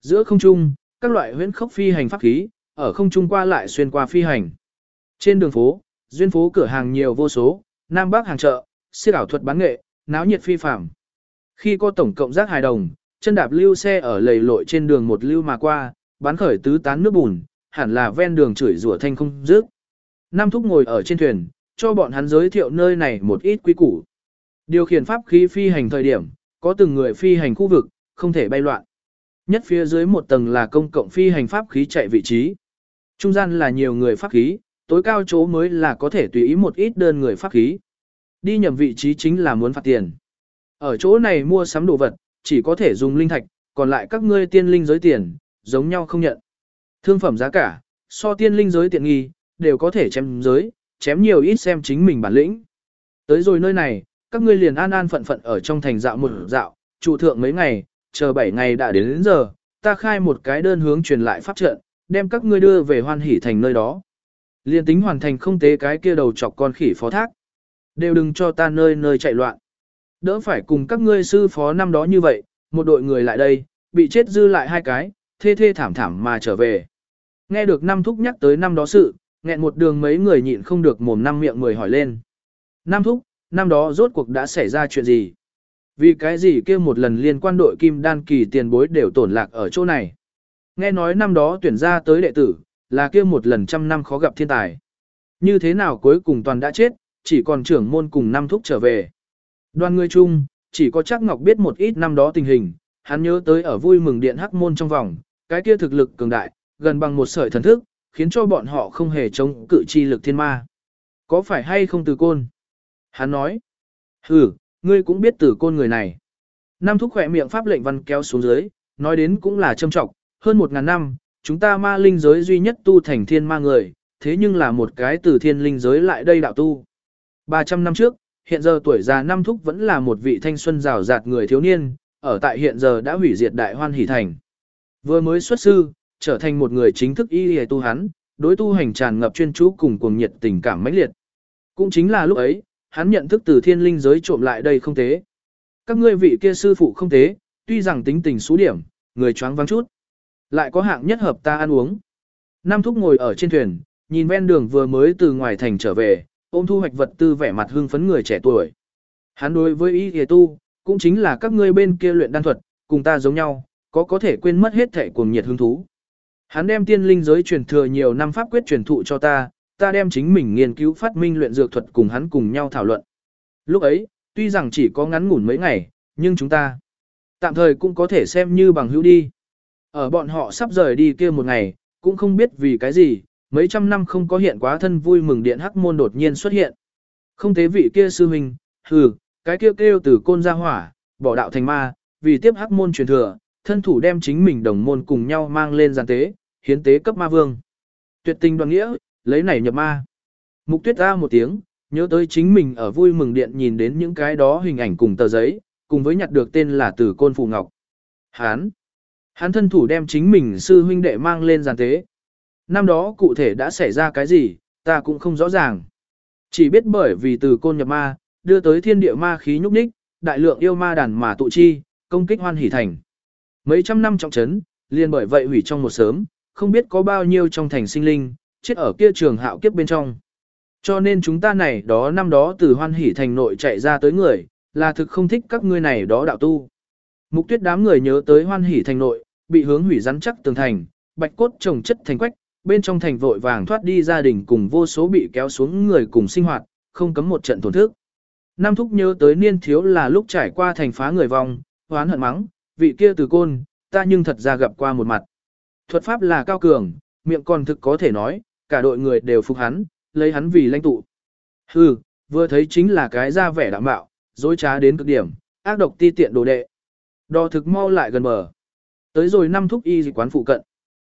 giữa không trung, các loại huyễn khốc phi hành pháp khí, ở không trung qua lại xuyên qua phi hành. Trên đường phố, duyên phố cửa hàng nhiều vô số, nam bắc hàng chợ, siêu ảo thuật bán nghệ, náo nhiệt phi phạm. Khi có tổng cộng rác hài đồng, chân đạp lưu xe ở lầy lội trên đường một lưu mà qua, bán khởi tứ tán nước bùn, hẳn là ven đường chửi rủa thanh không dứt. Nam thúc ngồi ở trên thuyền, cho bọn hắn giới thiệu nơi này một ít quý củ. Điều khiển pháp khí phi hành thời điểm, có từng người phi hành khu vực, không thể bay loạn. Nhất phía dưới một tầng là công cộng phi hành pháp khí chạy vị trí. Trung gian là nhiều người pháp khí, tối cao chỗ mới là có thể tùy ý một ít đơn người pháp khí. Đi nhầm vị trí chính là muốn phạt tiền. Ở chỗ này mua sắm đồ vật, chỉ có thể dùng linh thạch, còn lại các ngươi tiên linh giới tiền, giống nhau không nhận. Thương phẩm giá cả, so tiên linh giới tiện nghi, đều có thể chém giới, chém nhiều ít xem chính mình bản lĩnh. Tới rồi nơi này, các ngươi liền an an phận phận ở trong thành dạo một dạo, trụ thượng mấy ngày, chờ 7 ngày đã đến, đến giờ, ta khai một cái đơn hướng truyền lại pháp trận, đem các ngươi đưa về hoan hỷ thành nơi đó. Liên tính hoàn thành không tế cái kia đầu chọc con khỉ phó thác. Đều đừng cho ta nơi nơi chạy loạn. Đỡ phải cùng các ngươi sư phó năm đó như vậy, một đội người lại đây, bị chết dư lại hai cái, thê thê thảm thảm mà trở về. Nghe được năm thúc nhắc tới năm đó sự, nghẹn một đường mấy người nhịn không được mồm năm miệng mười hỏi lên. Năm thúc, năm đó rốt cuộc đã xảy ra chuyện gì? Vì cái gì kia một lần liên quan đội kim đan kỳ tiền bối đều tổn lạc ở chỗ này? Nghe nói năm đó tuyển ra tới đệ tử, là kia một lần trăm năm khó gặp thiên tài. Như thế nào cuối cùng toàn đã chết, chỉ còn trưởng môn cùng năm thúc trở về. Đoàn người chung, chỉ có chắc Ngọc biết một ít năm đó tình hình, hắn nhớ tới ở vui mừng điện hắc môn trong vòng, cái kia thực lực cường đại, gần bằng một sợi thần thức, khiến cho bọn họ không hề chống cự chi lực thiên ma. Có phải hay không từ côn? Hắn nói, hừ, ngươi cũng biết từ côn người này. Nam thúc khỏe miệng pháp lệnh văn kéo xuống dưới, nói đến cũng là châm trọng, hơn một ngàn năm, chúng ta ma linh giới duy nhất tu thành thiên ma người, thế nhưng là một cái từ thiên linh giới lại đây đạo tu. 300 năm trước, hiện giờ tuổi già Nam thúc vẫn là một vị thanh xuân rào rạt người thiếu niên, ở tại hiện giờ đã hủy diệt đại hoan hỷ thành. Vừa mới xuất sư, trở thành một người chính thức y hề tu hắn, đối tu hành tràn ngập chuyên chú cùng cuồng nhiệt tình cảm mãnh liệt. Cũng chính là lúc ấy, hắn nhận thức từ thiên linh giới trộm lại đây không tế. Các ngươi vị kia sư phụ không tế, tuy rằng tính tình xú điểm, người choáng vắng chút. Lại có hạng nhất hợp ta ăn uống. Nam thúc ngồi ở trên thuyền, nhìn ven đường vừa mới từ ngoài thành trở về, ôm thu hoạch vật tư vẻ mặt hưng phấn người trẻ tuổi. Hắn đối với ý hề tu, cũng chính là các ngươi bên kia luyện đan thuật, cùng ta giống nhau, có có thể quên mất hết thể cuồng nhiệt hứng thú. Hắn đem tiên linh giới truyền thừa nhiều năm pháp quyết truyền thụ cho ta, ta đem chính mình nghiên cứu phát minh luyện dược thuật cùng hắn cùng nhau thảo luận. Lúc ấy, tuy rằng chỉ có ngắn ngủn mấy ngày, nhưng chúng ta tạm thời cũng có thể xem như bằng hữu đi. Ở bọn họ sắp rời đi kia một ngày, cũng không biết vì cái gì, mấy trăm năm không có hiện quá thân vui mừng điện hắc môn đột nhiên xuất hiện. Không thế vị kia sư huynh, hừ, cái kêu kêu từ côn ra hỏa, bỏ đạo thành ma, vì tiếp hắc môn truyền thừa, thân thủ đem chính mình đồng môn cùng nhau mang lên giàn tế, hiến tế cấp ma vương. Tuyệt tình đoàn nghĩa, lấy này nhập ma. Mục tuyết ra một tiếng, nhớ tới chính mình ở vui mừng điện nhìn đến những cái đó hình ảnh cùng tờ giấy, cùng với nhặt được tên là tử côn phù ngọc. Hán! Hán thân thủ đem chính mình sư huynh đệ mang lên giàn tế. Năm đó cụ thể đã xảy ra cái gì, ta cũng không rõ ràng. Chỉ biết bởi vì từ côn nhập ma, đưa tới thiên địa ma khí nhúc nhích, đại lượng yêu ma đàn mà tụ chi, công kích hoan hỷ thành. Mấy trăm năm trọng trấn, liền bởi vậy hủy trong một sớm, không biết có bao nhiêu trong thành sinh linh, chết ở kia trường hạo kiếp bên trong. Cho nên chúng ta này đó năm đó từ hoan hỷ thành nội chạy ra tới người, là thực không thích các ngươi này đó đạo tu. Mục tuyết đám người nhớ tới hoan hỷ thành nội, bị hướng hủy rắn chắc tường thành, bạch cốt trồng chất thành quách, bên trong thành vội vàng thoát đi gia đình cùng vô số bị kéo xuống người cùng sinh hoạt, không cấm một trận tổn thức. Nam Thúc nhớ tới niên thiếu là lúc trải qua thành phá người vong, hoán hận mắng, vị kia từ côn, ta nhưng thật ra gặp qua một mặt. Thuật pháp là cao cường, miệng còn thực có thể nói, cả đội người đều phục hắn, lấy hắn vì lãnh tụ. Hừ, vừa thấy chính là cái ra vẻ đảm bạo, dối trá đến cực điểm, ác độc ti tiện đồ đệ. Đo thực mau lại gần bờ. Tới rồi năm thúc y dịch quán phụ cận.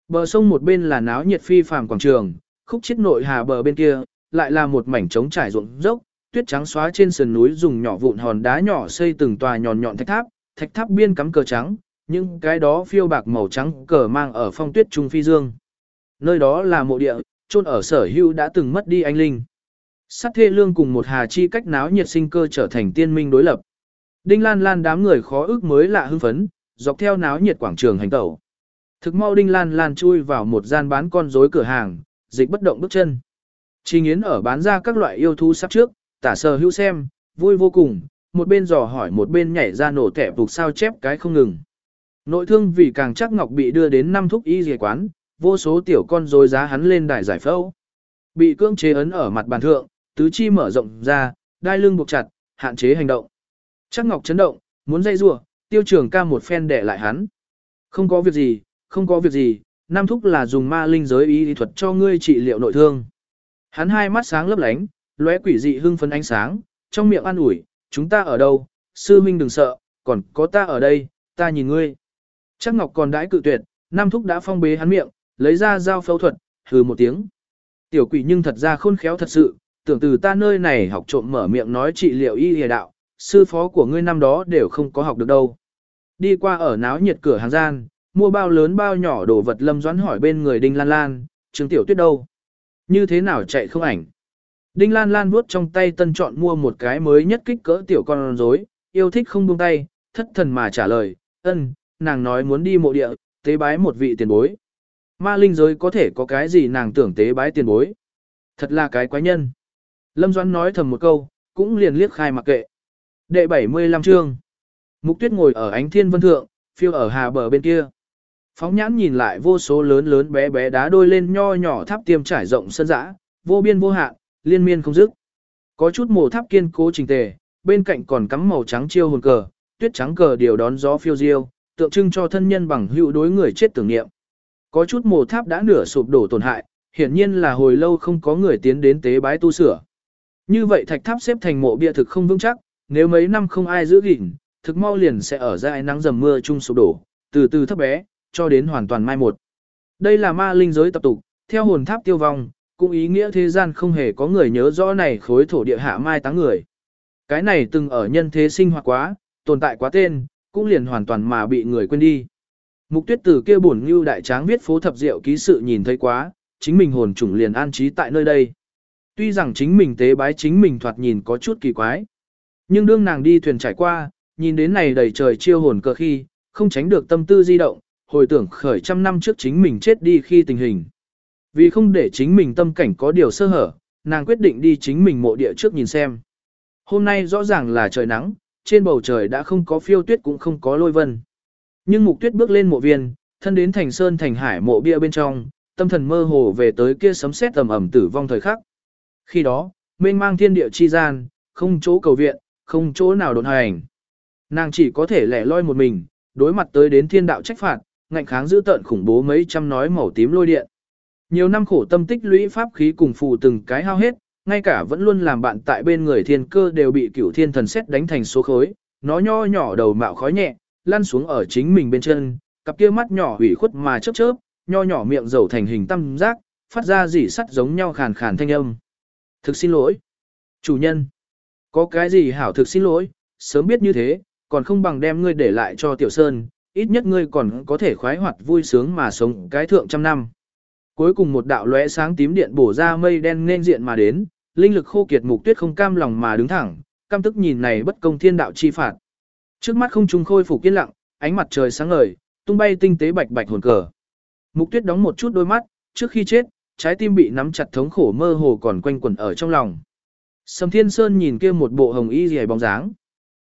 Bờ sông một bên là náo nhiệt phi phàm quảng trường, khúc chết nội hà bờ bên kia, lại là một mảnh trống trải ruộng dốc, tuyết trắng xóa trên sườn núi dùng nhỏ vụn hòn đá nhỏ xây từng tòa nhọn nhọn thạch tháp, thạch tháp biên cắm cờ trắng, những cái đó phiêu bạc màu trắng cờ mang ở phong tuyết trung phi dương. Nơi đó là mộ địa, chôn ở sở hưu đã từng mất đi anh linh. Sát thê lương cùng một hà chi cách náo nhiệt sinh cơ trở thành tiên minh đối lập. Đinh lan lan đám người khó ước mới lạ hưng phấn, dọc theo náo nhiệt quảng trường hành tẩu. Thực mau Đinh Lan Lan chui vào một gian bán con rối cửa hàng, dịch bất động bước chân. Chi Nghiến ở bán ra các loại yêu thú sắp trước, tả sờ hữu xem, vui vô cùng, một bên dò hỏi một bên nhảy ra nổ tẻ phục sao chép cái không ngừng. Nội thương vì càng chắc ngọc bị đưa đến năm thúc y dề quán, vô số tiểu con rối giá hắn lên đài giải phẫu. Bị cưỡng chế ấn ở mặt bàn thượng, tứ chi mở rộng ra, đai lưng buộc chặt, hạn chế hành động. Chắc ngọc chấn động, muốn dây rủa, tiêu trường ca một phen đẻ lại hắn. Không có việc gì, không có việc gì, Nam Thúc là dùng ma linh giới y thuật cho ngươi trị liệu nội thương. Hắn hai mắt sáng lấp lánh, lóe quỷ dị hưng phấn ánh sáng, trong miệng an ủi, chúng ta ở đâu, sư minh đừng sợ, còn có ta ở đây, ta nhìn ngươi. Chắc Ngọc còn đãi cự tuyệt, Nam Thúc đã phong bế hắn miệng, lấy ra dao phẫu thuật, hừ một tiếng. Tiểu quỷ nhưng thật ra khôn khéo thật sự, tưởng từ ta nơi này học trộm mở miệng nói trị liệu y hề đạo, sư phó của ngươi năm đó đều không có học được đâu. Đi qua ở náo nhiệt cửa hàng gian, mua bao lớn bao nhỏ đồ vật lâm doãn hỏi bên người Đinh Lan Lan, Trương Tiểu Tuyết đâu? Như thế nào chạy không ảnh? Đinh Lan Lan vuốt trong tay tân chọn mua một cái mới nhất kích cỡ tiểu con rối, yêu thích không buông tay, thất thần mà trả lời, ân, nàng nói muốn đi mộ địa, tế bái một vị tiền bối. Ma linh giới có thể có cái gì nàng tưởng tế bái tiền bối. Thật là cái quái nhân. Lâm Doãn nói thầm một câu, cũng liền liếc khai mặc kệ. Đệ 75 chương. Mục tuyết ngồi ở ánh thiên vân thượng, phiêu ở hà bờ bên kia. Phóng nhãn nhìn lại vô số lớn lớn bé bé đá đôi lên nho nhỏ tháp tiêm trải rộng sân dã, vô biên vô hạn, liên miên không dứt. Có chút mồ tháp kiên cố trình tề, bên cạnh còn cắm màu trắng chiêu hồn cờ, tuyết trắng cờ điều đón gió phiêu diêu, tượng trưng cho thân nhân bằng hữu đối người chết tưởng niệm. Có chút mồ tháp đã nửa sụp đổ tổn hại, hiển nhiên là hồi lâu không có người tiến đến tế bái tu sửa. Như vậy thạch tháp xếp thành mộ bia thực không vững chắc, nếu mấy năm không ai giữ gìn, thực mau liền sẽ ở ra nắng dầm mưa chung sụp đổ, từ từ thấp bé, cho đến hoàn toàn mai một. Đây là ma linh giới tập tục, theo hồn tháp tiêu vong, cũng ý nghĩa thế gian không hề có người nhớ rõ này khối thổ địa hạ mai táng người. Cái này từng ở nhân thế sinh hoạt quá, tồn tại quá tên, cũng liền hoàn toàn mà bị người quên đi. Mục tuyết tử kia bổn như đại tráng viết phố thập diệu ký sự nhìn thấy quá, chính mình hồn trùng liền an trí tại nơi đây. Tuy rằng chính mình tế bái chính mình thoạt nhìn có chút kỳ quái. Nhưng đương nàng đi thuyền trải qua, nhìn đến này đầy trời chiêu hồn cờ khi, không tránh được tâm tư di động, hồi tưởng khởi trăm năm trước chính mình chết đi khi tình hình. Vì không để chính mình tâm cảnh có điều sơ hở, nàng quyết định đi chính mình mộ địa trước nhìn xem. Hôm nay rõ ràng là trời nắng, trên bầu trời đã không có phiêu tuyết cũng không có lôi vân. Nhưng mục tuyết bước lên mộ viên, thân đến thành sơn thành hải mộ bia bên trong, tâm thần mơ hồ về tới kia sấm sét tầm ẩm tử vong thời khắc. Khi đó, mênh mang thiên địa chi gian, không chỗ cầu viện, không chỗ nào đồn hành. Nàng chỉ có thể lẻ loi một mình, đối mặt tới đến thiên đạo trách phạt, ngạnh kháng giữ tận khủng bố mấy trăm nói màu tím lôi điện. Nhiều năm khổ tâm tích lũy pháp khí cùng phù từng cái hao hết, ngay cả vẫn luôn làm bạn tại bên người thiên cơ đều bị cửu thiên thần xét đánh thành số khối, nó nho nhỏ đầu mạo khói nhẹ, lăn xuống ở chính mình bên chân, cặp kia mắt nhỏ ủy khuất mà chớp chớp, nho nhỏ miệng dầu thành hình tam giác, phát ra rỉ sắt giống nhau khàn khàn thanh âm. Thực xin lỗi. Chủ nhân. Có cái gì hảo thực xin lỗi, sớm biết như thế, còn không bằng đem ngươi để lại cho Tiểu Sơn, ít nhất ngươi còn có thể khoái hoạt vui sướng mà sống cái thượng trăm năm. Cuối cùng một đạo lóe sáng tím điện bổ ra mây đen nên diện mà đến, linh lực khô kiệt mục tuyết không cam lòng mà đứng thẳng, cam tức nhìn này bất công thiên đạo chi phạt. Trước mắt không trung khôi phục yên lặng, ánh mặt trời sáng ngời, tung bay tinh tế bạch bạch hồn cờ. Mục tuyết đóng một chút đôi mắt, trước khi chết, trái tim bị nắm chặt thống khổ mơ hồ còn quanh quẩn ở trong lòng. Sầm Thiên Sơn nhìn kia một bộ hồng y rìa bóng dáng.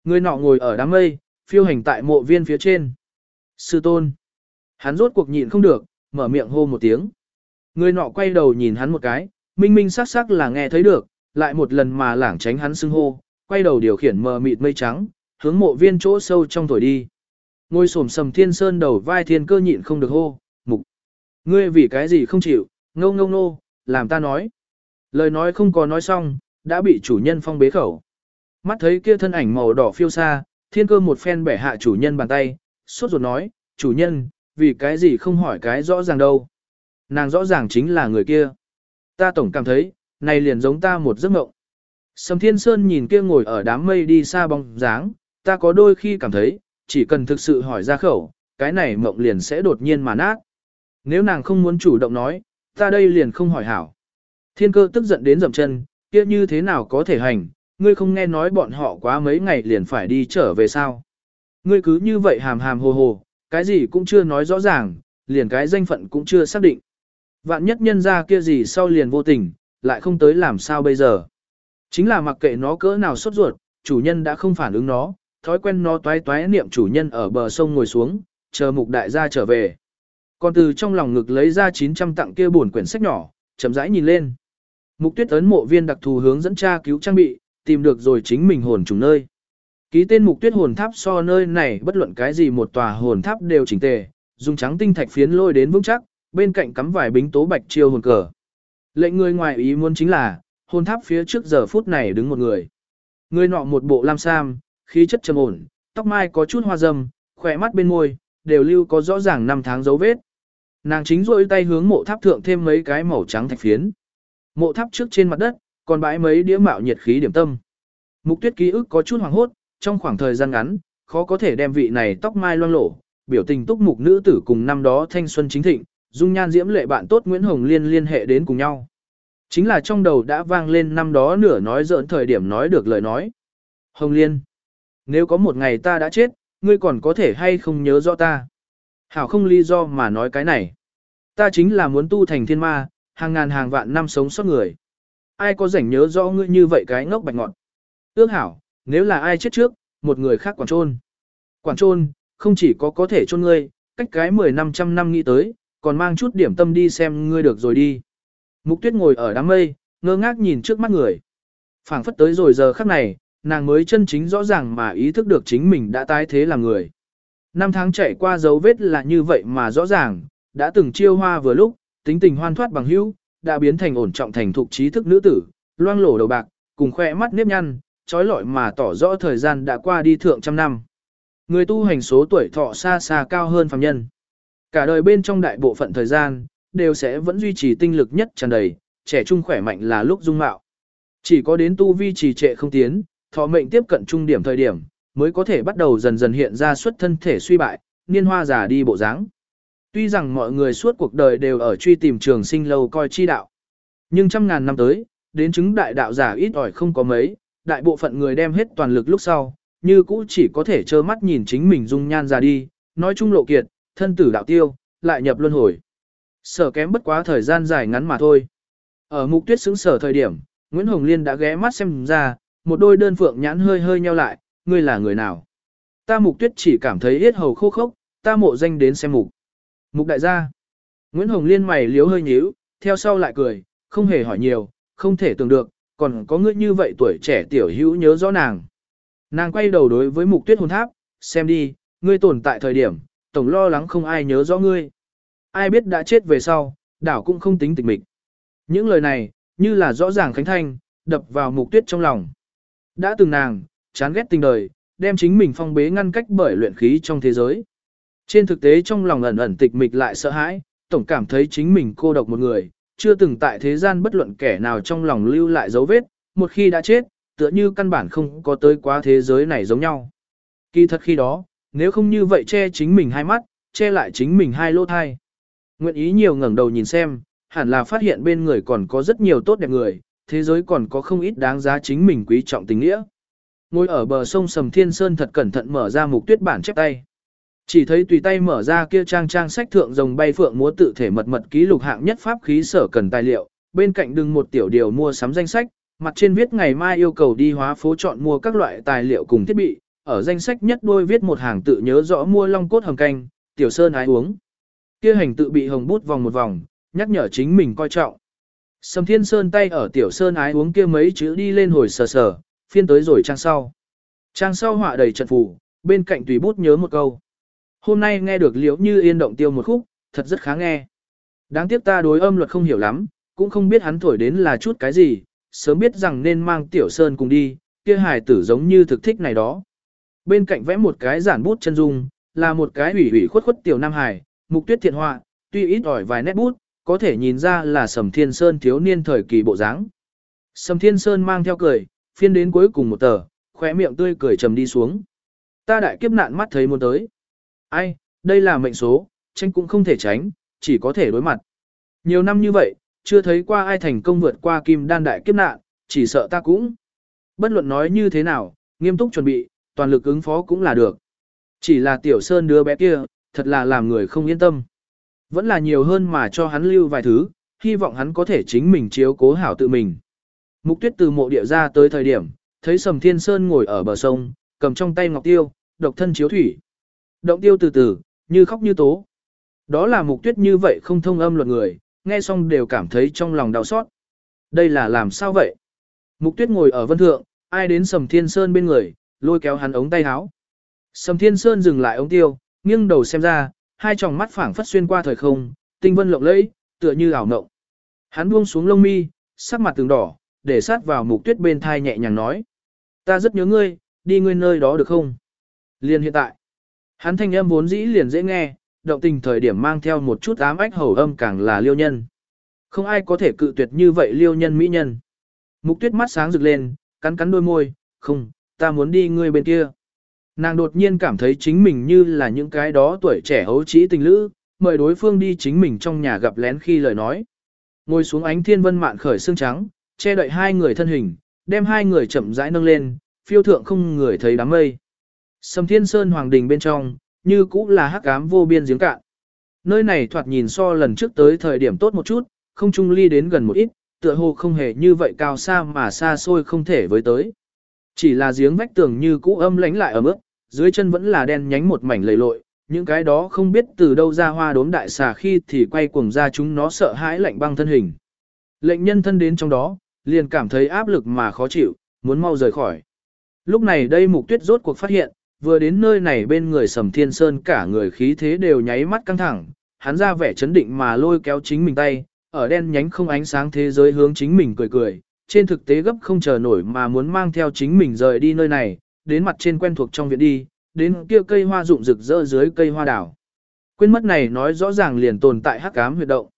Người nọ ngồi ở đám mây, phiêu hành tại mộ viên phía trên. Sư tôn. Hắn rốt cuộc nhịn không được, mở miệng hô một tiếng. Người nọ quay đầu nhìn hắn một cái, minh minh sắc sắc là nghe thấy được, lại một lần mà lảng tránh hắn xưng hô, quay đầu điều khiển mờ mịt mây trắng, hướng mộ viên chỗ sâu trong thổi đi. Ngôi sổm sầm thiên sơn đầu vai thiên cơ nhịn không được hô, mục. Ngươi vì cái gì không chịu, ngâu ngâu nô, làm ta nói. Lời nói không có nói xong, đã bị chủ nhân phong bế khẩu. Mắt thấy kia thân ảnh màu đỏ phiêu xa, thiên cơ một phen bẻ hạ chủ nhân bàn tay, sốt ruột nói, chủ nhân, vì cái gì không hỏi cái rõ ràng đâu. Nàng rõ ràng chính là người kia. Ta tổng cảm thấy, này liền giống ta một giấc mộng. Sầm Thiên Sơn nhìn kia ngồi ở đám mây đi xa bóng dáng, ta có đôi khi cảm thấy, chỉ cần thực sự hỏi ra khẩu, cái này mộng liền sẽ đột nhiên mà nát. Nếu nàng không muốn chủ động nói, ta đây liền không hỏi hảo. Thiên cơ tức giận đến dậm chân, kia như thế nào có thể hành, ngươi không nghe nói bọn họ quá mấy ngày liền phải đi trở về sao. Ngươi cứ như vậy hàm hàm hồ hồ, cái gì cũng chưa nói rõ ràng, liền cái danh phận cũng chưa xác định. Vạn nhất nhân ra kia gì sau liền vô tình, lại không tới làm sao bây giờ. Chính là mặc kệ nó cỡ nào sốt ruột, chủ nhân đã không phản ứng nó, thói quen nó toái toái niệm chủ nhân ở bờ sông ngồi xuống, chờ mục đại gia trở về. Còn từ trong lòng ngực lấy ra 900 tặng kia buồn quyển sách nhỏ, chậm rãi nhìn lên. Mục tuyết ấn mộ viên đặc thù hướng dẫn tra cứu trang bị, tìm được rồi chính mình hồn trùng nơi. Ký tên mục tuyết hồn tháp so nơi này bất luận cái gì một tòa hồn tháp đều chỉnh tề, dùng trắng tinh thạch phiến lôi đến vững chắc, bên cạnh cắm vài bính tố bạch chiêu hồn cờ. Lệnh người ngoài ý muốn chính là, hồn tháp phía trước giờ phút này đứng một người. Người nọ một bộ lam sam, khí chất trầm ổn, tóc mai có chút hoa râm, khỏe mắt bên môi, đều lưu có rõ ràng năm tháng dấu vết. Nàng chính rôi tay hướng mộ tháp thượng thêm mấy cái màu trắng thạch phiến. Mộ tháp trước trên mặt đất, còn bãi mấy đĩa mạo nhiệt khí điểm tâm. Mục tuyết ký ức có chút hoàng hốt, trong khoảng thời gian ngắn, khó có thể đem vị này tóc mai loang lổ, biểu tình túc mục nữ tử cùng năm đó thanh xuân chính thịnh, dung nhan diễm lệ bạn tốt Nguyễn Hồng Liên liên hệ đến cùng nhau. Chính là trong đầu đã vang lên năm đó nửa nói giỡn thời điểm nói được lời nói. Hồng Liên, nếu có một ngày ta đã chết, ngươi còn có thể hay không nhớ rõ ta. Hảo không lý do mà nói cái này. Ta chính là muốn tu thành thiên ma, hàng ngàn hàng vạn năm sống sót người. Ai có rảnh nhớ rõ ngươi như vậy cái ngốc bạch ngọn. Ước hảo, nếu là ai chết trước, một người khác quản trôn. Quản trôn, không chỉ có có thể trôn ngươi, cách cái 10 năm trăm năm nghĩ tới, còn mang chút điểm tâm đi xem ngươi được rồi đi. Mục tuyết ngồi ở đám mây, ngơ ngác nhìn trước mắt người. phảng phất tới rồi giờ khắc này, nàng mới chân chính rõ ràng mà ý thức được chính mình đã tái thế làm người. Năm tháng chạy qua dấu vết là như vậy mà rõ ràng, đã từng chiêu hoa vừa lúc, tính tình hoan thoát bằng hữu, đã biến thành ổn trọng thành thục trí thức nữ tử, loang lổ đầu bạc, cùng khoe mắt nếp nhăn, trói lọi mà tỏ rõ thời gian đã qua đi thượng trăm năm. Người tu hành số tuổi thọ xa xa cao hơn phàm nhân. Cả đời bên trong đại bộ phận thời gian, đều sẽ vẫn duy trì tinh lực nhất tràn đầy, trẻ trung khỏe mạnh là lúc dung mạo. Chỉ có đến tu vi trì trệ không tiến, thọ mệnh tiếp cận trung điểm thời điểm, mới có thể bắt đầu dần dần hiện ra xuất thân thể suy bại, niên hoa già đi bộ dáng. Tuy rằng mọi người suốt cuộc đời đều ở truy tìm trường sinh lâu coi chi đạo, nhưng trăm ngàn năm tới, đến chứng đại đạo giả ít ỏi không có mấy, đại bộ phận người đem hết toàn lực lúc sau, như cũ chỉ có thể trơ mắt nhìn chính mình dung nhan ra đi, nói chung lộ kiệt, thân tử đạo tiêu, lại nhập luân hồi. Sở kém bất quá thời gian dài ngắn mà thôi. Ở mục tuyết xứng sở thời điểm, Nguyễn Hồng Liên đã ghé mắt xem ra, một đôi đơn phượng nhãn hơi hơi nheo lại, ngươi là người nào? Ta mục tuyết chỉ cảm thấy yết hầu khô khốc, ta mộ danh đến xem mục. Mục đại gia. Nguyễn Hồng Liên mày liếu hơi nhíu, theo sau lại cười, không hề hỏi nhiều, không thể tưởng được, còn có ngươi như vậy tuổi trẻ tiểu hữu nhớ rõ nàng. Nàng quay đầu đối với mục tuyết hồn tháp, xem đi, ngươi tồn tại thời điểm, tổng lo lắng không ai nhớ rõ ngươi. Ai biết đã chết về sau, đảo cũng không tính tịch mịch. Những lời này, như là rõ ràng khánh thanh, đập vào mục tuyết trong lòng. Đã từng nàng, chán ghét tình đời, đem chính mình phong bế ngăn cách bởi luyện khí trong thế giới. Trên thực tế trong lòng ẩn ẩn tịch mịch lại sợ hãi, tổng cảm thấy chính mình cô độc một người, chưa từng tại thế gian bất luận kẻ nào trong lòng lưu lại dấu vết, một khi đã chết, tựa như căn bản không có tới quá thế giới này giống nhau. Kỳ thật khi đó, nếu không như vậy che chính mình hai mắt, che lại chính mình hai lỗ thai. Nguyện ý nhiều ngẩng đầu nhìn xem, hẳn là phát hiện bên người còn có rất nhiều tốt đẹp người, thế giới còn có không ít đáng giá chính mình quý trọng tình nghĩa. Ngồi ở bờ sông Sầm Thiên Sơn thật cẩn thận mở ra mục tuyết bản chép tay. Chỉ thấy tùy tay mở ra kia trang trang sách thượng rồng bay phượng múa tự thể mật mật ký lục hạng nhất pháp khí sở cần tài liệu, bên cạnh đừng một tiểu điều mua sắm danh sách, mặt trên viết ngày mai yêu cầu đi hóa phố chọn mua các loại tài liệu cùng thiết bị, ở danh sách nhất đôi viết một hàng tự nhớ rõ mua long cốt hầm canh, tiểu sơn ái uống. Kia hành tự bị hồng bút vòng một vòng, nhắc nhở chính mình coi trọng. Sầm Thiên Sơn tay ở tiểu sơn ái uống kia mấy chữ đi lên hồi sờ sờ, phiên tới rồi trang sau. Trang sau họa đầy trận phủ, bên cạnh tùy bút nhớ một câu. Hôm nay nghe được liễu như yên động tiêu một khúc, thật rất khá nghe. Đáng tiếc ta đối âm luật không hiểu lắm, cũng không biết hắn thổi đến là chút cái gì, sớm biết rằng nên mang tiểu sơn cùng đi, kia hài tử giống như thực thích này đó. Bên cạnh vẽ một cái giản bút chân dung, là một cái ủy ủy khuất khuất tiểu nam hài, mục tuyết thiện họa, tuy ít ỏi vài nét bút, có thể nhìn ra là Sầm Thiên Sơn thiếu niên thời kỳ bộ dáng. Sầm Thiên Sơn mang theo cười, phiên đến cuối cùng một tờ, khóe miệng tươi cười trầm đi xuống. Ta đại kiếp nạn mắt thấy muốn tới. Ai, đây là mệnh số, tranh cũng không thể tránh, chỉ có thể đối mặt. Nhiều năm như vậy, chưa thấy qua ai thành công vượt qua kim đan đại kiếp nạn, chỉ sợ ta cũng. Bất luận nói như thế nào, nghiêm túc chuẩn bị, toàn lực ứng phó cũng là được. Chỉ là tiểu sơn đứa bé kia, thật là làm người không yên tâm. Vẫn là nhiều hơn mà cho hắn lưu vài thứ, hy vọng hắn có thể chính mình chiếu cố hảo tự mình. Mục tuyết từ mộ địa ra tới thời điểm, thấy Sầm Thiên Sơn ngồi ở bờ sông, cầm trong tay ngọc tiêu, độc thân chiếu thủy. Động tiêu từ từ, như khóc như tố. Đó là mục tuyết như vậy không thông âm luật người, nghe xong đều cảm thấy trong lòng đau xót. Đây là làm sao vậy? Mục tuyết ngồi ở vân thượng, ai đến Sầm Thiên Sơn bên người, lôi kéo hắn ống tay áo. Sầm Thiên Sơn dừng lại ống tiêu, nghiêng đầu xem ra, hai tròng mắt phảng phất xuyên qua thời không, tinh vân lộng lẫy, tựa như ảo mộng. Hắn buông xuống lông mi, sắc mặt từng đỏ, để sát vào mục tuyết bên thai nhẹ nhàng nói. Ta rất nhớ ngươi, đi ngươi nơi đó được không? Liền hiện tại. Hắn thanh âm vốn dĩ liền dễ nghe, động tình thời điểm mang theo một chút ám ách hầu âm càng là liêu nhân. Không ai có thể cự tuyệt như vậy liêu nhân mỹ nhân. Mục tuyết mắt sáng rực lên, cắn cắn đôi môi, không, ta muốn đi ngươi bên kia. Nàng đột nhiên cảm thấy chính mình như là những cái đó tuổi trẻ hấu trĩ tình lữ, mời đối phương đi chính mình trong nhà gặp lén khi lời nói. Ngồi xuống ánh thiên vân mạn khởi xương trắng, che đậy hai người thân hình, đem hai người chậm rãi nâng lên, phiêu thượng không người thấy đám mây. Sầm thiên sơn hoàng đình bên trong, như cũ là hắc ám vô biên giếng cạn. Nơi này thoạt nhìn so lần trước tới thời điểm tốt một chút, không trung ly đến gần một ít, tựa hồ không hề như vậy cao xa mà xa xôi không thể với tới. Chỉ là giếng vách tường như cũ âm lánh lại ở mức, dưới chân vẫn là đen nhánh một mảnh lầy lội, những cái đó không biết từ đâu ra hoa đốm đại xà khi thì quay cuồng ra chúng nó sợ hãi lạnh băng thân hình. Lệnh nhân thân đến trong đó, liền cảm thấy áp lực mà khó chịu, muốn mau rời khỏi. Lúc này đây mục tuyết rốt cuộc phát hiện, vừa đến nơi này bên người sầm thiên sơn cả người khí thế đều nháy mắt căng thẳng, hắn ra vẻ chấn định mà lôi kéo chính mình tay, ở đen nhánh không ánh sáng thế giới hướng chính mình cười cười, trên thực tế gấp không chờ nổi mà muốn mang theo chính mình rời đi nơi này, đến mặt trên quen thuộc trong viện đi, đến kia cây hoa rụng rực rỡ dưới cây hoa đảo. Quên mất này nói rõ ràng liền tồn tại hắc ám huyệt động.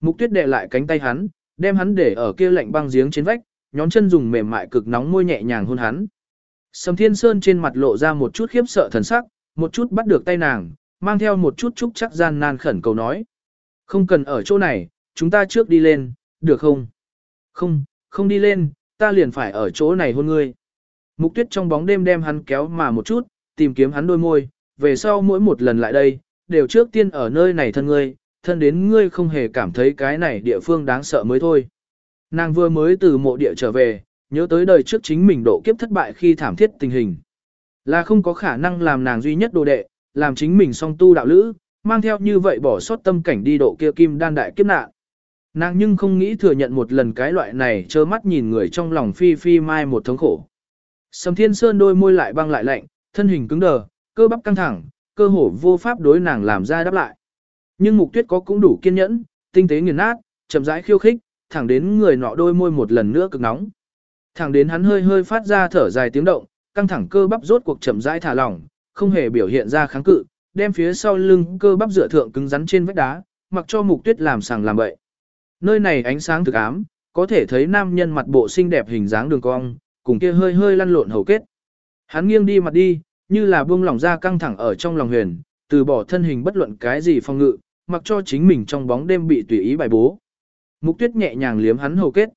Mục tuyết đệ lại cánh tay hắn, đem hắn để ở kia lạnh băng giếng trên vách, nhón chân dùng mềm mại cực nóng môi nhẹ nhàng hôn hắn. Sầm Thiên Sơn trên mặt lộ ra một chút khiếp sợ thần sắc, một chút bắt được tay nàng, mang theo một chút chúc chắc gian nan khẩn cầu nói. Không cần ở chỗ này, chúng ta trước đi lên, được không? Không, không đi lên, ta liền phải ở chỗ này hôn ngươi. Mục tuyết trong bóng đêm đem hắn kéo mà một chút, tìm kiếm hắn đôi môi, về sau mỗi một lần lại đây, đều trước tiên ở nơi này thân ngươi, thân đến ngươi không hề cảm thấy cái này địa phương đáng sợ mới thôi. Nàng vừa mới từ mộ địa trở về, nhớ tới đời trước chính mình độ kiếp thất bại khi thảm thiết tình hình. Là không có khả năng làm nàng duy nhất đồ đệ, làm chính mình song tu đạo lữ, mang theo như vậy bỏ sót tâm cảnh đi độ kia kim đan đại kiếp nạn. Nàng nhưng không nghĩ thừa nhận một lần cái loại này trơ mắt nhìn người trong lòng phi phi mai một thống khổ. Sầm Thiên Sơn đôi môi lại băng lại lạnh, thân hình cứng đờ, cơ bắp căng thẳng, cơ hồ vô pháp đối nàng làm ra đáp lại. Nhưng Mục Tuyết có cũng đủ kiên nhẫn, tinh tế nghiền nát, chậm rãi khiêu khích, thẳng đến người nọ đôi môi một lần nữa cực nóng. Thẳng đến hắn hơi hơi phát ra thở dài tiếng động, căng thẳng cơ bắp rốt cuộc chậm rãi thả lỏng, không hề biểu hiện ra kháng cự, đem phía sau lưng cơ bắp dựa thượng cứng rắn trên vách đá, mặc cho Mục Tuyết làm sàng làm bậy. Nơi này ánh sáng thực ám, có thể thấy nam nhân mặt bộ xinh đẹp hình dáng đường cong, cùng kia hơi hơi lăn lộn hầu kết. Hắn nghiêng đi mặt đi, như là buông lỏng ra căng thẳng ở trong lòng huyền, từ bỏ thân hình bất luận cái gì phong ngự, mặc cho chính mình trong bóng đêm bị tùy ý bài bố. Mục tuyết nhẹ nhàng liếm hắn hầu kết.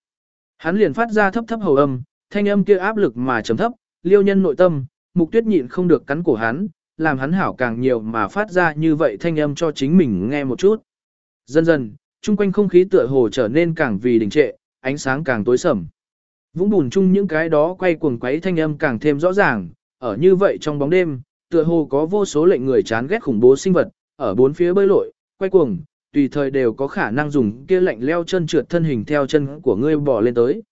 Hắn liền phát ra thấp thấp hầu âm, thanh âm kia áp lực mà trầm thấp, liêu nhân nội tâm, mục tuyết nhịn không được cắn cổ hắn, làm hắn hảo càng nhiều mà phát ra như vậy thanh âm cho chính mình nghe một chút. Dần dần, chung quanh không khí tựa hồ trở nên càng vì đình trệ, ánh sáng càng tối sầm. Vũng bùn chung những cái đó quay cuồng quấy thanh âm càng thêm rõ ràng, ở như vậy trong bóng đêm, tựa hồ có vô số lệnh người chán ghét khủng bố sinh vật, ở bốn phía bơi lội, quay cuồng, tùy thời đều có khả năng dùng kia lạnh leo chân trượt thân hình theo chân của ngươi bỏ lên tới.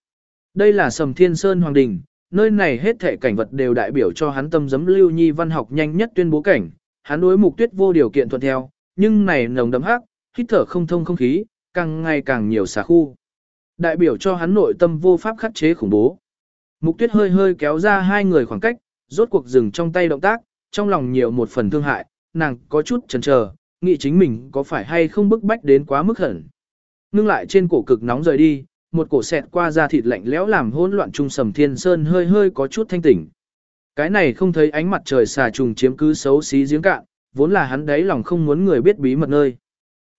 Đây là Sầm Thiên Sơn Hoàng Đình, nơi này hết thể cảnh vật đều đại biểu cho hắn tâm giấm lưu nhi văn học nhanh nhất tuyên bố cảnh, hắn đối mục tuyết vô điều kiện thuận theo, nhưng này nồng đậm hắc, hít thở không thông không khí, càng ngày càng nhiều xà khu. Đại biểu cho hắn nội tâm vô pháp khắc chế khủng bố. Mục tuyết hơi hơi kéo ra hai người khoảng cách, rốt cuộc dừng trong tay động tác, trong lòng nhiều một phần thương hại, nàng có chút chần chờ, nghĩ chính mình có phải hay không bức bách đến quá mức hẳn. Ngưng lại trên cổ cực nóng rời đi, một cổ xẹt qua da thịt lạnh lẽo làm hỗn loạn trung sầm thiên sơn hơi hơi có chút thanh tỉnh. Cái này không thấy ánh mặt trời xà trùng chiếm cứ xấu xí giếng cạn, vốn là hắn đấy lòng không muốn người biết bí mật nơi.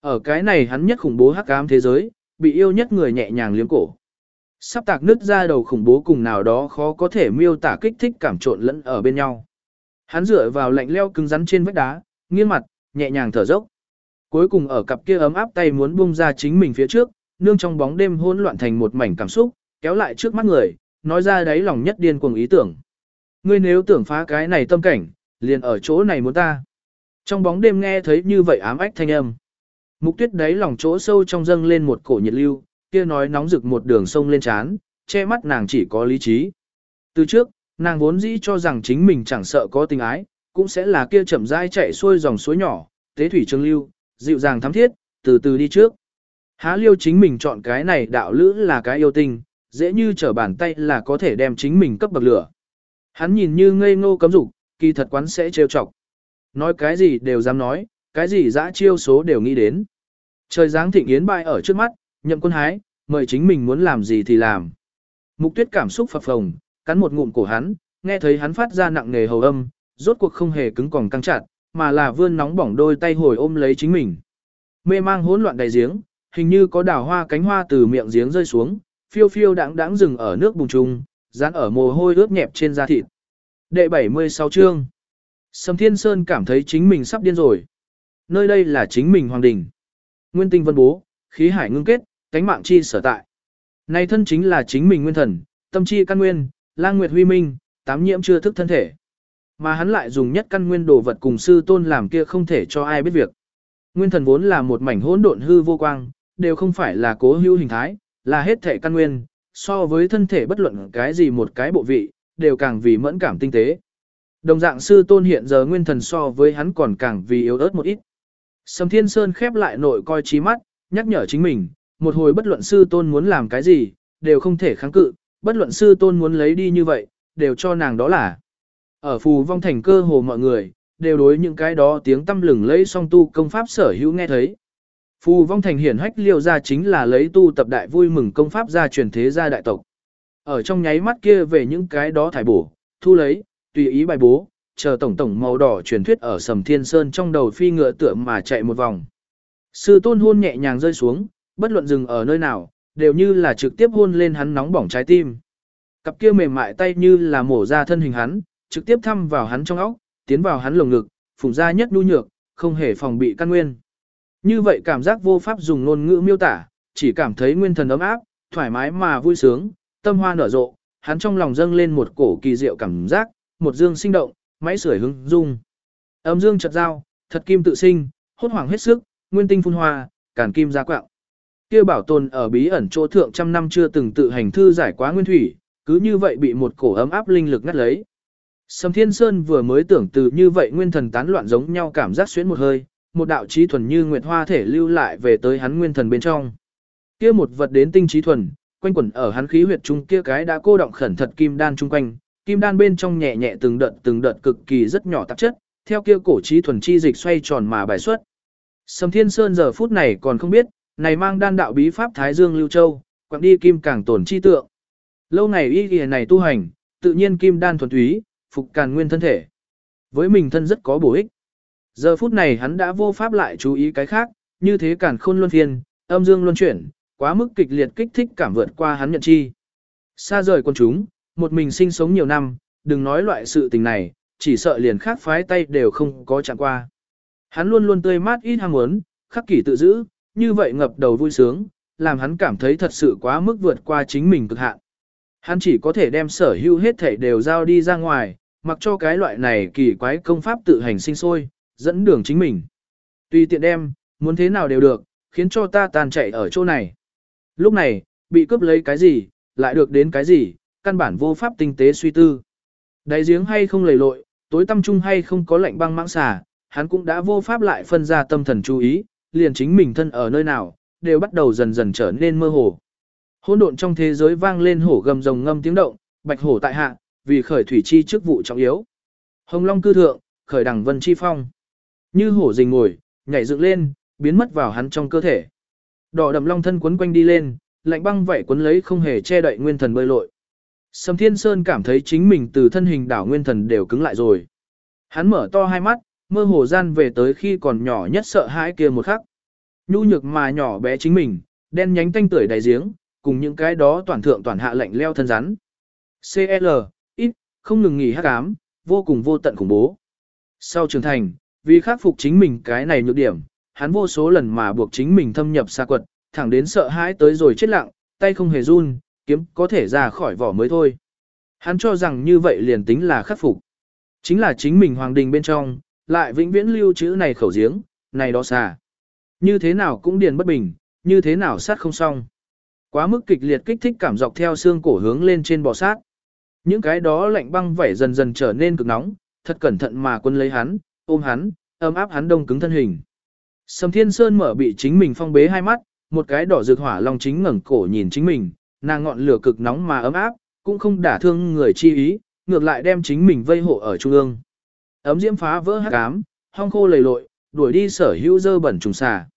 Ở cái này hắn nhất khủng bố hắc ám thế giới, bị yêu nhất người nhẹ nhàng liếm cổ. Sắp tạc nứt ra đầu khủng bố cùng nào đó khó có thể miêu tả kích thích cảm trộn lẫn ở bên nhau. Hắn dựa vào lạnh leo cứng rắn trên vách đá, nghiêng mặt, nhẹ nhàng thở dốc. Cuối cùng ở cặp kia ấm áp tay muốn buông ra chính mình phía trước, nương trong bóng đêm hỗn loạn thành một mảnh cảm xúc, kéo lại trước mắt người, nói ra đáy lòng nhất điên cuồng ý tưởng. Ngươi nếu tưởng phá cái này tâm cảnh, liền ở chỗ này muốn ta. Trong bóng đêm nghe thấy như vậy ám ách thanh âm. Mục tuyết đáy lòng chỗ sâu trong dâng lên một cổ nhiệt lưu, kia nói nóng rực một đường sông lên chán, che mắt nàng chỉ có lý trí. Từ trước, nàng vốn dĩ cho rằng chính mình chẳng sợ có tình ái, cũng sẽ là kia chậm rãi chạy xuôi dòng suối nhỏ, tế thủy trường lưu, dịu dàng thắm thiết, từ từ đi trước. Há liêu chính mình chọn cái này đạo lữ là cái yêu tình, dễ như trở bàn tay là có thể đem chính mình cấp bậc lửa. Hắn nhìn như ngây ngô cấm dục, kỳ thật quán sẽ trêu chọc. Nói cái gì đều dám nói, cái gì dã chiêu số đều nghĩ đến. Trời dáng thịnh yến bại ở trước mắt, nhậm quân hái, mời chính mình muốn làm gì thì làm. Mục tuyết cảm xúc phập phồng, cắn một ngụm cổ hắn, nghe thấy hắn phát ra nặng nề hầu âm, rốt cuộc không hề cứng còng căng chặt, mà là vươn nóng bỏng đôi tay hồi ôm lấy chính mình. Mê mang hỗn loạn đầy giếng, hình như có đào hoa cánh hoa từ miệng giếng rơi xuống, phiêu phiêu đãng đãng dừng ở nước bùng trùng, dán ở mồ hôi ướt nhẹp trên da thịt. Đệ 76 chương. Sầm Thiên Sơn cảm thấy chính mình sắp điên rồi. Nơi đây là chính mình hoàng đình. Nguyên tinh vân bố, khí hải ngưng kết, cánh mạng chi sở tại. Này thân chính là chính mình nguyên thần, tâm chi căn nguyên, lang nguyệt huy minh, tám nhiễm chưa thức thân thể. Mà hắn lại dùng nhất căn nguyên đồ vật cùng sư tôn làm kia không thể cho ai biết việc. Nguyên thần vốn là một mảnh hỗn độn hư vô quang, đều không phải là cố hữu hình thái, là hết thể căn nguyên, so với thân thể bất luận cái gì một cái bộ vị, đều càng vì mẫn cảm tinh tế. Đồng dạng sư tôn hiện giờ nguyên thần so với hắn còn càng vì yếu ớt một ít. Sầm Thiên Sơn khép lại nội coi trí mắt, nhắc nhở chính mình, một hồi bất luận sư tôn muốn làm cái gì, đều không thể kháng cự, bất luận sư tôn muốn lấy đi như vậy, đều cho nàng đó là. Ở phù vong thành cơ hồ mọi người, đều đối những cái đó tiếng tâm lừng lấy song tu công pháp sở hữu nghe thấy. Phù vong thành hiển hách liêu ra chính là lấy tu tập đại vui mừng công pháp ra truyền thế gia đại tộc. Ở trong nháy mắt kia về những cái đó thải bổ, thu lấy, tùy ý bài bố, chờ tổng tổng màu đỏ truyền thuyết ở sầm thiên sơn trong đầu phi ngựa tựa mà chạy một vòng. Sư tôn hôn nhẹ nhàng rơi xuống, bất luận dừng ở nơi nào, đều như là trực tiếp hôn lên hắn nóng bỏng trái tim. Cặp kia mềm mại tay như là mổ ra thân hình hắn, trực tiếp thăm vào hắn trong óc, tiến vào hắn lồng ngực, phùng ra nhất nhu nhược, không hề phòng bị căn nguyên. Như vậy cảm giác vô pháp dùng ngôn ngữ miêu tả, chỉ cảm thấy nguyên thần ấm áp, thoải mái mà vui sướng, tâm hoa nở rộ, hắn trong lòng dâng lên một cổ kỳ diệu cảm giác, một dương sinh động, máy sưởi hứng dung. Âm dương chật dao thật kim tự sinh, hốt hoảng hết sức, nguyên tinh phun hoa, càn kim ra quạng. Kia bảo tồn ở bí ẩn chỗ thượng trăm năm chưa từng tự hành thư giải quá nguyên thủy, cứ như vậy bị một cổ ấm áp linh lực ngắt lấy. Sầm Thiên Sơn vừa mới tưởng từ như vậy nguyên thần tán loạn giống nhau cảm giác xuyến một hơi, một đạo trí thuần như nguyệt hoa thể lưu lại về tới hắn nguyên thần bên trong. Kia một vật đến tinh trí thuần, quanh quẩn ở hắn khí huyệt trung kia cái đã cô động khẩn thật kim đan trung quanh, kim đan bên trong nhẹ nhẹ từng đợt từng đợt cực kỳ rất nhỏ tạp chất, theo kia cổ trí thuần chi dịch xoay tròn mà bài xuất. Sầm Thiên Sơn giờ phút này còn không biết, này mang đan đạo bí pháp Thái Dương Lưu Châu, quặng đi kim càng tổn chi tượng. Lâu ngày y kỳ này tu hành, tự nhiên kim đan thuần túy, phục càn nguyên thân thể. Với mình thân rất có bổ ích. Giờ phút này hắn đã vô pháp lại chú ý cái khác, như thế càn khôn luân phiên, âm dương luân chuyển, quá mức kịch liệt kích thích cảm vượt qua hắn nhận chi. Xa rời con chúng, một mình sinh sống nhiều năm, đừng nói loại sự tình này, chỉ sợ liền khác phái tay đều không có chạm qua. Hắn luôn luôn tươi mát ít ham muốn, khắc kỷ tự giữ, như vậy ngập đầu vui sướng, làm hắn cảm thấy thật sự quá mức vượt qua chính mình cực hạn. Hắn chỉ có thể đem sở hữu hết thể đều giao đi ra ngoài, mặc cho cái loại này kỳ quái công pháp tự hành sinh sôi, dẫn đường chính mình. Tùy tiện đem, muốn thế nào đều được, khiến cho ta tàn chạy ở chỗ này. Lúc này, bị cướp lấy cái gì, lại được đến cái gì, căn bản vô pháp tinh tế suy tư. Đáy giếng hay không lầy lội, tối tâm trung hay không có lạnh băng mãng xà, hắn cũng đã vô pháp lại phân ra tâm thần chú ý, liền chính mình thân ở nơi nào, đều bắt đầu dần dần trở nên mơ hồ. Hỗn độn trong thế giới vang lên hổ gầm rồng ngâm tiếng động, bạch hổ tại hạ, vì khởi thủy chi chức vụ trọng yếu. Hồng Long cư thượng, khởi đẳng vân chi phong. Như hổ rình ngồi, nhảy dựng lên, biến mất vào hắn trong cơ thể. Đỏ đầm long thân quấn quanh đi lên, lạnh băng vậy quấn lấy không hề che đậy nguyên thần bơi lội. Sầm Thiên Sơn cảm thấy chính mình từ thân hình đảo nguyên thần đều cứng lại rồi. Hắn mở to hai mắt, mơ hồ gian về tới khi còn nhỏ nhất sợ hãi kia một khắc. Nhu nhược mà nhỏ bé chính mình, đen nhánh tanh tưởi đầy giếng, cùng những cái đó toàn thượng toàn hạ lạnh leo thân rắn. CL, ít, không ngừng nghỉ hắc ám, vô cùng vô tận khủng bố. Sau trưởng thành, vì khắc phục chính mình cái này nhược điểm, hắn vô số lần mà buộc chính mình thâm nhập xa quật, thẳng đến sợ hãi tới rồi chết lặng, tay không hề run, kiếm có thể ra khỏi vỏ mới thôi. Hắn cho rằng như vậy liền tính là khắc phục. Chính là chính mình hoàng đình bên trong, lại vĩnh viễn lưu chữ này khẩu giếng, này đó xà. Như thế nào cũng điền bất bình, như thế nào sát không xong. Quá mức kịch liệt kích thích cảm dọc theo xương cổ hướng lên trên bò sát. Những cái đó lạnh băng vảy dần dần trở nên cực nóng, thật cẩn thận mà quân lấy hắn, ôm hắn, ấm áp hắn đông cứng thân hình. Sầm Thiên Sơn mở bị chính mình phong bế hai mắt, một cái đỏ rực hỏa long chính ngẩng cổ nhìn chính mình, nàng ngọn lửa cực nóng mà ấm áp, cũng không đả thương người chi ý, ngược lại đem chính mình vây hộ ở trung ương. Ấm diễm phá vỡ hắc ám, hong khô lầy lội, đuổi đi sở hữu dơ bẩn trùng xà.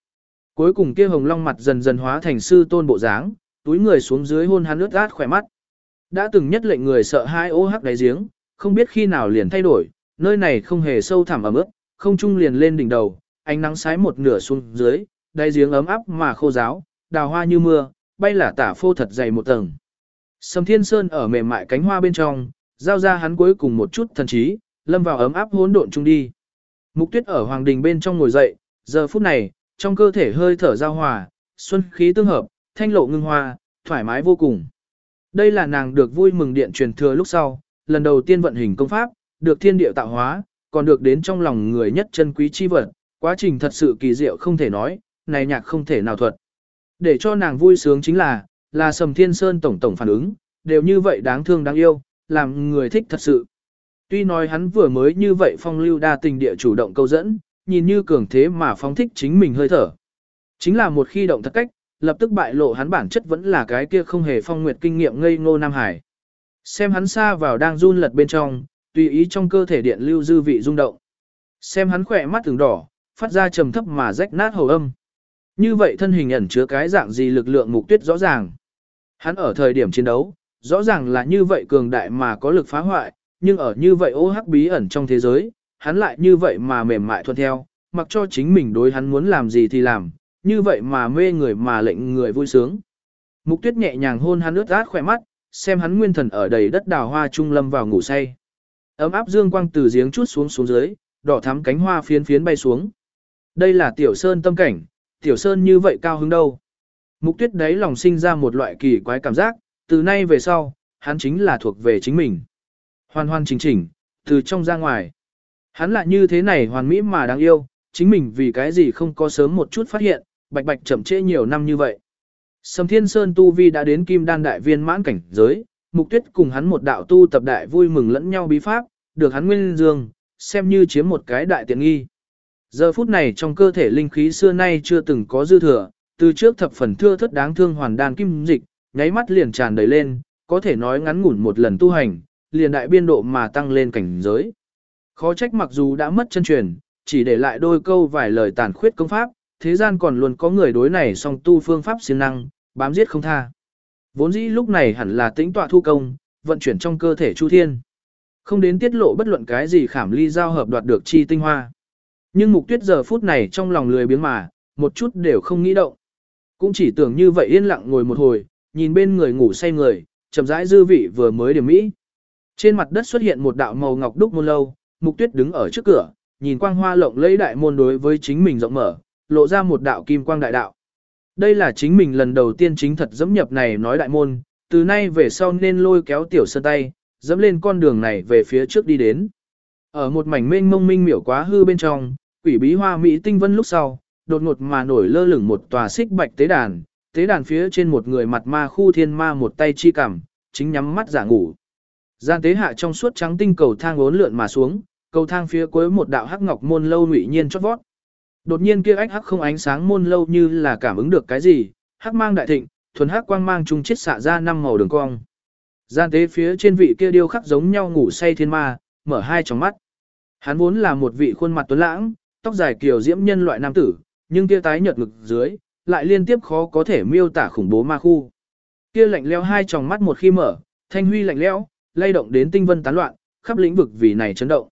Cuối cùng kia hồng long mặt dần dần hóa thành sư tôn bộ dáng, túi người xuống dưới hôn hắn ướt át khỏe mắt. Đã từng nhất lệnh người sợ hai ô hắc đáy giếng, không biết khi nào liền thay đổi, nơi này không hề sâu thẳm ẩm ướt, không trung liền lên đỉnh đầu, ánh nắng sái một nửa xuống dưới, đáy giếng ấm áp mà khô giáo, đào hoa như mưa, bay là tả phô thật dày một tầng. Sầm Thiên Sơn ở mềm mại cánh hoa bên trong, giao ra hắn cuối cùng một chút thần trí, lâm vào ấm áp hỗn độn chung đi. Mục Tuyết ở hoàng đình bên trong ngồi dậy, giờ phút này, trong cơ thể hơi thở giao hòa, xuân khí tương hợp, thanh lộ ngưng hoa, thoải mái vô cùng. Đây là nàng được vui mừng điện truyền thừa lúc sau, lần đầu tiên vận hình công pháp, được thiên địa tạo hóa, còn được đến trong lòng người nhất chân quý chi vật, quá trình thật sự kỳ diệu không thể nói, này nhạc không thể nào thuật. Để cho nàng vui sướng chính là, là Sầm Thiên Sơn tổng tổng phản ứng, đều như vậy đáng thương đáng yêu, làm người thích thật sự. Tuy nói hắn vừa mới như vậy phong lưu đa tình địa chủ động câu dẫn, nhìn như cường thế mà phóng thích chính mình hơi thở. Chính là một khi động thật cách, lập tức bại lộ hắn bản chất vẫn là cái kia không hề phong nguyệt kinh nghiệm ngây ngô Nam Hải. Xem hắn xa vào đang run lật bên trong, tùy ý trong cơ thể điện lưu dư vị rung động. Xem hắn khỏe mắt từng đỏ, phát ra trầm thấp mà rách nát hầu âm. Như vậy thân hình ẩn chứa cái dạng gì lực lượng mục tuyết rõ ràng. Hắn ở thời điểm chiến đấu, rõ ràng là như vậy cường đại mà có lực phá hoại, nhưng ở như vậy ô hắc bí ẩn trong thế giới, hắn lại như vậy mà mềm mại thuận theo, mặc cho chính mình đối hắn muốn làm gì thì làm, như vậy mà mê người mà lệnh người vui sướng. Mục tuyết nhẹ nhàng hôn hắn ướt át khỏe mắt, xem hắn nguyên thần ở đầy đất đào hoa trung lâm vào ngủ say. Ấm áp dương quang từ giếng chút xuống xuống dưới, đỏ thắm cánh hoa phiến phiến bay xuống. Đây là tiểu sơn tâm cảnh, tiểu sơn như vậy cao hứng đâu. Mục tuyết đấy lòng sinh ra một loại kỳ quái cảm giác, từ nay về sau, hắn chính là thuộc về chính mình. Hoàn hoàn chỉnh chỉnh, từ trong ra ngoài. Hắn lại như thế này hoàn mỹ mà đáng yêu, chính mình vì cái gì không có sớm một chút phát hiện, bạch bạch chậm trễ nhiều năm như vậy. Sầm Thiên Sơn Tu Vi đã đến kim đan đại viên mãn cảnh giới, mục tuyết cùng hắn một đạo tu tập đại vui mừng lẫn nhau bí pháp, được hắn nguyên dương, xem như chiếm một cái đại tiện nghi. Giờ phút này trong cơ thể linh khí xưa nay chưa từng có dư thừa, từ trước thập phần thưa thất đáng thương hoàn đan kim dịch, nháy mắt liền tràn đầy lên, có thể nói ngắn ngủn một lần tu hành, liền đại biên độ mà tăng lên cảnh giới. Khó trách mặc dù đã mất chân truyền, chỉ để lại đôi câu vài lời tàn khuyết công pháp, thế gian còn luôn có người đối này song tu phương pháp siêng năng, bám giết không tha. Vốn dĩ lúc này hẳn là tĩnh tọa thu công, vận chuyển trong cơ thể chu thiên. Không đến tiết lộ bất luận cái gì khảm ly giao hợp đoạt được chi tinh hoa. Nhưng mục tuyết giờ phút này trong lòng lười biếng mà, một chút đều không nghĩ động. Cũng chỉ tưởng như vậy yên lặng ngồi một hồi, nhìn bên người ngủ say người, chậm rãi dư vị vừa mới điểm mỹ. Trên mặt đất xuất hiện một đạo màu ngọc đúc môn lâu, mục tuyết đứng ở trước cửa, nhìn quang hoa lộng lẫy đại môn đối với chính mình rộng mở, lộ ra một đạo kim quang đại đạo. Đây là chính mình lần đầu tiên chính thật dẫm nhập này nói đại môn, từ nay về sau nên lôi kéo tiểu sơn tay, dẫm lên con đường này về phía trước đi đến. Ở một mảnh mênh mông minh miểu quá hư bên trong, quỷ bí hoa mỹ tinh vân lúc sau, đột ngột mà nổi lơ lửng một tòa xích bạch tế đàn, tế đàn phía trên một người mặt ma khu thiên ma một tay chi cằm, chính nhắm mắt giả ngủ. Gian tế hạ trong suốt trắng tinh cầu thang uốn lượn mà xuống, cầu thang phía cuối một đạo hắc ngọc môn lâu ngụy nhiên chót vót. Đột nhiên kia ách hắc không ánh sáng môn lâu như là cảm ứng được cái gì, hắc mang đại thịnh, thuần hắc quang mang trung chết xạ ra năm màu đường cong. Gian tế phía trên vị kia điêu khắc giống nhau ngủ say thiên ma, mở hai tròng mắt. Hắn vốn là một vị khuôn mặt tuấn lãng, tóc dài kiều diễm nhân loại nam tử, nhưng kia tái nhợt ngực dưới, lại liên tiếp khó có thể miêu tả khủng bố ma khu. Kia lạnh leo hai tròng mắt một khi mở, thanh huy lạnh lẽo, lay động đến tinh vân tán loạn, khắp lĩnh vực vì này chấn động.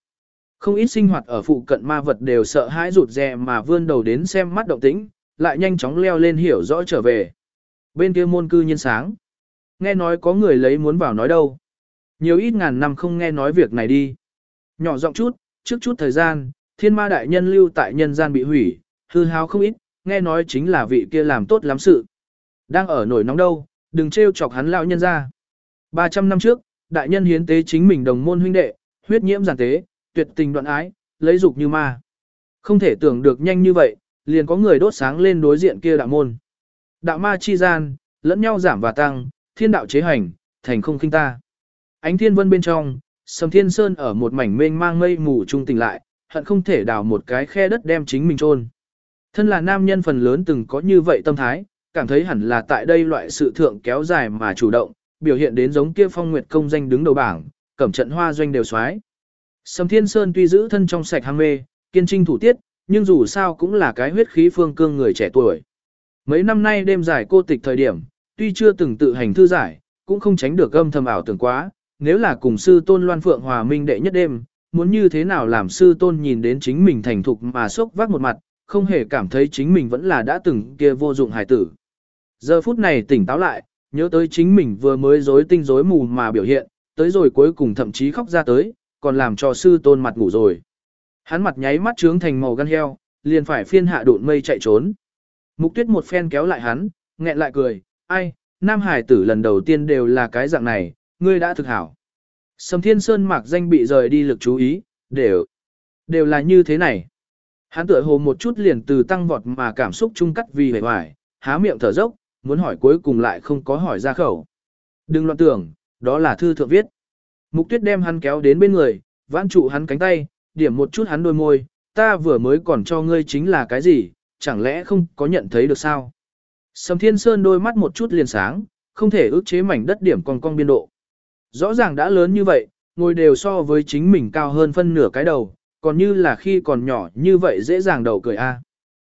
Không ít sinh hoạt ở phụ cận ma vật đều sợ hãi rụt rè mà vươn đầu đến xem mắt động tĩnh, lại nhanh chóng leo lên hiểu rõ trở về. Bên kia môn cư nhiên sáng. Nghe nói có người lấy muốn vào nói đâu. Nhiều ít ngàn năm không nghe nói việc này đi. Nhỏ giọng chút, trước chút thời gian, thiên ma đại nhân lưu tại nhân gian bị hủy, hư hao không ít, nghe nói chính là vị kia làm tốt lắm sự. Đang ở nổi nóng đâu, đừng trêu chọc hắn lão nhân ra. 300 năm trước, đại nhân hiến tế chính mình đồng môn huynh đệ, huyết nhiễm giản tế, tuyệt tình đoạn ái, lấy dục như ma. Không thể tưởng được nhanh như vậy, liền có người đốt sáng lên đối diện kia đạo môn. Đạo ma chi gian, lẫn nhau giảm và tăng, thiên đạo chế hành, thành không khinh ta. Ánh thiên vân bên trong, sầm thiên sơn ở một mảnh mênh mang mây mù trung tỉnh lại, hận không thể đào một cái khe đất đem chính mình chôn. Thân là nam nhân phần lớn từng có như vậy tâm thái, cảm thấy hẳn là tại đây loại sự thượng kéo dài mà chủ động, biểu hiện đến giống kia phong nguyệt công danh đứng đầu bảng, cẩm trận hoa doanh đều xoái. Sầm Thiên Sơn tuy giữ thân trong sạch ham mê, kiên trinh thủ tiết, nhưng dù sao cũng là cái huyết khí phương cương người trẻ tuổi. Mấy năm nay đêm dài cô tịch thời điểm, tuy chưa từng tự hành thư giải, cũng không tránh được âm thầm ảo tưởng quá, nếu là cùng sư tôn Loan Phượng Hòa Minh đệ nhất đêm, muốn như thế nào làm sư tôn nhìn đến chính mình thành thục mà sốc vác một mặt, không hề cảm thấy chính mình vẫn là đã từng kia vô dụng hài tử. Giờ phút này tỉnh táo lại, nhớ tới chính mình vừa mới rối tinh rối mù mà biểu hiện, tới rồi cuối cùng thậm chí khóc ra tới, còn làm cho sư tôn mặt ngủ rồi. Hắn mặt nháy mắt trướng thành màu gan heo, liền phải phiên hạ độn mây chạy trốn. Mục tuyết một phen kéo lại hắn, nghẹn lại cười, ai, nam hải tử lần đầu tiên đều là cái dạng này, ngươi đã thực hảo. Sầm thiên sơn mạc danh bị rời đi lực chú ý, đều, đều là như thế này. Hắn tựa hồ một chút liền từ tăng vọt mà cảm xúc trung cắt vì hề hoài, há miệng thở dốc, muốn hỏi cuối cùng lại không có hỏi ra khẩu. Đừng loạn tưởng, đó là thư thượng viết. Mục tuyết đem hắn kéo đến bên người, vãn trụ hắn cánh tay, điểm một chút hắn đôi môi, ta vừa mới còn cho ngươi chính là cái gì, chẳng lẽ không có nhận thấy được sao? Sầm thiên sơn đôi mắt một chút liền sáng, không thể ước chế mảnh đất điểm còn cong biên độ. Rõ ràng đã lớn như vậy, ngồi đều so với chính mình cao hơn phân nửa cái đầu, còn như là khi còn nhỏ như vậy dễ dàng đầu cười a.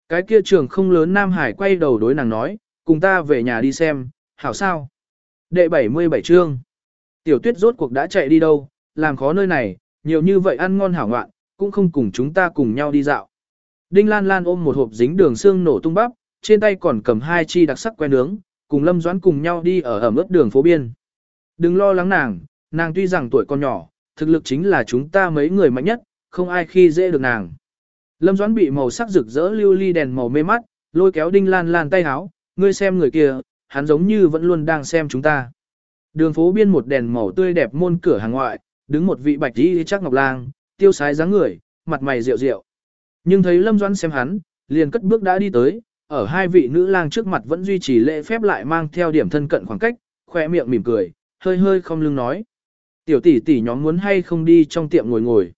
Cái kia trường không lớn Nam Hải quay đầu đối nàng nói, cùng ta về nhà đi xem, hảo sao? Đệ 77 chương. Tiểu tuyết rốt cuộc đã chạy đi đâu, làm khó nơi này, nhiều như vậy ăn ngon hảo ngoạn, cũng không cùng chúng ta cùng nhau đi dạo. Đinh Lan Lan ôm một hộp dính đường xương nổ tung bắp, trên tay còn cầm hai chi đặc sắc que nướng, cùng Lâm Doãn cùng nhau đi ở ẩm ướt đường phố biên. Đừng lo lắng nàng, nàng tuy rằng tuổi còn nhỏ, thực lực chính là chúng ta mấy người mạnh nhất, không ai khi dễ được nàng. Lâm Doãn bị màu sắc rực rỡ lưu ly đèn màu mê mắt, lôi kéo Đinh Lan Lan tay háo, ngươi xem người kia, hắn giống như vẫn luôn đang xem chúng ta. Đường phố biên một đèn màu tươi đẹp môn cửa hàng ngoại, đứng một vị bạch y chắc ngọc lang, tiêu sái dáng người, mặt mày rượu rượu. Nhưng thấy Lâm Doãn xem hắn, liền cất bước đã đi tới, ở hai vị nữ lang trước mặt vẫn duy trì lễ phép lại mang theo điểm thân cận khoảng cách, khoe miệng mỉm cười, hơi hơi không lưng nói. Tiểu tỷ tỷ nhóm muốn hay không đi trong tiệm ngồi ngồi.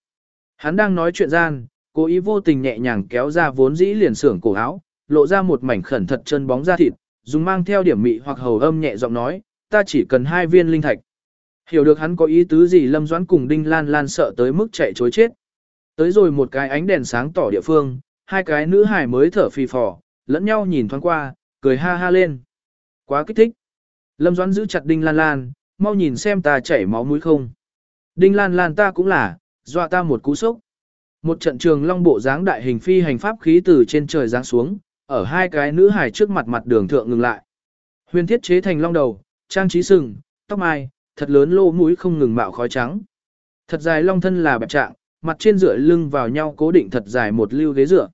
Hắn đang nói chuyện gian, cố ý vô tình nhẹ nhàng kéo ra vốn dĩ liền sưởng cổ áo, lộ ra một mảnh khẩn thật chân bóng da thịt, dùng mang theo điểm mị hoặc hầu âm nhẹ giọng nói, ta chỉ cần hai viên linh thạch. Hiểu được hắn có ý tứ gì Lâm Doãn cùng Đinh Lan Lan sợ tới mức chạy chối chết. Tới rồi một cái ánh đèn sáng tỏ địa phương, hai cái nữ hải mới thở phì phò, lẫn nhau nhìn thoáng qua, cười ha ha lên. Quá kích thích. Lâm Doãn giữ chặt Đinh Lan Lan, mau nhìn xem ta chảy máu mũi không. Đinh Lan Lan ta cũng là, dọa ta một cú sốc. Một trận trường long bộ dáng đại hình phi hành pháp khí từ trên trời giáng xuống, ở hai cái nữ hài trước mặt mặt đường thượng ngừng lại. Huyền thiết chế thành long đầu, trang trí sừng, tóc mai, thật lớn lô mũi không ngừng mạo khói trắng. Thật dài long thân là bẹp trạng, mặt trên rửa lưng vào nhau cố định thật dài một lưu ghế dựa.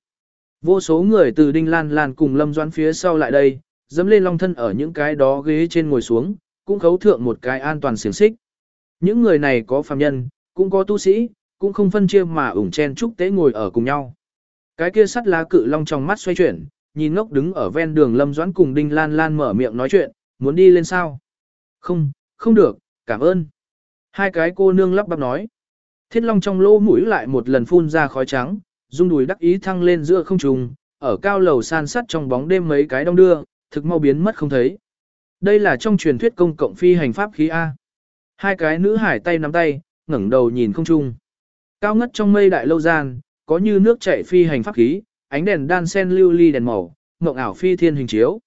Vô số người từ Đinh Lan Lan cùng Lâm Doãn phía sau lại đây, dẫm lên long thân ở những cái đó ghế trên ngồi xuống, cũng khấu thượng một cái an toàn xiềng xích. Những người này có phàm nhân, cũng có tu sĩ, cũng không phân chia mà ủng chen chúc tế ngồi ở cùng nhau. Cái kia sắt lá cự long trong mắt xoay chuyển, nhìn ngốc đứng ở ven đường Lâm Doãn cùng Đinh Lan Lan mở miệng nói chuyện, muốn đi lên sao? Không, không được, cảm ơn. Hai cái cô nương lắp bắp nói. Thiết long trong lỗ mũi lại một lần phun ra khói trắng, dung đùi đắc ý thăng lên giữa không trung, ở cao lầu san sắt trong bóng đêm mấy cái đông đưa, thực mau biến mất không thấy. Đây là trong truyền thuyết công cộng phi hành pháp khí A. Hai cái nữ hải tay nắm tay, ngẩng đầu nhìn không trung. Cao ngất trong mây đại lâu gian, có như nước chảy phi hành pháp khí, ánh đèn đan sen lưu ly đèn màu, mộng ảo phi thiên hình chiếu.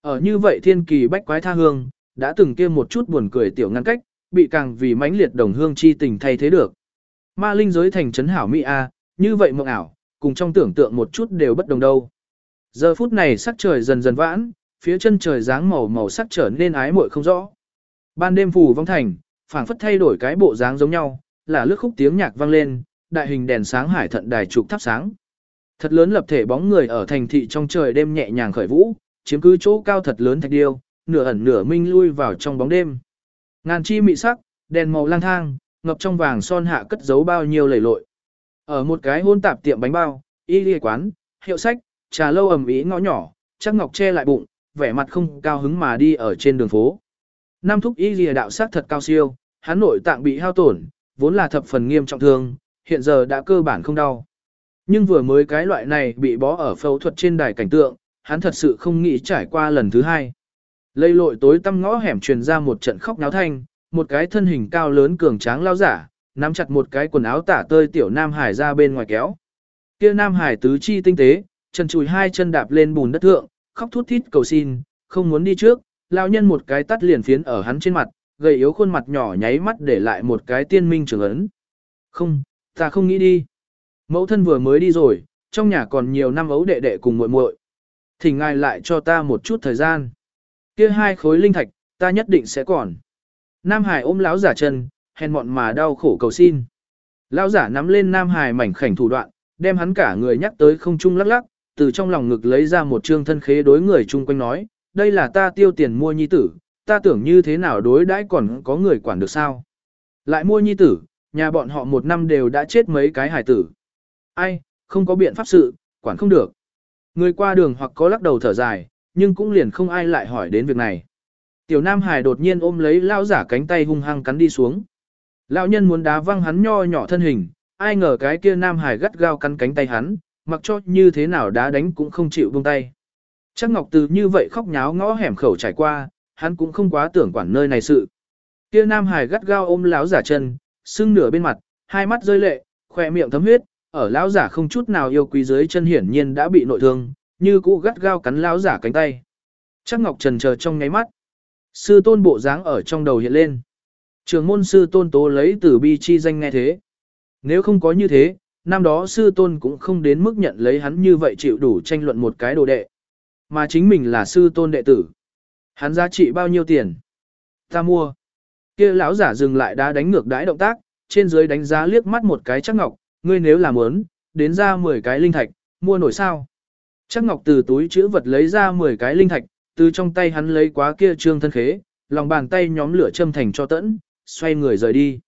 Ở như vậy thiên kỳ bách quái tha hương, đã từng kia một chút buồn cười tiểu ngăn cách, bị càng vì mãnh liệt đồng hương chi tình thay thế được. Ma linh giới thành trấn hảo mỹ a, như vậy mộng ảo, cùng trong tưởng tượng một chút đều bất đồng đâu. Giờ phút này sắc trời dần dần vãn, phía chân trời dáng màu màu sắc trở nên ái muội không rõ. Ban đêm phù vong thành, phảng phất thay đổi cái bộ dáng giống nhau, là lướt khúc tiếng nhạc vang lên, đại hình đèn sáng hải thận đài trục thắp sáng. Thật lớn lập thể bóng người ở thành thị trong trời đêm nhẹ nhàng khởi vũ, chiếm cứ chỗ cao thật lớn thạch điêu, nửa ẩn nửa minh lui vào trong bóng đêm. Ngàn chi mị sắc, đèn màu lang thang, ngập trong vàng son hạ cất giấu bao nhiêu lầy lội. Ở một cái hôn tạp tiệm bánh bao, y lìa quán, hiệu sách, trà lâu ẩm ý ngõ nhỏ, chắc ngọc che lại bụng, vẻ mặt không cao hứng mà đi ở trên đường phố. Nam thúc y lìa đạo sát thật cao siêu, hắn nội tạng bị hao tổn, vốn là thập phần nghiêm trọng thương, hiện giờ đã cơ bản không đau. Nhưng vừa mới cái loại này bị bó ở phẫu thuật trên đài cảnh tượng, hắn thật sự không nghĩ trải qua lần thứ hai. Lây lội tối tăm ngõ hẻm truyền ra một trận khóc náo thanh, một cái thân hình cao lớn cường tráng lao giả, nắm chặt một cái quần áo tả tơi tiểu Nam Hải ra bên ngoài kéo. Kia Nam Hải tứ chi tinh tế, chân chùi hai chân đạp lên bùn đất thượng, khóc thút thít cầu xin, không muốn đi trước, lao nhân một cái tắt liền phiến ở hắn trên mặt, gầy yếu khuôn mặt nhỏ nháy mắt để lại một cái tiên minh trường ấn. Không, ta không nghĩ đi. Mẫu thân vừa mới đi rồi, trong nhà còn nhiều năm ấu đệ đệ cùng muội muội. Thỉnh ngài lại cho ta một chút thời gian. Kia hai khối linh thạch, ta nhất định sẽ còn. Nam Hải ôm lão giả chân, hèn mọn mà đau khổ cầu xin. Lão giả nắm lên Nam Hải mảnh khảnh thủ đoạn, đem hắn cả người nhắc tới không trung lắc lắc, từ trong lòng ngực lấy ra một trương thân khế đối người chung quanh nói, đây là ta tiêu tiền mua nhi tử, ta tưởng như thế nào đối đãi còn có người quản được sao. Lại mua nhi tử, nhà bọn họ một năm đều đã chết mấy cái hải tử. Ai, không có biện pháp sự, quản không được. Người qua đường hoặc có lắc đầu thở dài, nhưng cũng liền không ai lại hỏi đến việc này. Tiểu Nam Hải đột nhiên ôm lấy lão giả cánh tay hung hăng cắn đi xuống. Lão nhân muốn đá văng hắn nho nhỏ thân hình, ai ngờ cái kia Nam Hải gắt gao cắn cánh tay hắn, mặc cho như thế nào đá đánh cũng không chịu buông tay. Chắc Ngọc Từ như vậy khóc nháo ngõ hẻm khẩu trải qua, hắn cũng không quá tưởng quản nơi này sự. Kia Nam Hải gắt gao ôm lão giả chân, sưng nửa bên mặt, hai mắt rơi lệ, khỏe miệng thấm huyết, ở lão giả không chút nào yêu quý dưới chân hiển nhiên đã bị nội thương, như cũ gắt gao cắn lão giả cánh tay. Chắc Ngọc Trần chờ trong nháy mắt. Sư tôn bộ dáng ở trong đầu hiện lên. Trường môn sư tôn tố lấy từ bi chi danh nghe thế. Nếu không có như thế, năm đó sư tôn cũng không đến mức nhận lấy hắn như vậy chịu đủ tranh luận một cái đồ đệ. Mà chính mình là sư tôn đệ tử. Hắn giá trị bao nhiêu tiền? Ta mua. Kia lão giả dừng lại đã đánh ngược đãi động tác, trên dưới đánh giá liếc mắt một cái chắc ngọc, ngươi nếu làm muốn, đến ra 10 cái linh thạch, mua nổi sao? Chắc ngọc từ túi chữ vật lấy ra 10 cái linh thạch, từ trong tay hắn lấy quá kia trương thân khế, lòng bàn tay nhóm lửa châm thành cho tẫn, xoay người rời đi.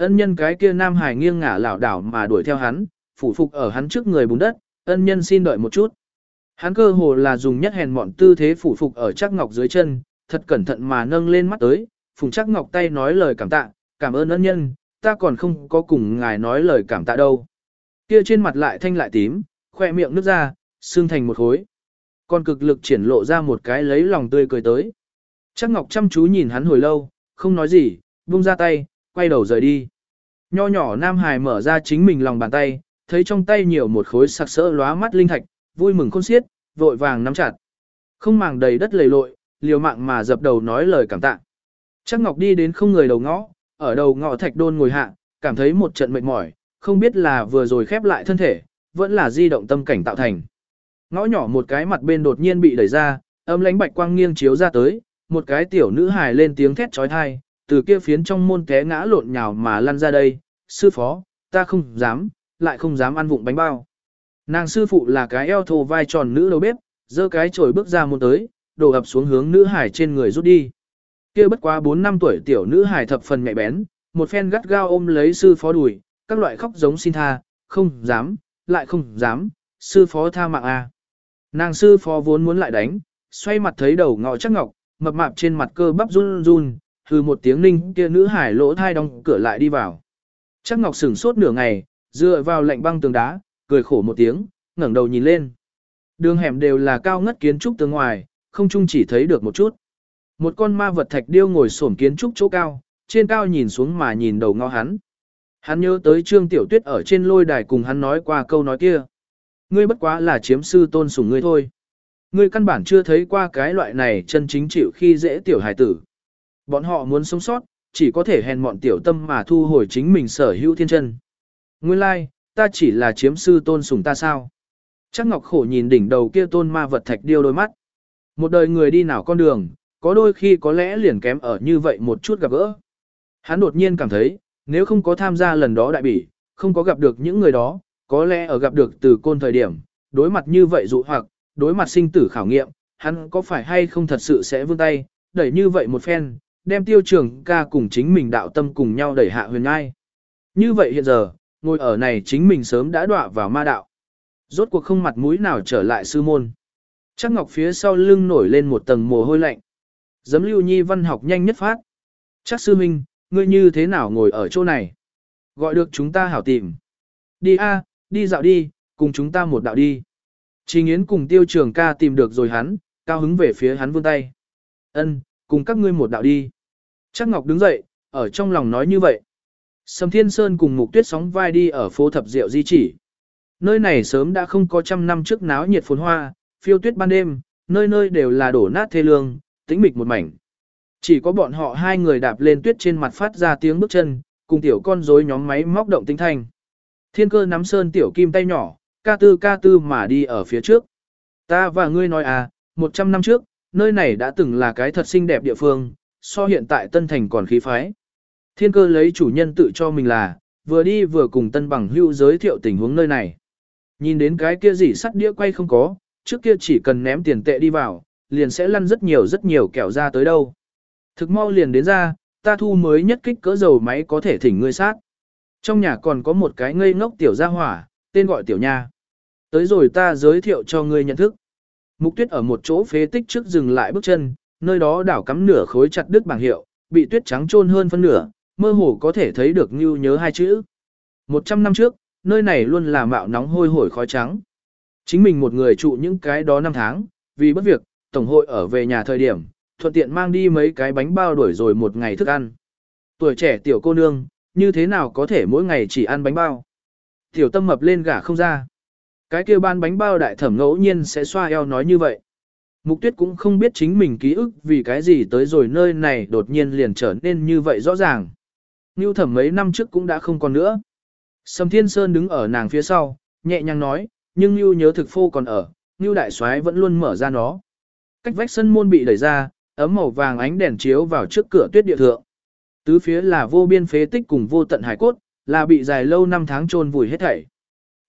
Ân nhân cái kia nam hải nghiêng ngả lảo đảo mà đuổi theo hắn, phủ phục ở hắn trước người bùn đất, ân nhân xin đợi một chút. Hắn cơ hồ là dùng nhất hèn mọn tư thế phủ phục ở chắc ngọc dưới chân, thật cẩn thận mà nâng lên mắt tới, phùng chắc ngọc tay nói lời cảm tạ, cảm ơn ân nhân, ta còn không có cùng ngài nói lời cảm tạ đâu. Kia trên mặt lại thanh lại tím, khoe miệng nước ra, xương thành một khối. Còn cực lực triển lộ ra một cái lấy lòng tươi cười tới. Chắc ngọc chăm chú nhìn hắn hồi lâu, không nói gì, buông ra tay, quay đầu rời đi. Nho nhỏ Nam Hải mở ra chính mình lòng bàn tay, thấy trong tay nhiều một khối sặc sỡ lóa mắt linh thạch, vui mừng khôn xiết, vội vàng nắm chặt. Không màng đầy đất lầy lội, liều mạng mà dập đầu nói lời cảm tạ. Chắc Ngọc đi đến không người đầu ngõ, ở đầu ngõ thạch đôn ngồi hạ, cảm thấy một trận mệt mỏi, không biết là vừa rồi khép lại thân thể, vẫn là di động tâm cảnh tạo thành. Ngõ nhỏ một cái mặt bên đột nhiên bị đẩy ra, âm lánh bạch quang nghiêng chiếu ra tới, một cái tiểu nữ hài lên tiếng thét trói thai, từ kia phiến trong môn té ngã lộn nhào mà lăn ra đây, sư phó, ta không dám, lại không dám ăn vụng bánh bao. Nàng sư phụ là cái eo thô vai tròn nữ đầu bếp, giơ cái chổi bước ra môn tới, đổ ập xuống hướng nữ hải trên người rút đi. Kia bất quá 4 năm tuổi tiểu nữ hải thập phần mẹ bén, một phen gắt gao ôm lấy sư phó đùi, các loại khóc giống xin tha, không dám, lại không dám, sư phó tha mạng a. Nàng sư phó vốn muốn lại đánh, xoay mặt thấy đầu ngọ chắc ngọc, mập mạp trên mặt cơ bắp run run, hừ một tiếng ninh kia nữ hải lỗ thai đóng cửa lại đi vào. Chắc ngọc sửng sốt nửa ngày, dựa vào lạnh băng tường đá, cười khổ một tiếng, ngẩng đầu nhìn lên. Đường hẻm đều là cao ngất kiến trúc tường ngoài, không chung chỉ thấy được một chút. Một con ma vật thạch điêu ngồi xổm kiến trúc chỗ cao, trên cao nhìn xuống mà nhìn đầu ngó hắn. Hắn nhớ tới Trương Tiểu Tuyết ở trên lôi đài cùng hắn nói qua câu nói kia. Ngươi bất quá là chiếm sư tôn sủng ngươi thôi. Ngươi căn bản chưa thấy qua cái loại này chân chính chịu khi dễ tiểu hài tử. Bọn họ muốn sống sót, chỉ có thể hèn mọn tiểu tâm mà thu hồi chính mình sở hữu thiên chân. Nguyên lai, like, ta chỉ là chiếm sư tôn sủng ta sao? Chắc ngọc khổ nhìn đỉnh đầu kia tôn ma vật thạch điêu đôi mắt. Một đời người đi nào con đường, có đôi khi có lẽ liền kém ở như vậy một chút gặp gỡ. Hắn đột nhiên cảm thấy, nếu không có tham gia lần đó đại bỉ, không có gặp được những người đó, Có lẽ ở gặp được từ côn thời điểm, đối mặt như vậy dụ hoặc, đối mặt sinh tử khảo nghiệm, hắn có phải hay không thật sự sẽ vươn tay, đẩy như vậy một phen, đem tiêu trường ca cùng chính mình đạo tâm cùng nhau đẩy hạ huyền ngai. Như vậy hiện giờ, ngồi ở này chính mình sớm đã đọa vào ma đạo. Rốt cuộc không mặt mũi nào trở lại sư môn. Chắc ngọc phía sau lưng nổi lên một tầng mồ hôi lạnh. Giấm lưu nhi văn học nhanh nhất phát. Chắc sư minh, ngươi như thế nào ngồi ở chỗ này? Gọi được chúng ta hảo tìm. Đi a, đi dạo đi, cùng chúng ta một đạo đi. Trình Yến cùng tiêu trường ca tìm được rồi hắn, cao hứng về phía hắn vươn tay. Ân, cùng các ngươi một đạo đi. Chắc Ngọc đứng dậy, ở trong lòng nói như vậy. Sầm Thiên Sơn cùng Mục Tuyết sóng vai đi ở phố thập diệu di chỉ. Nơi này sớm đã không có trăm năm trước náo nhiệt phồn hoa, phiêu tuyết ban đêm, nơi nơi đều là đổ nát thê lương, tĩnh mịch một mảnh. Chỉ có bọn họ hai người đạp lên tuyết trên mặt phát ra tiếng bước chân, cùng tiểu con rối nhóm máy móc động tinh thanh. Thiên cơ nắm sơn tiểu kim tay nhỏ, ca tư ca tư mà đi ở phía trước. Ta và ngươi nói à, một trăm năm trước, nơi này đã từng là cái thật xinh đẹp địa phương, so hiện tại Tân Thành còn khí phái. Thiên cơ lấy chủ nhân tự cho mình là, vừa đi vừa cùng Tân Bằng Hưu giới thiệu tình huống nơi này. Nhìn đến cái kia gì sắt đĩa quay không có, trước kia chỉ cần ném tiền tệ đi vào, liền sẽ lăn rất nhiều rất nhiều kẹo ra tới đâu. Thực mau liền đến ra, ta thu mới nhất kích cỡ dầu máy có thể thỉnh ngươi sát. Trong nhà còn có một cái ngây ngốc tiểu gia hỏa, tên gọi tiểu nha. Tới rồi ta giới thiệu cho ngươi nhận thức. Mục tuyết ở một chỗ phế tích trước dừng lại bước chân, nơi đó đảo cắm nửa khối chặt đứt bảng hiệu, bị tuyết trắng trôn hơn phân nửa, mơ hồ có thể thấy được như nhớ hai chữ. Một trăm năm trước, nơi này luôn là mạo nóng hôi hổi khói trắng. Chính mình một người trụ những cái đó năm tháng, vì bất việc, tổng hội ở về nhà thời điểm, thuận tiện mang đi mấy cái bánh bao đuổi rồi một ngày thức ăn. Tuổi trẻ tiểu cô nương, như thế nào có thể mỗi ngày chỉ ăn bánh bao. Tiểu tâm mập lên gả không ra. Cái kia ban bánh bao đại thẩm ngẫu nhiên sẽ xoa eo nói như vậy. Mục tuyết cũng không biết chính mình ký ức vì cái gì tới rồi nơi này đột nhiên liền trở nên như vậy rõ ràng. Ngưu thẩm mấy năm trước cũng đã không còn nữa. Sầm Thiên Sơn đứng ở nàng phía sau, nhẹ nhàng nói, nhưng Ngưu nhớ thực phô còn ở, Ngưu đại soái vẫn luôn mở ra nó. Cách vách sân môn bị đẩy ra, ấm màu vàng ánh đèn chiếu vào trước cửa tuyết địa thượng. Tứ phía là vô biên phế tích cùng vô tận hải cốt, là bị dài lâu năm tháng trôn vùi hết thảy.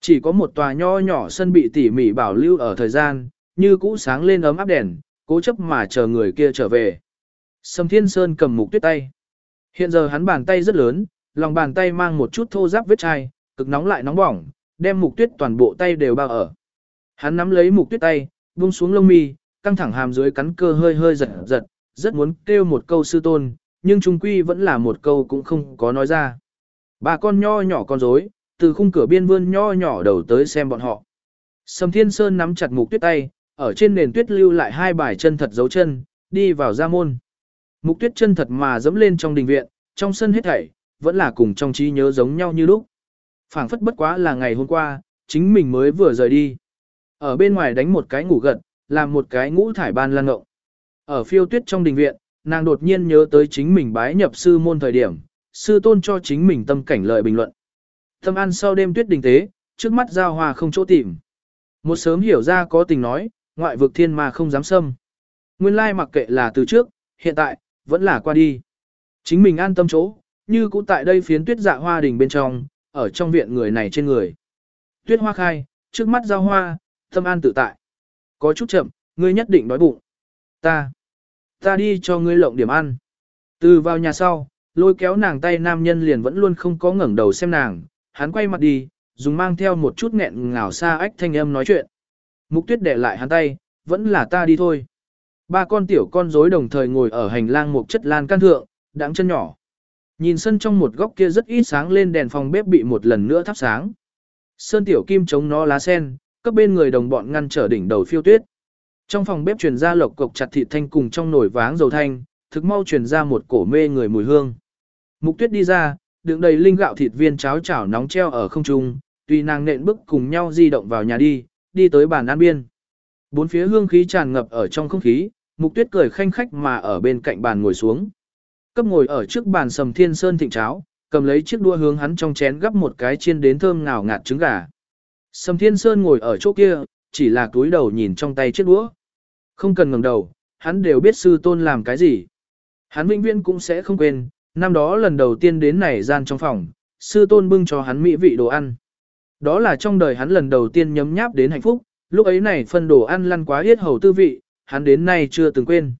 Chỉ có một tòa nho nhỏ sân bị tỉ mỉ bảo lưu ở thời gian, như cũ sáng lên ấm áp đèn, cố chấp mà chờ người kia trở về. Sầm Thiên Sơn cầm mục tuyết tay. Hiện giờ hắn bàn tay rất lớn, lòng bàn tay mang một chút thô ráp vết chai, cực nóng lại nóng bỏng, đem mục tuyết toàn bộ tay đều bao ở. Hắn nắm lấy mục tuyết tay, buông xuống lông mi, căng thẳng hàm dưới cắn cơ hơi hơi giật giật, rất muốn kêu một câu sư tôn, nhưng trung quy vẫn là một câu cũng không có nói ra. Bà con nho nhỏ con rối, từ khung cửa biên vươn nho nhỏ đầu tới xem bọn họ. Sầm Thiên Sơn nắm chặt mục tuyết tay, ở trên nền tuyết lưu lại hai bài chân thật dấu chân, đi vào ra môn. Mục tuyết chân thật mà dẫm lên trong đình viện, trong sân hết thảy, vẫn là cùng trong trí nhớ giống nhau như lúc. phảng phất bất quá là ngày hôm qua, chính mình mới vừa rời đi. Ở bên ngoài đánh một cái ngủ gật, làm một cái ngũ thải ban lan ngộng. Ở phiêu tuyết trong đình viện, nàng đột nhiên nhớ tới chính mình bái nhập sư môn thời điểm, sư tôn cho chính mình tâm cảnh lợi bình luận. Tâm ăn sau đêm tuyết đình tế, trước mắt giao hòa không chỗ tìm. Một sớm hiểu ra có tình nói, ngoại vực thiên mà không dám xâm. Nguyên lai mặc kệ là từ trước, hiện tại, vẫn là qua đi. Chính mình an tâm chỗ, như cũ tại đây phiến tuyết dạ hoa đình bên trong, ở trong viện người này trên người. Tuyết hoa khai, trước mắt giao hoa, tâm an tự tại. Có chút chậm, ngươi nhất định đói bụng. Ta, ta đi cho ngươi lộng điểm ăn. Từ vào nhà sau, lôi kéo nàng tay nam nhân liền vẫn luôn không có ngẩng đầu xem nàng, hắn quay mặt đi, dùng mang theo một chút nghẹn ngào xa ách thanh âm nói chuyện. Mục tuyết để lại hắn tay, vẫn là ta đi thôi. Ba con tiểu con rối đồng thời ngồi ở hành lang một chất lan can thượng, đáng chân nhỏ. Nhìn sân trong một góc kia rất ít sáng lên đèn phòng bếp bị một lần nữa thắp sáng. Sơn tiểu kim chống nó lá sen, cấp bên người đồng bọn ngăn trở đỉnh đầu phiêu tuyết. Trong phòng bếp truyền ra lộc cục chặt thịt thanh cùng trong nồi váng dầu thanh, thực mau truyền ra một cổ mê người mùi hương. Mục tuyết đi ra, đựng đầy linh gạo thịt viên cháo chảo nóng treo ở không trung, tùy nàng nện bước cùng nhau di động vào nhà đi, đi tới bàn ăn biên. Bốn phía hương khí tràn ngập ở trong không khí, mục tuyết cười khanh khách mà ở bên cạnh bàn ngồi xuống. Cấp ngồi ở trước bàn sầm thiên sơn thịnh cháo, cầm lấy chiếc đua hướng hắn trong chén gắp một cái chiên đến thơm ngào ngạt trứng gà. Sầm thiên sơn ngồi ở chỗ kia, chỉ là túi đầu nhìn trong tay chiếc đũa. Không cần ngẩng đầu, hắn đều biết sư tôn làm cái gì. Hắn vĩnh viễn cũng sẽ không quên, năm đó lần đầu tiên đến này gian trong phòng, sư tôn bưng cho hắn mỹ vị đồ ăn. Đó là trong đời hắn lần đầu tiên nhấm nháp đến hạnh phúc, lúc ấy này phân đồ ăn lăn quá hết hầu tư vị, hắn đến nay chưa từng quên.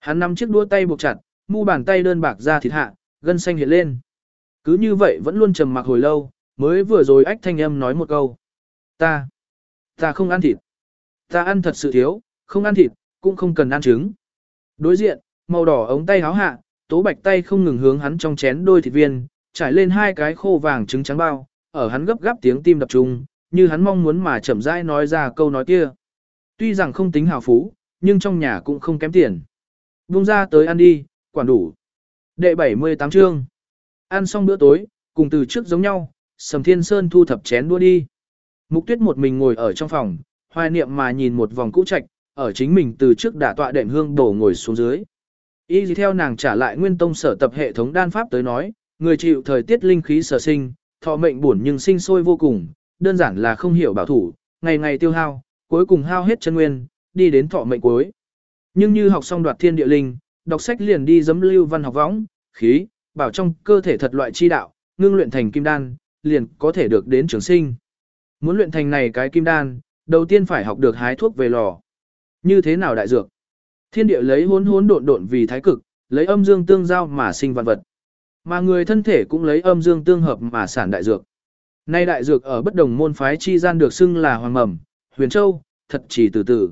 Hắn nắm chiếc đũa tay buộc chặt, mu bàn tay đơn bạc ra thịt hạ, gân xanh hiện lên. Cứ như vậy vẫn luôn trầm mặc hồi lâu, mới vừa rồi ách thanh âm nói một câu. Ta, ta không ăn thịt. Ta ăn thật sự thiếu, không ăn thịt, cũng không cần ăn trứng. Đối diện, màu đỏ ống tay háo hạ, tố bạch tay không ngừng hướng hắn trong chén đôi thịt viên, trải lên hai cái khô vàng trứng trắng bao, ở hắn gấp gáp tiếng tim đập trung, như hắn mong muốn mà chậm rãi nói ra câu nói kia. Tuy rằng không tính hào phú, nhưng trong nhà cũng không kém tiền. vung ra tới ăn đi, quản đủ. Đệ 78 chương. Ăn xong bữa tối, cùng từ trước giống nhau, Sầm Thiên Sơn thu thập chén đua đi. Mục Tuyết một mình ngồi ở trong phòng, hoài niệm mà nhìn một vòng cũ trạch, ở chính mình từ trước đã tọa đệm hương đổ ngồi xuống dưới. Y theo nàng trả lại nguyên tông sở tập hệ thống đan pháp tới nói, người chịu thời tiết linh khí sở sinh, thọ mệnh buồn nhưng sinh sôi vô cùng, đơn giản là không hiểu bảo thủ, ngày ngày tiêu hao, cuối cùng hao hết chân nguyên, đi đến thọ mệnh cuối. Nhưng như học xong đoạt thiên địa linh, đọc sách liền đi dấm lưu văn học võng, khí, bảo trong cơ thể thật loại chi đạo, ngưng luyện thành kim đan, liền có thể được đến trường sinh. Muốn luyện thành này cái kim đan, đầu tiên phải học được hái thuốc về lò. Như thế nào đại dược? Thiên địa lấy hỗn hỗn độn độn vì thái cực, lấy âm dương tương giao mà sinh vạn vật. Mà người thân thể cũng lấy âm dương tương hợp mà sản đại dược. Nay đại dược ở bất đồng môn phái chi gian được xưng là hoàng mầm, huyền châu, thật chỉ từ từ.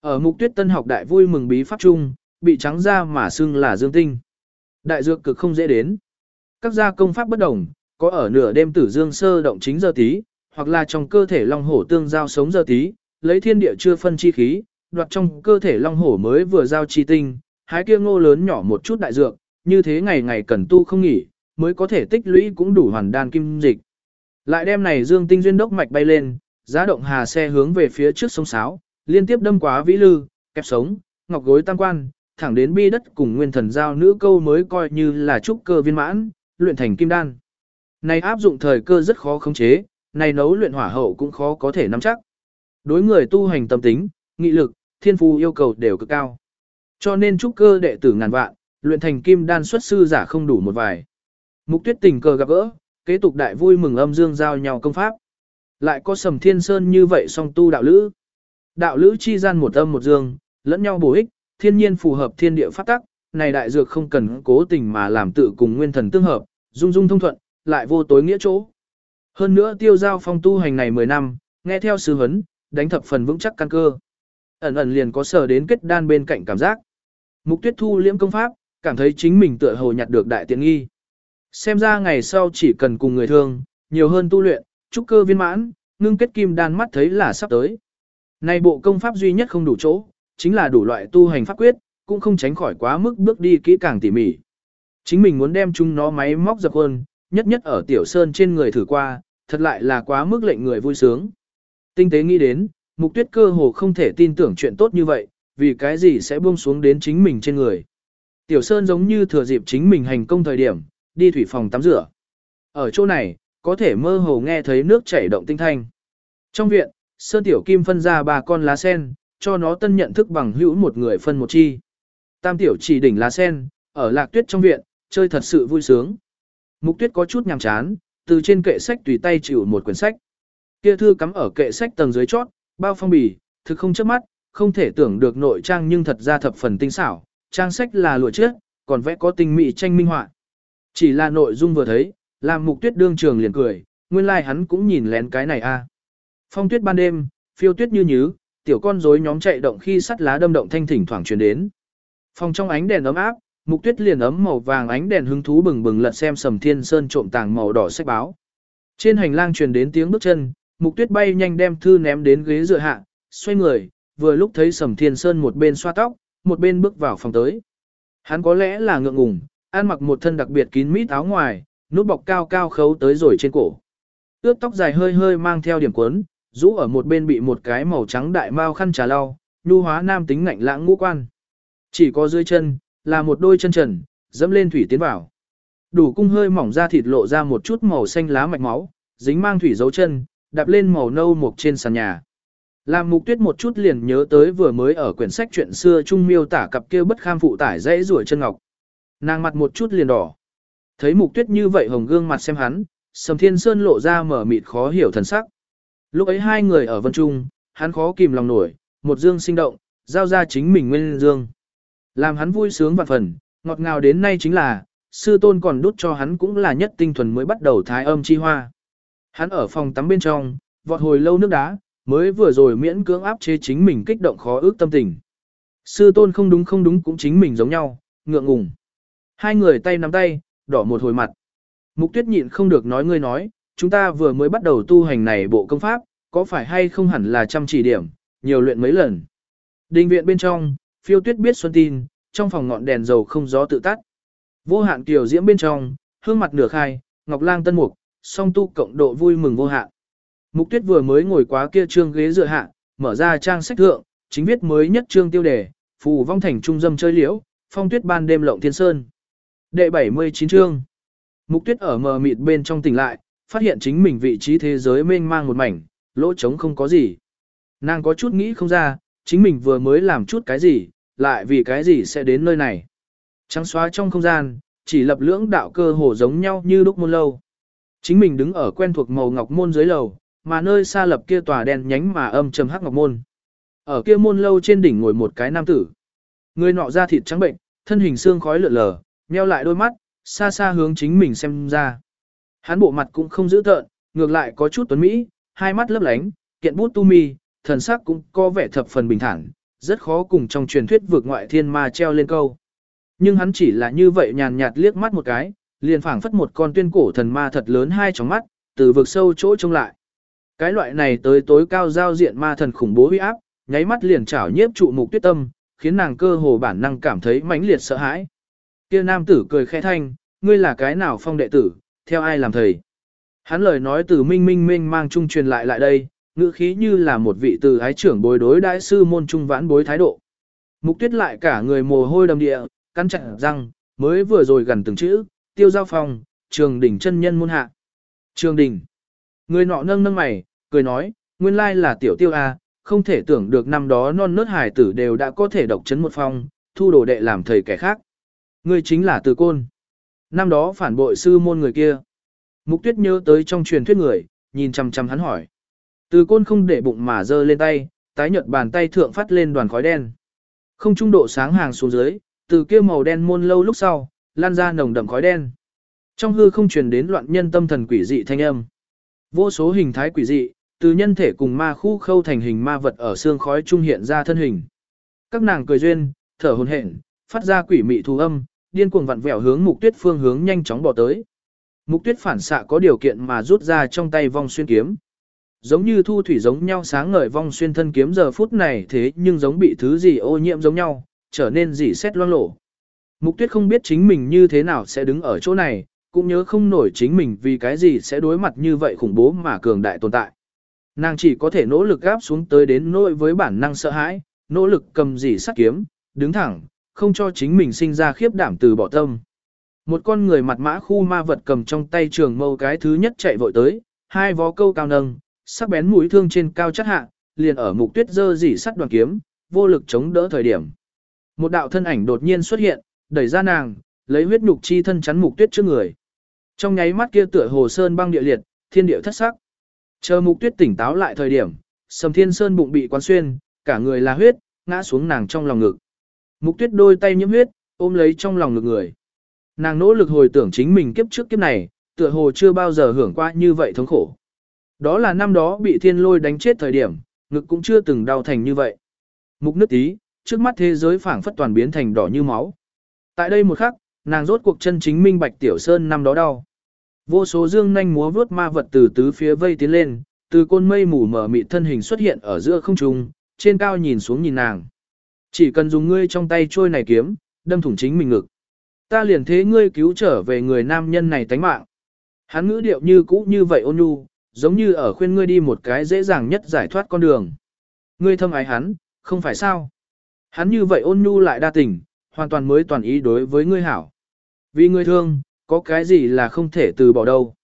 Ở mục tuyết tân học đại vui mừng bí pháp chung, bị trắng ra mà xưng là dương tinh. Đại dược cực không dễ đến. Các gia công pháp bất đồng, có ở nửa đêm tử dương sơ động chính giờ tí, hoặc là trong cơ thể long hổ tương giao sống giờ tí, lấy thiên địa chưa phân chi khí, đoạt trong cơ thể long hổ mới vừa giao chi tinh, hái kia ngô lớn nhỏ một chút đại dược, như thế ngày ngày cần tu không nghỉ, mới có thể tích lũy cũng đủ hoàn đan kim dịch. Lại đem này dương tinh duyên đốc mạch bay lên, giá động hà xe hướng về phía trước sông sáo, liên tiếp đâm quá vĩ lư, kẹp sống, ngọc gối tam quan, thẳng đến bi đất cùng nguyên thần giao nữ câu mới coi như là trúc cơ viên mãn, luyện thành kim đan. Này áp dụng thời cơ rất khó khống chế, này nấu luyện hỏa hậu cũng khó có thể nắm chắc. Đối người tu hành tâm tính, nghị lực, thiên phu yêu cầu đều cực cao. Cho nên trúc cơ đệ tử ngàn vạn, luyện thành kim đan xuất sư giả không đủ một vài. Mục tuyết tình cờ gặp gỡ, kế tục đại vui mừng âm dương giao nhau công pháp. Lại có sầm thiên sơn như vậy song tu đạo lữ. Đạo lữ chi gian một âm một dương, lẫn nhau bổ ích, thiên nhiên phù hợp thiên địa pháp tắc, này đại dược không cần cố tình mà làm tự cùng nguyên thần tương hợp, dung dung thông thuận, lại vô tối nghĩa chỗ. Hơn nữa tiêu giao phong tu hành này 10 năm, nghe theo sư huấn, đánh thập phần vững chắc căn cơ. Ẩn ẩn liền có sở đến kết đan bên cạnh cảm giác. Mục tuyết thu liễm công pháp, cảm thấy chính mình tựa hồ nhặt được đại tiện nghi. Xem ra ngày sau chỉ cần cùng người thương, nhiều hơn tu luyện, trúc cơ viên mãn, ngưng kết kim đan mắt thấy là sắp tới. Này bộ công pháp duy nhất không đủ chỗ, chính là đủ loại tu hành pháp quyết, cũng không tránh khỏi quá mức bước đi kỹ càng tỉ mỉ. Chính mình muốn đem chúng nó máy móc dập hơn, nhất nhất ở tiểu sơn trên người thử qua, thật lại là quá mức lệnh người vui sướng. Tinh tế nghĩ đến, mục tuyết cơ hồ không thể tin tưởng chuyện tốt như vậy, vì cái gì sẽ buông xuống đến chính mình trên người. Tiểu sơn giống như thừa dịp chính mình hành công thời điểm, đi thủy phòng tắm rửa. Ở chỗ này, có thể mơ hồ nghe thấy nước chảy động tinh thanh. Trong viện, Sơn Tiểu Kim phân ra ba con lá sen, cho nó tân nhận thức bằng hữu một người phân một chi. Tam Tiểu chỉ đỉnh lá sen, ở lạc tuyết trong viện, chơi thật sự vui sướng. Mục tuyết có chút nhàm chán, từ trên kệ sách tùy tay chịu một quyển sách. Kia thư cắm ở kệ sách tầng dưới chót, bao phong bì, thực không chớp mắt, không thể tưởng được nội trang nhưng thật ra thập phần tinh xảo, trang sách là lụa trước, còn vẽ có tinh mỹ tranh minh họa. Chỉ là nội dung vừa thấy, làm mục tuyết đương trường liền cười, nguyên lai like hắn cũng nhìn lén cái này a. Phong tuyết ban đêm, phiêu tuyết như nhứ, tiểu con rối nhóm chạy động khi sắt lá đâm động thanh thỉnh thoảng truyền đến. Phòng trong ánh đèn ấm áp, mục tuyết liền ấm màu vàng ánh đèn hứng thú bừng bừng lật xem sầm thiên sơn trộm tàng màu đỏ sách báo. Trên hành lang truyền đến tiếng bước chân, mục tuyết bay nhanh đem thư ném đến ghế dựa hạ, xoay người, vừa lúc thấy sầm thiên sơn một bên xoa tóc, một bên bước vào phòng tới. Hắn có lẽ là ngượng ngùng, ăn mặc một thân đặc biệt kín mít áo ngoài, nút bọc cao cao khấu tới rồi trên cổ. Ướt tóc dài hơi hơi mang theo điểm cuốn, rũ ở một bên bị một cái màu trắng đại mao khăn trà lau, nhu hóa nam tính ngạnh lãng ngũ quan. Chỉ có dưới chân, là một đôi chân trần, dẫm lên thủy tiến vào. Đủ cung hơi mỏng ra thịt lộ ra một chút màu xanh lá mạch máu, dính mang thủy dấu chân, đạp lên màu nâu mộc trên sàn nhà. Làm mục tuyết một chút liền nhớ tới vừa mới ở quyển sách chuyện xưa trung miêu tả cặp kia bất kham phụ tải dãy rủi chân ngọc. Nàng mặt một chút liền đỏ. Thấy mục tuyết như vậy hồng gương mặt xem hắn, Sầm Thiên Sơn lộ ra mở mịt khó hiểu thần sắc. Lúc ấy hai người ở vân trung, hắn khó kìm lòng nổi, một dương sinh động, giao ra chính mình nguyên dương. Làm hắn vui sướng vạn phần, ngọt ngào đến nay chính là, sư tôn còn đút cho hắn cũng là nhất tinh thuần mới bắt đầu thái âm chi hoa. Hắn ở phòng tắm bên trong, vọt hồi lâu nước đá, mới vừa rồi miễn cưỡng áp chế chính mình kích động khó ước tâm tình. Sư tôn không đúng không đúng cũng chính mình giống nhau, ngượng ngùng. Hai người tay nắm tay, đỏ một hồi mặt. Mục tuyết nhịn không được nói ngươi nói, chúng ta vừa mới bắt đầu tu hành này bộ công pháp, có phải hay không hẳn là chăm chỉ điểm, nhiều luyện mấy lần. Đình viện bên trong, phiêu tuyết biết xuân tin, trong phòng ngọn đèn dầu không gió tự tắt. Vô hạn kiều diễm bên trong, hương mặt nửa khai, ngọc lang tân mục, song tu cộng độ vui mừng vô hạn. Mục tuyết vừa mới ngồi quá kia trương ghế dựa hạ, mở ra trang sách thượng, chính viết mới nhất trương tiêu đề, phù vong thành trung dâm chơi liễu, phong tuyết ban đêm lộng thiên sơn. Đệ 79 chương. Mục tuyết ở mờ mịt bên trong tỉnh lại, phát hiện chính mình vị trí thế giới mênh mang một mảnh, lỗ trống không có gì. Nàng có chút nghĩ không ra, chính mình vừa mới làm chút cái gì, lại vì cái gì sẽ đến nơi này. Trắng xóa trong không gian, chỉ lập lưỡng đạo cơ hồ giống nhau như lúc môn lâu. Chính mình đứng ở quen thuộc màu ngọc môn dưới lầu, mà nơi xa lập kia tòa đen nhánh mà âm trầm hắc ngọc môn. Ở kia môn lâu trên đỉnh ngồi một cái nam tử. Người nọ da thịt trắng bệnh, thân hình xương khói lượn lờ, nheo lại đôi mắt, xa xa hướng chính mình xem ra. Hắn bộ mặt cũng không giữ tợn, ngược lại có chút tuấn mỹ, hai mắt lấp lánh, kiện bút tu mi, thần sắc cũng có vẻ thập phần bình thản, rất khó cùng trong truyền thuyết vượt ngoại thiên ma treo lên câu. Nhưng hắn chỉ là như vậy nhàn nhạt liếc mắt một cái, liền phảng phất một con tuyên cổ thần ma thật lớn hai tròng mắt, từ vực sâu chỗ trông lại. Cái loại này tới tối cao giao diện ma thần khủng bố huy áp, nháy mắt liền chảo nhiếp trụ mục tuyết tâm, khiến nàng cơ hồ bản năng cảm thấy mãnh liệt sợ hãi. Kia nam tử cười khẽ thanh, ngươi là cái nào phong đệ tử, theo ai làm thầy. Hắn lời nói từ minh minh minh mang trung truyền lại lại đây, ngữ khí như là một vị từ ái trưởng bối đối đại sư môn trung vãn bối thái độ. Mục tuyết lại cả người mồ hôi đầm địa, căn chặt răng, mới vừa rồi gần từng chữ, tiêu giao phong, trường đỉnh chân nhân môn hạ. Trường đỉnh. Người nọ nâng nâng mày, cười nói, nguyên lai là tiểu tiêu A, không thể tưởng được năm đó non nớt hải tử đều đã có thể độc chấn một phong, thu đồ đệ làm thầy kẻ khác. Người chính là từ côn. Năm đó phản bội sư môn người kia. Mục tuyết nhớ tới trong truyền thuyết người, nhìn chằm chằm hắn hỏi. Từ côn không để bụng mà giơ lên tay, tái nhợt bàn tay thượng phát lên đoàn khói đen. Không trung độ sáng hàng xuống dưới, từ kia màu đen môn lâu lúc sau, lan ra nồng đậm khói đen. Trong hư không truyền đến loạn nhân tâm thần quỷ dị thanh âm. Vô số hình thái quỷ dị, từ nhân thể cùng ma khu khâu thành hình ma vật ở xương khói trung hiện ra thân hình. Các nàng cười duyên, thở hồn hển, phát ra quỷ mị thu âm, điên cuồng vặn vẹo hướng mục tuyết phương hướng nhanh chóng bỏ tới. Mục tuyết phản xạ có điều kiện mà rút ra trong tay vong xuyên kiếm. Giống như thu thủy giống nhau sáng ngời vong xuyên thân kiếm giờ phút này thế nhưng giống bị thứ gì ô nhiễm giống nhau, trở nên dị xét loang lổ. Mục tuyết không biết chính mình như thế nào sẽ đứng ở chỗ này, cũng nhớ không nổi chính mình vì cái gì sẽ đối mặt như vậy khủng bố mà cường đại tồn tại. Nàng chỉ có thể nỗ lực gáp xuống tới đến nỗi với bản năng sợ hãi, nỗ lực cầm gì sắt kiếm, đứng thẳng, không cho chính mình sinh ra khiếp đảm từ bỏ tâm. Một con người mặt mã khu ma vật cầm trong tay trường mâu cái thứ nhất chạy vội tới, hai vó câu cao nâng, sắc bén mũi thương trên cao chất hạ, liền ở mục tuyết dơ dỉ sắt đoàn kiếm, vô lực chống đỡ thời điểm. Một đạo thân ảnh đột nhiên xuất hiện, đẩy ra nàng, lấy huyết nhục chi thân chắn mục tuyết trước người. Trong nháy mắt kia tựa hồ sơn băng địa liệt, thiên địa thất sắc. Chờ mục tuyết tỉnh táo lại thời điểm, sầm thiên sơn bụng bị quán xuyên, cả người là huyết, ngã xuống nàng trong lòng ngực. Mục tuyết đôi tay nhiễm huyết, ôm lấy trong lòng ngực người. Nàng nỗ lực hồi tưởng chính mình kiếp trước kiếp này, tựa hồ chưa bao giờ hưởng qua như vậy thống khổ. Đó là năm đó bị thiên lôi đánh chết thời điểm, ngực cũng chưa từng đau thành như vậy. Mục nước tí, trước mắt thế giới phảng phất toàn biến thành đỏ như máu. Tại đây một khắc, nàng rốt cuộc chân chính minh bạch tiểu sơn năm đó đau. Vô số dương nhanh múa vướt ma vật từ tứ phía vây tiến lên, từ côn mây mù mở mịt thân hình xuất hiện ở giữa không trung, trên cao nhìn xuống nhìn nàng. Chỉ cần dùng ngươi trong tay trôi này kiếm, đâm thủng chính mình ngực. Ta liền thế ngươi cứu trở về người nam nhân này tánh mạng. Hắn ngữ điệu như cũ như vậy ôn nhu, giống như ở khuyên ngươi đi một cái dễ dàng nhất giải thoát con đường. Ngươi thâm ái hắn, không phải sao? Hắn như vậy ôn nhu lại đa tình, hoàn toàn mới toàn ý đối với ngươi hảo. Vì ngươi thương, có cái gì là không thể từ bỏ đâu.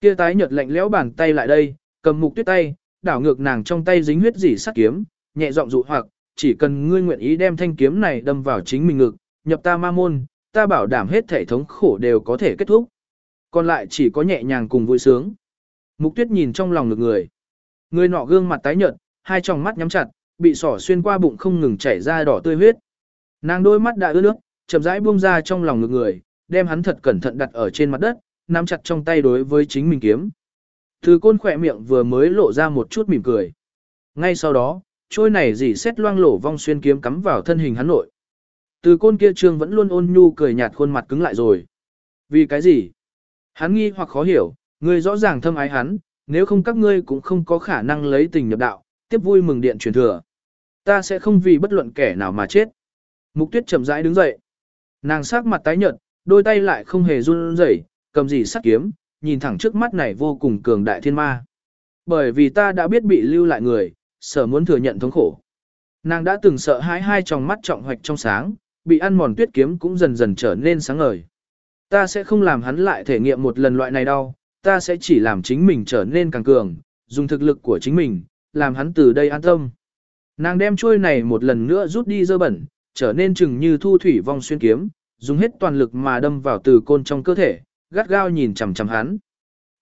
Kia tái nhợt lạnh lẽo bàn tay lại đây, cầm mục tuyết tay, đảo ngược nàng trong tay dính huyết dỉ sắt kiếm, nhẹ giọng dụ hoặc, chỉ cần ngươi nguyện ý đem thanh kiếm này đâm vào chính mình ngực, nhập ta ma môn, ta bảo đảm hết thể thống khổ đều có thể kết thúc. Còn lại chỉ có nhẹ nhàng cùng vui sướng. Mục tuyết nhìn trong lòng ngực người. Người nọ gương mặt tái nhợt, hai tròng mắt nhắm chặt, bị sỏ xuyên qua bụng không ngừng chảy ra đỏ tươi huyết. Nàng đôi mắt đã ướt nước, chậm rãi buông ra trong lòng ngực người, đem hắn thật cẩn thận đặt ở trên mặt đất, nắm chặt trong tay đối với chính mình kiếm. Từ côn khỏe miệng vừa mới lộ ra một chút mỉm cười. Ngay sau đó, trôi này dỉ xét loang lổ vong xuyên kiếm cắm vào thân hình hắn nội. Từ côn kia trương vẫn luôn ôn nhu cười nhạt khuôn mặt cứng lại rồi. Vì cái gì? Hắn nghi hoặc khó hiểu, người rõ ràng thâm ái hắn, nếu không các ngươi cũng không có khả năng lấy tình nhập đạo, tiếp vui mừng điện truyền thừa. Ta sẽ không vì bất luận kẻ nào mà chết. Mục tuyết chậm rãi đứng dậy. Nàng sắc mặt tái nhợt, đôi tay lại không hề run rẩy, cầm gì sắt kiếm, nhìn thẳng trước mắt này vô cùng cường đại thiên ma. Bởi vì ta đã biết bị lưu lại người, sợ muốn thừa nhận thống khổ. Nàng đã từng sợ hãi hai tròng mắt trọng hoạch trong sáng, bị ăn mòn tuyết kiếm cũng dần dần trở nên sáng ngời. Ta sẽ không làm hắn lại thể nghiệm một lần loại này đâu, ta sẽ chỉ làm chính mình trở nên càng cường, dùng thực lực của chính mình, làm hắn từ đây an tâm. Nàng đem chuôi này một lần nữa rút đi dơ bẩn, trở nên chừng như thu thủy vong xuyên kiếm, dùng hết toàn lực mà đâm vào từ côn trong cơ thể, gắt gao nhìn chằm chằm hắn.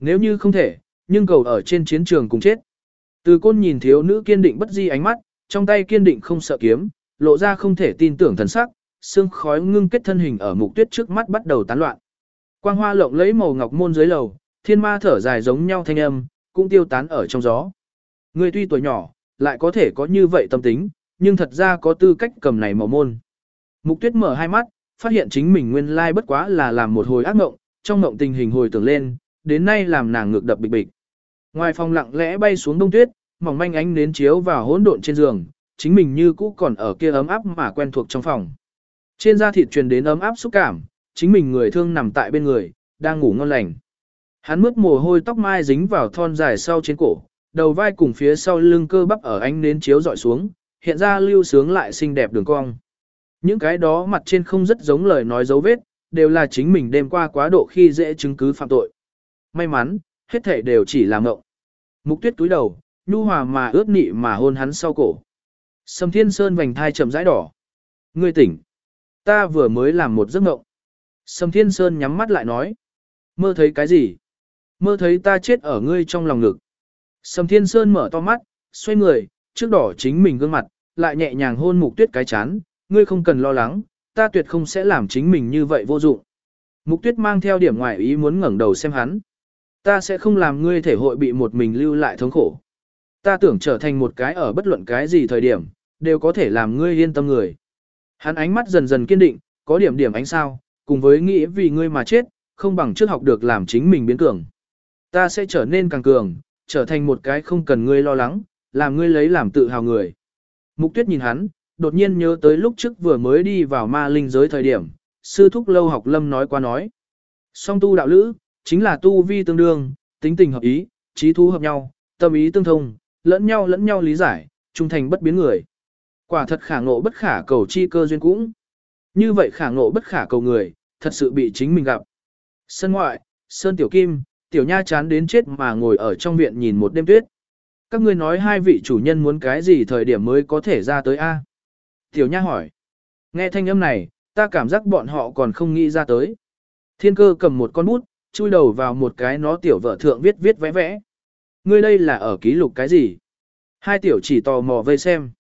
Nếu như không thể, nhưng cầu ở trên chiến trường cùng chết. Từ côn nhìn thiếu nữ kiên định bất di ánh mắt, trong tay kiên định không sợ kiếm, lộ ra không thể tin tưởng thần sắc, xương khói ngưng kết thân hình ở mục tuyết trước mắt bắt đầu tán loạn. Quang hoa lộng lấy màu ngọc môn dưới lầu, thiên ma thở dài giống nhau thanh âm, cũng tiêu tán ở trong gió. Người tuy tuổi nhỏ, lại có thể có như vậy tâm tính, nhưng thật ra có tư cách cầm này màu môn. Mục tuyết mở hai mắt, phát hiện chính mình nguyên lai bất quá là làm một hồi ác mộng, trong mộng tình hình hồi tưởng lên, đến nay làm nàng ngược đập bịch bịch. Ngoài phòng lặng lẽ bay xuống đông tuyết, mỏng manh ánh nến chiếu vào hỗn độn trên giường, chính mình như cũ còn ở kia ấm áp mà quen thuộc trong phòng. Trên da thịt truyền đến ấm áp xúc cảm, chính mình người thương nằm tại bên người, đang ngủ ngon lành. Hắn mướt mồ hôi tóc mai dính vào thon dài sau trên cổ, đầu vai cùng phía sau lưng cơ bắp ở ánh nến chiếu dọi xuống, hiện ra lưu sướng lại xinh đẹp đường cong. Những cái đó mặt trên không rất giống lời nói dấu vết, đều là chính mình đêm qua quá độ khi dễ chứng cứ phạm tội. May mắn, hết thể đều chỉ là ngộng. Mục tuyết túi đầu, nhu hòa mà ướt nị mà hôn hắn sau cổ. Sầm thiên sơn vành thai chậm rãi đỏ. Ngươi tỉnh. Ta vừa mới làm một giấc ngộng. Sầm thiên sơn nhắm mắt lại nói. Mơ thấy cái gì? Mơ thấy ta chết ở ngươi trong lòng ngực. Sầm thiên sơn mở to mắt, xoay người, trước đỏ chính mình gương mặt, lại nhẹ nhàng hôn mục tuyết cái chán. Ngươi không cần lo lắng, ta tuyệt không sẽ làm chính mình như vậy vô dụng. Mục tuyết mang theo điểm ngoại ý muốn ngẩng đầu xem hắn. Ta sẽ không làm ngươi thể hội bị một mình lưu lại thống khổ. Ta tưởng trở thành một cái ở bất luận cái gì thời điểm, đều có thể làm ngươi yên tâm người. Hắn ánh mắt dần dần kiên định, có điểm điểm ánh sao, cùng với nghĩ vì ngươi mà chết, không bằng trước học được làm chính mình biến cường. Ta sẽ trở nên càng cường, trở thành một cái không cần ngươi lo lắng, làm ngươi lấy làm tự hào người. Mục tuyết nhìn hắn, đột nhiên nhớ tới lúc trước vừa mới đi vào ma linh giới thời điểm, sư thúc lâu học lâm nói qua nói. Song tu đạo lữ, chính là tu vi tương đương, tính tình hợp ý, trí thú hợp nhau, tâm ý tương thông, lẫn nhau lẫn nhau lý giải, trung thành bất biến người. Quả thật khả ngộ bất khả cầu chi cơ duyên cũng. Như vậy khả ngộ bất khả cầu người, thật sự bị chính mình gặp. Sân ngoại, Sơn Tiểu Kim, Tiểu Nha chán đến chết mà ngồi ở trong viện nhìn một đêm tuyết. Các ngươi nói hai vị chủ nhân muốn cái gì thời điểm mới có thể ra tới A? Tiểu Nha hỏi. Nghe thanh âm này, ta cảm giác bọn họ còn không nghĩ ra tới. Thiên cơ cầm một con bút, chui đầu vào một cái nó tiểu vợ thượng viết viết vẽ vẽ. Ngươi đây là ở ký lục cái gì? Hai tiểu chỉ tò mò vây xem.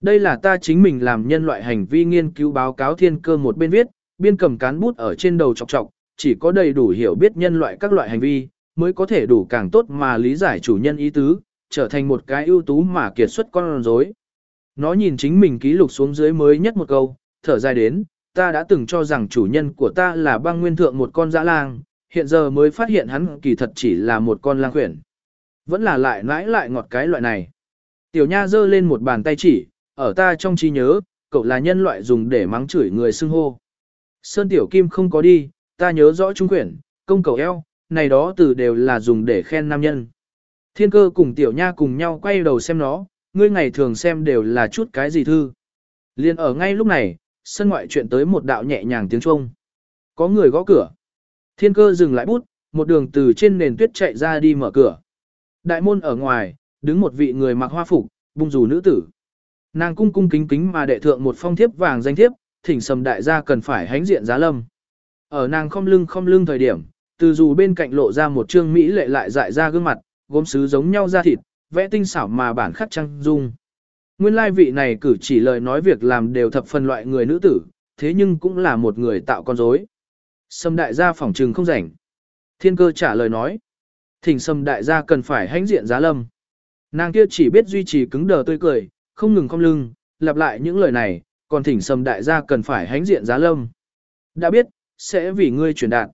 Đây là ta chính mình làm nhân loại hành vi nghiên cứu báo cáo thiên cơ một bên viết, biên cầm cán bút ở trên đầu chọc chọc, chỉ có đầy đủ hiểu biết nhân loại các loại hành vi, mới có thể đủ càng tốt mà lý giải chủ nhân ý tứ, trở thành một cái ưu tú mà kiệt xuất con rối. Nó nhìn chính mình ký lục xuống dưới mới nhất một câu, thở dài đến, ta đã từng cho rằng chủ nhân của ta là băng nguyên thượng một con dã lang, hiện giờ mới phát hiện hắn kỳ thật chỉ là một con lang khuyển. Vẫn là lại nãi lại ngọt cái loại này. Tiểu nha giơ lên một bàn tay chỉ, ở ta trong trí nhớ, cậu là nhân loại dùng để mắng chửi người xưng hô. Sơn Tiểu Kim không có đi, ta nhớ rõ trung quyển, công cầu eo, này đó từ đều là dùng để khen nam nhân. Thiên cơ cùng Tiểu Nha cùng nhau quay đầu xem nó, ngươi ngày thường xem đều là chút cái gì thư. Liên ở ngay lúc này, sân ngoại chuyện tới một đạo nhẹ nhàng tiếng Trung. Có người gõ cửa. Thiên cơ dừng lại bút, một đường từ trên nền tuyết chạy ra đi mở cửa. Đại môn ở ngoài, đứng một vị người mặc hoa phục, bung dù nữ tử. Nàng cung cung kính kính mà đệ thượng một phong thiếp vàng danh thiếp, thỉnh sầm đại gia cần phải hánh diện giá lâm. Ở nàng không lưng không lưng thời điểm, Từ dù bên cạnh lộ ra một trương Mỹ lệ lại dại ra gương mặt, gốm sứ giống nhau da thịt, vẽ tinh xảo mà bản khắc trăng dung. Nguyên lai vị này cử chỉ lời nói việc làm đều thập phần loại người nữ tử, thế nhưng cũng là một người tạo con rối. Sâm đại gia phỏng trừng không rảnh. Thiên cơ trả lời nói. Thỉnh sâm đại gia cần phải hãnh diện giá lâm. Nàng kia chỉ biết duy trì cứng đờ tươi cười, không ngừng cong lưng, lặp lại những lời này, còn thỉnh sâm đại gia cần phải hãnh diện giá lâm. Đã biết, sẽ vì ngươi chuyển đạt.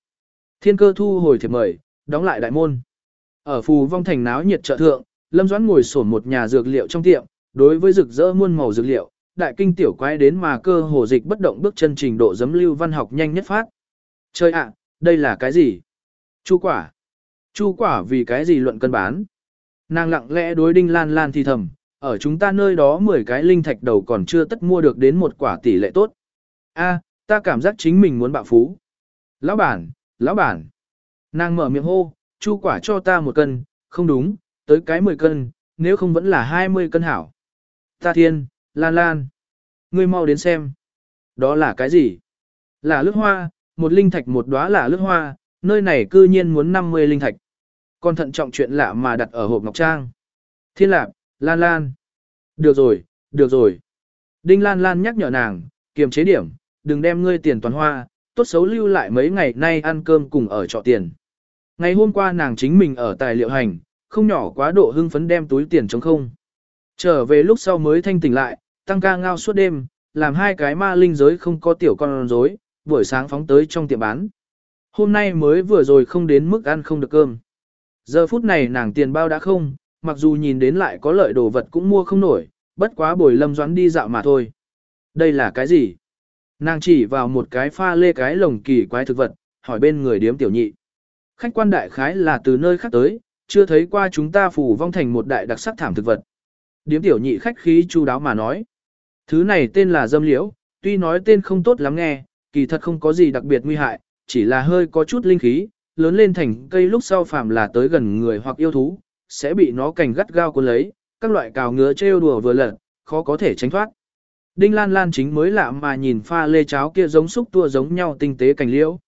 Thiên cơ thu hồi thiệp mời, đóng lại đại môn. Ở phù vong thành náo nhiệt trợ thượng, Lâm Doãn ngồi sổn một nhà dược liệu trong tiệm, đối với rực rỡ muôn màu dược liệu, đại kinh tiểu quái đến mà cơ hồ dịch bất động bước chân trình độ giấm lưu văn học nhanh nhất phát. Chơi ạ, đây là cái gì? Chu quả. Chu quả vì cái gì luận cân bán? Nàng lặng lẽ đối đinh lan lan thì thầm, ở chúng ta nơi đó 10 cái linh thạch đầu còn chưa tất mua được đến một quả tỷ lệ tốt. A, ta cảm giác chính mình muốn bạo phú. Lão bản, lão bản. Nàng mở miệng hô, chu quả cho ta một cân, không đúng, tới cái 10 cân, nếu không vẫn là 20 cân hảo. Ta thiên, lan lan. Ngươi mau đến xem. Đó là cái gì? Là lướt hoa, một linh thạch một đóa là lướt hoa, nơi này cư nhiên muốn 50 linh thạch. Còn thận trọng chuyện lạ mà đặt ở hộp ngọc trang. Thiên lạp, lan lan. Được rồi, được rồi. Đinh lan lan nhắc nhở nàng, kiềm chế điểm, đừng đem ngươi tiền toàn hoa, tốt xấu lưu lại mấy ngày nay ăn cơm cùng ở trọ tiền. Ngày hôm qua nàng chính mình ở tài liệu hành, không nhỏ quá độ hưng phấn đem túi tiền trống không. Trở về lúc sau mới thanh tỉnh lại, tăng ca ngao suốt đêm, làm hai cái ma linh giới không có tiểu con rối, buổi sáng phóng tới trong tiệm bán. Hôm nay mới vừa rồi không đến mức ăn không được cơm. Giờ phút này nàng tiền bao đã không, mặc dù nhìn đến lại có lợi đồ vật cũng mua không nổi, bất quá bồi lâm doãn đi dạo mà thôi. Đây là cái gì? Nàng chỉ vào một cái pha lê cái lồng kỳ quái thực vật, hỏi bên người điếm tiểu nhị. Khách quan đại khái là từ nơi khác tới, chưa thấy qua chúng ta phủ vong thành một đại đặc sắc thảm thực vật. Điếm tiểu nhị khách khí chu đáo mà nói. Thứ này tên là dâm liễu, tuy nói tên không tốt lắm nghe, kỳ thật không có gì đặc biệt nguy hại, chỉ là hơi có chút linh khí, lớn lên thành cây lúc sau phàm là tới gần người hoặc yêu thú, sẽ bị nó cành gắt gao cuốn lấy, các loại cào ngứa trêu đùa vừa lật, khó có thể tránh thoát. Đinh Lan Lan chính mới lạ mà nhìn pha lê cháo kia giống xúc tua giống nhau tinh tế cành liễu.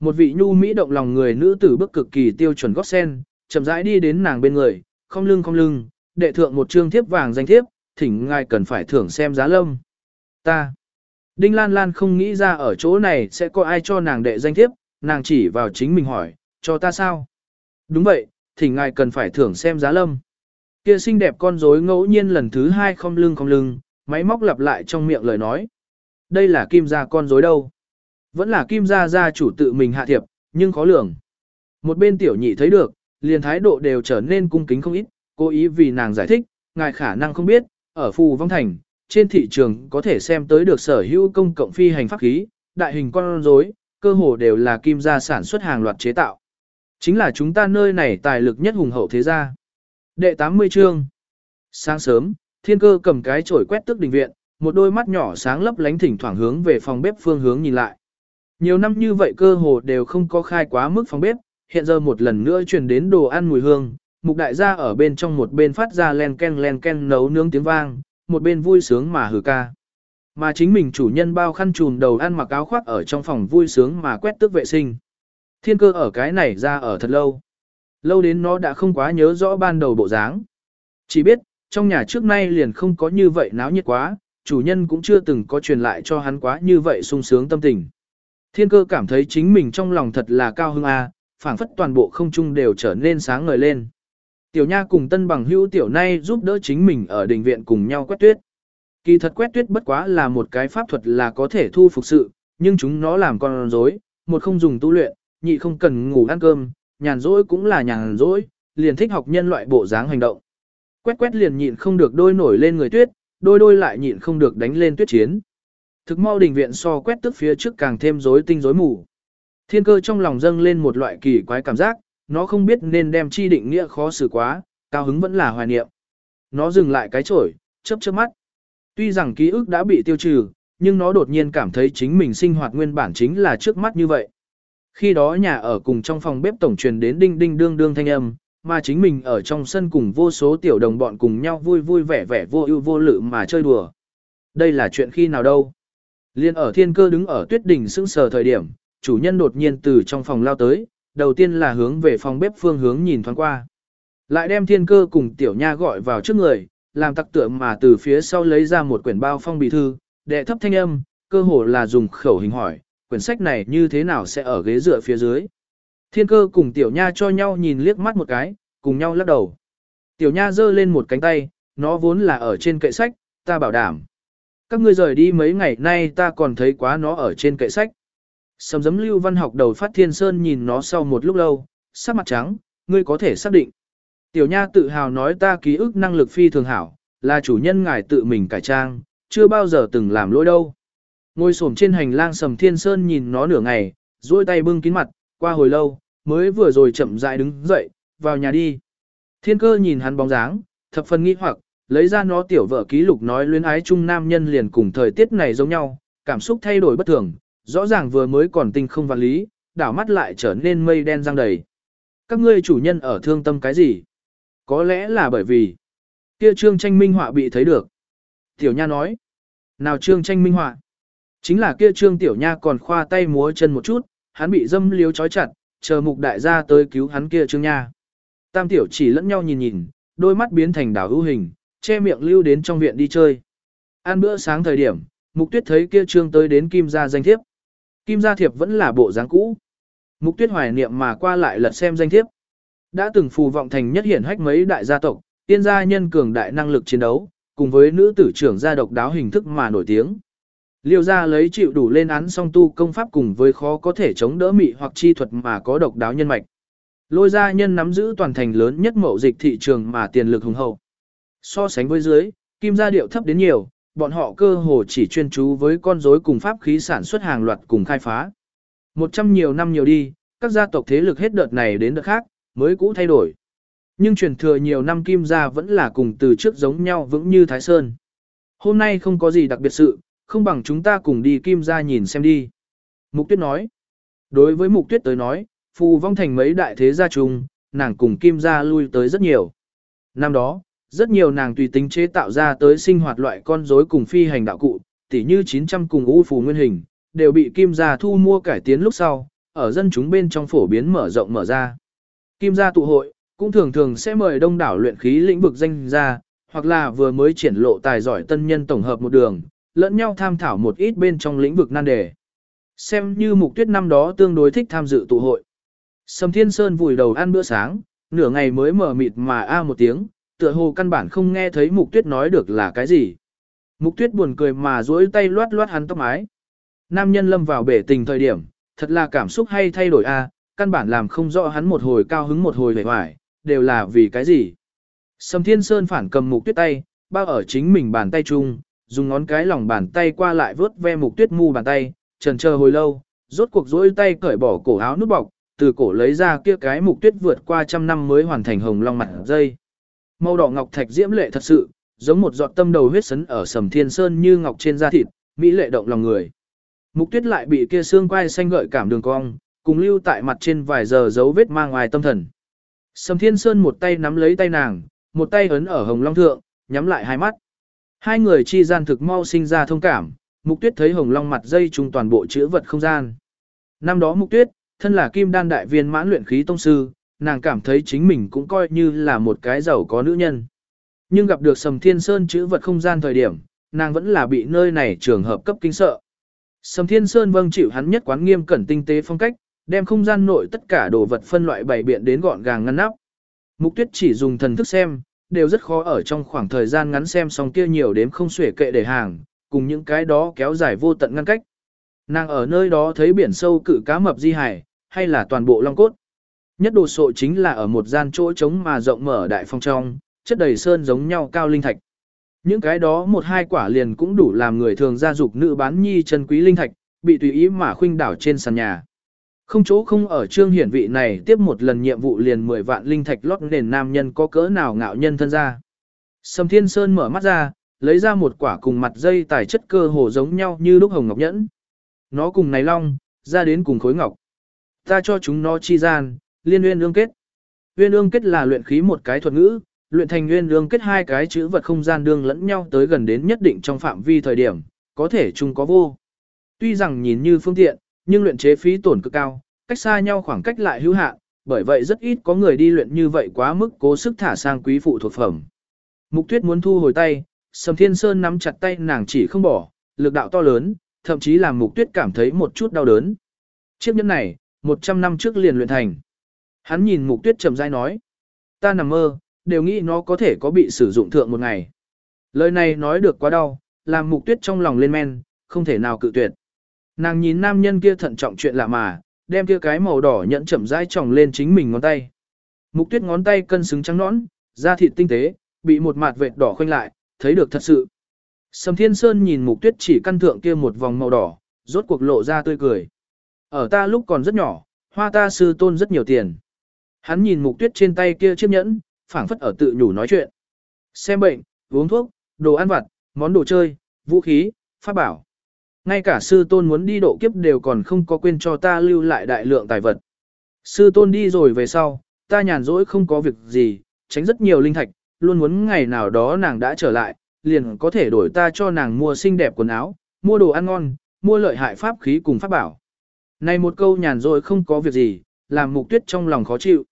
Một vị nhu mỹ động lòng người nữ tử bước cực kỳ tiêu chuẩn gót sen, chậm rãi đi đến nàng bên người, không lưng không lưng, đệ thượng một trương thiếp vàng danh thiếp, thỉnh ngài cần phải thưởng xem giá lâm. Ta. Đinh Lan Lan không nghĩ ra ở chỗ này sẽ có ai cho nàng đệ danh thiếp, nàng chỉ vào chính mình hỏi, cho ta sao? Đúng vậy, thỉnh ngài cần phải thưởng xem giá lâm. Kia xinh đẹp con rối ngẫu nhiên lần thứ hai không lưng không lưng, máy móc lặp lại trong miệng lời nói. Đây là kim gia con rối đâu? Vẫn là kim gia gia chủ tự mình hạ thiệp, nhưng khó lường. Một bên tiểu nhị thấy được, liền thái độ đều trở nên cung kính không ít, cố ý vì nàng giải thích, ngài khả năng không biết, ở phù vong thành, trên thị trường có thể xem tới được sở hữu công cộng phi hành pháp khí, đại hình con rối, cơ hồ đều là kim gia sản xuất hàng loạt chế tạo. Chính là chúng ta nơi này tài lực nhất hùng hậu thế gia. Đệ 80 chương. Sáng sớm, thiên cơ cầm cái chổi quét tước đình viện, một đôi mắt nhỏ sáng lấp lánh thỉnh thoảng hướng về phòng bếp phương hướng nhìn lại. Nhiều năm như vậy cơ hồ đều không có khai quá mức phòng bếp, hiện giờ một lần nữa truyền đến đồ ăn mùi hương, mục đại gia ở bên trong một bên phát ra len ken len ken nấu nướng tiếng vang, một bên vui sướng mà hừ ca. Mà chính mình chủ nhân bao khăn trùn đầu ăn mặc áo khoác ở trong phòng vui sướng mà quét tước vệ sinh. Thiên cơ ở cái này ra ở thật lâu. Lâu đến nó đã không quá nhớ rõ ban đầu bộ dáng. Chỉ biết, trong nhà trước nay liền không có như vậy náo nhiệt quá, chủ nhân cũng chưa từng có truyền lại cho hắn quá như vậy sung sướng tâm tình. Thiên cơ cảm thấy chính mình trong lòng thật là cao hưng a, à, phảng phất toàn bộ không trung đều trở nên sáng ngời lên. Tiểu Nha cùng Tân Bằng Hữu tiểu nay giúp đỡ chính mình ở đình viện cùng nhau quét tuyết. Kỳ thật quét tuyết bất quá là một cái pháp thuật là có thể thu phục sự, nhưng chúng nó làm con rối, một không dùng tu luyện, nhị không cần ngủ ăn cơm, nhàn rỗi cũng là nhàn rỗi, liền thích học nhân loại bộ dáng hành động. Quét quét liền nhịn không được đôi nổi lên người tuyết, đôi đôi lại nhịn không được đánh lên tuyết chiến. Thực mau đình viện so quét tức phía trước càng thêm rối tinh rối mù. Thiên cơ trong lòng dâng lên một loại kỳ quái cảm giác, nó không biết nên đem chi định nghĩa khó xử quá, cao hứng vẫn là hoài niệm. Nó dừng lại cái chổi, chớp chớp mắt. Tuy rằng ký ức đã bị tiêu trừ, nhưng nó đột nhiên cảm thấy chính mình sinh hoạt nguyên bản chính là trước mắt như vậy. Khi đó nhà ở cùng trong phòng bếp tổng truyền đến đinh đinh đương đương thanh âm, mà chính mình ở trong sân cùng vô số tiểu đồng bọn cùng nhau vui vui vẻ vẻ vô ưu vô lự mà chơi đùa. Đây là chuyện khi nào đâu? Liên ở thiên cơ đứng ở tuyết đỉnh sững sờ thời điểm, chủ nhân đột nhiên từ trong phòng lao tới, đầu tiên là hướng về phòng bếp phương hướng nhìn thoáng qua. Lại đem thiên cơ cùng tiểu nha gọi vào trước người, làm tặc tượng mà từ phía sau lấy ra một quyển bao phong bì thư, đệ thấp thanh âm, cơ hồ là dùng khẩu hình hỏi, quyển sách này như thế nào sẽ ở ghế dựa phía dưới. Thiên cơ cùng tiểu nha cho nhau nhìn liếc mắt một cái, cùng nhau lắc đầu. Tiểu nha giơ lên một cánh tay, nó vốn là ở trên kệ sách, ta bảo đảm. Các ngươi rời đi mấy ngày nay ta còn thấy quá nó ở trên kệ sách. Sầm giấm lưu văn học đầu phát thiên sơn nhìn nó sau một lúc lâu, sắc mặt trắng, ngươi có thể xác định. Tiểu nha tự hào nói ta ký ức năng lực phi thường hảo, là chủ nhân ngài tự mình cải trang, chưa bao giờ từng làm lỗi đâu. Ngồi xổm trên hành lang sầm thiên sơn nhìn nó nửa ngày, duỗi tay bưng kín mặt, qua hồi lâu, mới vừa rồi chậm rãi đứng dậy, vào nhà đi. Thiên cơ nhìn hắn bóng dáng, thập phần nghi hoặc, lấy ra nó tiểu vợ ký lục nói luyến ái chung nam nhân liền cùng thời tiết này giống nhau, cảm xúc thay đổi bất thường, rõ ràng vừa mới còn tinh không vạn lý, đảo mắt lại trở nên mây đen răng đầy. Các ngươi chủ nhân ở thương tâm cái gì? Có lẽ là bởi vì kia trương tranh minh họa bị thấy được. Tiểu Nha nói, nào trương tranh minh họa? Chính là kia trương Tiểu Nha còn khoa tay múa chân một chút, hắn bị dâm liếu trói chặt, chờ mục đại gia tới cứu hắn kia trương Nha. Tam Tiểu chỉ lẫn nhau nhìn nhìn, đôi mắt biến thành đảo hữu hình, che miệng lưu đến trong viện đi chơi. Ăn bữa sáng thời điểm, mục tuyết thấy kia trương tới đến kim gia danh thiếp. Kim gia thiệp vẫn là bộ dáng cũ. Mục tuyết hoài niệm mà qua lại lật xem danh thiếp. Đã từng phù vọng thành nhất hiển hách mấy đại gia tộc, tiên gia nhân cường đại năng lực chiến đấu, cùng với nữ tử trưởng gia độc đáo hình thức mà nổi tiếng. Liêu gia lấy chịu đủ lên án song tu công pháp cùng với khó có thể chống đỡ mị hoặc chi thuật mà có độc đáo nhân mạch. Lôi gia nhân nắm giữ toàn thành lớn nhất mậu dịch thị trường mà tiền lực hùng hậu. So sánh với dưới, kim gia điệu thấp đến nhiều, bọn họ cơ hồ chỉ chuyên chú với con rối cùng pháp khí sản xuất hàng loạt cùng khai phá. Một trăm nhiều năm nhiều đi, các gia tộc thế lực hết đợt này đến đợt khác, mới cũ thay đổi. Nhưng truyền thừa nhiều năm kim gia vẫn là cùng từ trước giống nhau vững như Thái Sơn. Hôm nay không có gì đặc biệt sự, không bằng chúng ta cùng đi kim gia nhìn xem đi. Mục tuyết nói. Đối với mục tuyết tới nói, phù vong thành mấy đại thế gia chung, nàng cùng kim gia lui tới rất nhiều. Năm đó, rất nhiều nàng tùy tính chế tạo ra tới sinh hoạt loại con rối cùng phi hành đạo cụ, tỉ như 900 cùng u phù nguyên hình, đều bị kim gia thu mua cải tiến lúc sau, ở dân chúng bên trong phổ biến mở rộng mở ra. Kim gia tụ hội, cũng thường thường sẽ mời đông đảo luyện khí lĩnh vực danh gia, hoặc là vừa mới triển lộ tài giỏi tân nhân tổng hợp một đường, lẫn nhau tham thảo một ít bên trong lĩnh vực nan đề. Xem như mục tuyết năm đó tương đối thích tham dự tụ hội. Sầm Thiên Sơn vùi đầu ăn bữa sáng, nửa ngày mới mở mịt mà a một tiếng, tựa hồ căn bản không nghe thấy mục tuyết nói được là cái gì. Mục tuyết buồn cười mà duỗi tay loát loát hắn tóc mái. Nam nhân lâm vào bể tình thời điểm, thật là cảm xúc hay thay đổi a, à, căn bản làm không rõ hắn một hồi cao hứng một hồi vẻ hoài, đều là vì cái gì. Sầm Thiên Sơn phản cầm mục tuyết tay, bao ở chính mình bàn tay chung, dùng ngón cái lòng bàn tay qua lại vớt ve mục tuyết mu bàn tay, trần chờ hồi lâu, rốt cuộc duỗi tay cởi bỏ cổ áo nút bọc, từ cổ lấy ra kia cái mục tuyết vượt qua trăm năm mới hoàn thành hồng long mặt dây. Màu đỏ ngọc thạch diễm lệ thật sự, giống một giọt tâm đầu huyết sấn ở sầm thiên sơn như ngọc trên da thịt, mỹ lệ động lòng người. Mục tuyết lại bị kia xương quai xanh gợi cảm đường cong, cùng lưu tại mặt trên vài giờ dấu vết mang ngoài tâm thần. Sầm thiên sơn một tay nắm lấy tay nàng, một tay ấn ở hồng long thượng, nhắm lại hai mắt. Hai người chi gian thực mau sinh ra thông cảm, mục tuyết thấy hồng long mặt dây trùng toàn bộ chữ vật không gian. Năm đó mục tuyết, thân là kim đan đại viên mãn luyện khí tông sư, nàng cảm thấy chính mình cũng coi như là một cái giàu có nữ nhân. Nhưng gặp được Sầm Thiên Sơn chữ vật không gian thời điểm, nàng vẫn là bị nơi này trường hợp cấp kinh sợ. Sầm Thiên Sơn vâng chịu hắn nhất quán nghiêm cẩn tinh tế phong cách, đem không gian nội tất cả đồ vật phân loại bày biện đến gọn gàng ngăn nắp. Mục Tuyết chỉ dùng thần thức xem, đều rất khó ở trong khoảng thời gian ngắn xem xong kia nhiều đếm không xuể kệ để hàng, cùng những cái đó kéo dài vô tận ngăn cách. Nàng ở nơi đó thấy biển sâu cự cá mập di hải, hay là toàn bộ long cốt. Nhất đồ sộ chính là ở một gian chỗ trống mà rộng mở đại phong trong, chất đầy sơn giống nhau cao linh thạch. Những cái đó một hai quả liền cũng đủ làm người thường gia dục nữ bán nhi chân quý linh thạch, bị tùy ý mà khuynh đảo trên sàn nhà. Không chỗ không ở trương hiển vị này tiếp một lần nhiệm vụ liền 10 vạn linh thạch lót nền nam nhân có cỡ nào ngạo nhân thân ra. Sầm Thiên Sơn mở mắt ra, lấy ra một quả cùng mặt dây tài chất cơ hồ giống nhau như lúc hồng ngọc nhẫn. Nó cùng này long, ra đến cùng khối ngọc. Ta cho chúng nó chi gian, liên nguyên ương kết. Nguyên ương kết là luyện khí một cái thuật ngữ, luyện thành nguyên ương kết hai cái chữ vật không gian đương lẫn nhau tới gần đến nhất định trong phạm vi thời điểm, có thể chung có vô. Tuy rằng nhìn như phương tiện, nhưng luyện chế phí tổn cực cao, cách xa nhau khoảng cách lại hữu hạn, bởi vậy rất ít có người đi luyện như vậy quá mức cố sức thả sang quý phụ thuộc phẩm. Mục tuyết muốn thu hồi tay, Sầm Thiên Sơn nắm chặt tay nàng chỉ không bỏ, lực đạo to lớn, thậm chí làm mục tuyết cảm thấy một chút đau đớn. Chiếc nhẫn này, 100 năm trước liền luyện thành. Hắn nhìn mục tuyết chậm rãi nói. Ta nằm mơ, đều nghĩ nó có thể có bị sử dụng thượng một ngày. Lời này nói được quá đau, làm mục tuyết trong lòng lên men, không thể nào cự tuyệt. Nàng nhìn nam nhân kia thận trọng chuyện lạ mà, đem kia cái màu đỏ nhẫn chậm rãi tròng lên chính mình ngón tay. Mục tuyết ngón tay cân xứng trắng nõn, da thịt tinh tế, bị một mạt vệt đỏ khoanh lại, thấy được thật sự. Sầm Thiên Sơn nhìn mục tuyết chỉ căn thượng kia một vòng màu đỏ, rốt cuộc lộ ra tươi cười. Ở ta lúc còn rất nhỏ, hoa ta sư tôn rất nhiều tiền. Hắn nhìn mục tuyết trên tay kia chiếc nhẫn, phảng phất ở tự nhủ nói chuyện. Xem bệnh, uống thuốc, đồ ăn vặt, món đồ chơi, vũ khí, pháp bảo. Ngay cả sư tôn muốn đi độ kiếp đều còn không có quên cho ta lưu lại đại lượng tài vật. Sư tôn đi rồi về sau, ta nhàn rỗi không có việc gì, tránh rất nhiều linh thạch, luôn muốn ngày nào đó nàng đã trở lại, liền có thể đổi ta cho nàng mua xinh đẹp quần áo, mua đồ ăn ngon, mua lợi hại pháp khí cùng pháp bảo. Này một câu nhàn rỗi không có việc gì, làm mục tuyết trong lòng khó chịu.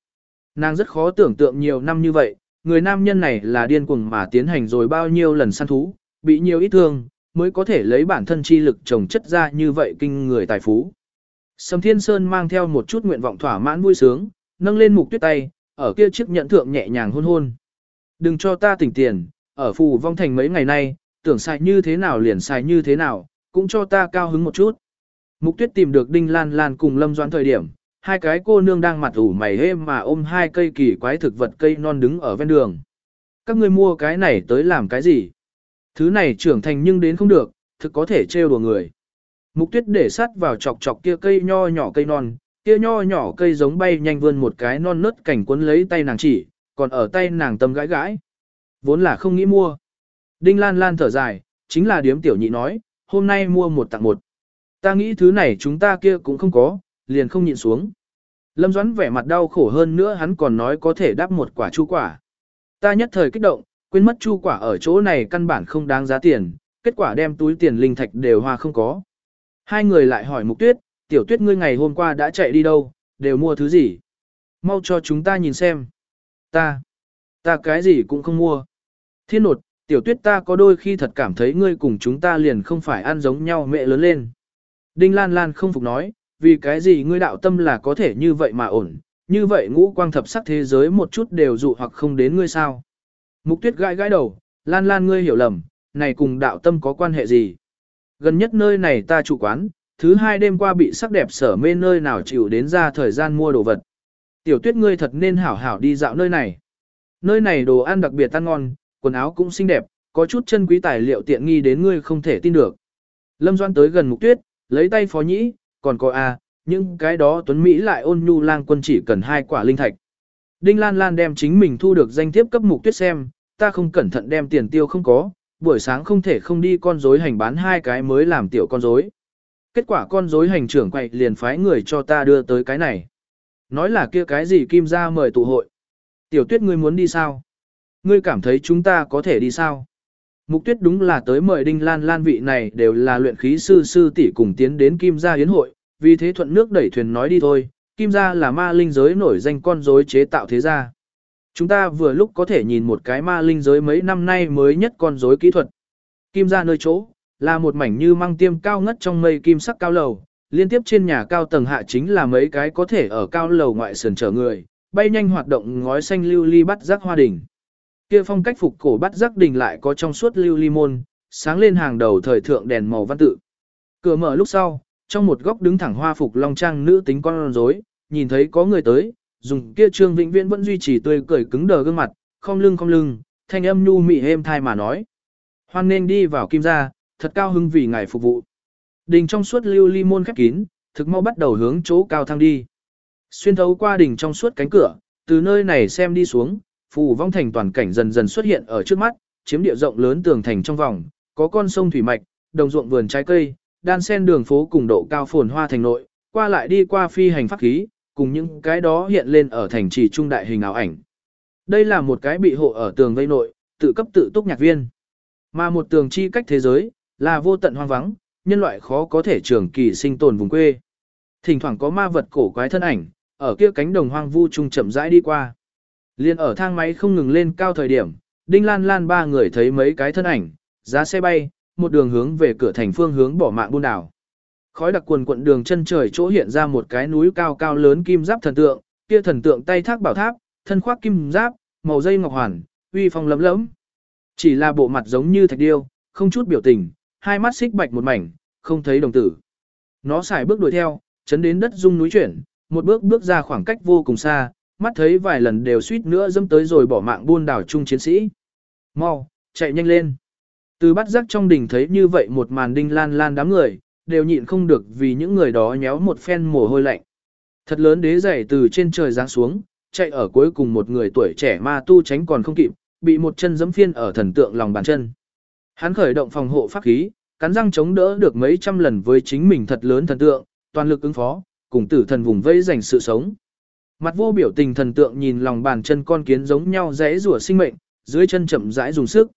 Nàng rất khó tưởng tượng nhiều năm như vậy, người nam nhân này là điên cuồng mà tiến hành rồi bao nhiêu lần săn thú, bị nhiều ít thương, mới có thể lấy bản thân chi lực trồng chất ra như vậy kinh người tài phú. Sầm Thiên Sơn mang theo một chút nguyện vọng thỏa mãn vui sướng, nâng lên mục tuyết tay, ở kia chiếc nhận thượng nhẹ nhàng hôn hôn. Đừng cho ta tỉnh tiền, ở phù vong thành mấy ngày nay, tưởng xài như thế nào liền xài như thế nào, cũng cho ta cao hứng một chút. Mục tuyết tìm được Đinh Lan Lan cùng Lâm Doan thời điểm, hai cái cô nương đang mặt ủ mày hê mà ôm hai cây kỳ quái thực vật cây non đứng ở ven đường. Các ngươi mua cái này tới làm cái gì? Thứ này trưởng thành nhưng đến không được, thực có thể trêu đùa người. Mục tuyết để sắt vào chọc chọc kia cây nho nhỏ cây non, kia nho nhỏ cây giống bay nhanh vươn một cái non nớt cảnh cuốn lấy tay nàng chỉ, còn ở tay nàng tâm gãi gãi. Vốn là không nghĩ mua. Đinh Lan Lan thở dài, chính là điếm tiểu nhị nói, hôm nay mua một tặng một. Ta nghĩ thứ này chúng ta kia cũng không có, liền không nhịn xuống. Lâm Doãn vẻ mặt đau khổ hơn nữa hắn còn nói có thể đáp một quả chu quả. Ta nhất thời kích động, quên mất chu quả ở chỗ này căn bản không đáng giá tiền, kết quả đem túi tiền linh thạch đều hoa không có. Hai người lại hỏi mục tuyết, tiểu tuyết ngươi ngày hôm qua đã chạy đi đâu, đều mua thứ gì? Mau cho chúng ta nhìn xem. Ta, ta cái gì cũng không mua. Thiên nột, tiểu tuyết ta có đôi khi thật cảm thấy ngươi cùng chúng ta liền không phải ăn giống nhau mẹ lớn lên. Đinh Lan Lan không phục nói, vì cái gì ngươi đạo tâm là có thể như vậy mà ổn, như vậy ngũ quang thập sắc thế giới một chút đều dụ hoặc không đến ngươi sao. Mục tuyết gãi gãi đầu, Lan Lan ngươi hiểu lầm, này cùng đạo tâm có quan hệ gì. Gần nhất nơi này ta chủ quán, thứ hai đêm qua bị sắc đẹp sở mê nơi nào chịu đến ra thời gian mua đồ vật. Tiểu tuyết ngươi thật nên hảo hảo đi dạo nơi này. Nơi này đồ ăn đặc biệt ăn ngon, quần áo cũng xinh đẹp, có chút chân quý tài liệu tiện nghi đến ngươi không thể tin được. Lâm Doan tới gần mục tuyết, lấy tay phó nhĩ, còn có A, những cái đó Tuấn Mỹ lại ôn nhu lang quân chỉ cần hai quả linh thạch. Đinh Lan Lan đem chính mình thu được danh thiếp cấp mục tuyết xem, ta không cẩn thận đem tiền tiêu không có, buổi sáng không thể không đi con rối hành bán hai cái mới làm tiểu con rối. Kết quả con rối hành trưởng quậy liền phái người cho ta đưa tới cái này. Nói là kia cái gì kim ra mời tụ hội. Tiểu tuyết ngươi muốn đi sao? Ngươi cảm thấy chúng ta có thể đi sao? Mục tuyết đúng là tới mời Đinh Lan Lan vị này đều là luyện khí sư sư tỷ cùng tiến đến Kim gia yến hội, vì thế thuận nước đẩy thuyền nói đi thôi, Kim gia là ma linh giới nổi danh con rối chế tạo thế gia. Chúng ta vừa lúc có thể nhìn một cái ma linh giới mấy năm nay mới nhất con rối kỹ thuật. Kim gia nơi chỗ, là một mảnh như măng tiêm cao ngất trong mây kim sắc cao lầu, liên tiếp trên nhà cao tầng hạ chính là mấy cái có thể ở cao lầu ngoại sườn chở người, bay nhanh hoạt động ngói xanh lưu ly bắt giác hoa đỉnh. Kia phong cách phục cổ bắt giác đỉnh lại có trong suốt lưu ly môn, sáng lên hàng đầu thời thượng đèn màu văn tự. Cửa mở lúc sau, trong một góc đứng thẳng hoa phục long trang nữ tính con rối, nhìn thấy có người tới, dùng kia trương vĩnh viễn vẫn duy trì tươi cười cứng đờ gương mặt, không lưng không lưng, thanh âm nhu mị êm thai mà nói. Hoan nên đi vào kim gia, thật cao hứng vì ngài phục vụ. Đình trong suốt lưu ly môn khép kín, thực mau bắt đầu hướng chỗ cao thang đi. Xuyên thấu qua đỉnh trong suốt cánh cửa, từ nơi này xem đi xuống, phù vong thành toàn cảnh dần dần xuất hiện ở trước mắt, chiếm địa rộng lớn tường thành trong vòng, có con sông thủy mạch, đồng ruộng vườn trái cây, đan sen đường phố cùng độ cao phồn hoa thành nội, qua lại đi qua phi hành pháp khí, cùng những cái đó hiện lên ở thành trì trung đại hình ảo ảnh. Đây là một cái bị hộ ở tường vây nội, tự cấp tự túc nhạc viên. Mà một tường chi cách thế giới, là vô tận hoang vắng, nhân loại khó có thể trường kỳ sinh tồn vùng quê. Thỉnh thoảng có ma vật cổ quái thân ảnh, ở kia cánh đồng hoang vu trung chậm rãi đi qua. Liên ở thang máy không ngừng lên cao thời điểm, Đinh Lan Lan ba người thấy mấy cái thân ảnh, giá xe bay, một đường hướng về cửa thành phương hướng bỏ mạng buôn đảo. Khói đặc quần quận đường chân trời chỗ hiện ra một cái núi cao cao lớn kim giáp thần tượng, kia thần tượng tay thác bảo tháp, thân khoác kim giáp, màu dây ngọc hoàn, uy phong lấm lẫm. Chỉ là bộ mặt giống như thạch điêu, không chút biểu tình, hai mắt xích bạch một mảnh, không thấy đồng tử. Nó xài bước đuổi theo, chấn đến đất rung núi chuyển, một bước bước ra khoảng cách vô cùng xa, mắt thấy vài lần đều suýt nữa dâm tới rồi bỏ mạng buôn đảo chung chiến sĩ. Mau, chạy nhanh lên. Từ bắt giác trong đình thấy như vậy một màn đinh lan lan đám người, đều nhịn không được vì những người đó nhéo một phen mồ hôi lạnh. Thật lớn đế giày từ trên trời giáng xuống, chạy ở cuối cùng một người tuổi trẻ ma tu tránh còn không kịp, bị một chân giẫm phiên ở thần tượng lòng bàn chân. Hắn khởi động phòng hộ pháp khí, cắn răng chống đỡ được mấy trăm lần với chính mình thật lớn thần tượng, toàn lực ứng phó, cùng tử thần vùng vây giành sự sống. Mặt vô biểu tình thần tượng nhìn lòng bàn chân con kiến giống nhau rẽ rủa sinh mệnh, dưới chân chậm rãi dùng sức.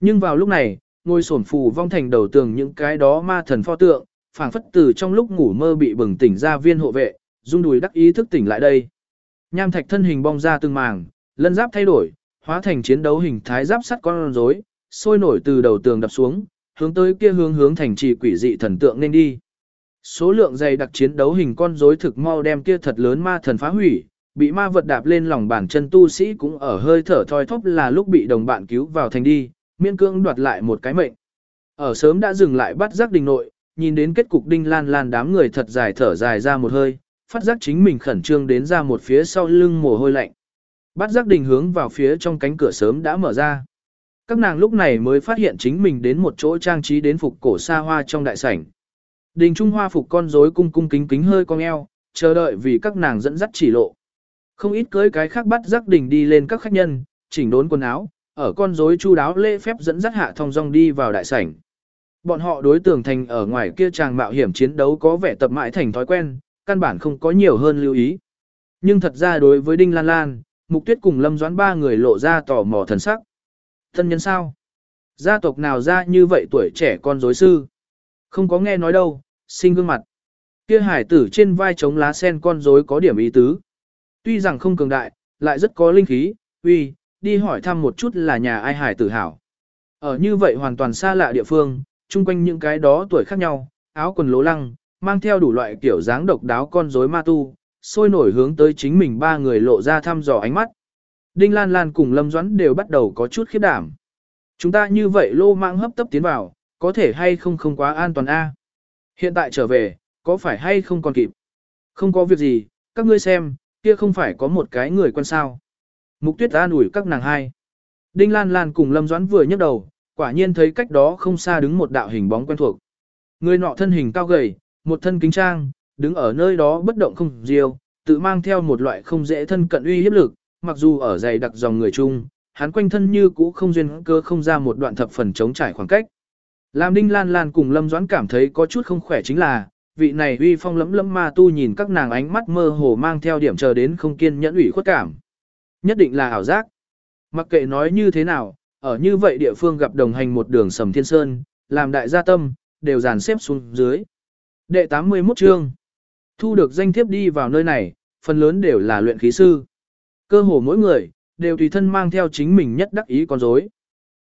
Nhưng vào lúc này, ngôi sổn phù vong thành đầu tường những cái đó ma thần pho tượng, phảng phất từ trong lúc ngủ mơ bị bừng tỉnh ra viên hộ vệ, rung đùi đắc ý thức tỉnh lại đây. Nham thạch thân hình bong ra từng màng, lân giáp thay đổi, hóa thành chiến đấu hình thái giáp sắt con rối, sôi nổi từ đầu tường đập xuống, hướng tới kia hướng hướng thành trì quỷ dị thần tượng nên đi. Số lượng dày đặc chiến đấu hình con rối thực mau đem kia thật lớn ma thần phá hủy, bị ma vật đạp lên lòng bàn chân tu sĩ cũng ở hơi thở thoi thóp là lúc bị đồng bạn cứu vào thành đi, miên cưỡng đoạt lại một cái mệnh. Ở sớm đã dừng lại bắt giác đình nội, nhìn đến kết cục đinh lan lan đám người thật dài thở dài ra một hơi, phát giác chính mình khẩn trương đến ra một phía sau lưng mồ hôi lạnh. Bắt giác đình hướng vào phía trong cánh cửa sớm đã mở ra. Các nàng lúc này mới phát hiện chính mình đến một chỗ trang trí đến phục cổ xa hoa trong đại sảnh. Đình Trung Hoa phục con rối cung cung kính kính hơi cong eo, chờ đợi vì các nàng dẫn dắt chỉ lộ. Không ít cưới cái khác bắt giác đình đi lên các khách nhân, chỉnh đốn quần áo, ở con rối chu đáo lễ phép dẫn dắt hạ thông dong đi vào đại sảnh. Bọn họ đối tường thành ở ngoài kia chàng mạo hiểm chiến đấu có vẻ tập mãi thành thói quen, căn bản không có nhiều hơn lưu ý. Nhưng thật ra đối với Đinh Lan Lan, Mục Tuyết cùng Lâm Doãn ba người lộ ra tò mò thần sắc. Thân nhân sao? Gia tộc nào ra như vậy tuổi trẻ con rối sư? Không có nghe nói đâu, sinh gương mặt. Kia hải tử trên vai chống lá sen con rối có điểm ý tứ. Tuy rằng không cường đại, lại rất có linh khí, uy, đi hỏi thăm một chút là nhà ai hải tử hảo. Ở như vậy hoàn toàn xa lạ địa phương, chung quanh những cái đó tuổi khác nhau, áo quần lố lăng, mang theo đủ loại kiểu dáng độc đáo con rối ma tu, sôi nổi hướng tới chính mình ba người lộ ra thăm dò ánh mắt. Đinh Lan Lan cùng Lâm Doãn đều bắt đầu có chút khiếp đảm. Chúng ta như vậy lô mạng hấp tấp tiến vào, có thể hay không không quá an toàn a? Hiện tại trở về, có phải hay không còn kịp? Không có việc gì, các ngươi xem, kia không phải có một cái người quen sao. Mục tuyết an ủi các nàng hai. Đinh Lan Lan cùng Lâm Doãn vừa nhấc đầu, quả nhiên thấy cách đó không xa đứng một đạo hình bóng quen thuộc. Người nọ thân hình cao gầy, một thân kính trang, đứng ở nơi đó bất động không diêu, tự mang theo một loại không dễ thân cận uy hiếp lực, mặc dù ở dày đặc dòng người chung, hắn quanh thân như cũ không duyên cơ không ra một đoạn thập phần chống trải khoảng cách. Làm Đinh Lan Lan cùng Lâm Doãn cảm thấy có chút không khỏe chính là, vị này uy phong lẫm lẫm ma tu nhìn các nàng ánh mắt mơ hồ mang theo điểm chờ đến không kiên nhẫn ủy khuất cảm. Nhất định là ảo giác. Mặc kệ nói như thế nào, ở như vậy địa phương gặp đồng hành một đường sầm thiên sơn, làm đại gia tâm, đều dàn xếp xuống dưới. Đệ 81 chương. Thu được danh thiếp đi vào nơi này, phần lớn đều là luyện khí sư. Cơ hồ mỗi người, đều tùy thân mang theo chính mình nhất đắc ý con rối.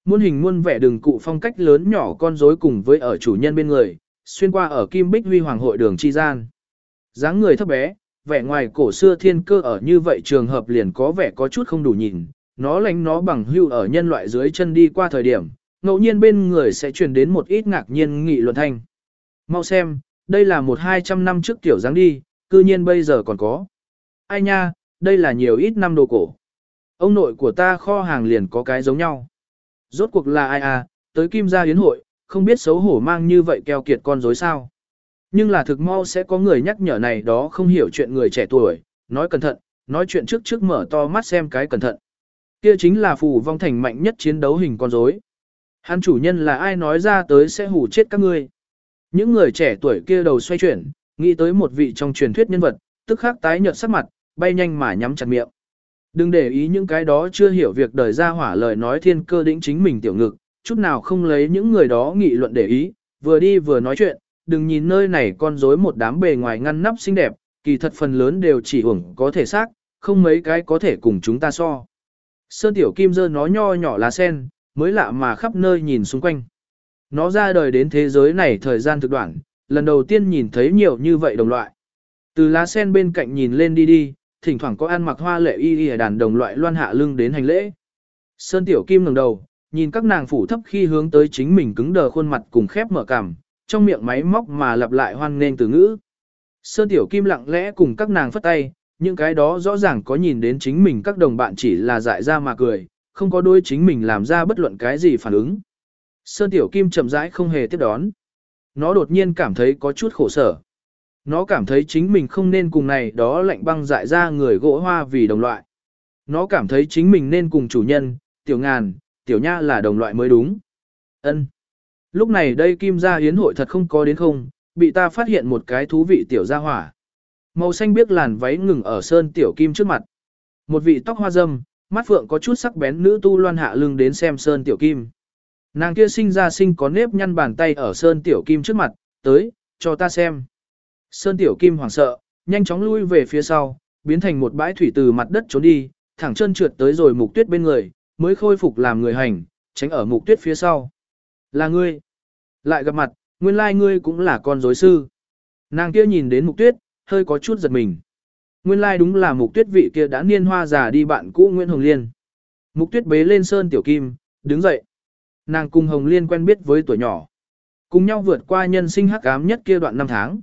Muôn hình muôn vẻ đường cụ phong cách lớn nhỏ con rối cùng với ở chủ nhân bên người, xuyên qua ở Kim Bích Huy Hoàng hội đường chi gian. dáng người thấp bé, vẻ ngoài cổ xưa thiên cơ ở như vậy trường hợp liền có vẻ có chút không đủ nhìn, nó lánh nó bằng hưu ở nhân loại dưới chân đi qua thời điểm, ngẫu nhiên bên người sẽ truyền đến một ít ngạc nhiên nghị luận thanh. Mau xem, đây là một hai trăm năm trước tiểu dáng đi, cư nhiên bây giờ còn có. Ai nha, đây là nhiều ít năm đồ cổ. Ông nội của ta kho hàng liền có cái giống nhau. Rốt cuộc là ai à, tới kim gia hiến hội, không biết xấu hổ mang như vậy keo kiệt con dối sao. Nhưng là thực mau sẽ có người nhắc nhở này đó không hiểu chuyện người trẻ tuổi, nói cẩn thận, nói chuyện trước trước mở to mắt xem cái cẩn thận. Kia chính là phù vong thành mạnh nhất chiến đấu hình con rối. Hắn chủ nhân là ai nói ra tới sẽ hù chết các ngươi. Những người trẻ tuổi kia đầu xoay chuyển, nghĩ tới một vị trong truyền thuyết nhân vật, tức khắc tái nhợt sắc mặt, bay nhanh mà nhắm chặt miệng. Đừng để ý những cái đó chưa hiểu việc đời ra hỏa lời nói thiên cơ đĩnh chính mình tiểu ngực, chút nào không lấy những người đó nghị luận để ý, vừa đi vừa nói chuyện, đừng nhìn nơi này con rối một đám bề ngoài ngăn nắp xinh đẹp, kỳ thật phần lớn đều chỉ hưởng có thể xác, không mấy cái có thể cùng chúng ta so. Sơn Tiểu Kim dơ nó nho nhỏ lá sen, mới lạ mà khắp nơi nhìn xung quanh. Nó ra đời đến thế giới này thời gian thực đoạn, lần đầu tiên nhìn thấy nhiều như vậy đồng loại. Từ lá sen bên cạnh nhìn lên đi đi, thỉnh thoảng có ăn mặc hoa lệ y y đàn đồng loại loan hạ lưng đến hành lễ. Sơn Tiểu Kim ngẩng đầu, nhìn các nàng phủ thấp khi hướng tới chính mình cứng đờ khuôn mặt cùng khép mở cằm, trong miệng máy móc mà lặp lại hoan nghênh từ ngữ. Sơn Tiểu Kim lặng lẽ cùng các nàng phất tay, những cái đó rõ ràng có nhìn đến chính mình các đồng bạn chỉ là dại ra mà cười, không có đôi chính mình làm ra bất luận cái gì phản ứng. Sơn Tiểu Kim chậm rãi không hề tiếp đón. Nó đột nhiên cảm thấy có chút khổ sở. Nó cảm thấy chính mình không nên cùng này đó lạnh băng dại ra người gỗ hoa vì đồng loại. Nó cảm thấy chính mình nên cùng chủ nhân, Tiểu Ngàn, Tiểu Nha là đồng loại mới đúng. Ân. Lúc này đây Kim gia hiến hội thật không có đến không, bị ta phát hiện một cái thú vị tiểu gia hỏa. Màu xanh biếc làn váy ngừng ở sơn tiểu kim trước mặt. Một vị tóc hoa dâm, mắt phượng có chút sắc bén nữ tu loan hạ lưng đến xem sơn tiểu kim. Nàng kia sinh ra sinh có nếp nhăn bàn tay ở sơn tiểu kim trước mặt, tới, cho ta xem. Sơn tiểu kim hoảng sợ, nhanh chóng lui về phía sau, biến thành một bãi thủy từ mặt đất trốn đi, thẳng chân trượt tới rồi mục tuyết bên người, mới khôi phục làm người hành, tránh ở mục tuyết phía sau. Là ngươi. Lại gặp mặt, nguyên lai like ngươi cũng là con dối sư. Nàng kia nhìn đến mục tuyết, hơi có chút giật mình. Nguyên lai like đúng là mục tuyết vị kia đã niên hoa già đi bạn cũ Nguyễn Hồng Liên. Mục tuyết bế lên sơn tiểu kim, đứng dậy. Nàng cùng Hồng Liên quen biết với tuổi nhỏ. Cùng nhau vượt qua nhân sinh hắc ám nhất kia đoạn năm tháng.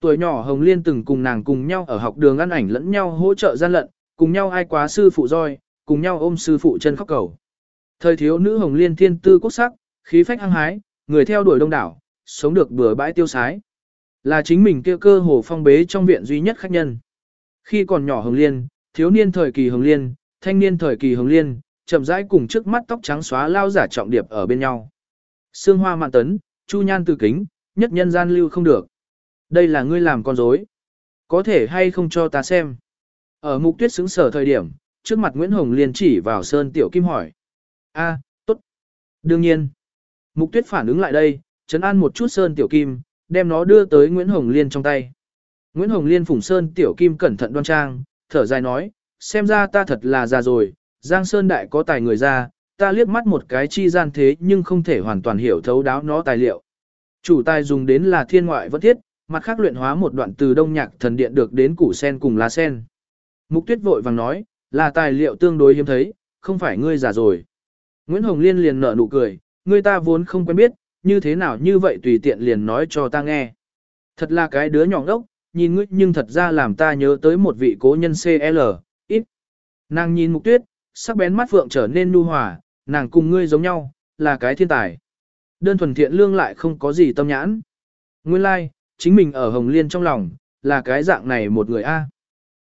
Tuổi nhỏ Hồng Liên từng cùng nàng cùng nhau ở học đường ăn ảnh lẫn nhau hỗ trợ gian lận, cùng nhau ai quá sư phụ roi, cùng nhau ôm sư phụ chân khóc cầu. Thời thiếu nữ Hồng Liên thiên tư quốc sắc, khí phách hăng hái, người theo đuổi đông đảo, sống được bừa bãi tiêu sái. Là chính mình kia cơ hồ phong bế trong viện duy nhất khách nhân. Khi còn nhỏ Hồng Liên, thiếu niên thời kỳ Hồng Liên, thanh niên thời kỳ Hồng Liên, chậm rãi cùng trước mắt tóc trắng xóa lao giả trọng điệp ở bên nhau. Sương hoa mạn tấn, chu nhan từ kính, nhất nhân gian lưu không được. Đây là ngươi làm con dối. Có thể hay không cho ta xem. Ở mục tuyết xứng sở thời điểm, trước mặt Nguyễn Hồng Liên chỉ vào Sơn Tiểu Kim hỏi. a tốt. Đương nhiên. Mục tuyết phản ứng lại đây, chấn an một chút Sơn Tiểu Kim, đem nó đưa tới Nguyễn Hồng Liên trong tay. Nguyễn Hồng Liên phủng Sơn Tiểu Kim cẩn thận đoan trang, thở dài nói, xem ra ta thật là già rồi, Giang Sơn Đại có tài người ra, ta liếc mắt một cái chi gian thế nhưng không thể hoàn toàn hiểu thấu đáo nó tài liệu. Chủ tài dùng đến là thiên ngoại vẫn thiết, mặt khác luyện hóa một đoạn từ đông nhạc thần điện được đến củ sen cùng lá sen. Mục tuyết vội vàng nói, là tài liệu tương đối hiếm thấy, không phải ngươi già rồi. Nguyễn Hồng Liên liền nở nụ cười, ngươi ta vốn không quen biết, như thế nào như vậy tùy tiện liền nói cho ta nghe. Thật là cái đứa nhỏ đốc, nhìn ngươi nhưng thật ra làm ta nhớ tới một vị cố nhân CL, ít. Nàng nhìn mục tuyết, sắc bén mắt phượng trở nên nu hòa, nàng cùng ngươi giống nhau, là cái thiên tài. Đơn thuần thiện lương lại không có gì tâm nhãn. Nguyên lai, like, chính mình ở Hồng Liên trong lòng, là cái dạng này một người A.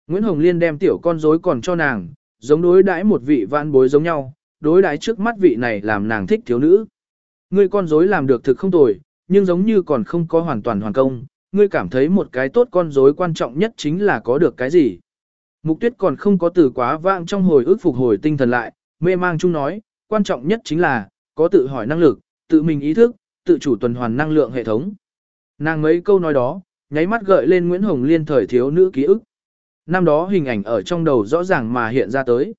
Nguyễn Hồng Liên đem tiểu con rối còn cho nàng, giống đối đãi một vị vãn bối giống nhau, đối đãi trước mắt vị này làm nàng thích thiếu nữ. Ngươi con rối làm được thực không tồi, nhưng giống như còn không có hoàn toàn hoàn công, ngươi cảm thấy một cái tốt con rối quan trọng nhất chính là có được cái gì. Mục tuyết còn không có từ quá vãng trong hồi ức phục hồi tinh thần lại, mê mang chung nói, quan trọng nhất chính là, có tự hỏi năng lực, tự mình ý thức, tự chủ tuần hoàn năng lượng hệ thống. Nàng mấy câu nói đó, nháy mắt gợi lên Nguyễn Hồng Liên thời thiếu nữ ký ức. Năm đó hình ảnh ở trong đầu rõ ràng mà hiện ra tới.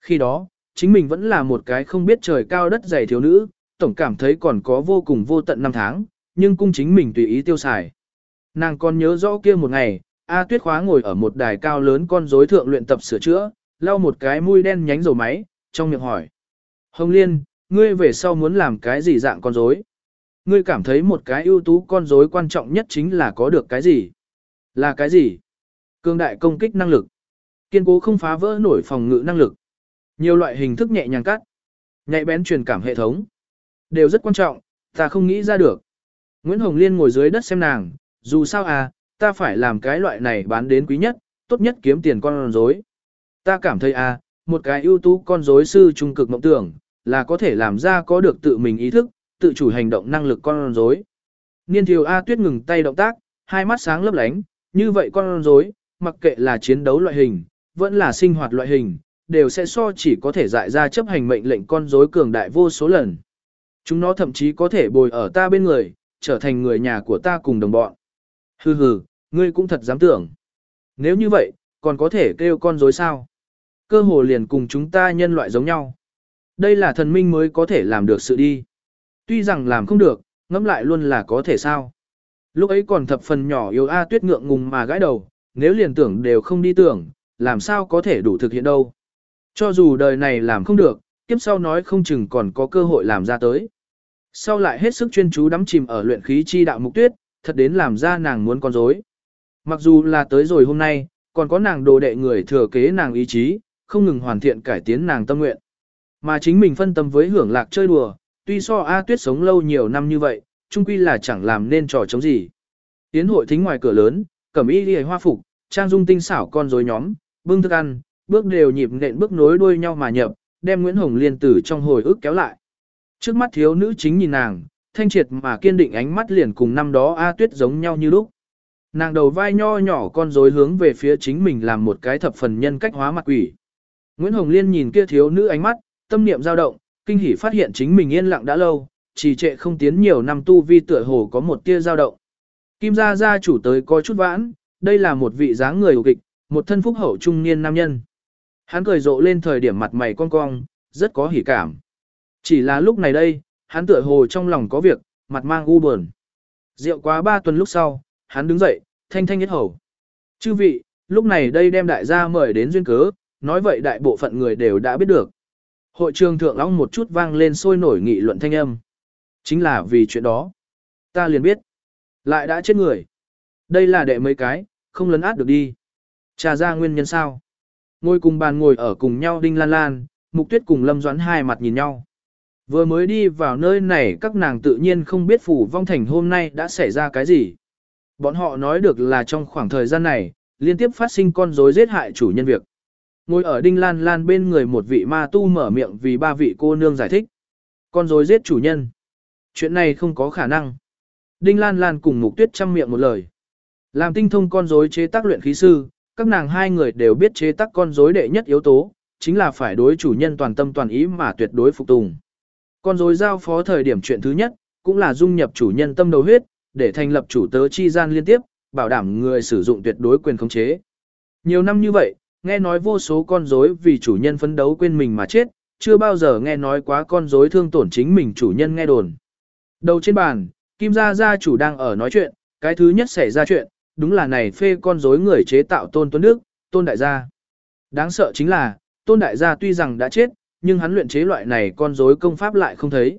Khi đó, chính mình vẫn là một cái không biết trời cao đất dày thiếu nữ, tổng cảm thấy còn có vô cùng vô tận năm tháng, nhưng cung chính mình tùy ý tiêu xài. Nàng còn nhớ rõ kia một ngày, A Tuyết Khóa ngồi ở một đài cao lớn con rối thượng luyện tập sửa chữa, lau một cái mũi đen nhánh dầu máy, trong miệng hỏi. Hồng Liên, ngươi về sau muốn làm cái gì dạng con rối? Ngươi cảm thấy một cái ưu tú con rối quan trọng nhất chính là có được cái gì? Là cái gì? Cương đại công kích năng lực. Kiên cố không phá vỡ nổi phòng ngự năng lực. Nhiều loại hình thức nhẹ nhàng cắt. Nhạy bén truyền cảm hệ thống. Đều rất quan trọng, ta không nghĩ ra được. Nguyễn Hồng Liên ngồi dưới đất xem nàng, dù sao à, ta phải làm cái loại này bán đến quý nhất, tốt nhất kiếm tiền con rối. Ta cảm thấy à, một cái ưu tú con rối sư trung cực mộng tưởng, là có thể làm ra có được tự mình ý thức, tự chủ hành động năng lực con rối. Niên thiều A tuyết ngừng tay động tác, hai mắt sáng lấp lánh, như vậy con rối, mặc kệ là chiến đấu loại hình, vẫn là sinh hoạt loại hình, đều sẽ so chỉ có thể dại ra chấp hành mệnh lệnh con rối cường đại vô số lần. Chúng nó thậm chí có thể bồi ở ta bên người, trở thành người nhà của ta cùng đồng bọn. Hừ hừ, ngươi cũng thật dám tưởng. Nếu như vậy, còn có thể kêu con dối sao? Cơ hồ liền cùng chúng ta nhân loại giống nhau. Đây là thần minh mới có thể làm được sự đi. Tuy rằng làm không được, ngẫm lại luôn là có thể sao. Lúc ấy còn thập phần nhỏ yếu A tuyết ngượng ngùng mà gãi đầu, nếu liền tưởng đều không đi tưởng, làm sao có thể đủ thực hiện đâu. Cho dù đời này làm không được, kiếp sau nói không chừng còn có cơ hội làm ra tới. Sau lại hết sức chuyên chú đắm chìm ở luyện khí chi đạo mục tuyết, thật đến làm ra nàng muốn con rối Mặc dù là tới rồi hôm nay, còn có nàng đồ đệ người thừa kế nàng ý chí, không ngừng hoàn thiện cải tiến nàng tâm nguyện. Mà chính mình phân tâm với hưởng lạc chơi đùa, tuy so A Tuyết sống lâu nhiều năm như vậy, chung quy là chẳng làm nên trò chống gì. Tiến hội thính ngoài cửa lớn, cẩm y đi hoa phục, trang dung tinh xảo con rối nhóm, bưng thức ăn, bước đều nhịp nện bước nối đuôi nhau mà nhập, đem Nguyễn Hồng Liên tử trong hồi ức kéo lại. Trước mắt thiếu nữ chính nhìn nàng, thanh triệt mà kiên định ánh mắt liền cùng năm đó A Tuyết giống nhau như lúc. Nàng đầu vai nho nhỏ con rối hướng về phía chính mình làm một cái thập phần nhân cách hóa mặt quỷ. Nguyễn Hồng Liên nhìn kia thiếu nữ ánh mắt, tâm niệm dao động, kinh hỉ phát hiện chính mình yên lặng đã lâu, trì trệ không tiến nhiều năm tu vi tựa hồ có một tia dao động. Kim gia gia chủ tới có chút vãn, đây là một vị dáng người ủ kịch, một thân phúc hậu trung niên nam nhân. Hắn cười rộ lên thời điểm mặt mày cong cong, rất có hỉ cảm. Chỉ là lúc này đây, hắn tựa hồ trong lòng có việc, mặt mang u buồn. Rượu quá ba tuần lúc sau, hắn đứng dậy, thanh thanh nhất hầu. Chư vị, lúc này đây đem đại gia mời đến duyên cớ, nói vậy đại bộ phận người đều đã biết được. Hội trường thượng long một chút vang lên sôi nổi nghị luận thanh âm. Chính là vì chuyện đó. Ta liền biết. Lại đã chết người. Đây là đệ mấy cái, không lấn át được đi. Trà ra nguyên nhân sao? Ngồi cùng bàn ngồi ở cùng nhau đinh lan lan, mục tuyết cùng lâm doãn hai mặt nhìn nhau. Vừa mới đi vào nơi này các nàng tự nhiên không biết phủ vong thành hôm nay đã xảy ra cái gì. Bọn họ nói được là trong khoảng thời gian này, liên tiếp phát sinh con rối giết hại chủ nhân việc. Ngồi ở đinh lan lan bên người một vị ma tu mở miệng vì ba vị cô nương giải thích. Con rối giết chủ nhân. Chuyện này không có khả năng. Đinh lan lan cùng mục tuyết chăm miệng một lời. Làm tinh thông con rối chế tác luyện khí sư, các nàng hai người đều biết chế tác con rối đệ nhất yếu tố, chính là phải đối chủ nhân toàn tâm toàn ý mà tuyệt đối phục tùng. Con rối giao phó thời điểm chuyện thứ nhất, cũng là dung nhập chủ nhân tâm đầu huyết, để thành lập chủ tớ chi gian liên tiếp, bảo đảm người sử dụng tuyệt đối quyền khống chế. Nhiều năm như vậy, nghe nói vô số con rối vì chủ nhân phấn đấu quên mình mà chết, chưa bao giờ nghe nói quá con rối thương tổn chính mình chủ nhân nghe đồn. Đầu trên bàn, Kim Gia Gia chủ đang ở nói chuyện, cái thứ nhất xảy ra chuyện, đúng là này phê con rối người chế tạo tôn tuấn đức, tôn đại gia. Đáng sợ chính là, tôn đại gia tuy rằng đã chết, nhưng hắn luyện chế loại này con rối công pháp lại không thấy.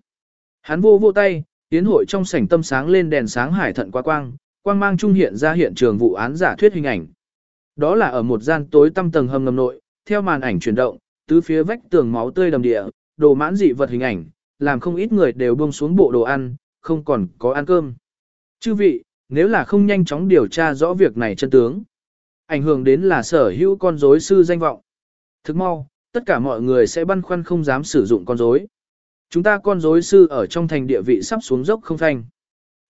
Hắn vô vô tay, tiến hội trong sảnh tâm sáng lên đèn sáng hải thận qua quang, quang mang trung hiện ra hiện trường vụ án giả thuyết hình ảnh. Đó là ở một gian tối tăm tầng hầm ngầm nội, theo màn ảnh chuyển động, tứ phía vách tường máu tươi đầm địa, đồ mãn dị vật hình ảnh, làm không ít người đều buông xuống bộ đồ ăn, không còn có ăn cơm. Chư vị, nếu là không nhanh chóng điều tra rõ việc này chân tướng, ảnh hưởng đến là sở hữu con rối sư danh vọng. Thức mau, tất cả mọi người sẽ băn khoăn không dám sử dụng con rối. Chúng ta con rối sư ở trong thành địa vị sắp xuống dốc không thành.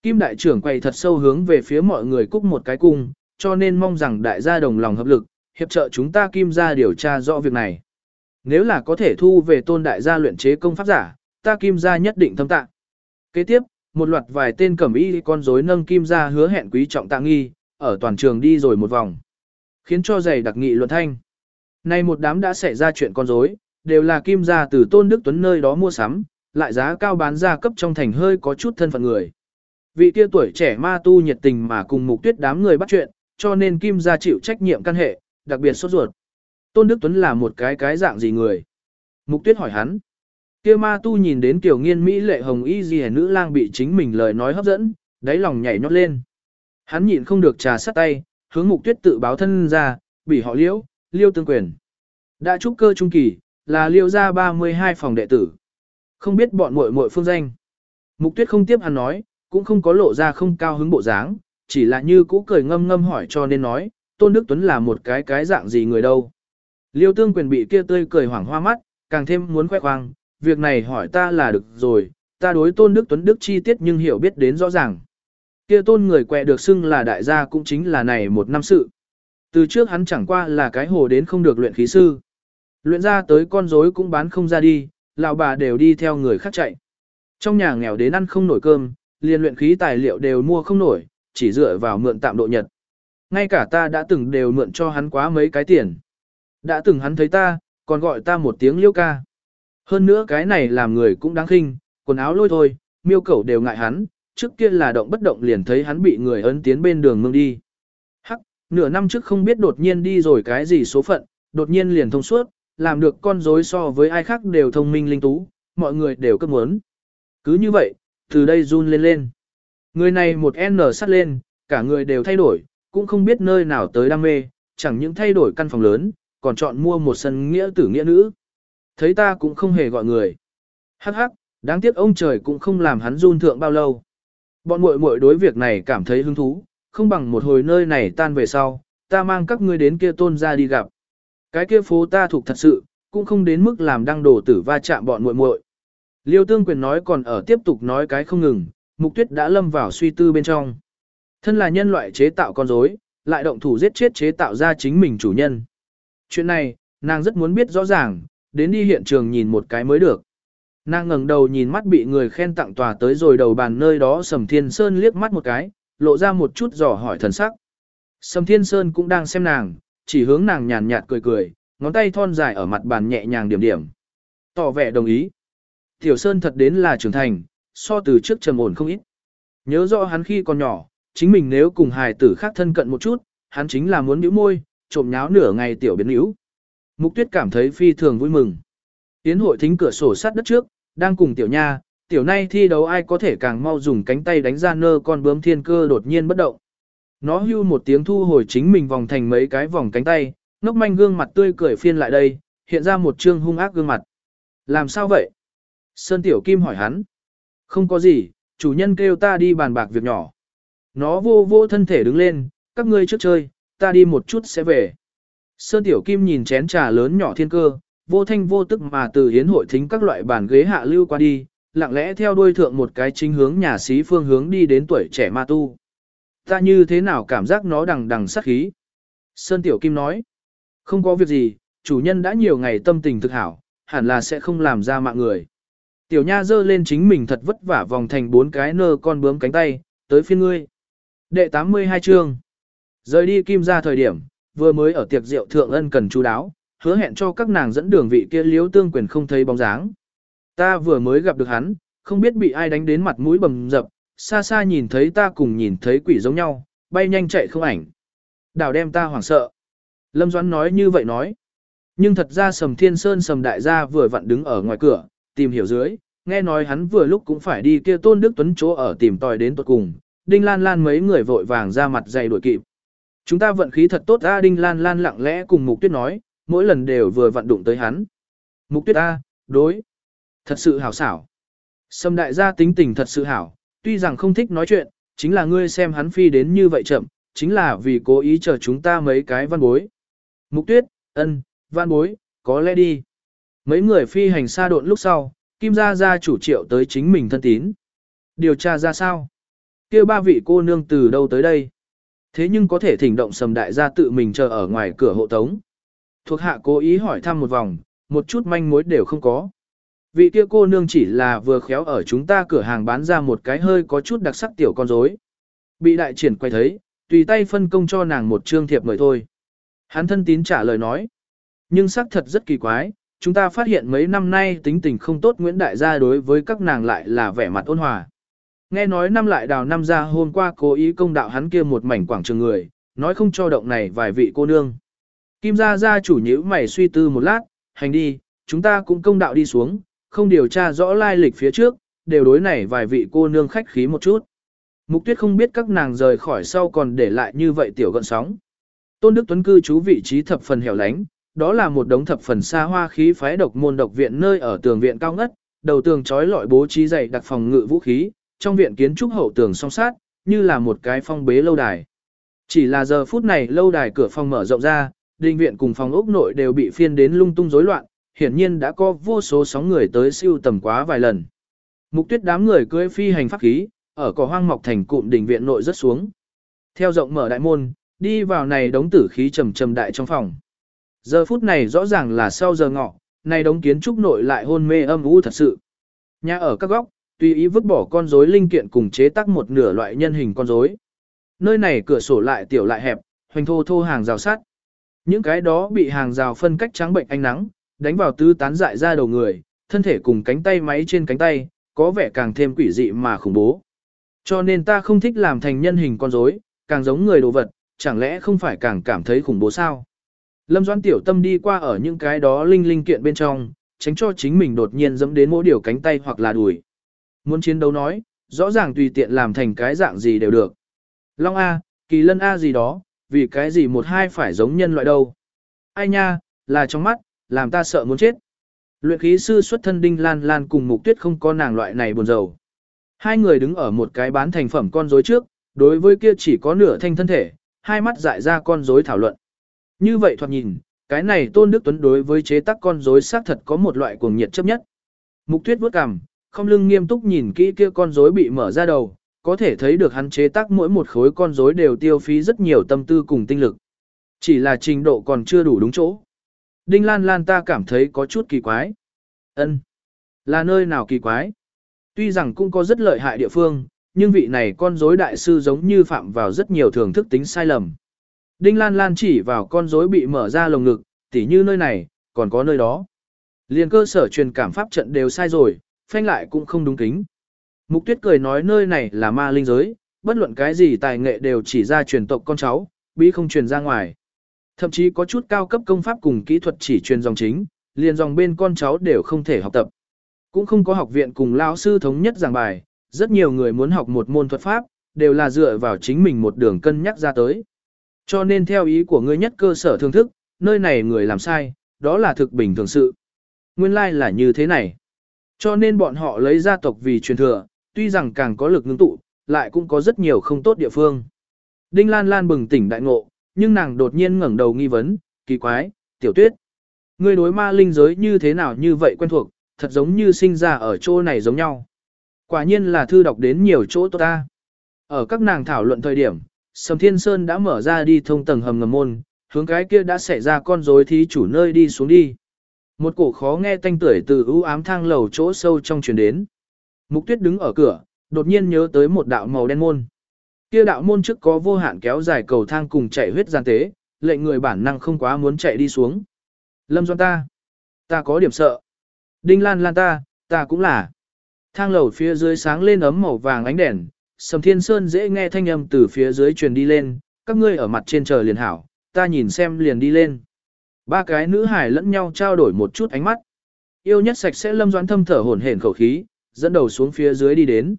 Kim đại trưởng quay thật sâu hướng về phía mọi người cúc một cái cung, cho nên mong rằng đại gia đồng lòng hợp lực, hiệp trợ chúng ta kim gia điều tra rõ việc này. Nếu là có thể thu về tôn đại gia luyện chế công pháp giả, ta kim gia nhất định thâm tạ. Kế tiếp, một loạt vài tên cẩm y con rối nâng kim gia hứa hẹn quý trọng tạ nghi, ở toàn trường đi rồi một vòng. Khiến cho dày đặc nghị luận thanh. Nay một đám đã xảy ra chuyện con rối, đều là kim gia từ tôn đức tuấn nơi đó mua sắm, lại giá cao bán ra cấp trong thành hơi có chút thân phận người. Vị kia tuổi trẻ ma tu nhiệt tình mà cùng mục tuyết đám người bắt chuyện, cho nên Kim gia chịu trách nhiệm căn hệ, đặc biệt sốt ruột. Tôn Đức Tuấn là một cái cái dạng gì người? Mục tuyết hỏi hắn. Kia ma tu nhìn đến tiểu nghiên Mỹ lệ hồng y gì nữ lang bị chính mình lời nói hấp dẫn, đáy lòng nhảy nhót lên. Hắn nhịn không được trà sắt tay, hướng mục tuyết tự báo thân ra, bị họ liễu, liêu tương quyền. Đã trúc cơ trung kỳ, là liêu gia 32 phòng đệ tử. Không biết bọn muội muội phương danh. Mục tuyết không tiếp hắn nói, cũng không có lộ ra không cao hứng bộ dáng, chỉ là như cũ cười ngâm ngâm hỏi cho nên nói, Tôn Đức Tuấn là một cái cái dạng gì người đâu. Liêu tương quyền bị kia tươi cười hoảng hoa mắt, càng thêm muốn khoe khoang, việc này hỏi ta là được rồi, ta đối Tôn Đức Tuấn Đức chi tiết nhưng hiểu biết đến rõ ràng. Kia tôn người quẹ được xưng là đại gia cũng chính là này một năm sự. Từ trước hắn chẳng qua là cái hồ đến không được luyện khí sư. Luyện ra tới con rối cũng bán không ra đi, lão bà đều đi theo người khác chạy. Trong nhà nghèo đến ăn không nổi cơm, liền luyện khí tài liệu đều mua không nổi, chỉ dựa vào mượn tạm độ nhật. Ngay cả ta đã từng đều mượn cho hắn quá mấy cái tiền. Đã từng hắn thấy ta, còn gọi ta một tiếng liêu ca. Hơn nữa cái này làm người cũng đáng khinh, quần áo lôi thôi, miêu cẩu đều ngại hắn, trước kia là động bất động liền thấy hắn bị người ấn tiến bên đường mương đi. Nửa năm trước không biết đột nhiên đi rồi cái gì số phận, đột nhiên liền thông suốt, làm được con rối so với ai khác đều thông minh linh tú, mọi người đều cấp muốn. Cứ như vậy, từ đây run lên lên. Người này một N sắt lên, cả người đều thay đổi, cũng không biết nơi nào tới đam mê, chẳng những thay đổi căn phòng lớn, còn chọn mua một sân nghĩa tử nghĩa nữ. Thấy ta cũng không hề gọi người. Hắc hắc, đáng tiếc ông trời cũng không làm hắn run thượng bao lâu. Bọn muội muội đối việc này cảm thấy hứng thú, không bằng một hồi nơi này tan về sau, ta mang các ngươi đến kia tôn ra đi gặp. Cái kia phố ta thuộc thật sự, cũng không đến mức làm đăng đổ tử va chạm bọn muội muội. Liêu tương quyền nói còn ở tiếp tục nói cái không ngừng, mục tuyết đã lâm vào suy tư bên trong. Thân là nhân loại chế tạo con rối, lại động thủ giết chết chế tạo ra chính mình chủ nhân. Chuyện này, nàng rất muốn biết rõ ràng, đến đi hiện trường nhìn một cái mới được. Nàng ngẩng đầu nhìn mắt bị người khen tặng tòa tới rồi đầu bàn nơi đó Sầm Thiên Sơn liếc mắt một cái, lộ ra một chút dò hỏi thần sắc. Sầm Thiên Sơn cũng đang xem nàng, chỉ hướng nàng nhàn nhạt cười cười, ngón tay thon dài ở mặt bàn nhẹ nhàng điểm điểm. Tỏ vẻ đồng ý. Tiểu Sơn thật đến là trưởng thành, so từ trước trầm ổn không ít. Nhớ rõ hắn khi còn nhỏ, chính mình nếu cùng hài tử khác thân cận một chút, hắn chính là muốn nhíu môi, trộm nháo nửa ngày tiểu biến yếu. Mục Tuyết cảm thấy phi thường vui mừng. Tiến hội thính cửa sổ sát đất trước, đang cùng tiểu nha, tiểu nay thi đấu ai có thể càng mau dùng cánh tay đánh ra nơ con bướm thiên cơ đột nhiên bất động. Nó hưu một tiếng thu hồi chính mình vòng thành mấy cái vòng cánh tay, ngốc manh gương mặt tươi cười phiên lại đây, hiện ra một trương hung ác gương mặt. Làm sao vậy? Sơn Tiểu Kim hỏi hắn. Không có gì, chủ nhân kêu ta đi bàn bạc việc nhỏ. Nó vô vô thân thể đứng lên, các ngươi trước chơi, ta đi một chút sẽ về. Sơn Tiểu Kim nhìn chén trà lớn nhỏ thiên cơ, vô thanh vô tức mà từ hiến hội thính các loại bàn ghế hạ lưu qua đi, lặng lẽ theo đuôi thượng một cái chính hướng nhà xí phương hướng đi đến tuổi trẻ ma tu. Ta như thế nào cảm giác nó đằng đằng sát khí? Sơn Tiểu Kim nói, không có việc gì, chủ nhân đã nhiều ngày tâm tình thực hảo, hẳn là sẽ không làm ra mạng người. Tiểu Nha giơ lên chính mình thật vất vả vòng thành bốn cái nơ con bướm cánh tay, tới phiên ngươi. Đệ 82 chương. Rời đi kim ra thời điểm, vừa mới ở tiệc rượu thượng ân cần chú đáo, hứa hẹn cho các nàng dẫn đường vị kia liếu tương quyền không thấy bóng dáng. Ta vừa mới gặp được hắn, không biết bị ai đánh đến mặt mũi bầm dập, xa xa nhìn thấy ta cùng nhìn thấy quỷ giống nhau, bay nhanh chạy không ảnh. Đảo đem ta hoảng sợ. Lâm Doãn nói như vậy nói. Nhưng thật ra Sầm Thiên Sơn Sầm Đại gia vừa vặn đứng ở ngoài cửa, tìm hiểu dưới, nghe nói hắn vừa lúc cũng phải đi kia Tôn Đức Tuấn chỗ ở tìm tòi đến tuột cùng. Đinh Lan Lan mấy người vội vàng ra mặt dày đuổi kịp. Chúng ta vận khí thật tốt A Đinh Lan Lan lặng lẽ cùng Mục Tuyết nói, mỗi lần đều vừa vặn đụng tới hắn. Mục Tuyết A, đối. Thật sự hảo xảo. Sâm đại gia tính tình thật sự hảo, tuy rằng không thích nói chuyện, chính là ngươi xem hắn phi đến như vậy chậm, chính là vì cố ý chờ chúng ta mấy cái văn bối. Mục tuyết, ân, văn bối, có lẽ đi. Mấy người phi hành xa độn lúc sau, Kim Gia Gia chủ triệu tới chính mình thân tín. Điều tra ra sao? kia ba vị cô nương từ đâu tới đây? Thế nhưng có thể thỉnh động sầm đại gia tự mình chờ ở ngoài cửa hộ tống. Thuộc hạ cố ý hỏi thăm một vòng, một chút manh mối đều không có. Vị kia cô nương chỉ là vừa khéo ở chúng ta cửa hàng bán ra một cái hơi có chút đặc sắc tiểu con rối. Bị đại triển quay thấy, tùy tay phân công cho nàng một trương thiệp mời thôi. Hắn thân tín trả lời nói. Nhưng xác thật rất kỳ quái, chúng ta phát hiện mấy năm nay tính tình không tốt Nguyễn Đại gia đối với các nàng lại là vẻ mặt ôn hòa. Nghe nói năm lại đào năm ra hôm qua cố ý công đạo hắn kia một mảnh quảng trường người, nói không cho động này vài vị cô nương. Kim gia gia chủ nhữ mày suy tư một lát, hành đi, chúng ta cũng công đạo đi xuống, không điều tra rõ lai lịch phía trước, đều đối này vài vị cô nương khách khí một chút. Mục tuyết không biết các nàng rời khỏi sau còn để lại như vậy tiểu gọn sóng. Tôn Đức Tuấn cư trú vị trí thập phần hẻo lánh, đó là một đống thập phần xa hoa khí phái độc môn độc viện nơi ở tường viện cao ngất, đầu tường trói lọi bố trí dày đặc phòng ngự vũ khí, trong viện kiến trúc hậu tường song sát, như là một cái phong bế lâu đài. Chỉ là giờ phút này lâu đài cửa phòng mở rộng ra, đình viện cùng phòng ốc nội đều bị phiên đến lung tung rối loạn, hiển nhiên đã có vô số sóng người tới siêu tầm quá vài lần. Mục tuyết đám người cưỡi phi hành pháp khí, ở cỏ hoang mọc thành cụm đỉnh viện nội rất xuống. Theo rộng mở đại môn, đi vào này đống tử khí trầm trầm đại trong phòng. Giờ phút này rõ ràng là sau giờ ngọ, này đống kiến trúc nội lại hôn mê âm u thật sự. Nhà ở các góc, tùy ý vứt bỏ con rối linh kiện cùng chế tác một nửa loại nhân hình con rối. Nơi này cửa sổ lại tiểu lại hẹp, hoành thô thô hàng rào sắt. Những cái đó bị hàng rào phân cách trắng bệnh ánh nắng, đánh vào tứ tán dại ra đầu người, thân thể cùng cánh tay máy trên cánh tay, có vẻ càng thêm quỷ dị mà khủng bố. Cho nên ta không thích làm thành nhân hình con rối, càng giống người đồ vật, chẳng lẽ không phải càng cảm thấy khủng bố sao? Lâm Doãn tiểu tâm đi qua ở những cái đó linh linh kiện bên trong, tránh cho chính mình đột nhiên dẫm đến mỗi điều cánh tay hoặc là đùi. Muốn chiến đấu nói, rõ ràng tùy tiện làm thành cái dạng gì đều được. Long A, kỳ lân A gì đó, vì cái gì một hai phải giống nhân loại đâu. Ai nha, là trong mắt, làm ta sợ muốn chết. Luyện khí sư xuất thân đinh lan lan cùng mục tuyết không có nàng loại này buồn rầu. Hai người đứng ở một cái bán thành phẩm con rối trước, đối với kia chỉ có nửa thanh thân thể, hai mắt dại ra con rối thảo luận. Như vậy thoạt nhìn, cái này Tôn Đức Tuấn đối với chế tác con rối xác thật có một loại cuồng nhiệt chấp nhất. Mục Tuyết vuốt cằm, không lưng nghiêm túc nhìn kỹ kia con rối bị mở ra đầu, có thể thấy được hắn chế tác mỗi một khối con rối đều tiêu phí rất nhiều tâm tư cùng tinh lực. Chỉ là trình độ còn chưa đủ đúng chỗ. Đinh Lan Lan ta cảm thấy có chút kỳ quái. Ân, Là nơi nào kỳ quái? Tuy rằng cũng có rất lợi hại địa phương, nhưng vị này con rối đại sư giống như phạm vào rất nhiều thường thức tính sai lầm. Đinh Lan Lan chỉ vào con rối bị mở ra lồng ngực, tỉ như nơi này, còn có nơi đó. Liên cơ sở truyền cảm pháp trận đều sai rồi, phanh lại cũng không đúng kính. Mục tuyết cười nói nơi này là ma linh giới, bất luận cái gì tài nghệ đều chỉ ra truyền tộc con cháu, bí không truyền ra ngoài. Thậm chí có chút cao cấp công pháp cùng kỹ thuật chỉ truyền dòng chính, liền dòng bên con cháu đều không thể học tập. Cũng không có học viện cùng lão sư thống nhất giảng bài, rất nhiều người muốn học một môn thuật pháp, đều là dựa vào chính mình một đường cân nhắc ra tới. Cho nên theo ý của ngươi nhất cơ sở thương thức, nơi này người làm sai, đó là thực bình thường sự. Nguyên lai like là như thế này. Cho nên bọn họ lấy gia tộc vì truyền thừa, tuy rằng càng có lực ngưng tụ, lại cũng có rất nhiều không tốt địa phương. Đinh Lan Lan bừng tỉnh đại ngộ, nhưng nàng đột nhiên ngẩng đầu nghi vấn, kỳ quái, tiểu tuyết. Ngươi đối ma linh giới như thế nào như vậy quen thuộc, thật giống như sinh ra ở chỗ này giống nhau. Quả nhiên là thư đọc đến nhiều chỗ tốt ta. Ở các nàng thảo luận thời điểm, Sầm Thiên Sơn đã mở ra đi thông tầng hầm ngầm môn, hướng cái kia đã xảy ra con rối thí chủ nơi đi xuống đi. Một cổ khó nghe tanh tưởi từ ưu ám thang lầu chỗ sâu trong truyền đến. Mục Tuyết đứng ở cửa, đột nhiên nhớ tới một đạo màu đen môn. Kia đạo môn trước có vô hạn kéo dài cầu thang cùng chạy huyết gian tế, lệnh người bản năng không quá muốn chạy đi xuống. Lâm Doan ta, ta có điểm sợ. Đinh Lan Lan ta, ta cũng là. Thang lầu phía dưới sáng lên ấm màu vàng ánh đèn, Sầm Thiên Sơn dễ nghe thanh âm từ phía dưới truyền đi lên, các ngươi ở mặt trên trời liền hảo, ta nhìn xem liền đi lên. Ba cái nữ hải lẫn nhau trao đổi một chút ánh mắt. Yêu nhất sạch sẽ lâm Doan thâm thở hổn hển khẩu khí, dẫn đầu xuống phía dưới đi đến.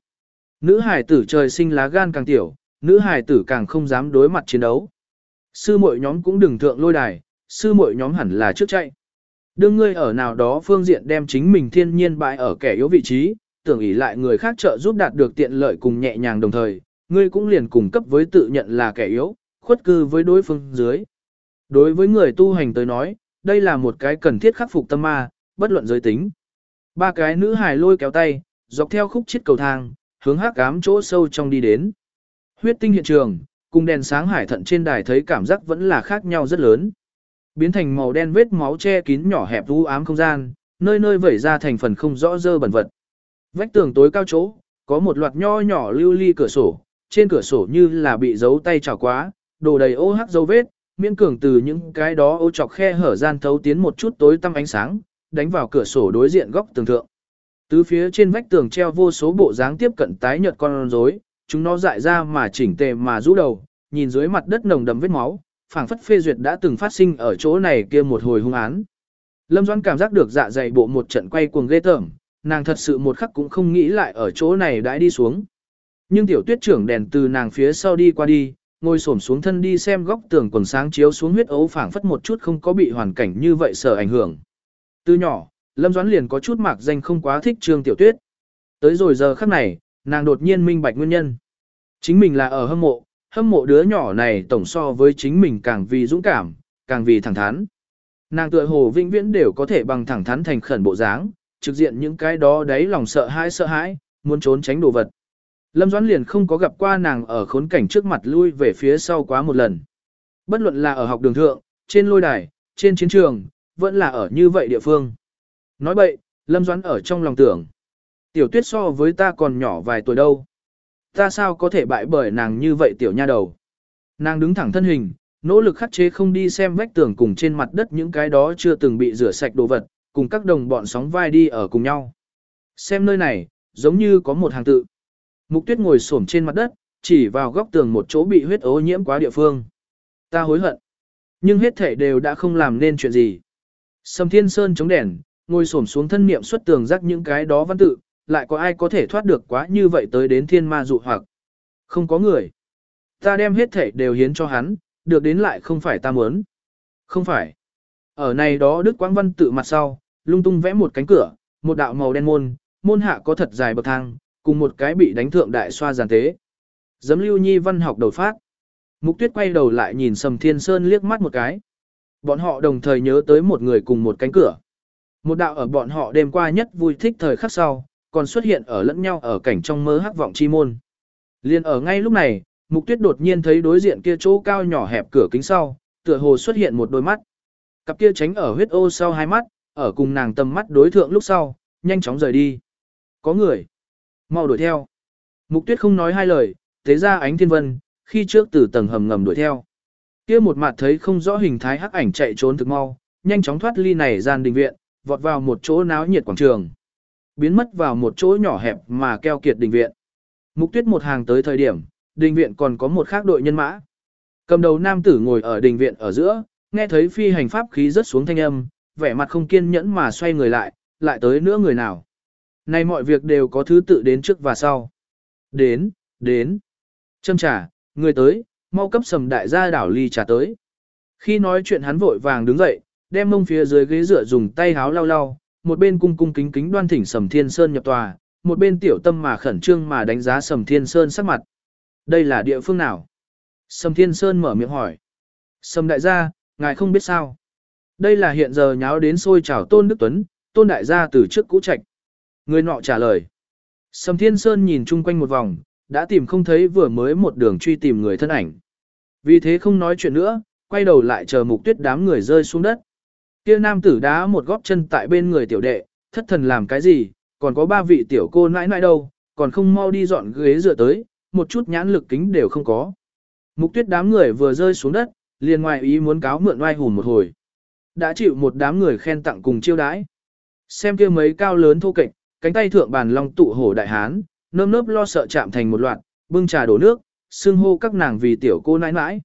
Nữ hải tử trời sinh lá gan càng tiểu, nữ hài tử càng không dám đối mặt chiến đấu. Sư muội nhóm cũng đừng thượng lôi đài, sư muội nhóm hẳn là trước chạy. Đương ngươi ở nào đó phương diện đem chính mình thiên nhiên bại ở kẻ yếu vị trí, tưởng ý lại người khác trợ giúp đạt được tiện lợi cùng nhẹ nhàng đồng thời, ngươi cũng liền cùng cấp với tự nhận là kẻ yếu, khuất cư với đối phương dưới. Đối với người tu hành tới nói, đây là một cái cần thiết khắc phục tâm ma, bất luận giới tính. Ba cái nữ hài lôi kéo tay, dọc theo khúc chiết cầu thang, hướng hắc ám chỗ sâu trong đi đến. Huyết tinh hiện trường, cùng đèn sáng hải thận trên đài thấy cảm giác vẫn là khác nhau rất lớn. Biến thành màu đen vết máu che kín nhỏ hẹp u ám không gian, nơi nơi vẩy ra thành phần không rõ dơ bẩn vật. Vách tường tối cao chỗ, có một loạt nho nhỏ lưu ly cửa sổ, trên cửa sổ như là bị giấu tay trào quá, đồ đầy ô hắc dấu vết, miễn cường từ những cái đó ô chọc khe hở gian thấu tiến một chút tối tăm ánh sáng, đánh vào cửa sổ đối diện góc tường thượng. Từ phía trên vách tường treo vô số bộ dáng tiếp cận tái nhợt con rối, chúng nó dại ra mà chỉnh tề mà rũ đầu, nhìn dưới mặt đất nồng đầm vết máu, phảng phất phê duyệt đã từng phát sinh ở chỗ này kia một hồi hung án. Lâm Doãn cảm giác được dạ dày bộ một trận quay cuồng ghê tởm, nàng thật sự một khắc cũng không nghĩ lại ở chỗ này đã đi xuống. Nhưng tiểu tuyết trưởng đèn từ nàng phía sau đi qua đi, ngồi xổm xuống thân đi xem góc tường quần sáng chiếu xuống huyết ấu phảng phất một chút không có bị hoàn cảnh như vậy sợ ảnh hưởng. Từ nhỏ, Lâm Doãn liền có chút mạc danh không quá thích Trương Tiểu Tuyết. Tới rồi giờ khắc này, nàng đột nhiên minh bạch nguyên nhân. Chính mình là ở hâm mộ, hâm mộ đứa nhỏ này tổng so với chính mình càng vì dũng cảm, càng vì thẳng thắn. Nàng tựa hồ vĩnh viễn đều có thể bằng thẳng thắn thành khẩn bộ dáng, trực diện những cái đó đấy lòng sợ hãi sợ hãi, muốn trốn tránh đồ vật. Lâm Doãn liền không có gặp qua nàng ở khốn cảnh trước mặt lui về phía sau quá một lần. Bất luận là ở học đường thượng, trên lôi đài, trên chiến trường, vẫn là ở như vậy địa phương. Nói vậy, Lâm Doãn ở trong lòng tưởng. Tiểu tuyết so với ta còn nhỏ vài tuổi đâu. Ta sao có thể bại bởi nàng như vậy tiểu nha đầu. Nàng đứng thẳng thân hình, nỗ lực khắc chế không đi xem vách tường cùng trên mặt đất những cái đó chưa từng bị rửa sạch đồ vật, cùng các đồng bọn sóng vai đi ở cùng nhau. Xem nơi này, giống như có một hàng tự. Mục tuyết ngồi xổm trên mặt đất, chỉ vào góc tường một chỗ bị huyết ô nhiễm quá địa phương. Ta hối hận. Nhưng hết thể đều đã không làm nên chuyện gì. Sầm Thiên Sơn chống đèn, ngồi xổm xuống thân niệm xuất tường rắc những cái đó văn tự, lại có ai có thể thoát được quá như vậy tới đến thiên ma dụ hoặc. Không có người. Ta đem hết thể đều hiến cho hắn, được đến lại không phải ta muốn. Không phải. Ở này đó Đức Quang Văn tự mặt sau, lung tung vẽ một cánh cửa, một đạo màu đen môn, môn hạ có thật dài bậc thang, cùng một cái bị đánh thượng đại xoa giàn tế. Giấm lưu nhi văn học đầu phát. Mục tuyết quay đầu lại nhìn Sầm Thiên Sơn liếc mắt một cái. Bọn họ đồng thời nhớ tới một người cùng một cánh cửa. Một đạo ở bọn họ đêm qua nhất vui thích thời khắc sau, còn xuất hiện ở lẫn nhau ở cảnh trong mơ hắc vọng chi môn. Liên ở ngay lúc này, Mục Tuyết đột nhiên thấy đối diện kia chỗ cao nhỏ hẹp cửa kính sau, tựa hồ xuất hiện một đôi mắt. Cặp kia tránh ở huyết ô sau hai mắt, ở cùng nàng tầm mắt đối thượng lúc sau, nhanh chóng rời đi. Có người. Mau đuổi theo. Mục Tuyết không nói hai lời, thế ra ánh thiên vân, khi trước từ tầng hầm ngầm đuổi theo. Kia một mặt thấy không rõ hình thái hắc ảnh chạy trốn thực mau, nhanh chóng thoát ly này gian đình viện, vọt vào một chỗ náo nhiệt quảng trường. Biến mất vào một chỗ nhỏ hẹp mà keo kiệt đình viện. Mục tuyết một hàng tới thời điểm, đình viện còn có một khác đội nhân mã. Cầm đầu nam tử ngồi ở đình viện ở giữa, nghe thấy phi hành pháp khí rớt xuống thanh âm, vẻ mặt không kiên nhẫn mà xoay người lại, lại tới nữa người nào. nay mọi việc đều có thứ tự đến trước và sau. Đến, đến. Châm trà, người tới, mau cấp sầm đại gia đảo ly trà tới. Khi nói chuyện hắn vội vàng đứng dậy, đem mông phía dưới ghế dựa dùng tay háo lau lau, một bên cung cung kính kính đoan thỉnh sầm thiên sơn nhập tòa, một bên tiểu tâm mà khẩn trương mà đánh giá sầm thiên sơn sắc mặt. Đây là địa phương nào? Sầm thiên sơn mở miệng hỏi. Sầm đại gia, ngài không biết sao. Đây là hiện giờ nháo đến sôi trào tôn đức tuấn, tôn đại gia từ trước cũ trạch. Người nọ trả lời. Sầm thiên sơn nhìn chung quanh một vòng, đã tìm không thấy vừa mới một đường truy tìm người thân ảnh. Vì thế không nói chuyện nữa, quay đầu lại chờ mục tuyết đám người rơi xuống đất. Kia nam tử đá một góp chân tại bên người tiểu đệ, thất thần làm cái gì, còn có ba vị tiểu cô nãi nãi đâu, còn không mau đi dọn ghế dựa tới, một chút nhãn lực kính đều không có. Mục tuyết đám người vừa rơi xuống đất, liền ngoài ý muốn cáo mượn oai hùn một hồi. Đã chịu một đám người khen tặng cùng chiêu đãi. Xem kia mấy cao lớn thô kệch, cánh tay thượng bàn long tụ hổ đại hán, nơm nớp lo sợ chạm thành một loạt, bưng trà đổ nước, xưng hô các nàng vì tiểu cô nãi nãi.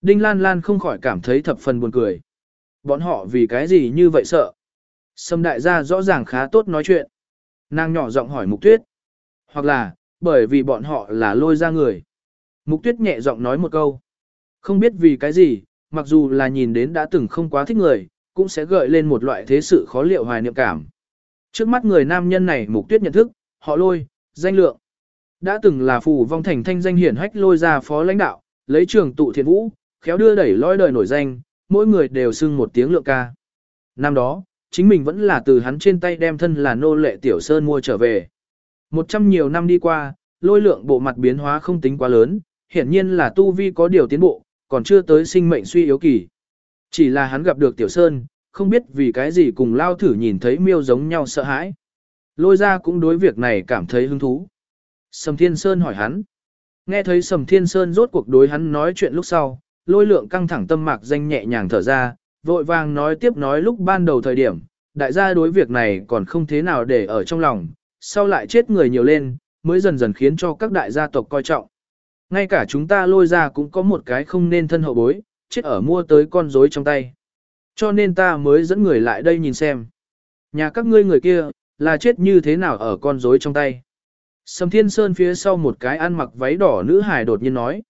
Đinh Lan Lan không khỏi cảm thấy thập phần buồn cười. Bọn họ vì cái gì như vậy sợ? Sâm đại gia rõ ràng khá tốt nói chuyện. Nàng nhỏ giọng hỏi Mục Tuyết. Hoặc là, bởi vì bọn họ là lôi ra người. Mục Tuyết nhẹ giọng nói một câu. Không biết vì cái gì, mặc dù là nhìn đến đã từng không quá thích người, cũng sẽ gợi lên một loại thế sự khó liệu hoài niệm cảm. Trước mắt người nam nhân này Mục Tuyết nhận thức, họ lôi, danh lượng. Đã từng là phù vong thành thanh danh hiển hách lôi ra phó lãnh đạo, lấy trường tụ thiện vũ, khéo đưa đẩy lôi đời nổi danh, mỗi người đều xưng một tiếng lượng ca. Năm đó, chính mình vẫn là từ hắn trên tay đem thân là nô lệ tiểu sơn mua trở về. Một trăm nhiều năm đi qua, lôi lượng bộ mặt biến hóa không tính quá lớn, hiển nhiên là tu vi có điều tiến bộ, còn chưa tới sinh mệnh suy yếu kỳ. Chỉ là hắn gặp được tiểu sơn, không biết vì cái gì cùng lao thử nhìn thấy miêu giống nhau sợ hãi. Lôi ra cũng đối việc này cảm thấy hứng thú. Sầm Thiên Sơn hỏi hắn. Nghe thấy Sầm Thiên Sơn rốt cuộc đối hắn nói chuyện lúc sau, lôi lượng căng thẳng tâm mạc danh nhẹ nhàng thở ra, vội vàng nói tiếp nói lúc ban đầu thời điểm, đại gia đối việc này còn không thế nào để ở trong lòng, sau lại chết người nhiều lên, mới dần dần khiến cho các đại gia tộc coi trọng. Ngay cả chúng ta lôi ra cũng có một cái không nên thân hậu bối, chết ở mua tới con rối trong tay. Cho nên ta mới dẫn người lại đây nhìn xem. Nhà các ngươi người kia, là chết như thế nào ở con rối trong tay. Sầm Thiên Sơn phía sau một cái ăn mặc váy đỏ nữ hài đột nhiên nói.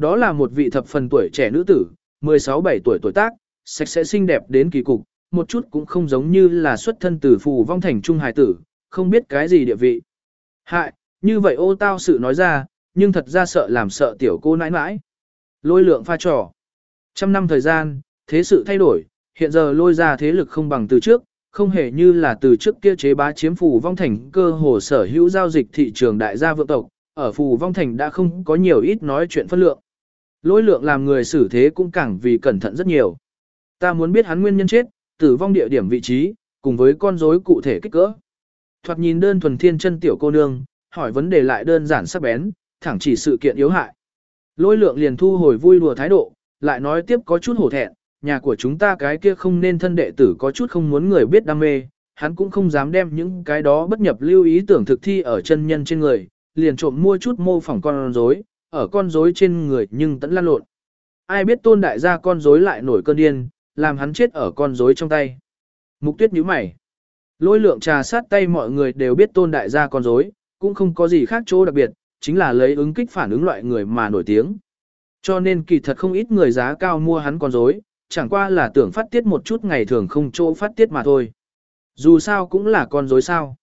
Đó là một vị thập phần tuổi trẻ nữ tử, 16-17 tuổi tuổi tác, sạch sẽ xinh đẹp đến kỳ cục, một chút cũng không giống như là xuất thân từ phù vong thành trung hài tử, không biết cái gì địa vị. Hại, như vậy ô tao sự nói ra, nhưng thật ra sợ làm sợ tiểu cô nãi nãi. Lôi lượng pha trò. Trăm năm thời gian, thế sự thay đổi, hiện giờ lôi ra thế lực không bằng từ trước, không hề như là từ trước kia chế bá chiếm phù vong thành cơ hồ sở hữu giao dịch thị trường đại gia vượng tộc, ở phù vong thành đã không có nhiều ít nói chuyện phân lượng. Lỗi lượng làm người xử thế cũng càng vì cẩn thận rất nhiều. Ta muốn biết hắn nguyên nhân chết, tử vong địa điểm vị trí, cùng với con rối cụ thể kích cỡ. Thoạt nhìn đơn thuần thiên chân tiểu cô nương, hỏi vấn đề lại đơn giản sắc bén, thẳng chỉ sự kiện yếu hại. Lôi lượng liền thu hồi vui đùa thái độ, lại nói tiếp có chút hổ thẹn, nhà của chúng ta cái kia không nên thân đệ tử có chút không muốn người biết đam mê, hắn cũng không dám đem những cái đó bất nhập lưu ý tưởng thực thi ở chân nhân trên người, liền trộm mua chút mô phỏng con rối, ở con rối trên người nhưng tẫn lan lộn. Ai biết tôn đại gia con rối lại nổi cơn điên, làm hắn chết ở con rối trong tay. Mục tuyết nhíu mày. Lôi lượng trà sát tay mọi người đều biết tôn đại gia con rối, cũng không có gì khác chỗ đặc biệt, chính là lấy ứng kích phản ứng loại người mà nổi tiếng. Cho nên kỳ thật không ít người giá cao mua hắn con rối, chẳng qua là tưởng phát tiết một chút ngày thường không chỗ phát tiết mà thôi. Dù sao cũng là con rối sao.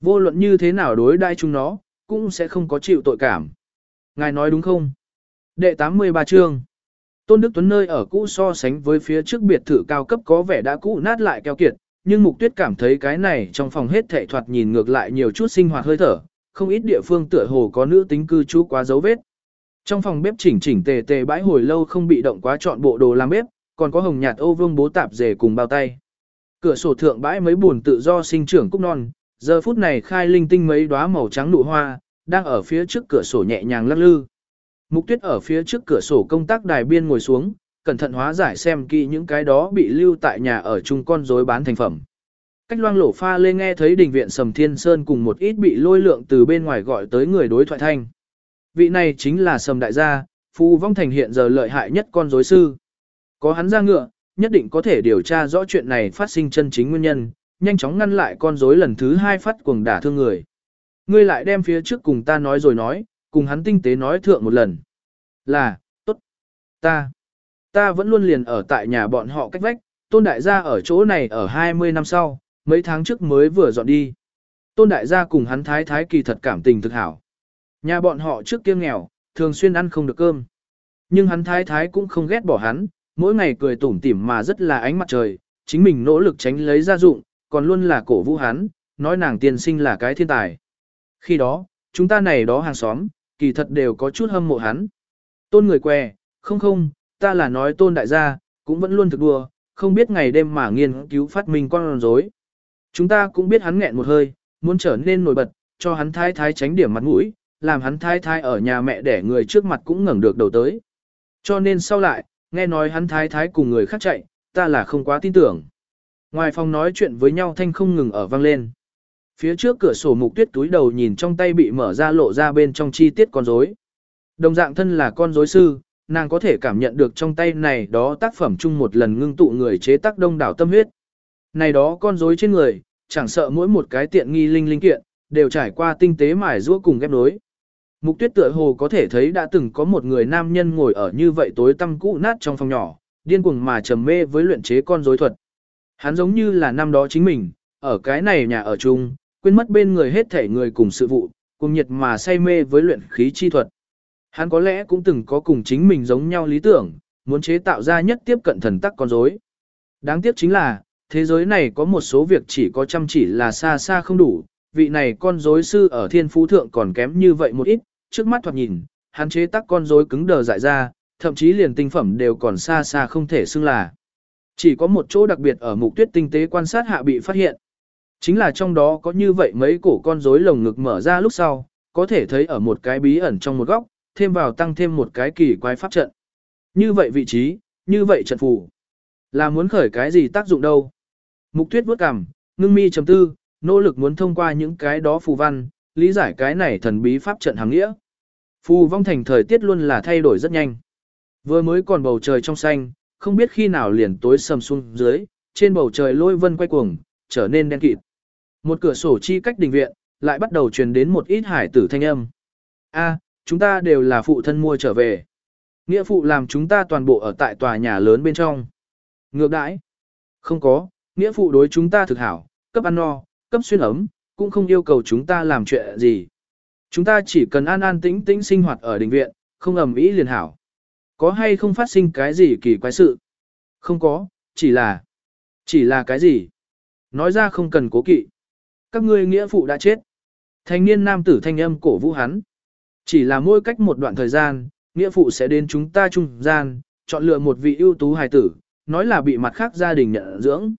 Vô luận như thế nào đối đai chúng nó, cũng sẽ không có chịu tội cảm. Ngài nói đúng không? Đệ 83 chương. Tôn Đức Tuấn nơi ở cũ so sánh với phía trước biệt thự cao cấp có vẻ đã cũ nát lại keo kiệt, nhưng Mục Tuyết cảm thấy cái này trong phòng hết thảy thoạt nhìn ngược lại nhiều chút sinh hoạt hơi thở, không ít địa phương tựa hồ có nữ tính cư trú quá dấu vết. Trong phòng bếp chỉnh chỉnh tề tề bãi hồi lâu không bị động quá chọn bộ đồ làm bếp, còn có hồng nhạt ô vương bố tạp dề cùng bao tay. Cửa sổ thượng bãi mấy buồn tự do sinh trưởng cúc non, giờ phút này khai linh tinh mấy đóa màu trắng nụ hoa, đang ở phía trước cửa sổ nhẹ nhàng lắc lư. Mục tuyết ở phía trước cửa sổ công tác đài biên ngồi xuống, cẩn thận hóa giải xem kỹ những cái đó bị lưu tại nhà ở chung con rối bán thành phẩm. Cách loang lổ pha lê nghe thấy đình viện Sầm Thiên Sơn cùng một ít bị lôi lượng từ bên ngoài gọi tới người đối thoại thanh. Vị này chính là Sầm Đại gia, Phu Vong Thành hiện giờ lợi hại nhất con rối sư. Có hắn ra ngựa, nhất định có thể điều tra rõ chuyện này phát sinh chân chính nguyên nhân, nhanh chóng ngăn lại con rối lần thứ hai phát cuồng đả thương người. Ngươi lại đem phía trước cùng ta nói rồi nói, cùng hắn tinh tế nói thượng một lần. Là, tốt, ta, ta vẫn luôn liền ở tại nhà bọn họ cách vách, tôn đại gia ở chỗ này ở 20 năm sau, mấy tháng trước mới vừa dọn đi. Tôn đại gia cùng hắn thái thái kỳ thật cảm tình thực hảo. Nhà bọn họ trước kia nghèo, thường xuyên ăn không được cơm. Nhưng hắn thái thái cũng không ghét bỏ hắn, mỗi ngày cười tủm tỉm mà rất là ánh mặt trời, chính mình nỗ lực tránh lấy gia dụng, còn luôn là cổ vũ hắn, nói nàng tiên sinh là cái thiên tài. Khi đó, chúng ta này đó hàng xóm, kỳ thật đều có chút hâm mộ hắn. Tôn người què, không không, ta là nói tôn đại gia, cũng vẫn luôn thực đùa, không biết ngày đêm mà nghiên cứu phát minh con rối. Chúng ta cũng biết hắn nghẹn một hơi, muốn trở nên nổi bật, cho hắn thái thái tránh điểm mặt mũi, làm hắn thái thái ở nhà mẹ để người trước mặt cũng ngẩng được đầu tới. Cho nên sau lại, nghe nói hắn thái thái cùng người khác chạy, ta là không quá tin tưởng. Ngoài phòng nói chuyện với nhau thanh không ngừng ở vang lên. Phía trước cửa sổ mục tuyết túi đầu nhìn trong tay bị mở ra lộ ra bên trong chi tiết con rối. Đồng dạng thân là con rối sư, nàng có thể cảm nhận được trong tay này đó tác phẩm chung một lần ngưng tụ người chế tác đông đảo tâm huyết. Này đó con rối trên người, chẳng sợ mỗi một cái tiện nghi linh linh kiện, đều trải qua tinh tế mài giũa cùng ghép nối. Mục tuyết tựa hồ có thể thấy đã từng có một người nam nhân ngồi ở như vậy tối tăm cũ nát trong phòng nhỏ, điên cuồng mà trầm mê với luyện chế con rối thuật. Hắn giống như là năm đó chính mình, ở cái này nhà ở chung, quên mất bên người hết thể người cùng sự vụ, cùng nhiệt mà say mê với luyện khí chi thuật. Hắn có lẽ cũng từng có cùng chính mình giống nhau lý tưởng, muốn chế tạo ra nhất tiếp cận thần tắc con rối. Đáng tiếc chính là, thế giới này có một số việc chỉ có chăm chỉ là xa xa không đủ, vị này con rối sư ở thiên phú thượng còn kém như vậy một ít, trước mắt thoạt nhìn, hắn chế tác con rối cứng đờ dại ra, thậm chí liền tinh phẩm đều còn xa xa không thể xưng là. Chỉ có một chỗ đặc biệt ở mục tuyết tinh tế quan sát hạ bị phát hiện. Chính là trong đó có như vậy mấy cổ con rối lồng ngực mở ra lúc sau, có thể thấy ở một cái bí ẩn trong một góc, thêm vào tăng thêm một cái kỳ quái pháp trận. Như vậy vị trí, như vậy trận phù. Là muốn khởi cái gì tác dụng đâu? Mục tuyết bước cằm, ngưng mi chấm tư, nỗ lực muốn thông qua những cái đó phù văn, lý giải cái này thần bí pháp trận hàng nghĩa. Phù vong thành thời tiết luôn là thay đổi rất nhanh. Vừa mới còn bầu trời trong xanh, không biết khi nào liền tối sầm xuống dưới, trên bầu trời lôi vân quay cuồng, trở nên đen kịt. Một cửa sổ chi cách đình viện, lại bắt đầu truyền đến một ít hải tử thanh âm. A, chúng ta đều là phụ thân mua trở về. Nghĩa phụ làm chúng ta toàn bộ ở tại tòa nhà lớn bên trong. Ngược đãi. Không có, nghĩa phụ đối chúng ta thực hảo, cấp ăn no, cấp xuyên ấm, cũng không yêu cầu chúng ta làm chuyện gì. Chúng ta chỉ cần an an tĩnh tĩnh sinh hoạt ở đình viện, không ầm ĩ liền hảo. Có hay không phát sinh cái gì kỳ quái sự? Không có, chỉ là... Chỉ là cái gì? Nói ra không cần cố kỵ. Các ngươi nghĩa phụ đã chết. Thanh niên nam tử thanh âm cổ vũ hắn. Chỉ là mỗi cách một đoạn thời gian, nghĩa phụ sẽ đến chúng ta trung gian, chọn lựa một vị ưu tú hài tử, nói là bị mặt khác gia đình nhận dưỡng.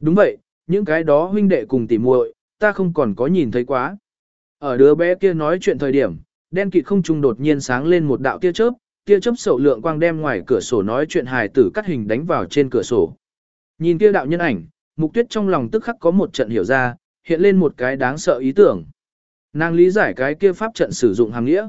Đúng vậy, những cái đó huynh đệ cùng tỉ muội, ta không còn có nhìn thấy quá. Ở đứa bé kia nói chuyện thời điểm, đen kịt không trung đột nhiên sáng lên một đạo tia chớp, tia chớp sầu lượng quang đem ngoài cửa sổ nói chuyện hài tử cắt hình đánh vào trên cửa sổ. Nhìn kia đạo nhân ảnh, mục tuyết trong lòng tức khắc có một trận hiểu ra, hiện lên một cái đáng sợ ý tưởng. Nàng lý giải cái kia pháp trận sử dụng hàng nghĩa.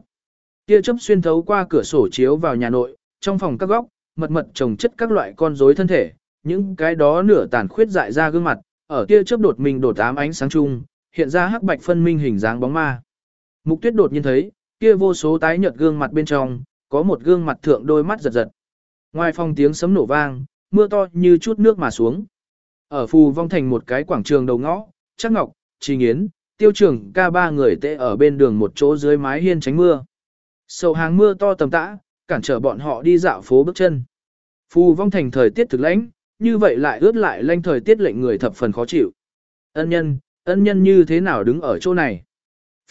Tia chớp xuyên thấu qua cửa sổ chiếu vào nhà nội, trong phòng các góc, mật mật trồng chất các loại con rối thân thể, những cái đó nửa tàn khuyết dại ra gương mặt, ở tia chớp đột mình đột ám ánh sáng chung, hiện ra hắc bạch phân minh hình dáng bóng ma. Mục Tuyết đột nhiên thấy, kia vô số tái nhợt gương mặt bên trong, có một gương mặt thượng đôi mắt giật giật. Ngoài phòng tiếng sấm nổ vang, mưa to như chút nước mà xuống. Ở phù vong thành một cái quảng trường đầu ngõ, Trác ngọc, trì nghiến, tiêu Trường, ca ba người tệ ở bên đường một chỗ dưới mái hiên tránh mưa. Sầu hàng mưa to tầm tã, cản trở bọn họ đi dạo phố bước chân. Phù vong thành thời tiết thực lãnh, như vậy lại ướt lại lanh thời tiết lệnh người thập phần khó chịu. Ân nhân, ân nhân như thế nào đứng ở chỗ này?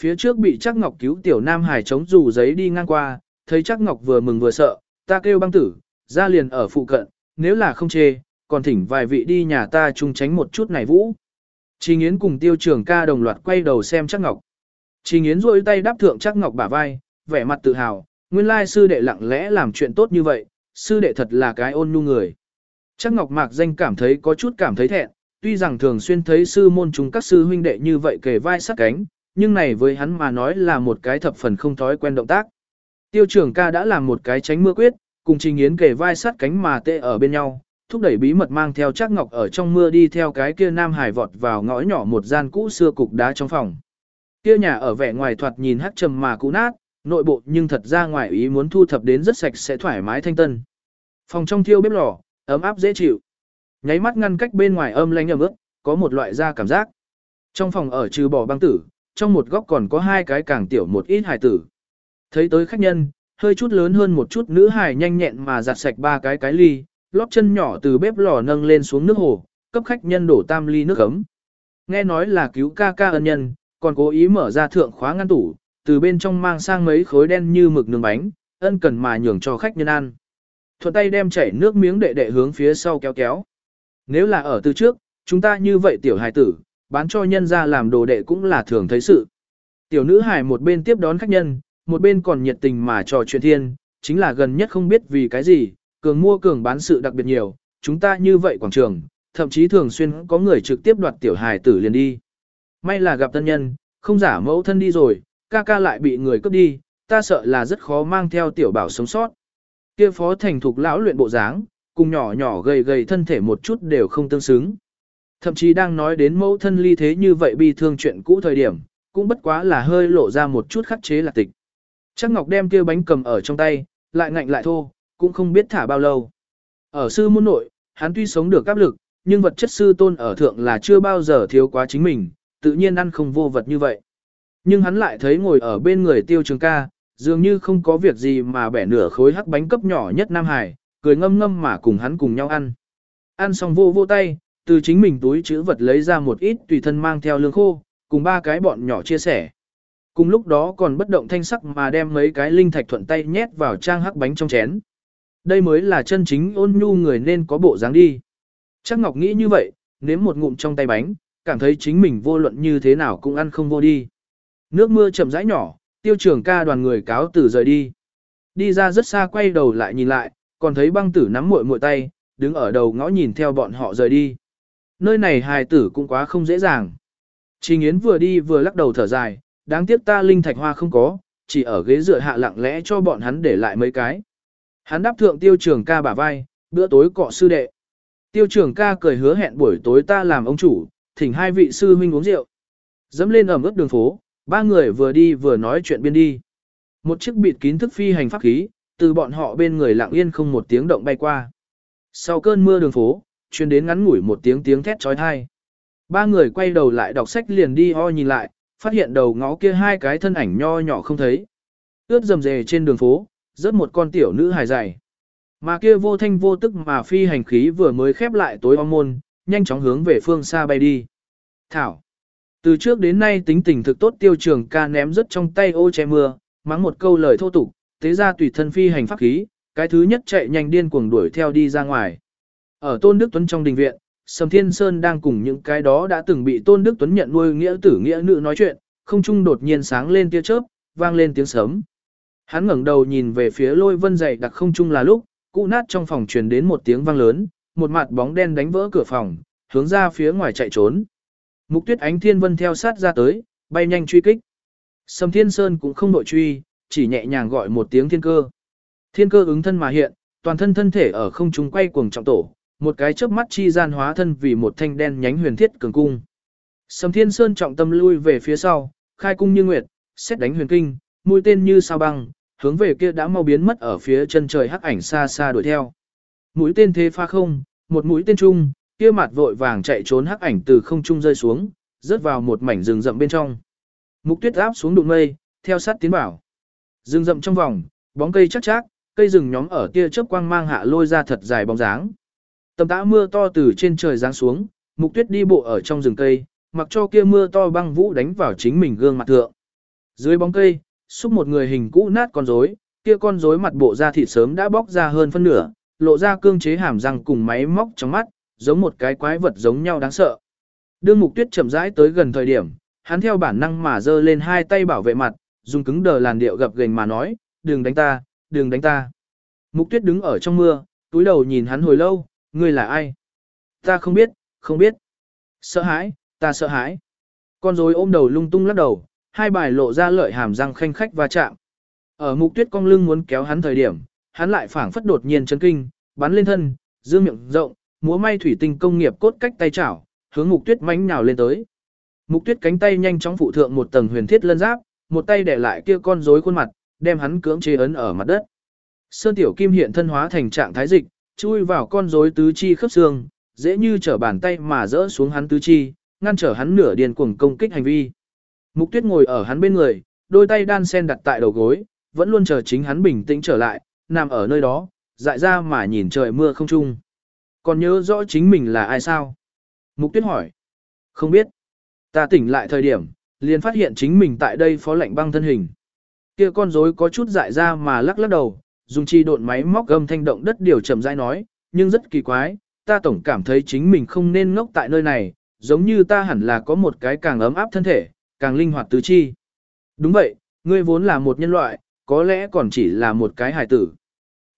Phía trước bị Trác ngọc cứu tiểu nam hải chống dù giấy đi ngang qua, thấy Trác ngọc vừa mừng vừa sợ, ta kêu băng tử, ra liền ở phụ cận, nếu là không chê, còn thỉnh vài vị đi nhà ta chung tránh một chút này vũ. Trình Yến cùng tiêu trường ca đồng loạt quay đầu xem chắc ngọc. Trình Yến rôi tay đáp thượng chắc ngọc bả vai, vẻ mặt tự hào, nguyên lai sư đệ lặng lẽ làm chuyện tốt như vậy, sư đệ thật là cái ôn nhu người. Chắc ngọc mạc danh cảm thấy có chút cảm thấy thẹn, tuy rằng thường xuyên thấy sư môn chúng các sư huynh đệ như vậy kề vai sát cánh, nhưng này với hắn mà nói là một cái thập phần không thói quen động tác. Tiêu trưởng ca đã làm một cái tránh mưa quyết, cùng Trình Yến kề vai sát cánh mà tê ở bên nhau, thúc đẩy bí mật mang theo chắc ngọc ở trong mưa đi theo cái kia nam hải vọt vào ngõ nhỏ một gian cũ xưa cục đá trong phòng. Kia nhà ở vẻ ngoài thoạt nhìn hắc trầm mà cũ nát, nội bộ nhưng thật ra ngoài ý muốn thu thập đến rất sạch sẽ thoải mái thanh tân. Phòng trong thiêu bếp lò, ấm áp dễ chịu. Nháy mắt ngăn cách bên ngoài âm lanh ẩm ướt, có một loại da cảm giác. Trong phòng ở trừ bỏ băng tử, trong một góc còn có hai cái càng tiểu một ít hài tử. Thấy tới khách nhân, hơi chút lớn hơn một chút nữ hài nhanh nhẹn mà giặt sạch ba cái cái ly, lóp chân nhỏ từ bếp lò nâng lên xuống nước hồ, cấp khách nhân đổ tam ly nước ấm. Nghe nói là cứu ca ca ân nhân, còn cố ý mở ra thượng khóa ngăn tủ, từ bên trong mang sang mấy khối đen như mực nướng bánh, ân cần mà nhường cho khách nhân ăn. Thuận tay đem chảy nước miếng đệ đệ hướng phía sau kéo kéo. Nếu là ở từ trước, chúng ta như vậy tiểu hài tử, bán cho nhân ra làm đồ đệ cũng là thường thấy sự. Tiểu nữ hài một bên tiếp đón khách nhân, một bên còn nhiệt tình mà trò chuyện thiên, chính là gần nhất không biết vì cái gì, cường mua cường bán sự đặc biệt nhiều, chúng ta như vậy quảng trường, thậm chí thường xuyên có người trực tiếp đoạt tiểu hài tử liền đi. May là gặp thân nhân, không giả mẫu thân đi rồi, ca ca lại bị người cướp đi, ta sợ là rất khó mang theo tiểu bảo sống sót. Kia phó thành thục lão luyện bộ dáng, cùng nhỏ nhỏ gầy gầy thân thể một chút đều không tương xứng. Thậm chí đang nói đến mẫu thân ly thế như vậy bi thương chuyện cũ thời điểm, cũng bất quá là hơi lộ ra một chút khắc chế là tịch. Chắc Ngọc đem kia bánh cầm ở trong tay, lại ngạnh lại thô, cũng không biết thả bao lâu. Ở sư môn nội, hắn tuy sống được áp lực, nhưng vật chất sư tôn ở thượng là chưa bao giờ thiếu quá chính mình, tự nhiên ăn không vô vật như vậy. Nhưng hắn lại thấy ngồi ở bên người tiêu trường ca, dường như không có việc gì mà bẻ nửa khối hắc bánh cấp nhỏ nhất Nam Hải, cười ngâm ngâm mà cùng hắn cùng nhau ăn. Ăn xong vô vô tay, từ chính mình túi chữ vật lấy ra một ít tùy thân mang theo lương khô, cùng ba cái bọn nhỏ chia sẻ. Cùng lúc đó còn bất động thanh sắc mà đem mấy cái linh thạch thuận tay nhét vào trang hắc bánh trong chén. Đây mới là chân chính ôn nhu người nên có bộ dáng đi. Chắc Ngọc nghĩ như vậy, nếm một ngụm trong tay bánh, cảm thấy chính mình vô luận như thế nào cũng ăn không vô đi. Nước mưa chậm rãi nhỏ, tiêu trưởng ca đoàn người cáo tử rời đi. Đi ra rất xa quay đầu lại nhìn lại, còn thấy băng tử nắm muội muội tay, đứng ở đầu ngõ nhìn theo bọn họ rời đi. Nơi này hài tử cũng quá không dễ dàng. Trình Yến vừa đi vừa lắc đầu thở dài, đáng tiếc ta linh thạch hoa không có, chỉ ở ghế dựa hạ lặng lẽ cho bọn hắn để lại mấy cái. Hắn đáp thượng tiêu trường ca bả vai, bữa tối cọ sư đệ. Tiêu trường ca cười hứa hẹn buổi tối ta làm ông chủ, thỉnh hai vị sư huynh uống rượu. Dẫm lên ẩm ướt đường phố, ba người vừa đi vừa nói chuyện biên đi. Một chiếc bịt kín thức phi hành pháp khí, từ bọn họ bên người lặng yên không một tiếng động bay qua. Sau cơn mưa đường phố, truyền đến ngắn ngủi một tiếng tiếng thét trói thai. Ba người quay đầu lại đọc sách liền đi ho nhìn lại, phát hiện đầu ngó kia hai cái thân ảnh nho nhỏ không thấy. Ướt dầm dề trên đường phố, rớt một con tiểu nữ hài dày. Mà kia vô thanh vô tức mà phi hành khí vừa mới khép lại tối om môn, nhanh chóng hướng về phương xa bay đi. Thảo. Từ trước đến nay tính tình thực tốt tiêu trường ca ném rất trong tay ô che mưa, mắng một câu lời thô tục, tế ra tùy thân phi hành pháp khí, cái thứ nhất chạy nhanh điên cuồng đuổi theo đi ra ngoài. Ở Tôn Đức Tuấn trong đình viện, Sầm Thiên Sơn đang cùng những cái đó đã từng bị Tôn Đức Tuấn nhận nuôi nghĩa tử nghĩa nữ nói chuyện, không trung đột nhiên sáng lên tia chớp, vang lên tiếng sấm. Hắn ngẩng đầu nhìn về phía lôi vân dày đặc không trung là lúc, cụ nát trong phòng truyền đến một tiếng vang lớn, một mặt bóng đen đánh vỡ cửa phòng, hướng ra phía ngoài chạy trốn. Mục tuyết ánh thiên vân theo sát ra tới, bay nhanh truy kích. Sầm Thiên Sơn cũng không nội truy, chỉ nhẹ nhàng gọi một tiếng thiên cơ. Thiên cơ ứng thân mà hiện, toàn thân thân thể ở không trung quay cuồng trọng tổ, một cái chớp mắt chi gian hóa thân vì một thanh đen nhánh huyền thiết cường cung. Sầm Thiên Sơn trọng tâm lui về phía sau, khai cung như nguyệt, xét đánh huyền kinh, mũi tên như sao băng, hướng về kia đã mau biến mất ở phía chân trời hắc ảnh xa xa đuổi theo. Mũi tên thế pha không, một mũi tên trung, kia mặt vội vàng chạy trốn hắc ảnh từ không trung rơi xuống, rớt vào một mảnh rừng rậm bên trong. Mục tuyết áp xuống đụng mây, theo sát tiến bảo. Rừng rậm trong vòng, bóng cây chắc chắc, cây rừng nhóm ở kia chớp quang mang hạ lôi ra thật dài bóng dáng. Tầm tã mưa to từ trên trời giáng xuống, mục tuyết đi bộ ở trong rừng cây, mặc cho kia mưa to băng vũ đánh vào chính mình gương mặt thượng. Dưới bóng cây, xúc một người hình cũ nát con rối, kia con rối mặt bộ da thịt sớm đã bóc ra hơn phân nửa, lộ ra cương chế hàm răng cùng máy móc trong mắt, giống một cái quái vật giống nhau đáng sợ. Đương Mục Tuyết chậm rãi tới gần thời điểm, hắn theo bản năng mà giơ lên hai tay bảo vệ mặt, dùng cứng đờ làn điệu gập gềnh mà nói, "Đừng đánh ta, đừng đánh ta." Mục Tuyết đứng ở trong mưa, túi đầu nhìn hắn hồi lâu, "Ngươi là ai?" "Ta không biết, không biết." "Sợ hãi, ta sợ hãi." Con rối ôm đầu lung tung lắc đầu, hai bài lộ ra lợi hàm răng khanh khách va chạm. Ở Mục Tuyết cong lưng muốn kéo hắn thời điểm, hắn lại phảng phất đột nhiên chấn kinh, bắn lên thân, dương miệng rộng, múa may thủy tinh công nghiệp cốt cách tay chảo, hướng Mục Tuyết mánh nhào lên tới. Mục Tuyết cánh tay nhanh chóng phụ thượng một tầng huyền thiết lân giáp, một tay để lại kia con rối khuôn mặt, đem hắn cưỡng chế ấn ở mặt đất. Sơn tiểu kim hiện thân hóa thành trạng thái dịch, chui vào con rối tứ chi khớp xương, dễ như trở bàn tay mà rỡ xuống hắn tứ chi, ngăn trở hắn nửa điền cuồng công kích hành vi. Mục Tuyết ngồi ở hắn bên người, đôi tay đan sen đặt tại đầu gối, vẫn luôn chờ chính hắn bình tĩnh trở lại, nằm ở nơi đó, dại ra mà nhìn trời mưa không trung. Còn nhớ rõ chính mình là ai sao? Mục tuyết hỏi. Không biết. Ta tỉnh lại thời điểm, liền phát hiện chính mình tại đây phó lệnh băng thân hình. Kia con rối có chút dại ra mà lắc lắc đầu, dùng chi độn máy móc gầm thanh động đất điều chậm rãi nói, nhưng rất kỳ quái, ta tổng cảm thấy chính mình không nên ngốc tại nơi này, giống như ta hẳn là có một cái càng ấm áp thân thể, càng linh hoạt tứ chi. Đúng vậy, ngươi vốn là một nhân loại, có lẽ còn chỉ là một cái hài tử.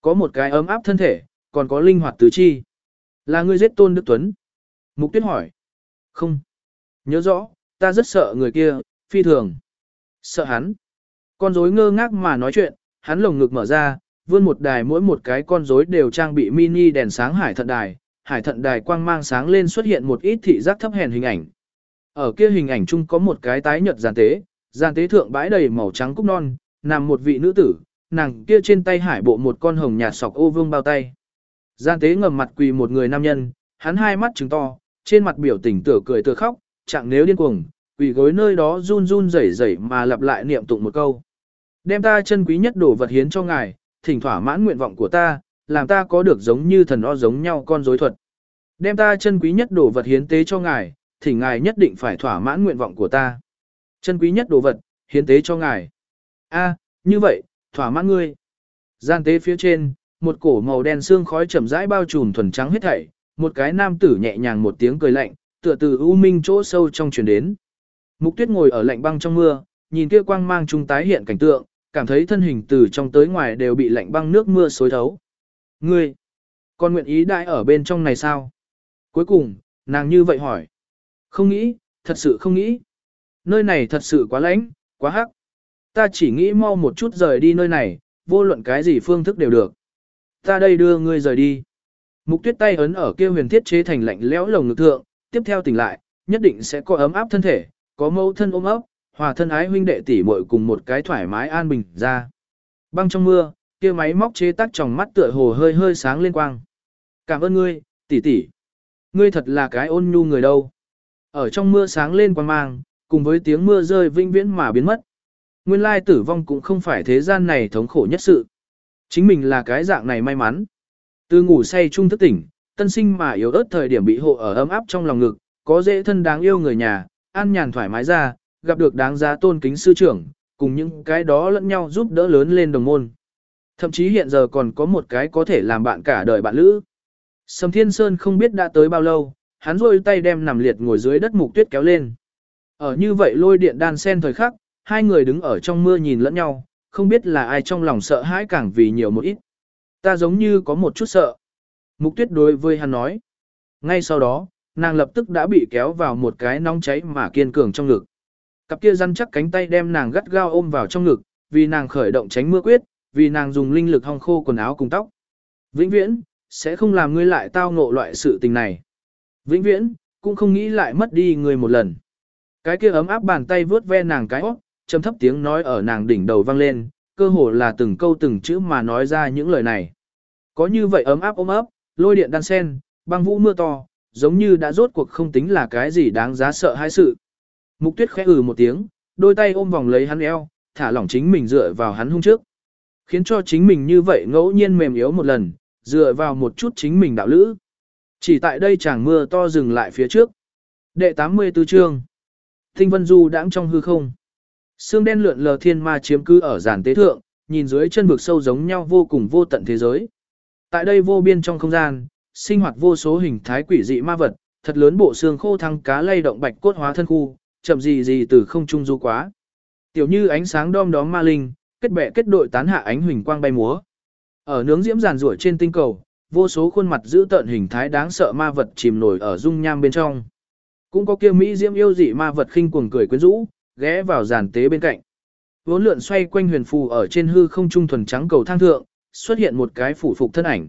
Có một cái ấm áp thân thể, còn có linh hoạt tứ chi. Là ngươi giết Tôn Đức Tuấn. Mục Tuyết hỏi. Không. Nhớ rõ, ta rất sợ người kia, phi thường. Sợ hắn. Con rối ngơ ngác mà nói chuyện, hắn lồng ngực mở ra, vươn một đài mỗi một cái con rối đều trang bị mini đèn sáng hải thận đài. Hải thận đài quang mang sáng lên xuất hiện một ít thị giác thấp hèn hình ảnh. Ở kia hình ảnh chung có một cái tái nhợt giàn tế, giàn tế thượng bãi đầy màu trắng cúc non, nằm một vị nữ tử, nàng kia trên tay hải bộ một con hồng nhạt sọc ô vương bao tay. Giàn tế ngầm mặt quỳ một người nam nhân, hắn hai mắt trứng to, trên mặt biểu tình tựa cười tựa khóc, chẳng nếu điên cuồng, quỳ gối nơi đó run run rẩy rẩy mà lặp lại niệm tụng một câu. Đem ta chân quý nhất đồ vật hiến cho ngài, thỉnh thỏa mãn nguyện vọng của ta, làm ta có được giống như thần o giống nhau con rối thuật. Đem ta chân quý nhất đồ vật hiến tế cho ngài, thì ngài nhất định phải thỏa mãn nguyện vọng của ta. Chân quý nhất đồ vật, hiến tế cho ngài. A, như vậy, thỏa mãn ngươi. Gian tế phía trên, một cổ màu đen xương khói chậm rãi bao trùm thuần trắng hết thảy, một cái nam tử nhẹ nhàng một tiếng cười lạnh, tựa từ u minh chỗ sâu trong truyền đến. Mục Tuyết ngồi ở lạnh băng trong mưa, nhìn kia quang mang trung tái hiện cảnh tượng, cảm thấy thân hình từ trong tới ngoài đều bị lạnh băng nước mưa xối thấu. Ngươi, còn nguyện ý đại ở bên trong này sao? Cuối cùng, nàng như vậy hỏi. Không nghĩ, thật sự không nghĩ. Nơi này thật sự quá lạnh, quá hắc. Ta chỉ nghĩ mau một chút rời đi nơi này, vô luận cái gì phương thức đều được. Ta đây đưa ngươi rời đi. Mục tuyết tay ấn ở kia huyền thiết chế thành lạnh lẽo lồng ngực thượng, tiếp theo tỉnh lại, nhất định sẽ có ấm áp thân thể, có mâu thân ôm ấp, hòa thân ái huynh đệ tỷ muội cùng một cái thoải mái an bình ra. Băng trong mưa, kia máy móc chế tác trong mắt tựa hồ hơi hơi sáng lên quang. Cảm ơn ngươi, tỷ tỷ. Ngươi thật là cái ôn nhu người đâu. Ở trong mưa sáng lên quang mang, cùng với tiếng mưa rơi vinh viễn mà biến mất. Nguyên lai tử vong cũng không phải thế gian này thống khổ nhất sự. Chính mình là cái dạng này may mắn. Từ ngủ say chung thức tỉnh, tân sinh mà yếu ớt thời điểm bị hộ ở ấm áp trong lòng ngực, có dễ thân đáng yêu người nhà, an nhàn thoải mái ra, gặp được đáng giá tôn kính sư trưởng, cùng những cái đó lẫn nhau giúp đỡ lớn lên đồng môn. Thậm chí hiện giờ còn có một cái có thể làm bạn cả đời bạn lữ. Sầm Thiên Sơn không biết đã tới bao lâu, hắn rôi tay đem nằm liệt ngồi dưới đất mục tuyết kéo lên. Ở như vậy lôi điện đan sen thời khắc, hai người đứng ở trong mưa nhìn lẫn nhau, không biết là ai trong lòng sợ hãi càng vì nhiều một ít. Ta giống như có một chút sợ. Mục tuyết đối với hắn nói. Ngay sau đó, nàng lập tức đã bị kéo vào một cái nóng cháy mà kiên cường trong ngực. Cặp kia răn chắc cánh tay đem nàng gắt gao ôm vào trong ngực, vì nàng khởi động tránh mưa quyết, vì nàng dùng linh lực hong khô quần áo cùng tóc. Vĩnh viễn, sẽ không làm ngươi lại tao ngộ loại sự tình này. Vĩnh viễn, cũng không nghĩ lại mất đi người một lần. Cái kia ấm áp bàn tay vướt ve nàng cái óc, trầm thấp tiếng nói ở nàng đỉnh đầu vang lên, cơ hồ là từng câu từng chữ mà nói ra những lời này. Có như vậy ấm áp ôm ấp, lôi điện đan sen, băng vũ mưa to, giống như đã rốt cuộc không tính là cái gì đáng giá sợ hai sự. Mục tuyết khẽ ừ một tiếng, đôi tay ôm vòng lấy hắn eo, thả lỏng chính mình dựa vào hắn hung trước. Khiến cho chính mình như vậy ngẫu nhiên mềm yếu một lần, dựa vào một chút chính mình đạo lữ. Chỉ tại đây chàng mưa to dừng lại phía trước. Đệ 84 chương. Tinh vân du đãng trong hư không. Sương đen lượn lờ thiên ma chiếm cứ ở giàn tế thượng, nhìn dưới chân vực sâu giống nhau vô cùng vô tận thế giới. Tại đây vô biên trong không gian, sinh hoạt vô số hình thái quỷ dị ma vật, thật lớn bộ xương khô thăng cá lay động bạch cốt hóa thân khu, chậm gì gì từ không trung du quá. Tiểu như ánh sáng đom đóm ma linh, kết bè kết đội tán hạ ánh huỳnh quang bay múa. Ở nướng diễm giàn rủi trên tinh cầu, vô số khuôn mặt giữ tợn hình thái đáng sợ ma vật chìm nổi ở dung nham bên trong. Cũng có kia mỹ diễm yêu dị ma vật khinh cuồng cười quyến rũ, ghé vào giàn tế bên cạnh. Vốn lượn xoay quanh huyền phù ở trên hư không trung thuần trắng cầu thang thượng, xuất hiện một cái phủ phục thân ảnh.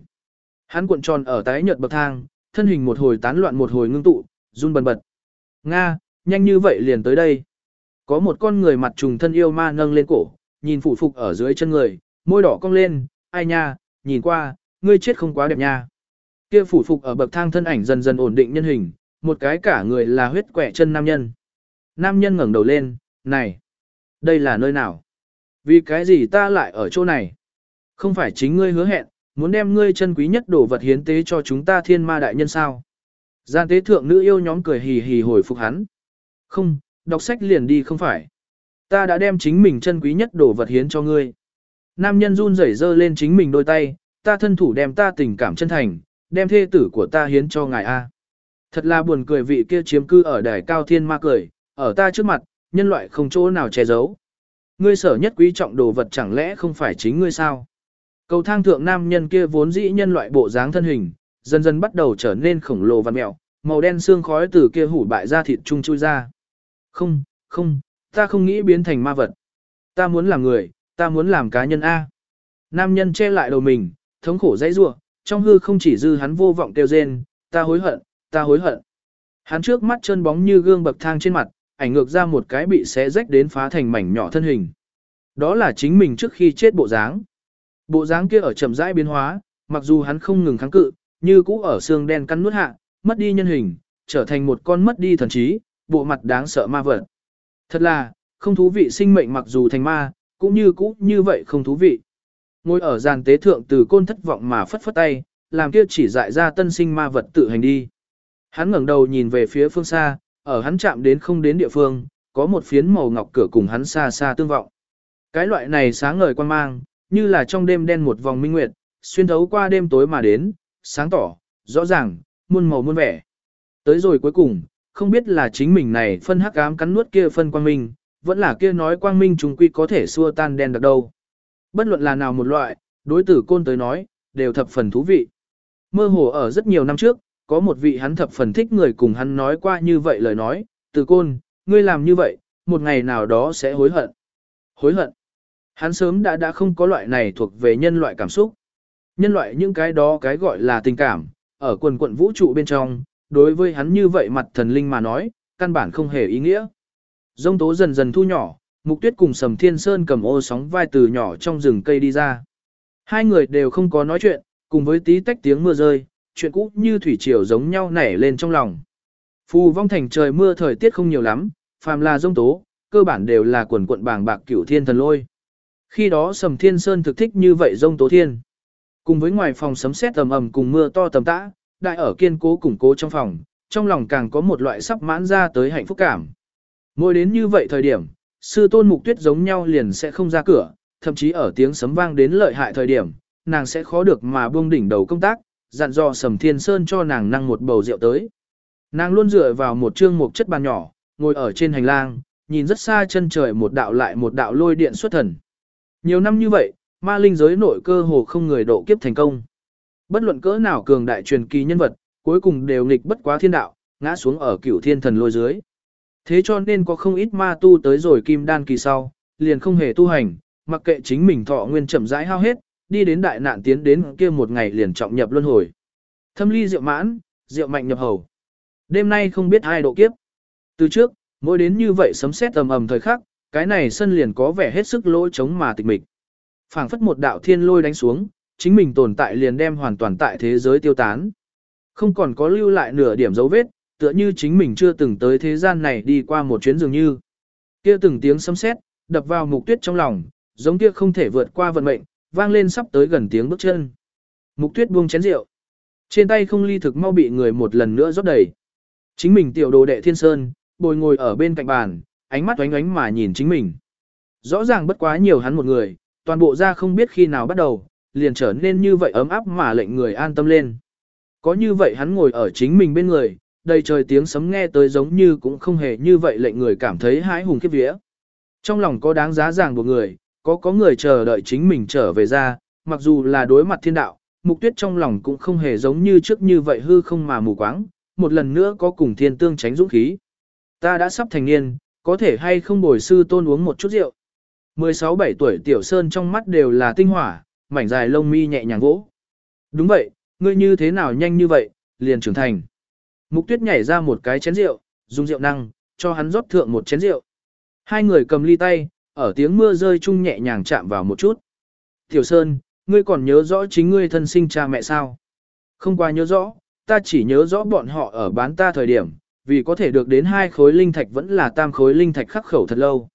Hắn cuộn tròn ở tái nhợt bậc thang, thân hình một hồi tán loạn một hồi ngưng tụ, run bần bật. Nga, nhanh như vậy liền tới đây. Có một con người mặt trùng thân yêu ma nâng lên cổ, nhìn phủ phục ở dưới chân người, môi đỏ cong lên, ai nha, nhìn qua, ngươi chết không quá đẹp nha. Kia phủ phục ở bậc thang thân ảnh dần dần ổn định nhân hình, một cái cả người là huyết quẻ chân nam nhân. Nam nhân ngẩng đầu lên, này, đây là nơi nào? Vì cái gì ta lại ở chỗ này? Không phải chính ngươi hứa hẹn, muốn đem ngươi chân quý nhất đồ vật hiến tế cho chúng ta thiên ma đại nhân sao? Gian tế thượng nữ yêu nhóm cười hì hì hồi phục hắn. Không, đọc sách liền đi không phải. Ta đã đem chính mình chân quý nhất đồ vật hiến cho ngươi. Nam nhân run rẩy dơ lên chính mình đôi tay, ta thân thủ đem ta tình cảm chân thành, đem thê tử của ta hiến cho ngài A. Thật là buồn cười vị kia chiếm cư ở đài cao thiên ma cười, ở ta trước mặt, nhân loại không chỗ nào che giấu. Ngươi sở nhất quý trọng đồ vật chẳng lẽ không phải chính ngươi sao? Cầu thang thượng nam nhân kia vốn dĩ nhân loại bộ dáng thân hình, dần dần bắt đầu trở nên khổng lồ và mẹo, màu đen xương khói từ kia hủ bại ra thịt trung chui ra. Không, không, ta không nghĩ biến thành ma vật. Ta muốn làm người, ta muốn làm cá nhân A. Nam nhân che lại đầu mình, thống khổ dãy rủa, trong hư không chỉ dư hắn vô vọng kêu rên, ta hối hận, ta hối hận. Hắn trước mắt chân bóng như gương bậc thang trên mặt, ảnh ngược ra một cái bị xé rách đến phá thành mảnh nhỏ thân hình. Đó là chính mình trước khi chết bộ dáng. Bộ dáng kia ở chậm rãi biến hóa, mặc dù hắn không ngừng kháng cự, như cũ ở xương đen cắn nuốt hạ, mất đi nhân hình, trở thành một con mất đi thần trí, bộ mặt đáng sợ ma vật. Thật là, không thú vị sinh mệnh mặc dù thành ma, cũng như cũ như vậy không thú vị. Ngồi ở giàn tế thượng từ côn thất vọng mà phất phất tay, làm kia chỉ dại ra tân sinh ma vật tự hành đi. Hắn ngẩng đầu nhìn về phía phương xa, ở hắn chạm đến không đến địa phương, có một phiến màu ngọc cửa cùng hắn xa xa tương vọng. Cái loại này sáng ngời quan mang, như là trong đêm đen một vòng minh nguyệt, xuyên thấu qua đêm tối mà đến, sáng tỏ, rõ ràng, muôn màu muôn vẻ. Tới rồi cuối cùng, không biết là chính mình này phân hắc ám cắn nuốt kia phân quang minh, vẫn là kia nói quang minh trùng quy có thể xua tan đen được đâu. Bất luận là nào một loại, đối tử côn tới nói, đều thập phần thú vị. Mơ hồ ở rất nhiều năm trước, có một vị hắn thập phần thích người cùng hắn nói qua như vậy lời nói, tử côn, ngươi làm như vậy, một ngày nào đó sẽ hối hận. Hối hận. Hắn sớm đã đã không có loại này thuộc về nhân loại cảm xúc. Nhân loại những cái đó cái gọi là tình cảm, ở quần quận vũ trụ bên trong, đối với hắn như vậy mặt thần linh mà nói, căn bản không hề ý nghĩa. Dông tố dần dần thu nhỏ, Mục Tuyết cùng Sầm Thiên Sơn cầm ô sóng vai từ nhỏ trong rừng cây đi ra. Hai người đều không có nói chuyện, cùng với tí tách tiếng mưa rơi, chuyện cũ như thủy triều giống nhau nảy lên trong lòng. Phù vong thành trời mưa thời tiết không nhiều lắm, phàm là rông tố, cơ bản đều là quần cuộn bàng bạc cửu thiên thần lôi. Khi đó Sầm Thiên Sơn thực thích như vậy rông tố thiên. Cùng với ngoài phòng sấm sét tầm ầm cùng mưa to tầm tã, đại ở kiên cố củng cố trong phòng, trong lòng càng có một loại sắp mãn ra tới hạnh phúc cảm. Ngồi đến như vậy thời điểm, sư tôn mục tuyết giống nhau liền sẽ không ra cửa, thậm chí ở tiếng sấm vang đến lợi hại thời điểm, nàng sẽ khó được mà buông đỉnh đầu công tác, dặn dò Sầm Thiên Sơn cho nàng năng một bầu rượu tới. Nàng luôn dựa vào một chương mục chất bàn nhỏ, ngồi ở trên hành lang, nhìn rất xa chân trời một đạo lại một đạo lôi điện xuất thần. Nhiều năm như vậy, ma linh giới nội cơ hồ không người độ kiếp thành công. Bất luận cỡ nào cường đại truyền kỳ nhân vật, cuối cùng đều nghịch bất quá thiên đạo, ngã xuống ở cửu thiên thần lôi dưới. Thế cho nên có không ít ma tu tới rồi kim đan kỳ sau, liền không hề tu hành, mặc kệ chính mình thọ nguyên chậm rãi hao hết, đi đến đại nạn tiến đến kia một ngày liền trọng nhập luân hồi. Thâm ly rượu mãn, rượu mạnh nhập hầu. Đêm nay không biết ai độ kiếp. Từ trước, mỗi đến như vậy sấm sét tầm ầm thời khắc, cái này sân liền có vẻ hết sức lỗ chống mà tịch mịch. Phảng phất một đạo thiên lôi đánh xuống, chính mình tồn tại liền đem hoàn toàn tại thế giới tiêu tán. Không còn có lưu lại nửa điểm dấu vết, tựa như chính mình chưa từng tới thế gian này đi qua một chuyến dường như. Kia từng tiếng sấm sét, đập vào mục tuyết trong lòng, giống kia không thể vượt qua vận mệnh, vang lên sắp tới gần tiếng bước chân. Mục tuyết buông chén rượu. Trên tay không ly thực mau bị người một lần nữa rót đầy. Chính mình tiểu đồ đệ thiên sơn, bồi ngồi ở bên cạnh bàn, ánh mắt oánh oánh mà nhìn chính mình. Rõ ràng bất quá nhiều hắn một người, toàn bộ ra không biết khi nào bắt đầu, liền trở nên như vậy ấm áp mà lệnh người an tâm lên. Có như vậy hắn ngồi ở chính mình bên người, đầy trời tiếng sấm nghe tới giống như cũng không hề như vậy lệnh người cảm thấy hãi hùng khiếp vía. Trong lòng có đáng giá ràng buộc người, có có người chờ đợi chính mình trở về ra, mặc dù là đối mặt thiên đạo, mục tuyết trong lòng cũng không hề giống như trước như vậy hư không mà mù quáng, một lần nữa có cùng thiên tương tránh dũng khí. Ta đã sắp thành niên, có thể hay không bồi sư tôn uống một chút rượu. 16-17 tuổi tiểu sơn trong mắt đều là tinh hỏa, mảnh dài lông mi nhẹ nhàng vỗ. Đúng vậy, ngươi như thế nào nhanh như vậy, liền trưởng thành. Mục tuyết nhảy ra một cái chén rượu, dùng rượu năng, cho hắn rót thượng một chén rượu. Hai người cầm ly tay, ở tiếng mưa rơi chung nhẹ nhàng chạm vào một chút. Tiểu Sơn, ngươi còn nhớ rõ chính ngươi thân sinh cha mẹ sao? Không qua nhớ rõ, ta chỉ nhớ rõ bọn họ ở bán ta thời điểm, vì có thể được đến hai khối linh thạch vẫn là tam khối linh thạch khắc khẩu thật lâu.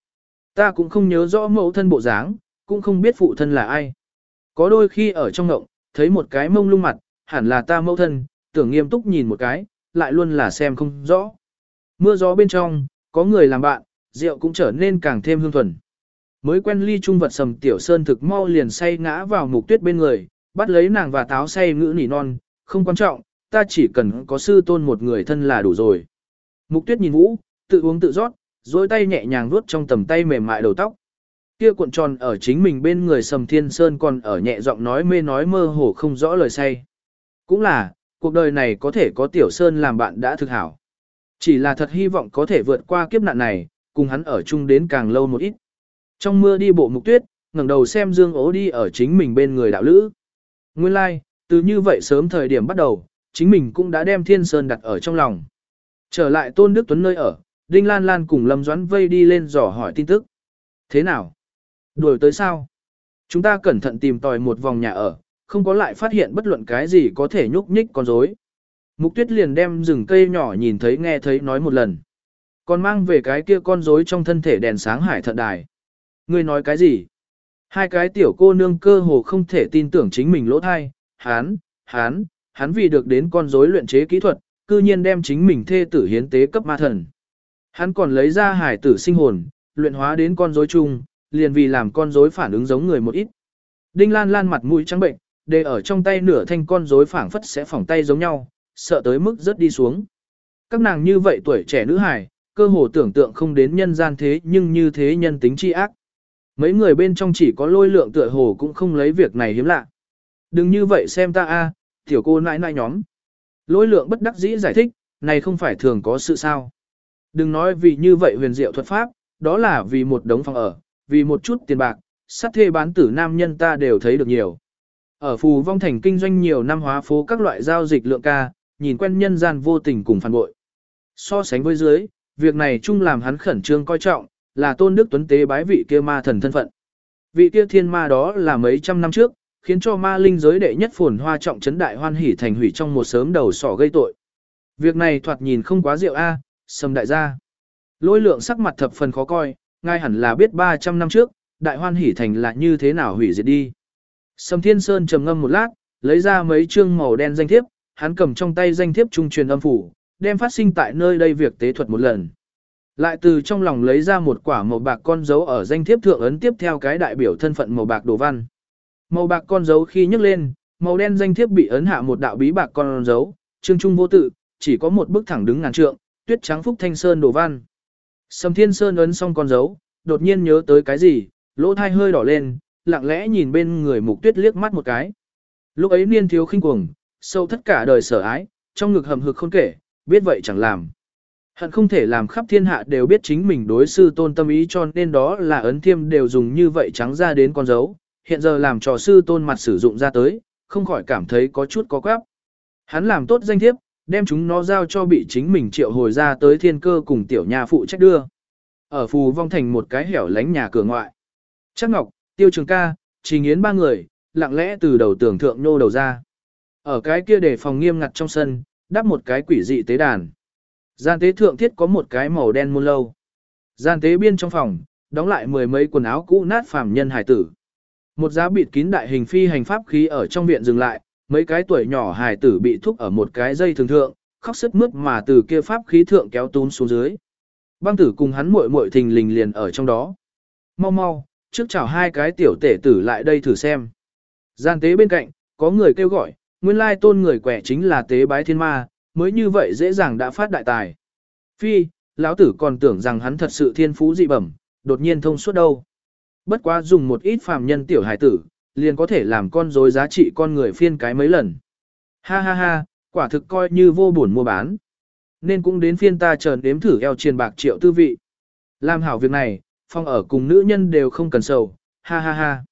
Ta cũng không nhớ rõ mẫu thân bộ dáng, cũng không biết phụ thân là ai. Có đôi khi ở trong ngộng, thấy một cái mông lung mặt, hẳn là ta mẫu thân, tưởng nghiêm túc nhìn một cái, lại luôn là xem không rõ. Mưa gió bên trong, có người làm bạn, rượu cũng trở nên càng thêm hương thuần. Mới quen ly trung vật sầm tiểu sơn thực mau liền say ngã vào mục tuyết bên người, bắt lấy nàng và táo say ngữ nỉ non, không quan trọng, ta chỉ cần có sư tôn một người thân là đủ rồi. Mục tuyết nhìn vũ, tự uống tự rót, dối tay nhẹ nhàng vuốt trong tầm tay mềm mại đầu tóc. Kia cuộn tròn ở chính mình bên người sầm thiên sơn còn ở nhẹ giọng nói mê nói mơ hồ không rõ lời say. Cũng là, cuộc đời này có thể có tiểu sơn làm bạn đã thực hảo. Chỉ là thật hy vọng có thể vượt qua kiếp nạn này, cùng hắn ở chung đến càng lâu một ít. Trong mưa đi bộ mục tuyết, ngẩng đầu xem Dương ố đi ở chính mình bên người đạo lữ. Nguyên lai, like, từ như vậy sớm thời điểm bắt đầu, chính mình cũng đã đem thiên sơn đặt ở trong lòng. Trở lại Tôn Đức Tuấn nơi ở, Đinh Lan Lan cùng Lâm Doãn vây đi lên dò hỏi tin tức. Thế nào? Đuổi tới sao? Chúng ta cẩn thận tìm tòi một vòng nhà ở, không có lại phát hiện bất luận cái gì có thể nhúc nhích con rối. Mục tuyết liền đem rừng cây nhỏ nhìn thấy nghe thấy nói một lần. Còn mang về cái kia con rối trong thân thể đèn sáng hải thận đài. Ngươi nói cái gì? Hai cái tiểu cô nương cơ hồ không thể tin tưởng chính mình lỗ thai. Hán, hán, hắn vì được đến con rối luyện chế kỹ thuật, cư nhiên đem chính mình thê tử hiến tế cấp ma thần. Hắn còn lấy ra hải tử sinh hồn, luyện hóa đến con rối chung, liền vì làm con rối phản ứng giống người một ít. Đinh Lan Lan mặt mũi trắng bệnh, để ở trong tay nửa thanh con rối phảng phất sẽ phỏng tay giống nhau, sợ tới mức rất đi xuống. Các nàng như vậy tuổi trẻ nữ hài, cơ hồ tưởng tượng không đến nhân gian thế nhưng như thế nhân tính chi ác. Mấy người bên trong chỉ có lôi lượng tựa hồ cũng không lấy việc này hiếm lạ. Đừng như vậy xem ta a, tiểu cô nãi nãi nhóm. Lôi lượng bất đắc dĩ giải thích, này không phải thường có sự sao. Đừng nói vì như vậy huyền diệu thuật pháp, đó là vì một đống phòng ở, vì một chút tiền bạc, sát thê bán tử nam nhân ta đều thấy được nhiều. Ở phù vong thành kinh doanh nhiều năm hóa phố các loại giao dịch lượng ca, nhìn quen nhân gian vô tình cùng phản bội. So sánh với dưới, việc này chung làm hắn khẩn trương coi trọng, là tôn đức tuấn tế bái vị kia ma thần thân phận. Vị kia thiên ma đó là mấy trăm năm trước, khiến cho ma linh giới đệ nhất phồn hoa trọng trấn đại hoan hỉ thành hủy trong một sớm đầu sỏ gây tội. Việc này thoạt nhìn không quá rượu a, sầm đại gia. Lôi lượng sắc mặt thập phần khó coi, ngay hẳn là biết 300 năm trước, đại hoan hỉ thành là như thế nào hủy diệt đi. Sầm Thiên Sơn trầm ngâm một lát, lấy ra mấy chương màu đen danh thiếp, hắn cầm trong tay danh thiếp trung truyền âm phủ, đem phát sinh tại nơi đây việc tế thuật một lần. Lại từ trong lòng lấy ra một quả màu bạc con dấu ở danh thiếp thượng ấn tiếp theo cái đại biểu thân phận màu bạc đồ văn. Màu bạc con dấu khi nhấc lên, màu đen danh thiếp bị ấn hạ một đạo bí bạc con dấu, chương trung vô tự, chỉ có một bức thẳng đứng ngàn trượng, tuyết trắng phúc thanh sơn đồ văn. Sầm Thiên Sơn ấn xong con dấu, đột nhiên nhớ tới cái gì, lỗ thai hơi đỏ lên, lặng lẽ nhìn bên người mục tuyết liếc mắt một cái. Lúc ấy niên thiếu khinh cuồng, sâu tất cả đời sở ái, trong ngực hầm hực không kể, biết vậy chẳng làm. Hận không thể làm khắp thiên hạ đều biết chính mình đối sư tôn tâm ý cho nên đó là ấn thiêm đều dùng như vậy trắng ra đến con dấu, hiện giờ làm trò sư tôn mặt sử dụng ra tới, không khỏi cảm thấy có chút có quáp. Hắn làm tốt danh thiếp, đem chúng nó giao cho bị chính mình triệu hồi ra tới thiên cơ cùng tiểu nhà phụ trách đưa. Ở phù vong thành một cái hẻo lánh nhà cửa ngoại. Chắc Ngọc, Tiêu Trường ca, Trình Yến ba người, lặng lẽ từ đầu tường thượng nô đầu ra. Ở cái kia để phòng nghiêm ngặt trong sân, đắp một cái quỷ dị tế đàn. Gian tế thượng thiết có một cái màu đen muôn lâu. Gian tế biên trong phòng, đóng lại mười mấy quần áo cũ nát phàm nhân hải tử. Một giá bịt kín đại hình phi hành pháp khí ở trong viện dừng lại, mấy cái tuổi nhỏ hải tử bị thúc ở một cái dây thường thượng, khóc sức mướt mà từ kia pháp khí thượng kéo tún xuống dưới. Băng tử cùng hắn muội muội thình lình liền ở trong đó. Mau mau, trước chào hai cái tiểu tể tử lại đây thử xem. Gian tế bên cạnh, có người kêu gọi, nguyên lai tôn người quẻ chính là tế bái thiên ma, mới như vậy dễ dàng đã phát đại tài. Phi, lão tử còn tưởng rằng hắn thật sự thiên phú dị bẩm, đột nhiên thông suốt đâu. Bất quá dùng một ít phàm nhân tiểu hải tử, liền có thể làm con dối giá trị con người phiên cái mấy lần. Ha ha ha, quả thực coi như vô buồn mua bán. Nên cũng đến phiên ta chờ đếm thử eo triền bạc triệu tư vị. Làm hảo việc này, phong ở cùng nữ nhân đều không cần sầu, ha ha ha.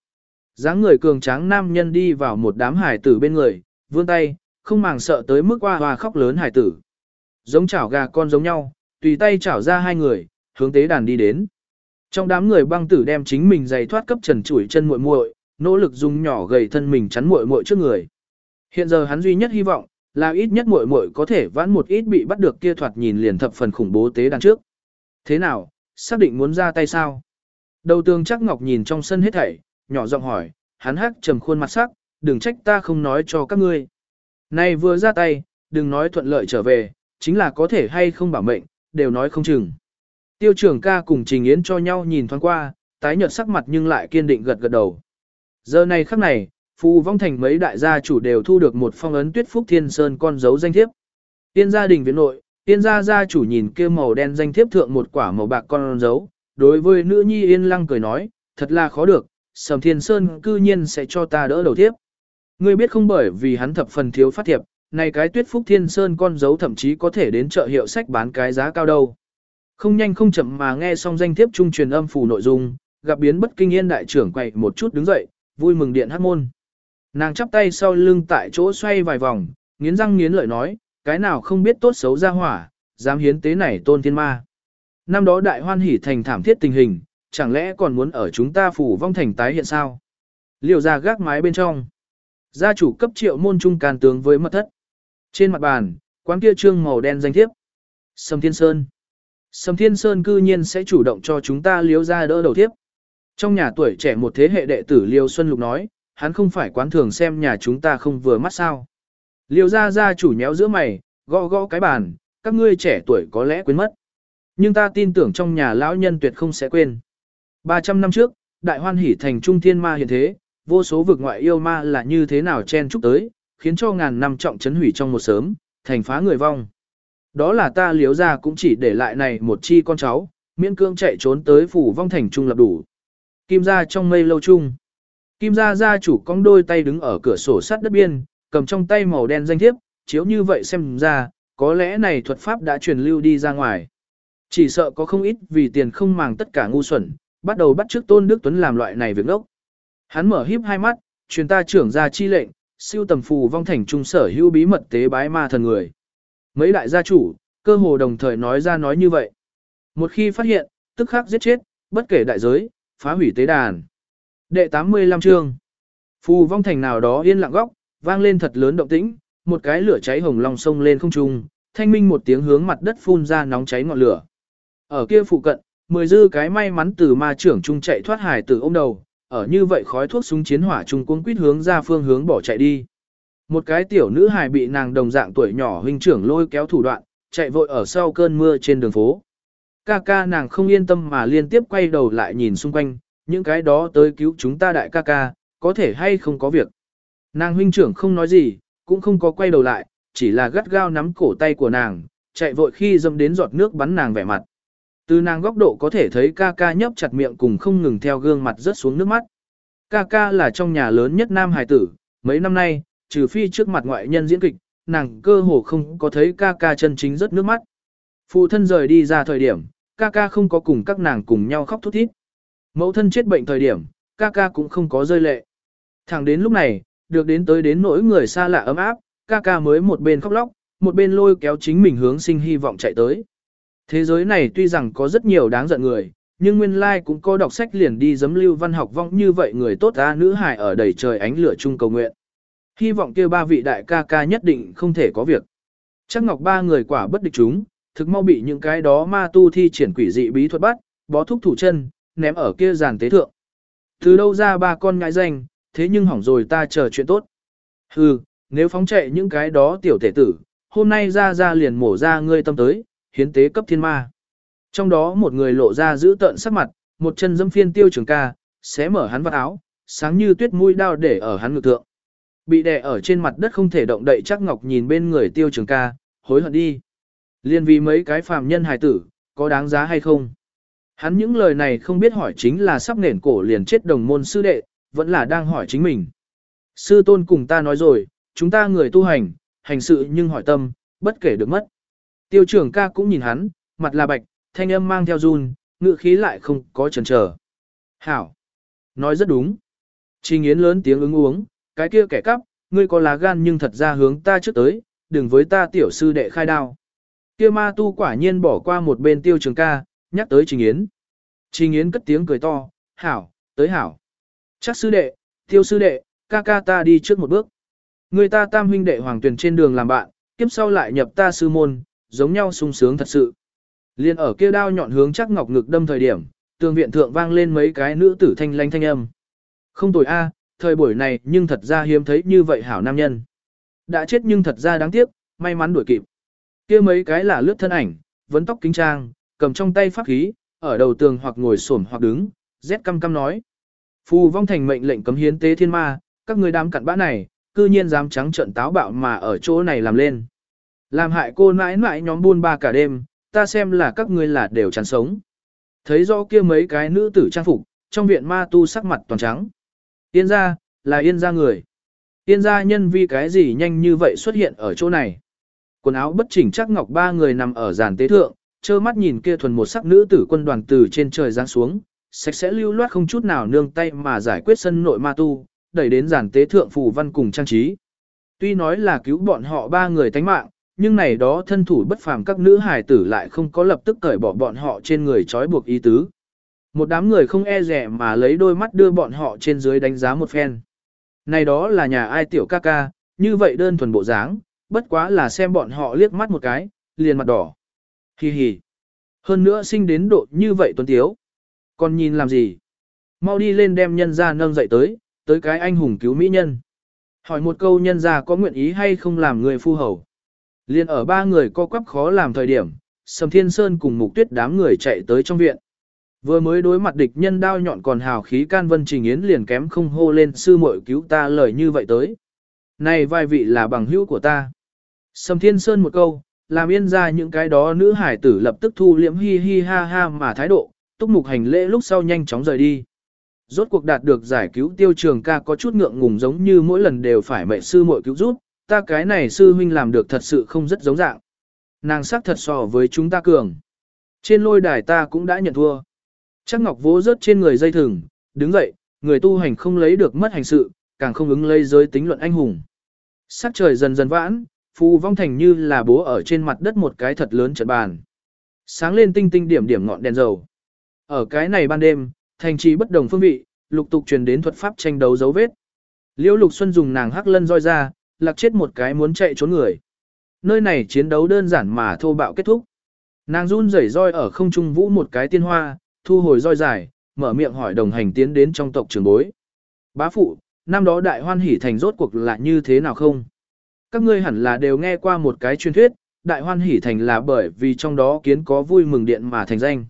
dáng người cường tráng nam nhân đi vào một đám hải tử bên người, vươn tay, không màng sợ tới mức hoa hoa khóc lớn hải tử. Giống chảo gà con giống nhau, tùy tay chảo ra hai người, hướng tế đàn đi đến. Trong đám người băng tử đem chính mình giày thoát cấp trần chủi chân muội muội, nỗ lực dùng nhỏ gầy thân mình chắn muội muội trước người. Hiện giờ hắn duy nhất hy vọng là ít nhất muội muội có thể vãn một ít bị bắt được kia thoạt nhìn liền thập phần khủng bố tế đàn trước. Thế nào, xác định muốn ra tay sao? Đầu tường chắc ngọc nhìn trong sân hết thảy, nhỏ giọng hỏi, hắn hắc trầm khuôn mặt sắc, đừng trách ta không nói cho các ngươi. Này vừa ra tay, đừng nói thuận lợi trở về, chính là có thể hay không bảo mệnh, đều nói không chừng. Tiêu trưởng ca cùng Trình Yến cho nhau nhìn thoáng qua, tái nhợt sắc mặt nhưng lại kiên định gật gật đầu. Giờ này khắc này, phù vong thành mấy đại gia chủ đều thu được một phong ấn tuyết phúc thiên sơn con dấu danh thiếp. Tiên gia đình viện nội, tiên gia gia chủ nhìn kia màu đen danh thiếp thượng một quả màu bạc con dấu, đối với nữ nhi yên lăng cười nói, thật là khó được, sầm thiên sơn cư nhiên sẽ cho ta đỡ đầu thiếp. Ngươi biết không bởi vì hắn thập phần thiếu phát thiệp, này cái tuyết phúc thiên sơn con dấu thậm chí có thể đến chợ hiệu sách bán cái giá cao đâu. Không nhanh không chậm mà nghe xong danh thiếp trung truyền âm phủ nội dung, gặp biến bất kinh yên đại trưởng quậy một chút đứng dậy, vui mừng điện hát môn. Nàng chắp tay sau lưng tại chỗ xoay vài vòng, nghiến răng nghiến lợi nói, cái nào không biết tốt xấu ra hỏa, dám hiến tế này tôn thiên ma. Năm đó đại hoan hỉ thành thảm thiết tình hình, chẳng lẽ còn muốn ở chúng ta phủ vong thành tái hiện sao? Liều ra gác mái bên trong. Gia chủ cấp triệu môn trung can tướng với mật thất. Trên mặt bàn, quán kia trương màu đen danh thiếp. Sâm Thiên Sơn. Sâm Thiên Sơn cư nhiên sẽ chủ động cho chúng ta liếu ra đỡ đầu thiếp. Trong nhà tuổi trẻ một thế hệ đệ tử Liêu Xuân Lục nói, hắn không phải quán thường xem nhà chúng ta không vừa mắt sao. Liêu gia gia chủ nhéo giữa mày, gõ gõ cái bàn, các ngươi trẻ tuổi có lẽ quên mất. Nhưng ta tin tưởng trong nhà lão nhân tuyệt không sẽ quên. 300 năm trước, đại hoan hỷ thành trung thiên ma hiện thế, vô số vực ngoại yêu ma là như thế nào chen chúc tới, khiến cho ngàn năm trọng chấn hủy trong một sớm, thành phá người vong. Đó là ta liếu ra cũng chỉ để lại này một chi con cháu, miễn cương chạy trốn tới phủ vong thành trung lập đủ. Kim ra trong mây lâu trung, Kim gia gia chủ cong đôi tay đứng ở cửa sổ sắt đất biên, cầm trong tay màu đen danh thiếp, chiếu như vậy xem ra, có lẽ này thuật pháp đã truyền lưu đi ra ngoài. Chỉ sợ có không ít vì tiền không màng tất cả ngu xuẩn, bắt đầu bắt trước Tôn Đức Tuấn làm loại này việc ngốc. Hắn mở híp hai mắt, truyền ta trưởng ra chi lệnh, siêu tầm phù vong thành trung sở hữu bí mật tế bái ma thần người. Mấy đại gia chủ, cơ hồ đồng thời nói ra nói như vậy. Một khi phát hiện, tức khắc giết chết, bất kể đại giới, phá hủy tế đàn. Đệ 85 chương. Phù vong thành nào đó yên lặng góc, vang lên thật lớn động tĩnh, một cái lửa cháy hồng long sông lên không trung, thanh minh một tiếng hướng mặt đất phun ra nóng cháy ngọn lửa. Ở kia phụ cận, mười dư cái may mắn từ ma trưởng trung chạy thoát hải từ ôm đầu, ở như vậy khói thuốc súng chiến hỏa trung cuống quýt hướng ra phương hướng bỏ chạy đi. Một cái tiểu nữ hài bị nàng đồng dạng tuổi nhỏ huynh trưởng lôi kéo thủ đoạn, chạy vội ở sau cơn mưa trên đường phố. Ca ca nàng không yên tâm mà liên tiếp quay đầu lại nhìn xung quanh, những cái đó tới cứu chúng ta đại ca ca, có thể hay không có việc. Nàng huynh trưởng không nói gì, cũng không có quay đầu lại, chỉ là gắt gao nắm cổ tay của nàng, chạy vội khi dâm đến giọt nước bắn nàng vẻ mặt. Từ nàng góc độ có thể thấy ca ca nhấp chặt miệng cùng không ngừng theo gương mặt rớt xuống nước mắt. Ca ca là trong nhà lớn nhất nam hài tử, mấy năm nay, trừ phi trước mặt ngoại nhân diễn kịch, nàng cơ hồ không có thấy ca ca chân chính rớt nước mắt. Phụ thân rời đi ra thời điểm, ca ca không có cùng các nàng cùng nhau khóc thút thít. Mẫu thân chết bệnh thời điểm, ca ca cũng không có rơi lệ. Thẳng đến lúc này, được đến tới đến nỗi người xa lạ ấm áp, ca ca mới một bên khóc lóc, một bên lôi kéo chính mình hướng sinh hy vọng chạy tới. Thế giới này tuy rằng có rất nhiều đáng giận người, nhưng nguyên lai like cũng có đọc sách liền đi giấm lưu văn học vong như vậy người tốt ta nữ hài ở đầy trời ánh lửa chung cầu nguyện. Hy vọng kia ba vị đại ca ca nhất định không thể có việc. Chắc ngọc ba người quả bất địch chúng, thực mau bị những cái đó ma tu thi triển quỷ dị bí thuật bắt, bó thúc thủ chân, ném ở kia giàn tế thượng. Từ đâu ra ba con ngại danh, thế nhưng hỏng rồi ta chờ chuyện tốt. Hừ, nếu phóng chạy những cái đó tiểu thể tử, hôm nay ra ra liền mổ ra ngươi tâm tới, hiến tế cấp thiên ma. Trong đó một người lộ ra giữ tợn sắc mặt, một chân dâm phiên tiêu trường ca, xé mở hắn vạt áo, sáng như tuyết mũi đao để ở hắn ngực thượng. Bị đè ở trên mặt đất không thể động đậy chắc ngọc nhìn bên người tiêu trường ca, hối hận đi. Liên vì mấy cái phàm nhân hài tử, có đáng giá hay không? Hắn những lời này không biết hỏi chính là sắp nền cổ liền chết đồng môn sư đệ, vẫn là đang hỏi chính mình. Sư tôn cùng ta nói rồi, chúng ta người tu hành, hành sự nhưng hỏi tâm, bất kể được mất. Tiêu trưởng ca cũng nhìn hắn, mặt là bạch, thanh âm mang theo run, ngựa khí lại không có chần chờ. Hảo! Nói rất đúng. Trình Yến lớn tiếng ứng uống, cái kia kẻ cắp, ngươi có lá gan nhưng thật ra hướng ta trước tới, đừng với ta tiểu sư đệ khai đao. Kia ma tu quả nhiên bỏ qua một bên tiêu trường ca, nhắc tới Trình Yến. Trình Yến cất tiếng cười to, hảo, tới hảo. Chắc sư đệ, tiêu sư đệ, ca ca ta đi trước một bước. Người ta tam huynh đệ hoàng tuyển trên đường làm bạn, kiếp sau lại nhập ta sư môn, giống nhau sung sướng thật sự. Liên ở kia đao nhọn hướng chắc ngọc ngực đâm thời điểm, tường viện thượng vang lên mấy cái nữ tử thanh lanh thanh âm. Không tồi a, thời buổi này nhưng thật ra hiếm thấy như vậy hảo nam nhân. Đã chết nhưng thật ra đáng tiếc, may mắn đuổi kịp. Kia mấy cái là lướt thân ảnh, vấn tóc kính trang, cầm trong tay pháp khí, ở đầu tường hoặc ngồi xổm hoặc đứng, rét căm căm nói. Phù vong thành mệnh lệnh cấm hiến tế thiên ma, các người đám cặn bã này, cư nhiên dám trắng trận táo bạo mà ở chỗ này làm lên. Làm hại cô nãi nãi nhóm buôn ba cả đêm, ta xem là các ngươi là đều chán sống. Thấy rõ kia mấy cái nữ tử trang phục, trong viện ma tu sắc mặt toàn trắng. Yên ra, là yên ra người. Yên ra nhân vi cái gì nhanh như vậy xuất hiện ở chỗ này. Quần áo bất chỉnh chắc ngọc ba người nằm ở giàn tế thượng, trơ mắt nhìn kia thuần một sắc nữ tử quân đoàn từ trên trời giáng xuống, sạch sẽ lưu loát không chút nào nương tay mà giải quyết sân nội ma tu, đẩy đến giản tế thượng phù văn cùng trang trí. Tuy nói là cứu bọn họ ba người tánh mạng, nhưng này đó thân thủ bất phàm các nữ hài tử lại không có lập tức cởi bỏ bọn họ trên người trói buộc ý tứ. Một đám người không e rẻ mà lấy đôi mắt đưa bọn họ trên dưới đánh giá một phen. Này đó là nhà ai tiểu ca ca, như vậy đơn thuần bộ dáng, bất quá là xem bọn họ liếc mắt một cái, liền mặt đỏ. Hi hi. Hơn nữa sinh đến độ như vậy tuấn tiếu. Còn nhìn làm gì? Mau đi lên đem nhân ra nâng dậy tới, tới cái anh hùng cứu mỹ nhân. Hỏi một câu nhân ra có nguyện ý hay không làm người phu hầu. Liên ở ba người co quắp khó làm thời điểm, Sầm Thiên Sơn cùng Mục Tuyết đám người chạy tới trong viện. Vừa mới đối mặt địch nhân đao nhọn còn hào khí can vân trình yến liền kém không hô lên sư muội cứu ta lời như vậy tới. Này vài vị là bằng hữu của ta. Sầm Thiên Sơn một câu, làm yên ra những cái đó nữ hải tử lập tức thu liễm hi hi ha ha mà thái độ, túc mục hành lễ lúc sau nhanh chóng rời đi. Rốt cuộc đạt được giải cứu tiêu trường ca có chút ngượng ngùng giống như mỗi lần đều phải mệnh sư muội cứu giúp, ta cái này sư huynh làm được thật sự không rất giống dạng. Nàng sắc thật so với chúng ta cường. Trên lôi đài ta cũng đã nhận thua. Chắc ngọc vỗ rớt trên người dây thừng, đứng dậy, người tu hành không lấy được mất hành sự, càng không ứng lấy giới tính luận anh hùng. Sắc trời dần dần vãn, phù vong thành như là bố ở trên mặt đất một cái thật lớn trận bàn. Sáng lên tinh tinh điểm điểm ngọn đèn dầu. Ở cái này ban đêm, thành trì bất đồng phương vị, lục tục truyền đến thuật pháp tranh đấu dấu vết. Liễu Lục Xuân dùng nàng hắc lân roi ra, lạc chết một cái muốn chạy trốn người. Nơi này chiến đấu đơn giản mà thô bạo kết thúc. Nàng run rẩy roi ở không trung vũ một cái tiên hoa, thu hồi roi dài, mở miệng hỏi đồng hành tiến đến trong tộc trường bối. Bá phụ, năm đó đại hoan hỉ thành rốt cuộc là như thế nào không? Các ngươi hẳn là đều nghe qua một cái truyền thuyết, đại hoan hỉ thành là bởi vì trong đó kiến có vui mừng điện mà thành danh.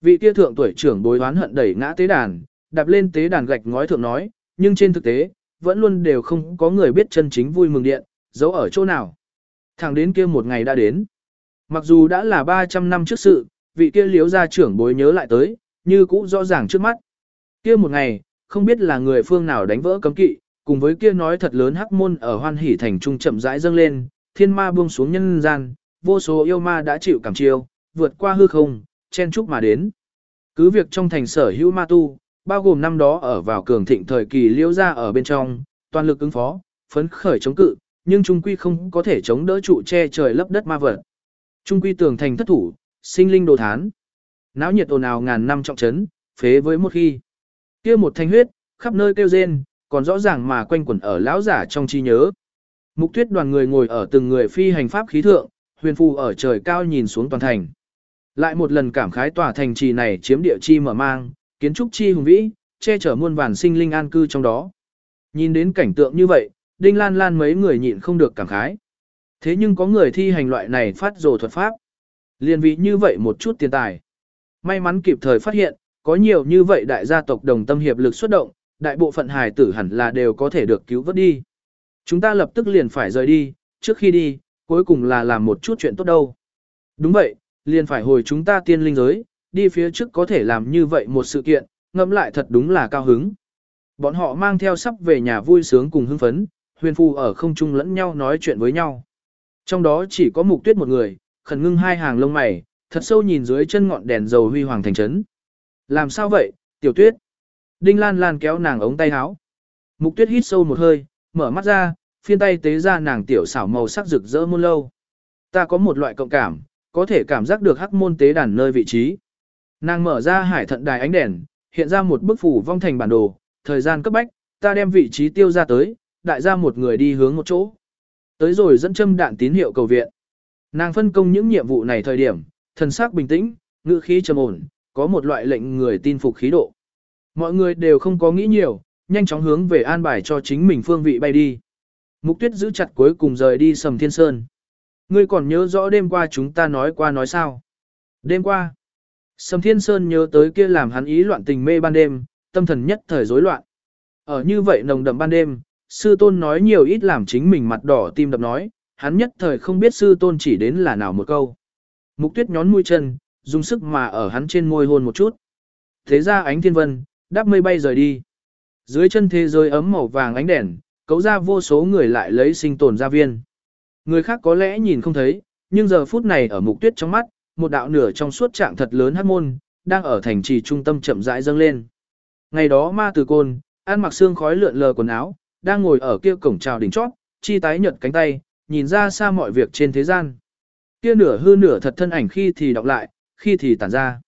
Vị kia thượng tuổi trưởng bối oán hận đẩy ngã tế đàn, đạp lên tế đàn gạch ngói thượng nói, nhưng trên thực tế, vẫn luôn đều không có người biết chân chính vui mừng điện, giấu ở chỗ nào. Thẳng đến kia một ngày đã đến. Mặc dù đã là 300 năm trước sự, vị kia liếu ra trưởng bối nhớ lại tới, như cũ rõ ràng trước mắt. Kia một ngày, không biết là người phương nào đánh vỡ cấm kỵ, cùng với kia nói thật lớn hắc môn ở hoan hỷ thành trung chậm rãi dâng lên, thiên ma buông xuống nhân gian, vô số yêu ma đã chịu cảm chiêu, vượt qua hư không, chen chúc mà đến. Cứ việc trong thành sở hữu ma tu, bao gồm năm đó ở vào cường thịnh thời kỳ liễu ra ở bên trong, toàn lực ứng phó, phấn khởi chống cự, nhưng trung quy không có thể chống đỡ trụ che trời lấp đất ma vật. Trung quy tường thành thất thủ, sinh linh đồ thán. Náo nhiệt ồn ào ngàn năm trọng trấn, phế với một khi. kia một thanh huyết, khắp nơi kêu rên, còn rõ ràng mà quanh quẩn ở lão giả trong trí nhớ. Mục tuyết đoàn người ngồi ở từng người phi hành pháp khí thượng, huyền phù ở trời cao nhìn xuống toàn thành. Lại một lần cảm khái tòa thành trì này chiếm địa chi mở mang, kiến trúc chi hùng vĩ, che chở muôn vàn sinh linh an cư trong đó. Nhìn đến cảnh tượng như vậy, Đinh Lan Lan mấy người nhịn không được cảm khái. Thế nhưng có người thi hành loại này phát rồ thuật pháp. Liên vị như vậy một chút tiền tài. May mắn kịp thời phát hiện, có nhiều như vậy đại gia tộc đồng tâm hiệp lực xuất động, đại bộ phận hài tử hẳn là đều có thể được cứu vớt đi. Chúng ta lập tức liền phải rời đi, trước khi đi, cuối cùng là làm một chút chuyện tốt đâu. Đúng vậy, liền phải hồi chúng ta tiên linh giới, đi phía trước có thể làm như vậy một sự kiện, ngẫm lại thật đúng là cao hứng. Bọn họ mang theo sắp về nhà vui sướng cùng hưng phấn, huyền phù ở không trung lẫn nhau nói chuyện với nhau. Trong đó chỉ có mục tuyết một người, khẩn ngưng hai hàng lông mày, thật sâu nhìn dưới chân ngọn đèn dầu huy hoàng thành trấn. Làm sao vậy, tiểu tuyết? Đinh Lan Lan kéo nàng ống tay áo. Mục tuyết hít sâu một hơi, mở mắt ra, phiên tay tế ra nàng tiểu xảo màu sắc rực rỡ muôn lâu. Ta có một loại cộng cảm, có thể cảm giác được hắc môn tế đàn nơi vị trí. Nàng mở ra hải thận đài ánh đèn, hiện ra một bức phủ vong thành bản đồ, thời gian cấp bách, ta đem vị trí tiêu ra tới, đại ra một người đi hướng một chỗ. Tới rồi dẫn châm đạn tín hiệu cầu viện. Nàng phân công những nhiệm vụ này thời điểm, thần sắc bình tĩnh, ngữ khí trầm ổn, có một loại lệnh người tin phục khí độ. Mọi người đều không có nghĩ nhiều, nhanh chóng hướng về an bài cho chính mình phương vị bay đi. Mục tuyết giữ chặt cuối cùng rời đi sầm thiên sơn. Ngươi còn nhớ rõ đêm qua chúng ta nói qua nói sao? Đêm qua, Sầm Thiên Sơn nhớ tới kia làm hắn ý loạn tình mê ban đêm, tâm thần nhất thời rối loạn. Ở như vậy nồng đậm ban đêm, sư tôn nói nhiều ít làm chính mình mặt đỏ tim đập nói, hắn nhất thời không biết sư tôn chỉ đến là nào một câu. Mục tuyết nhón mũi chân, dùng sức mà ở hắn trên môi hôn một chút. Thế ra ánh thiên vân, đáp mây bay rời đi. Dưới chân thế giới ấm màu vàng ánh đèn, cấu ra vô số người lại lấy sinh tồn ra viên. Người khác có lẽ nhìn không thấy, nhưng giờ phút này ở mục tuyết trong mắt, một đạo nửa trong suốt trạng thật lớn hát môn, đang ở thành trì trung tâm chậm rãi dâng lên. Ngày đó ma từ côn, ăn mặc xương khói lượn lờ quần áo, đang ngồi ở kia cổng trào đỉnh chót, chi tái nhợt cánh tay, nhìn ra xa mọi việc trên thế gian. Kia nửa hư nửa thật thân ảnh khi thì đọc lại, khi thì tản ra.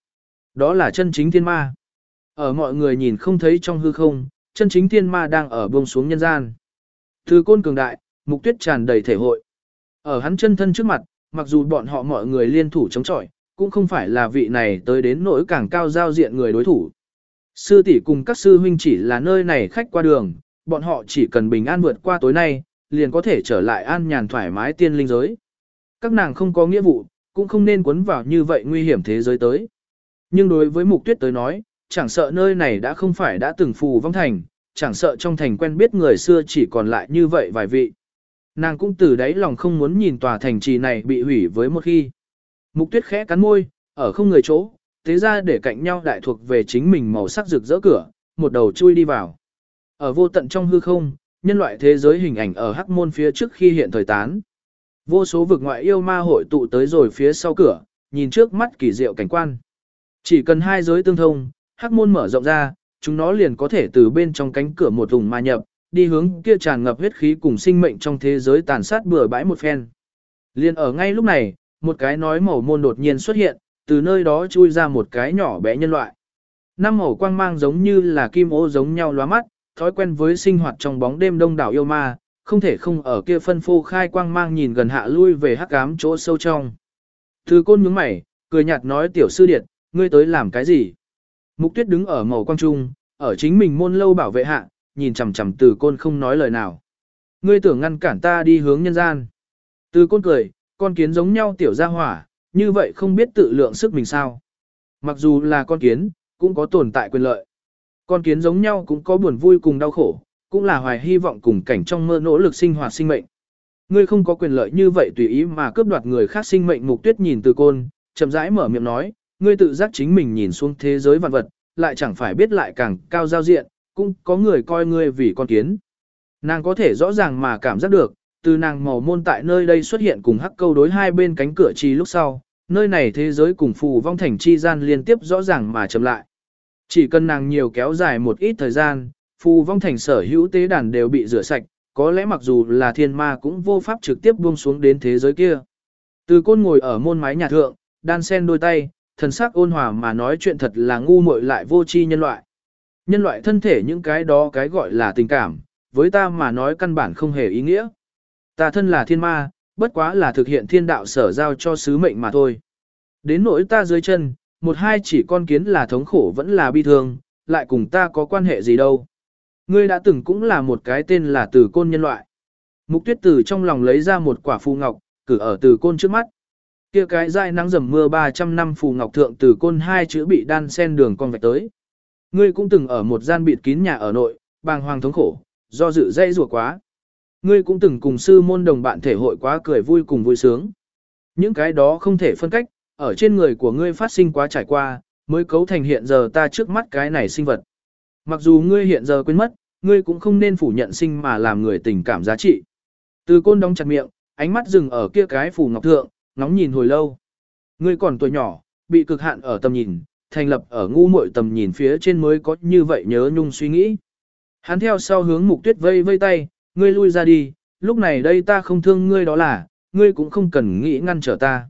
Đó là chân chính thiên ma. Ở mọi người nhìn không thấy trong hư không, chân chính thiên ma đang ở buông xuống nhân gian. Từ côn cường đại, mục tuyết tràn đầy thể hội. Ở hắn chân thân trước mặt, mặc dù bọn họ mọi người liên thủ chống chọi, cũng không phải là vị này tới đến nỗi càng cao giao diện người đối thủ. Sư tỷ cùng các sư huynh chỉ là nơi này khách qua đường, bọn họ chỉ cần bình an vượt qua tối nay, liền có thể trở lại an nhàn thoải mái tiên linh giới. Các nàng không có nghĩa vụ, cũng không nên quấn vào như vậy nguy hiểm thế giới tới. Nhưng đối với mục tuyết tới nói, chẳng sợ nơi này đã không phải đã từng phù vong thành, chẳng sợ trong thành quen biết người xưa chỉ còn lại như vậy vài vị. Nàng cũng từ đáy lòng không muốn nhìn tòa thành trì này bị hủy với một khi. Mục tuyết khẽ cắn môi, ở không người chỗ, thế ra để cạnh nhau đại thuộc về chính mình màu sắc rực rỡ cửa, một đầu chui đi vào. Ở vô tận trong hư không, nhân loại thế giới hình ảnh ở hắc môn phía trước khi hiện thời tán. Vô số vực ngoại yêu ma hội tụ tới rồi phía sau cửa, nhìn trước mắt kỳ diệu cảnh quan. Chỉ cần hai giới tương thông, hắc môn mở rộng ra, chúng nó liền có thể từ bên trong cánh cửa một thùng ma nhập, đi hướng kia tràn ngập huyết khí cùng sinh mệnh trong thế giới tàn sát bừa bãi một phen. Liên ở ngay lúc này, một cái nói màu môn đột nhiên xuất hiện, từ nơi đó chui ra một cái nhỏ bé nhân loại. Năm màu quang mang giống như là kim ô giống nhau lóa mắt, thói quen với sinh hoạt trong bóng đêm đông đảo yêu ma, không thể không ở kia phân phô khai quang mang nhìn gần hạ lui về hắc ám chỗ sâu trong. Thư côn nhướng mày, cười nhạt nói tiểu sư điệt, ngươi tới làm cái gì? Mục tuyết đứng ở màu quang trung, ở chính mình môn lâu bảo vệ hạ, nhìn chằm chằm từ côn không nói lời nào. Ngươi tưởng ngăn cản ta đi hướng nhân gian. Từ côn cười, con kiến giống nhau tiểu gia hỏa, như vậy không biết tự lượng sức mình sao. Mặc dù là con kiến, cũng có tồn tại quyền lợi. Con kiến giống nhau cũng có buồn vui cùng đau khổ, cũng là hoài hy vọng cùng cảnh trong mơ nỗ lực sinh hoạt sinh mệnh. Ngươi không có quyền lợi như vậy tùy ý mà cướp đoạt người khác sinh mệnh mục tuyết nhìn từ côn, chậm rãi mở miệng nói, ngươi tự giác chính mình nhìn xuống thế giới vạn vật, lại chẳng phải biết lại càng cao giao diện, cũng có người coi ngươi vì con kiến. Nàng có thể rõ ràng mà cảm giác được, từ nàng màu môn tại nơi đây xuất hiện cùng hắc câu đối hai bên cánh cửa chi lúc sau, nơi này thế giới cùng phù vong thành chi gian liên tiếp rõ ràng mà chậm lại. Chỉ cần nàng nhiều kéo dài một ít thời gian, phù vong thành sở hữu tế đàn đều bị rửa sạch, có lẽ mặc dù là thiên ma cũng vô pháp trực tiếp buông xuống đến thế giới kia. Từ côn ngồi ở môn mái nhà thượng, đan sen đôi tay, thần sắc ôn hòa mà nói chuyện thật là ngu muội lại vô tri nhân loại. Nhân loại thân thể những cái đó cái gọi là tình cảm, với ta mà nói căn bản không hề ý nghĩa. Ta thân là thiên ma, bất quá là thực hiện thiên đạo sở giao cho sứ mệnh mà thôi. Đến nỗi ta dưới chân, một hai chỉ con kiến là thống khổ vẫn là bi thương, lại cùng ta có quan hệ gì đâu. Ngươi đã từng cũng là một cái tên là tử côn nhân loại. Mục tuyết tử trong lòng lấy ra một quả phù ngọc, cử ở tử côn trước mắt. Kia cái dai nắng dầm mưa 300 năm phù ngọc thượng tử côn hai chữ bị đan sen đường con vạch tới. Ngươi cũng từng ở một gian bịt kín nhà ở nội, bàng hoàng thống khổ, do dự dây rùa quá. Ngươi cũng từng cùng sư môn đồng bạn thể hội quá cười vui cùng vui sướng. Những cái đó không thể phân cách, ở trên người của ngươi phát sinh quá trải qua, mới cấu thành hiện giờ ta trước mắt cái này sinh vật. Mặc dù ngươi hiện giờ quên mất, ngươi cũng không nên phủ nhận sinh mà làm người tình cảm giá trị. Từ côn đóng chặt miệng, ánh mắt dừng ở kia cái phủ ngọc thượng, ngóng nhìn hồi lâu. Ngươi còn tuổi nhỏ, bị cực hạn ở tầm nhìn, thành lập ở ngu muội tầm nhìn phía trên mới có như vậy nhớ nhung suy nghĩ. Hắn theo sau hướng mục tuyết vây vây tay, ngươi lui ra đi, lúc này đây ta không thương ngươi đó là, ngươi cũng không cần nghĩ ngăn trở ta.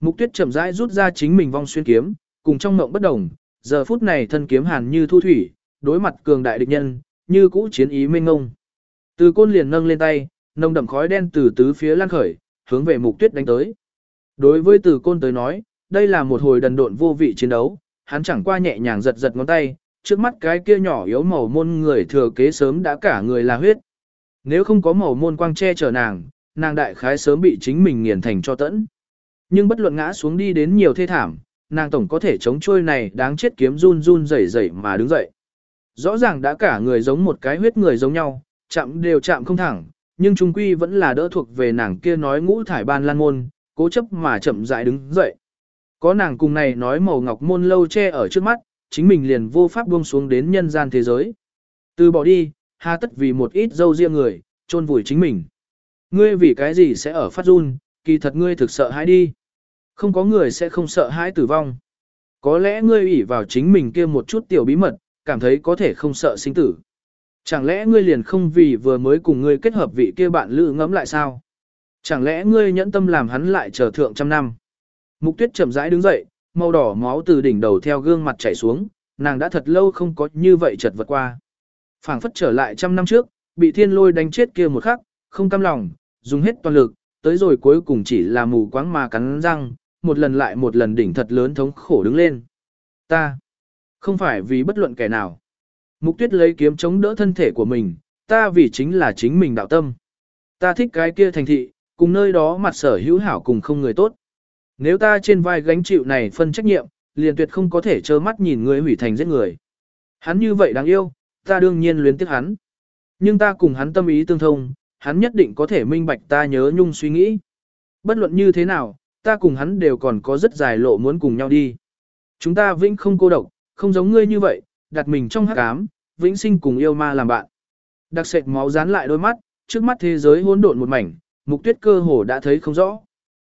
Mục tuyết chậm rãi rút ra chính mình vong xuyên kiếm, cùng trong mộng bất đồng, giờ phút này thân kiếm hàn như thu thủy, đối mặt cường đại địch nhân, như cũ chiến ý mênh ngông. Từ côn liền nâng lên tay, nồng đậm khói đen từ tứ phía lan khởi, hướng về mục tuyết đánh tới. Đối với từ côn tới nói, đây là một hồi đần độn vô vị chiến đấu, hắn chẳng qua nhẹ nhàng giật giật ngón tay, trước mắt cái kia nhỏ yếu màu môn người thừa kế sớm đã cả người là huyết. Nếu không có màu môn quang che chở nàng, nàng đại khái sớm bị chính mình nghiền thành cho tẫn. Nhưng bất luận ngã xuống đi đến nhiều thê thảm, nàng tổng có thể chống trôi này đáng chết kiếm run run rẩy rẩy mà đứng dậy. Rõ ràng đã cả người giống một cái huyết người giống nhau, chạm đều chạm không thẳng, nhưng trung quy vẫn là đỡ thuộc về nàng kia nói ngũ thải ban lan môn, cố chấp mà chậm rãi đứng dậy. Có nàng cùng này nói màu ngọc môn lâu che ở trước mắt, chính mình liền vô pháp buông xuống đến nhân gian thế giới. Từ bỏ đi, hà tất vì một ít dâu riêng người, chôn vùi chính mình. Ngươi vì cái gì sẽ ở phát run, kỳ thật ngươi thực sợ hãi đi. Không có người sẽ không sợ hãi tử vong. Có lẽ ngươi ủy vào chính mình kia một chút tiểu bí mật, cảm thấy có thể không sợ sinh tử. Chẳng lẽ ngươi liền không vì vừa mới cùng ngươi kết hợp vị kia bạn lữ ngẫm lại sao? Chẳng lẽ ngươi nhẫn tâm làm hắn lại chờ thượng trăm năm? Mục tuyết chậm rãi đứng dậy, màu đỏ máu từ đỉnh đầu theo gương mặt chảy xuống, nàng đã thật lâu không có như vậy chật vật qua. phảng phất trở lại trăm năm trước, bị thiên lôi đánh chết kia một khắc, không cam lòng, dùng hết toàn lực, tới rồi cuối cùng chỉ là mù quáng mà cắn răng, một lần lại một lần đỉnh thật lớn thống khổ đứng lên. Ta, không phải vì bất luận kẻ nào. Mục tuyết lấy kiếm chống đỡ thân thể của mình, ta vì chính là chính mình đạo tâm. Ta thích cái kia thành thị, cùng nơi đó mặt sở hữu hảo cùng không người tốt. Nếu ta trên vai gánh chịu này phân trách nhiệm, liền tuyệt không có thể trơ mắt nhìn người hủy thành giết người. Hắn như vậy đáng yêu, ta đương nhiên luyến tiếc hắn. Nhưng ta cùng hắn tâm ý tương thông, hắn nhất định có thể minh bạch ta nhớ nhung suy nghĩ. Bất luận như thế nào, ta cùng hắn đều còn có rất dài lộ muốn cùng nhau đi. Chúng ta vĩnh không cô độc, không giống ngươi như vậy, đặt mình trong hắc ám, vĩnh sinh cùng yêu ma làm bạn. Đặc sệt máu dán lại đôi mắt, trước mắt thế giới hỗn độn một mảnh, mục tuyết cơ hồ đã thấy không rõ.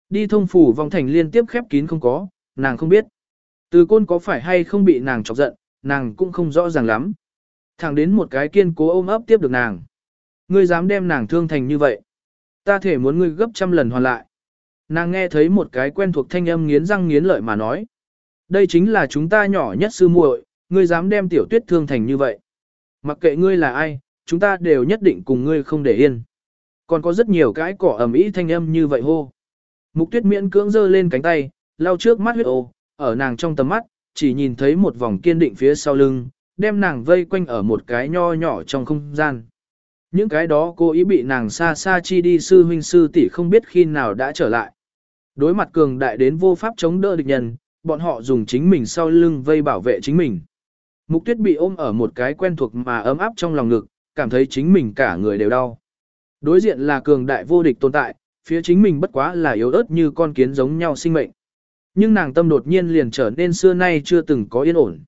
Đi thông phủ vòng thành liên tiếp khép kín không có, nàng không biết. Từ côn có phải hay không bị nàng chọc giận, nàng cũng không rõ ràng lắm. Thẳng đến một cái kiên cố ôm ấp tiếp được nàng. Ngươi dám đem nàng thương thành như vậy. Ta thể muốn ngươi gấp trăm lần hoàn lại. Nàng nghe thấy một cái quen thuộc thanh âm nghiến răng nghiến lợi mà nói. Đây chính là chúng ta nhỏ nhất sư muội, ngươi dám đem tiểu tuyết thương thành như vậy. Mặc kệ ngươi là ai, chúng ta đều nhất định cùng ngươi không để yên. Còn có rất nhiều cái cỏ ẩm ý thanh âm như vậy hô. Mục tuyết miễn cưỡng giơ lên cánh tay, lau trước mắt huyết ô, ở nàng trong tầm mắt, chỉ nhìn thấy một vòng kiên định phía sau lưng, đem nàng vây quanh ở một cái nho nhỏ trong không gian. Những cái đó cô ý bị nàng xa xa chi đi sư huynh sư tỷ không biết khi nào đã trở lại. Đối mặt cường đại đến vô pháp chống đỡ địch nhân, bọn họ dùng chính mình sau lưng vây bảo vệ chính mình. Mục tuyết bị ôm ở một cái quen thuộc mà ấm áp trong lòng ngực, cảm thấy chính mình cả người đều đau. Đối diện là cường đại vô địch tồn tại, phía chính mình bất quá là yếu ớt như con kiến giống nhau sinh mệnh. Nhưng nàng tâm đột nhiên liền trở nên xưa nay chưa từng có yên ổn.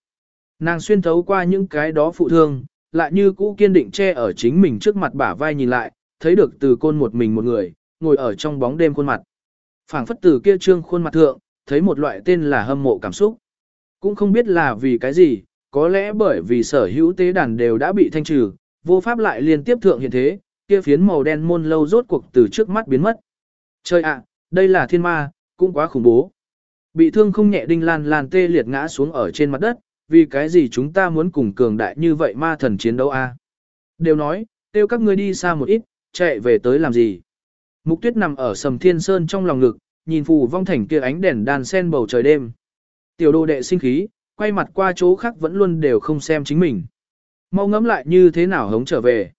Nàng xuyên thấu qua những cái đó phụ thương, lại như cũ kiên định che ở chính mình trước mặt bả vai nhìn lại, thấy được từ côn một mình một người, ngồi ở trong bóng đêm khuôn mặt. phảng phất từ kia trương khuôn mặt thượng, thấy một loại tên là hâm mộ cảm xúc. Cũng không biết là vì cái gì, có lẽ bởi vì sở hữu tế đàn đều đã bị thanh trừ, vô pháp lại liên tiếp thượng hiện thế, kia phiến màu đen môn lâu rốt cuộc từ trước mắt biến mất. Trời ạ, đây là thiên ma, cũng quá khủng bố. Bị thương không nhẹ đinh lan lan tê liệt ngã xuống ở trên mặt đất, vì cái gì chúng ta muốn cùng cường đại như vậy ma thần chiến đấu a? Đều nói, tiêu các ngươi đi xa một ít, chạy về tới làm gì? Mục tuyết nằm ở sầm thiên sơn trong lòng ngực, nhìn phù vong thành kia ánh đèn đàn sen bầu trời đêm. Tiểu đồ đệ sinh khí, quay mặt qua chỗ khác vẫn luôn đều không xem chính mình. Mau ngẫm lại như thế nào hống trở về.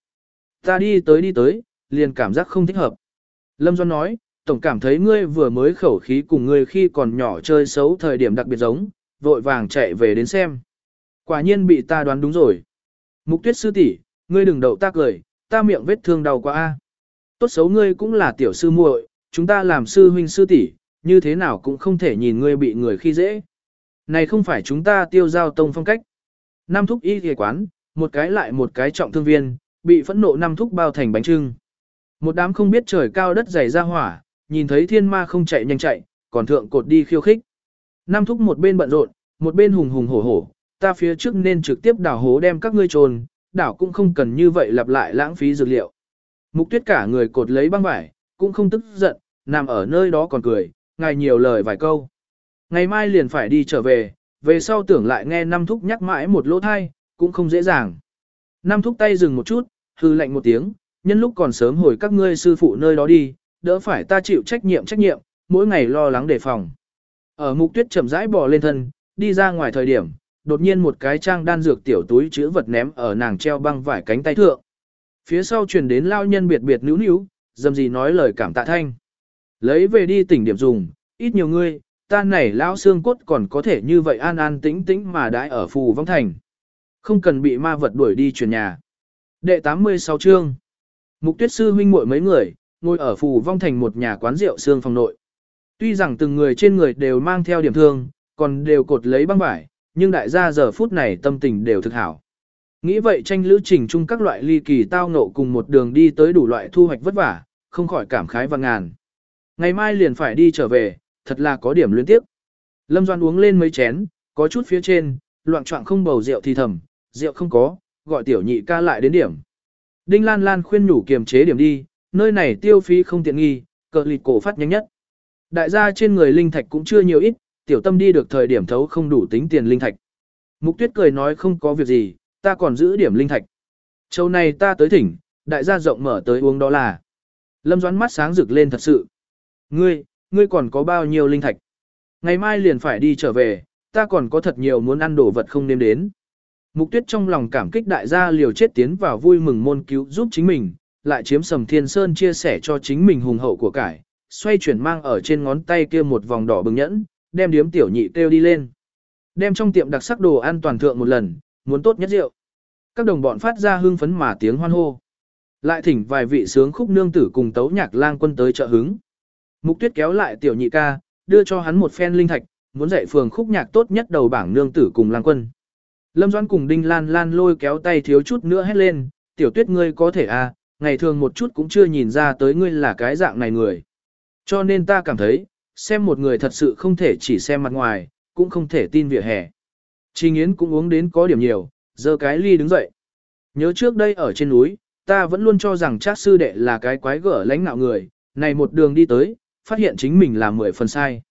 Ta đi tới đi tới, liền cảm giác không thích hợp. Lâm Doan nói, tổng cảm thấy ngươi vừa mới khẩu khí cùng ngươi khi còn nhỏ chơi xấu thời điểm đặc biệt giống, vội vàng chạy về đến xem. Quả nhiên bị ta đoán đúng rồi. Mục tuyết sư tỷ, ngươi đừng đậu ta cười, ta miệng vết thương đau quá a. Tốt xấu ngươi cũng là tiểu sư muội, chúng ta làm sư huynh sư tỷ, như thế nào cũng không thể nhìn ngươi bị người khi dễ. Này không phải chúng ta tiêu giao tông phong cách. nam thúc y ghề quán, một cái lại một cái trọng thương viên, bị phẫn nộ năm thúc bao thành bánh trưng. Một đám không biết trời cao đất dày ra hỏa, nhìn thấy thiên ma không chạy nhanh chạy, còn thượng cột đi khiêu khích. Nam thúc một bên bận rộn, một bên hùng hùng hổ hổ, ta phía trước nên trực tiếp đảo hố đem các ngươi trồn, đảo cũng không cần như vậy lặp lại lãng phí dược liệu. Mục tuyết cả người cột lấy băng vải, cũng không tức giận, nằm ở nơi đó còn cười, ngài nhiều lời vài câu. Ngày mai liền phải đi trở về, về sau tưởng lại nghe Nam thúc nhắc mãi một lỗ thai, cũng không dễ dàng. Nam thúc tay dừng một chút, hư lạnh một tiếng, nhân lúc còn sớm hồi các ngươi sư phụ nơi đó đi, đỡ phải ta chịu trách nhiệm trách nhiệm, mỗi ngày lo lắng đề phòng. Ở mục tuyết chậm rãi bò lên thân, đi ra ngoài thời điểm, đột nhiên một cái trang đan dược tiểu túi chứa vật ném ở nàng treo băng vải cánh tay thượng. Phía sau truyền đến lao nhân biệt biệt níu níu, dầm gì nói lời cảm tạ thanh. Lấy về đi tỉnh điểm dùng, ít nhiều ngươi, ta này lão xương cốt còn có thể như vậy an an tĩnh tĩnh mà đãi ở phù vong thành. Không cần bị ma vật đuổi đi chuyển nhà. Đệ 86 chương Mục tuyết sư huynh muội mấy người, ngồi ở phù vong thành một nhà quán rượu xương phòng nội. Tuy rằng từng người trên người đều mang theo điểm thương, còn đều cột lấy băng vải, nhưng đại gia giờ phút này tâm tình đều thực hảo. Nghĩ vậy tranh lữ trình chung các loại ly kỳ tao ngộ cùng một đường đi tới đủ loại thu hoạch vất vả, không khỏi cảm khái và ngàn. Ngày mai liền phải đi trở về, thật là có điểm liên tiếp. Lâm Doan uống lên mấy chén, có chút phía trên, loạn trọng không bầu rượu thì thầm, rượu không có, gọi tiểu nhị ca lại đến điểm. Đinh Lan Lan khuyên nhủ kiềm chế điểm đi, nơi này tiêu phí không tiện nghi, cờ lịt cổ phát nhanh nhất. Đại gia trên người linh thạch cũng chưa nhiều ít, tiểu tâm đi được thời điểm thấu không đủ tính tiền linh thạch. Mục tuyết cười nói không có việc gì, ta còn giữ điểm linh thạch. Châu này ta tới thỉnh, đại gia rộng mở tới uống đó là. Lâm doán mắt sáng rực lên thật sự. Ngươi, ngươi còn có bao nhiêu linh thạch? Ngày mai liền phải đi trở về, ta còn có thật nhiều muốn ăn đồ vật không nêm đến. Mục tuyết trong lòng cảm kích đại gia liều chết tiến vào vui mừng môn cứu giúp chính mình, lại chiếm sầm thiên sơn chia sẻ cho chính mình hùng hậu của cải, xoay chuyển mang ở trên ngón tay kia một vòng đỏ bừng nhẫn, đem điếm tiểu nhị kêu đi lên. Đem trong tiệm đặc sắc đồ ăn toàn thượng một lần, muốn tốt nhất rượu. Các đồng bọn phát ra hưng phấn mà tiếng hoan hô. Lại thỉnh vài vị sướng khúc nương tử cùng tấu nhạc lang quân tới trợ hứng. Mục tuyết kéo lại tiểu nhị ca, đưa cho hắn một phen linh thạch, muốn dạy phường khúc nhạc tốt nhất đầu bảng nương tử cùng lang quân. Lâm Doãn cùng Đinh Lan Lan lôi kéo tay thiếu chút nữa hét lên, tiểu tuyết ngươi có thể à, ngày thường một chút cũng chưa nhìn ra tới ngươi là cái dạng này người. Cho nên ta cảm thấy, xem một người thật sự không thể chỉ xem mặt ngoài, cũng không thể tin vỉa hè. Trình Yến cũng uống đến có điểm nhiều, giơ cái ly đứng dậy. Nhớ trước đây ở trên núi, ta vẫn luôn cho rằng Trác sư đệ là cái quái gở lãnh nạo người, này một đường đi tới, phát hiện chính mình là mười phần sai.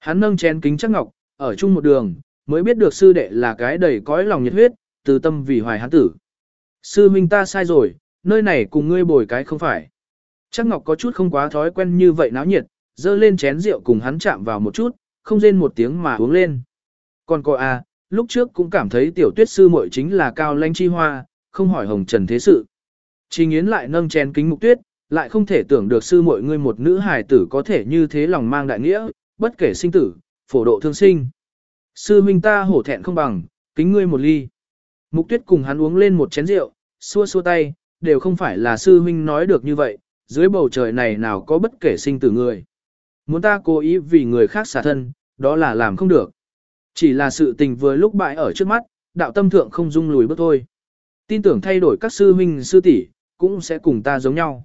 Hắn nâng chén kính chắc ngọc, ở chung một đường, mới biết được sư đệ là cái đầy cõi lòng nhiệt huyết, từ tâm vì hoài hắn tử. Sư minh ta sai rồi, nơi này cùng ngươi bồi cái không phải. Chắc ngọc có chút không quá thói quen như vậy náo nhiệt, dơ lên chén rượu cùng hắn chạm vào một chút, không rên một tiếng mà uống lên. Còn cô à, lúc trước cũng cảm thấy tiểu tuyết sư muội chính là cao lanh chi hoa, không hỏi hồng trần thế sự. Chỉ nghiến lại nâng chén kính mục tuyết, lại không thể tưởng được sư muội ngươi một nữ hài tử có thể như thế lòng mang đại nghĩa, bất kể sinh tử, phổ độ thương sinh. Sư huynh ta hổ thẹn không bằng, kính ngươi một ly. Mục tuyết cùng hắn uống lên một chén rượu, xua xua tay, đều không phải là sư huynh nói được như vậy, dưới bầu trời này nào có bất kể sinh tử người. Muốn ta cố ý vì người khác xả thân, đó là làm không được. Chỉ là sự tình vừa lúc bại ở trước mắt, đạo tâm thượng không dung lùi bước thôi. Tin tưởng thay đổi các sư huynh sư tỷ cũng sẽ cùng ta giống nhau.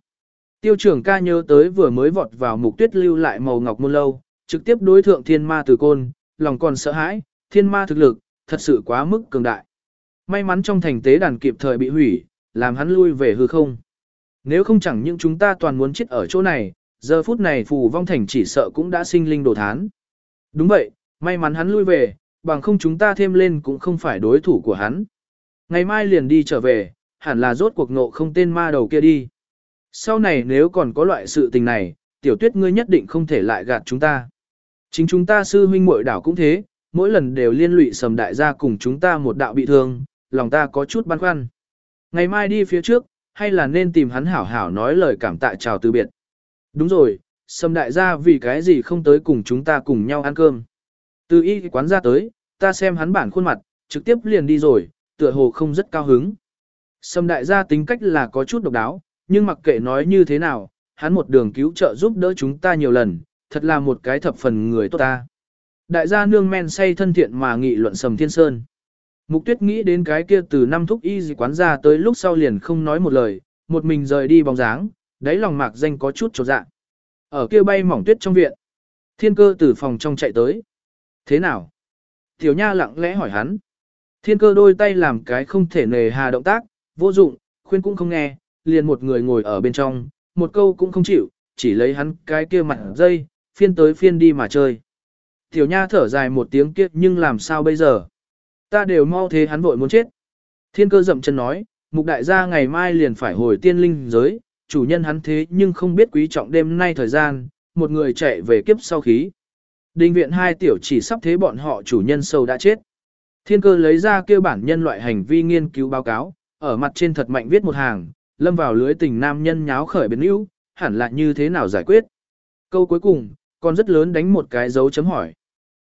Tiêu trưởng ca nhớ tới vừa mới vọt vào mục tuyết lưu lại màu ngọc môn lâu, trực tiếp đối thượng thiên ma từ côn, lòng còn sợ hãi, thiên ma thực lực, thật sự quá mức cường đại. May mắn trong thành tế đàn kịp thời bị hủy, làm hắn lui về hư không. Nếu không chẳng những chúng ta toàn muốn chết ở chỗ này, giờ phút này phù vong thành chỉ sợ cũng đã sinh linh đồ thán. Đúng vậy, may mắn hắn lui về, bằng không chúng ta thêm lên cũng không phải đối thủ của hắn. Ngày mai liền đi trở về, hẳn là rốt cuộc nộ không tên ma đầu kia đi. Sau này nếu còn có loại sự tình này, tiểu tuyết ngươi nhất định không thể lại gạt chúng ta. Chính chúng ta sư huynh muội đảo cũng thế, mỗi lần đều liên lụy sầm đại gia cùng chúng ta một đạo bị thương, lòng ta có chút băn khoăn. Ngày mai đi phía trước, hay là nên tìm hắn hảo hảo nói lời cảm tạ chào từ biệt. Đúng rồi, sâm đại gia vì cái gì không tới cùng chúng ta cùng nhau ăn cơm. Từ y quán ra tới, ta xem hắn bản khuôn mặt, trực tiếp liền đi rồi, tựa hồ không rất cao hứng. Sâm đại gia tính cách là có chút độc đáo, nhưng mặc kệ nói như thế nào, hắn một đường cứu trợ giúp đỡ chúng ta nhiều lần, thật là một cái thập phần người tốt ta. Đại gia nương men say thân thiện mà nghị luận sầm thiên sơn. Mục tuyết nghĩ đến cái kia từ năm thúc y gì quán ra tới lúc sau liền không nói một lời, một mình rời đi bóng dáng, đáy lòng mạc danh có chút trột dạ. Ở kia bay mỏng tuyết trong viện. Thiên cơ từ phòng trong chạy tới. Thế nào? Tiểu nha lặng lẽ hỏi hắn. Thiên cơ đôi tay làm cái không thể nề hà động tác, vô dụng, khuyên cũng không nghe, liền một người ngồi ở bên trong, một câu cũng không chịu, chỉ lấy hắn cái kia mặt dây, phiên tới phiên đi mà chơi. Tiểu nha thở dài một tiếng kia nhưng làm sao bây giờ? Ta đều mau thế hắn vội muốn chết. Thiên cơ dậm chân nói, mục đại gia ngày mai liền phải hồi tiên linh giới, chủ nhân hắn thế nhưng không biết quý trọng đêm nay thời gian, một người chạy về kiếp sau khí. Đình viện hai tiểu chỉ sắp thế bọn họ chủ nhân sâu đã chết. Thiên cơ lấy ra kêu bản nhân loại hành vi nghiên cứu báo cáo, ở mặt trên thật mạnh viết một hàng, lâm vào lưới tình nam nhân nháo khởi biến yếu, hẳn là như thế nào giải quyết. Câu cuối cùng, còn rất lớn đánh một cái dấu chấm hỏi.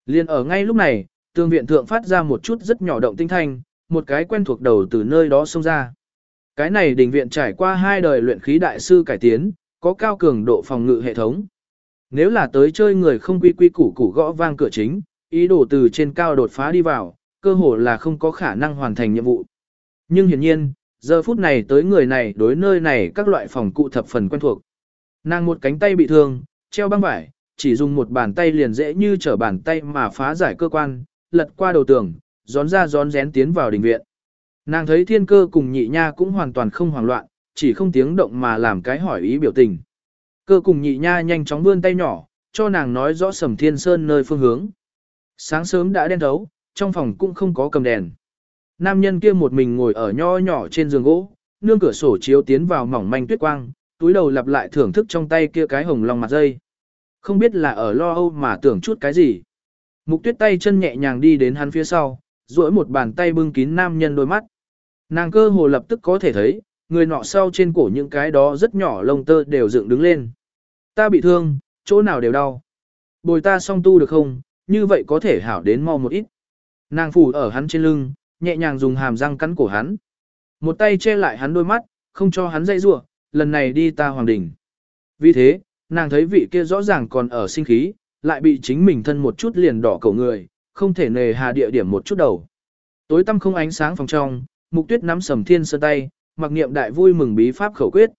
Liên ở ngay lúc này, tường viện thượng phát ra một chút rất nhỏ động tinh thanh, một cái quen thuộc đầu từ nơi đó xông ra. Cái này đình viện trải qua hai đời luyện khí đại sư cải tiến, có cao cường độ phòng ngự hệ thống. Nếu là tới chơi người không quy quy củ củ gõ vang cửa chính, ý đồ từ trên cao đột phá đi vào, cơ hồ là không có khả năng hoàn thành nhiệm vụ. Nhưng hiển nhiên, giờ phút này tới người này đối nơi này các loại phòng cụ thập phần quen thuộc. Nàng một cánh tay bị thương, treo băng vải, chỉ dùng một bàn tay liền dễ như trở bàn tay mà phá giải cơ quan, lật qua đầu tường, gión ra gión rén tiến vào đình viện. Nàng thấy thiên cơ cùng nhị nha cũng hoàn toàn không hoảng loạn, chỉ không tiếng động mà làm cái hỏi ý biểu tình. Cơ cùng nhị nha nhanh chóng vươn tay nhỏ, cho nàng nói rõ sầm thiên sơn nơi phương hướng. Sáng sớm đã đen thấu, trong phòng cũng không có cầm đèn. Nam nhân kia một mình ngồi ở nho nhỏ trên giường gỗ, nương cửa sổ chiếu tiến vào mỏng manh tuyết quang, túi đầu lặp lại thưởng thức trong tay kia cái hồng long mặt dây. Không biết là ở lo âu mà tưởng chút cái gì. Mục tuyết tay chân nhẹ nhàng đi đến hắn phía sau, duỗi một bàn tay bưng kín nam nhân đôi mắt. Nàng cơ hồ lập tức có thể thấy, người nọ sau trên cổ những cái đó rất nhỏ lông tơ đều dựng đứng lên. Ta bị thương, chỗ nào đều đau. Bồi ta song tu được không, như vậy có thể hảo đến mau một ít. Nàng phủ ở hắn trên lưng, nhẹ nhàng dùng hàm răng cắn cổ hắn. Một tay che lại hắn đôi mắt, không cho hắn dây rủa, lần này đi ta hoàng đỉnh. Vì thế, nàng thấy vị kia rõ ràng còn ở sinh khí, lại bị chính mình thân một chút liền đỏ cầu người, không thể nề hà địa điểm một chút đầu. Tối tăm không ánh sáng phòng trong, mục tuyết nắm sầm thiên sơn tay, mặc niệm đại vui mừng bí pháp khẩu quyết.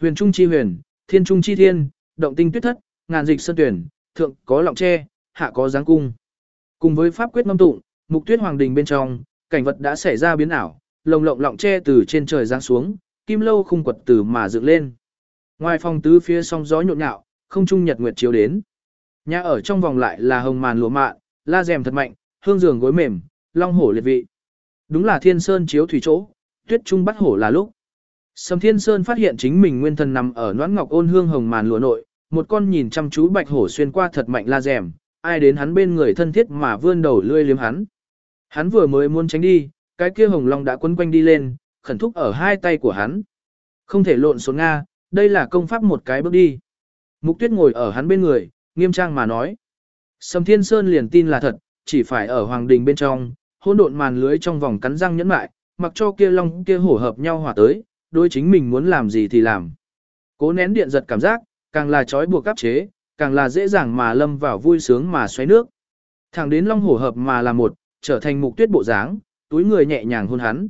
Huyền trung chi huyền, thiên trung chi thiên, động tinh tuyết thất, ngàn dịch sơn tuyển, thượng có lọng tre, hạ có giáng cung. Cùng với pháp quyết ngâm tụng, mục tuyết hoàng đình bên trong, cảnh vật đã xảy ra biến ảo, lồng lộng lọng tre từ trên trời giáng xuống, kim lâu khung quật từ mà dựng lên. Ngoài phòng tứ phía song gió nhộn nhạo, không trung nhật nguyệt chiếu đến. Nhà ở trong vòng lại là hồng màn lụa mạ, la rèm thật mạnh, hương giường gối mềm, long hổ liệt vị. Đúng là thiên sơn chiếu thủy chỗ, tuyết trung bắt hổ là lúc. Sầm thiên sơn phát hiện chính mình nguyên thần nằm ở noãn ngọc ôn hương hồng màn lụa nội, một con nhìn chăm chú bạch hổ xuyên qua thật mạnh la rèm, ai đến hắn bên người thân thiết mà vươn đầu lươi liếm hắn. Hắn vừa mới muốn tránh đi, cái kia hồng long đã quấn quanh đi lên, khẩn thúc ở hai tay của hắn. Không thể lộn xộn Nga, đây là công pháp một cái bước đi. Mục tuyết ngồi ở hắn bên người, nghiêm trang mà nói. Sầm Thiên Sơn liền tin là thật, chỉ phải ở Hoàng Đình bên trong, hỗn độn màn lưới trong vòng cắn răng nhẫn mại, mặc cho kia long kia hổ hợp nhau hòa tới, đối chính mình muốn làm gì thì làm. Cố nén điện giật cảm giác, càng là trói buộc áp chế, càng là dễ dàng mà lâm vào vui sướng mà xoáy nước. Thẳng đến long hổ hợp mà là một, trở thành mục tuyết bộ dáng, túi người nhẹ nhàng hôn hắn.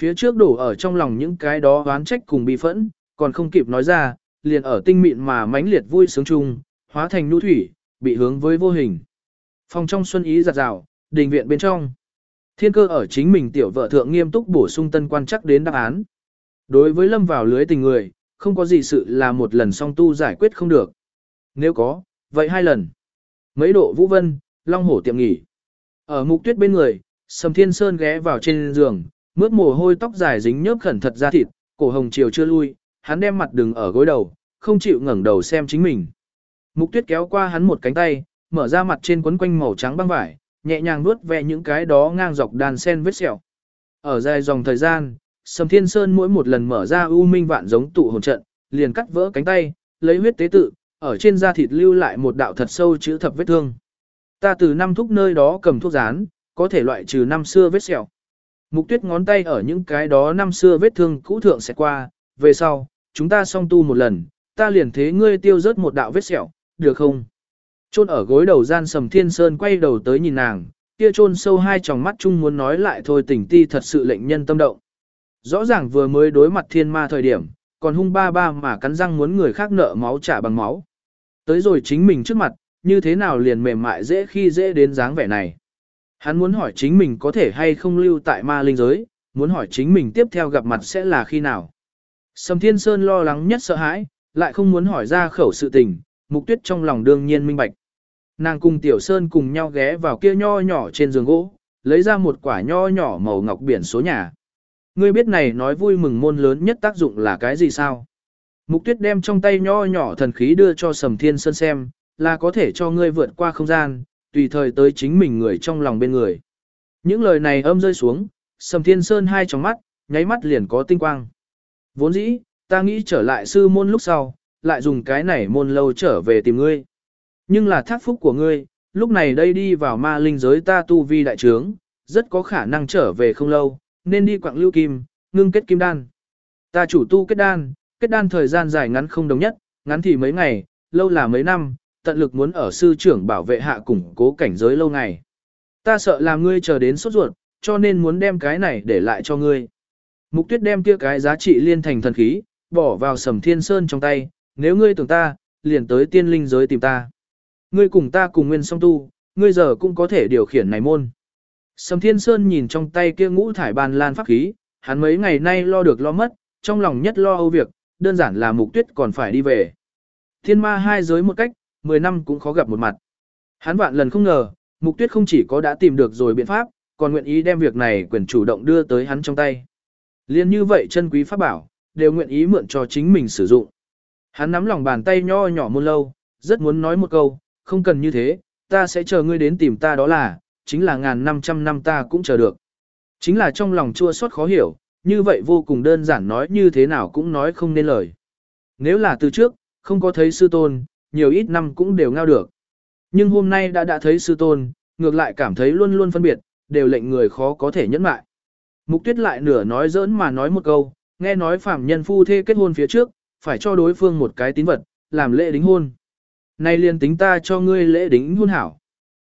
Phía trước đổ ở trong lòng những cái đó oán trách cùng bị phẫn, còn không kịp nói ra, liền ở tinh mịn mà mãnh liệt vui sướng chung, hóa thành nhu thủy, bị hướng với vô hình. Phòng trong xuân ý giặt rào, đình viện bên trong. Thiên cơ ở chính mình tiểu vợ thượng nghiêm túc bổ sung tân quan chắc đến đáp án. Đối với lâm vào lưới tình người, không có gì sự là một lần song tu giải quyết không được. Nếu có, vậy hai lần. Mấy độ vũ vân, long hổ tiệm nghỉ. Ở mục tuyết bên người, sầm thiên sơn ghé vào trên giường, mướt mồ hôi tóc dài dính nhớp khẩn thật ra thịt, cổ hồng chiều chưa lui, hắn đem mặt đừng ở gối đầu, không chịu ngẩng đầu xem chính mình. Mục tuyết kéo qua hắn một cánh tay, mở ra mặt trên quấn quanh màu trắng băng vải, nhẹ nhàng nuốt ve những cái đó ngang dọc đàn sen vết sẹo. Ở dài dòng thời gian, Sầm Thiên Sơn mỗi một lần mở ra u minh vạn giống tụ hồn trận, liền cắt vỡ cánh tay, lấy huyết tế tự, ở trên da thịt lưu lại một đạo thật sâu chữ thập vết thương. Ta từ năm thúc nơi đó cầm thuốc rán, có thể loại trừ năm xưa vết sẹo. Mục tuyết ngón tay ở những cái đó năm xưa vết thương cũ thượng sẽ qua, về sau, chúng ta song tu một lần, ta liền thế ngươi tiêu rớt một đạo vết sẹo, được không? Trôn ở gối đầu gian sầm thiên sơn quay đầu tới nhìn nàng, kia Trôn sâu hai tròng mắt chung muốn nói lại thôi tỉnh ti thật sự lệnh nhân tâm động. Rõ ràng vừa mới đối mặt thiên ma thời điểm, còn hung ba ba mà cắn răng muốn người khác nợ máu trả bằng máu. Tới rồi chính mình trước mặt, như thế nào liền mềm mại dễ khi dễ đến dáng vẻ này. Hắn muốn hỏi chính mình có thể hay không lưu tại ma linh giới, muốn hỏi chính mình tiếp theo gặp mặt sẽ là khi nào. Sầm Thiên Sơn lo lắng nhất sợ hãi, lại không muốn hỏi ra khẩu sự tình, mục tuyết trong lòng đương nhiên minh bạch. Nàng cùng Tiểu Sơn cùng nhau ghé vào kia nho nhỏ trên giường gỗ, lấy ra một quả nho nhỏ màu ngọc biển số nhà. Ngươi biết này nói vui mừng môn lớn nhất tác dụng là cái gì sao? Mục tuyết đem trong tay nho nhỏ thần khí đưa cho Sầm Thiên Sơn xem, là có thể cho ngươi vượt qua không gian, tùy thời tới chính mình người trong lòng bên người. Những lời này âm rơi xuống, Sầm Thiên Sơn hai tròng mắt, nháy mắt liền có tinh quang. Vốn dĩ, ta nghĩ trở lại sư môn lúc sau, lại dùng cái này môn lâu trở về tìm ngươi. Nhưng là thác phúc của ngươi, lúc này đây đi vào ma linh giới ta tu vi đại trướng, rất có khả năng trở về không lâu, nên đi quặng lưu kim, ngưng kết kim đan. Ta chủ tu kết đan, kết đan thời gian dài ngắn không đồng nhất, ngắn thì mấy ngày, lâu là mấy năm, tận lực muốn ở sư trưởng bảo vệ hạ củng cố cảnh giới lâu ngày. Ta sợ là ngươi chờ đến sốt ruột, cho nên muốn đem cái này để lại cho ngươi. Mục tuyết đem kia cái giá trị liên thành thần khí, bỏ vào sầm thiên sơn trong tay, nếu ngươi tưởng ta, liền tới tiên linh giới tìm ta. Ngươi cùng ta cùng nguyên song tu, ngươi giờ cũng có thể điều khiển này môn. Sầm thiên sơn nhìn trong tay kia ngũ thải bàn lan pháp khí, hắn mấy ngày nay lo được lo mất, trong lòng nhất lo âu việc, đơn giản là mục tuyết còn phải đi về. Thiên ma hai giới một cách, 10 năm cũng khó gặp một mặt. Hắn vạn lần không ngờ, mục tuyết không chỉ có đã tìm được rồi biện pháp, còn nguyện ý đem việc này quyền chủ động đưa tới hắn trong tay. Liên như vậy chân quý pháp bảo, đều nguyện ý mượn cho chính mình sử dụng. Hắn nắm lòng bàn tay nho nhỏ muôn lâu, rất muốn nói một câu, không cần như thế, ta sẽ chờ ngươi đến tìm ta đó là, chính là ngàn năm trăm năm ta cũng chờ được. Chính là trong lòng chua xót khó hiểu, như vậy vô cùng đơn giản nói như thế nào cũng nói không nên lời. Nếu là từ trước, không có thấy sư tôn, nhiều ít năm cũng đều ngao được. Nhưng hôm nay đã đã thấy sư tôn, ngược lại cảm thấy luôn luôn phân biệt, đều lệnh người khó có thể nhẫn mại. Mục tuyết lại nửa nói giỡn mà nói một câu, nghe nói phạm nhân phu thê kết hôn phía trước, phải cho đối phương một cái tín vật, làm lễ đính hôn. Nay liền tính ta cho ngươi lễ đính hôn hảo.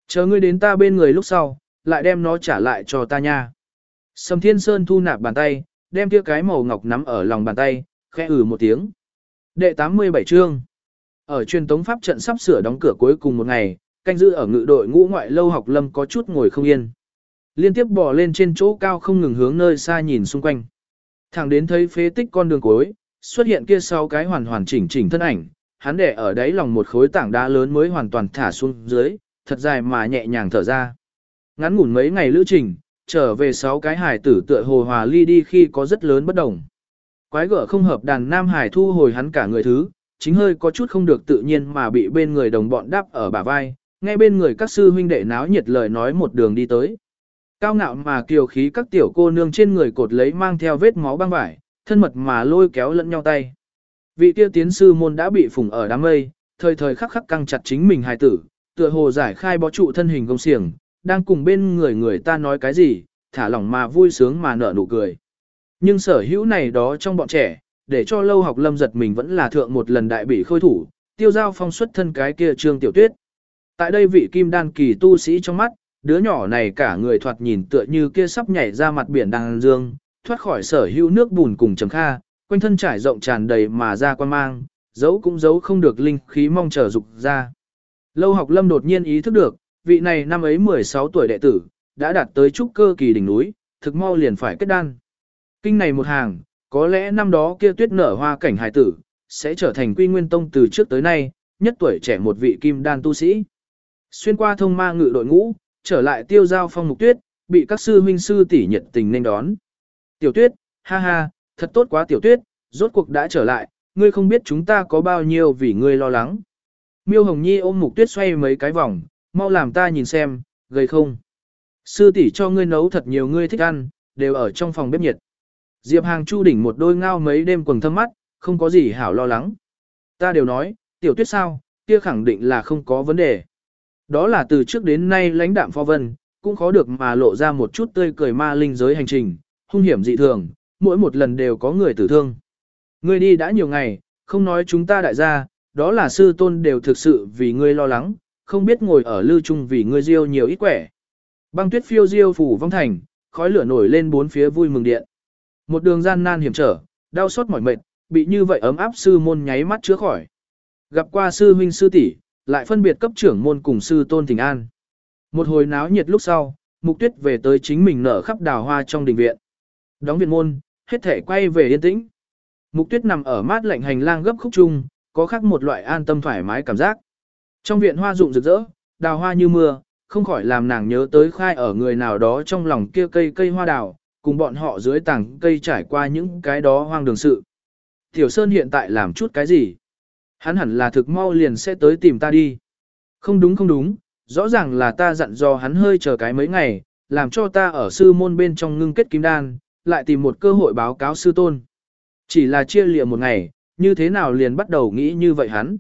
Chờ ngươi đến ta bên người lúc sau, lại đem nó trả lại cho ta nha. Sầm Thiên Sơn thu nạp bàn tay, đem kia cái màu ngọc nắm ở lòng bàn tay, khẽ ử ừ một tiếng. Đệ 87 chương. Ở truyền tống pháp trận sắp sửa đóng cửa cuối cùng một ngày, canh giữ ở ngự đội ngũ ngoại lâu học lâm có chút ngồi không yên. Liên tiếp bò lên trên chỗ cao không ngừng hướng nơi xa nhìn xung quanh. Thẳng đến thấy phế tích con đường cuối, xuất hiện kia sau cái hoàn hoàn chỉnh chỉnh thân ảnh, hắn để ở đấy lòng một khối tảng đá lớn mới hoàn toàn thả xuống dưới, thật dài mà nhẹ nhàng thở ra. Ngắn ngủn mấy ngày lữ trình, trở về sáu cái hải tử tựa hồ hòa ly đi khi có rất lớn bất đồng. Quái gở không hợp đàn nam hải thu hồi hắn cả người thứ, chính hơi có chút không được tự nhiên mà bị bên người đồng bọn đáp ở bả vai, nghe bên người các sư huynh đệ náo nhiệt lời nói một đường đi tới. Cao ngạo mà kiều khí các tiểu cô nương trên người cột lấy mang theo vết máu băng vải, thân mật mà lôi kéo lẫn nhau tay. Vị kia tiến sư môn đã bị phủng ở đám mây, thời thời khắc khắc căng chặt chính mình hài tử, tựa hồ giải khai bó trụ thân hình công xiềng, đang cùng bên người người ta nói cái gì, thả lỏng mà vui sướng mà nở nụ cười. Nhưng sở hữu này đó trong bọn trẻ, để cho lâu học lâm giật mình vẫn là thượng một lần đại bị khôi thủ, tiêu giao phong xuất thân cái kia trương tiểu tuyết. Tại đây vị kim đan kỳ tu sĩ trong mắt, đứa nhỏ này cả người thoạt nhìn tựa như kia sắp nhảy ra mặt biển đằng dương, thoát khỏi sở hữu nước bùn cùng trầm kha, quanh thân trải rộng tràn đầy mà ra quan mang, giấu cũng giấu không được linh khí mong chờ dục ra. Lâu học lâm đột nhiên ý thức được, vị này năm ấy 16 tuổi đệ tử, đã đạt tới trúc cơ kỳ đỉnh núi, thực mau liền phải kết đan. Kinh này một hàng, có lẽ năm đó kia tuyết nở hoa cảnh hải tử, sẽ trở thành quy nguyên tông từ trước tới nay, nhất tuổi trẻ một vị kim đan tu sĩ. Xuyên qua thông ma ngự đội ngũ, trở lại tiêu giao phong mục tuyết, bị các sư huynh sư tỷ nhiệt tình nên đón. Tiểu tuyết, ha ha, thật tốt quá tiểu tuyết, rốt cuộc đã trở lại, ngươi không biết chúng ta có bao nhiêu vì ngươi lo lắng. Miêu Hồng Nhi ôm mục tuyết xoay mấy cái vòng, mau làm ta nhìn xem, gầy không. Sư tỷ cho ngươi nấu thật nhiều ngươi thích ăn, đều ở trong phòng bếp nhiệt. Diệp Hàng Chu đỉnh một đôi ngao mấy đêm quần thâm mắt, không có gì hảo lo lắng. Ta đều nói, tiểu tuyết sao, kia khẳng định là không có vấn đề. Đó là từ trước đến nay lãnh đạm phó vân, cũng khó được mà lộ ra một chút tươi cười ma linh giới hành trình, hung hiểm dị thường, mỗi một lần đều có người tử thương. Ngươi đi đã nhiều ngày, không nói chúng ta đại gia, đó là sư tôn đều thực sự vì ngươi lo lắng, không biết ngồi ở lưu trung vì ngươi diêu nhiều ít quẻ. Băng tuyết phiêu diêu phủ vong thành, khói lửa nổi lên bốn phía vui mừng điện. Một đường gian nan hiểm trở, đau xót mỏi mệt, bị như vậy ấm áp sư môn nháy mắt chữa khỏi. Gặp qua sư huynh sư tỷ, lại phân biệt cấp trưởng môn cùng sư tôn tình an. Một hồi náo nhiệt lúc sau, mục tuyết về tới chính mình nở khắp đào hoa trong đình viện. Đóng viện môn, hết thể quay về yên tĩnh. Mục tuyết nằm ở mát lạnh hành lang gấp khúc chung, có khác một loại an tâm thoải mái cảm giác. Trong viện hoa rụng rực rỡ, đào hoa như mưa, không khỏi làm nàng nhớ tới khai ở người nào đó trong lòng kia cây cây hoa đào, cùng bọn họ dưới tảng cây trải qua những cái đó hoang đường sự. Tiểu Sơn hiện tại làm chút cái gì? Hắn hẳn là thực mau liền sẽ tới tìm ta đi. Không đúng không đúng, rõ ràng là ta dặn dò hắn hơi chờ cái mấy ngày, làm cho ta ở sư môn bên trong ngưng kết kim đan, lại tìm một cơ hội báo cáo sư tôn. Chỉ là chia lịa một ngày, như thế nào liền bắt đầu nghĩ như vậy hắn.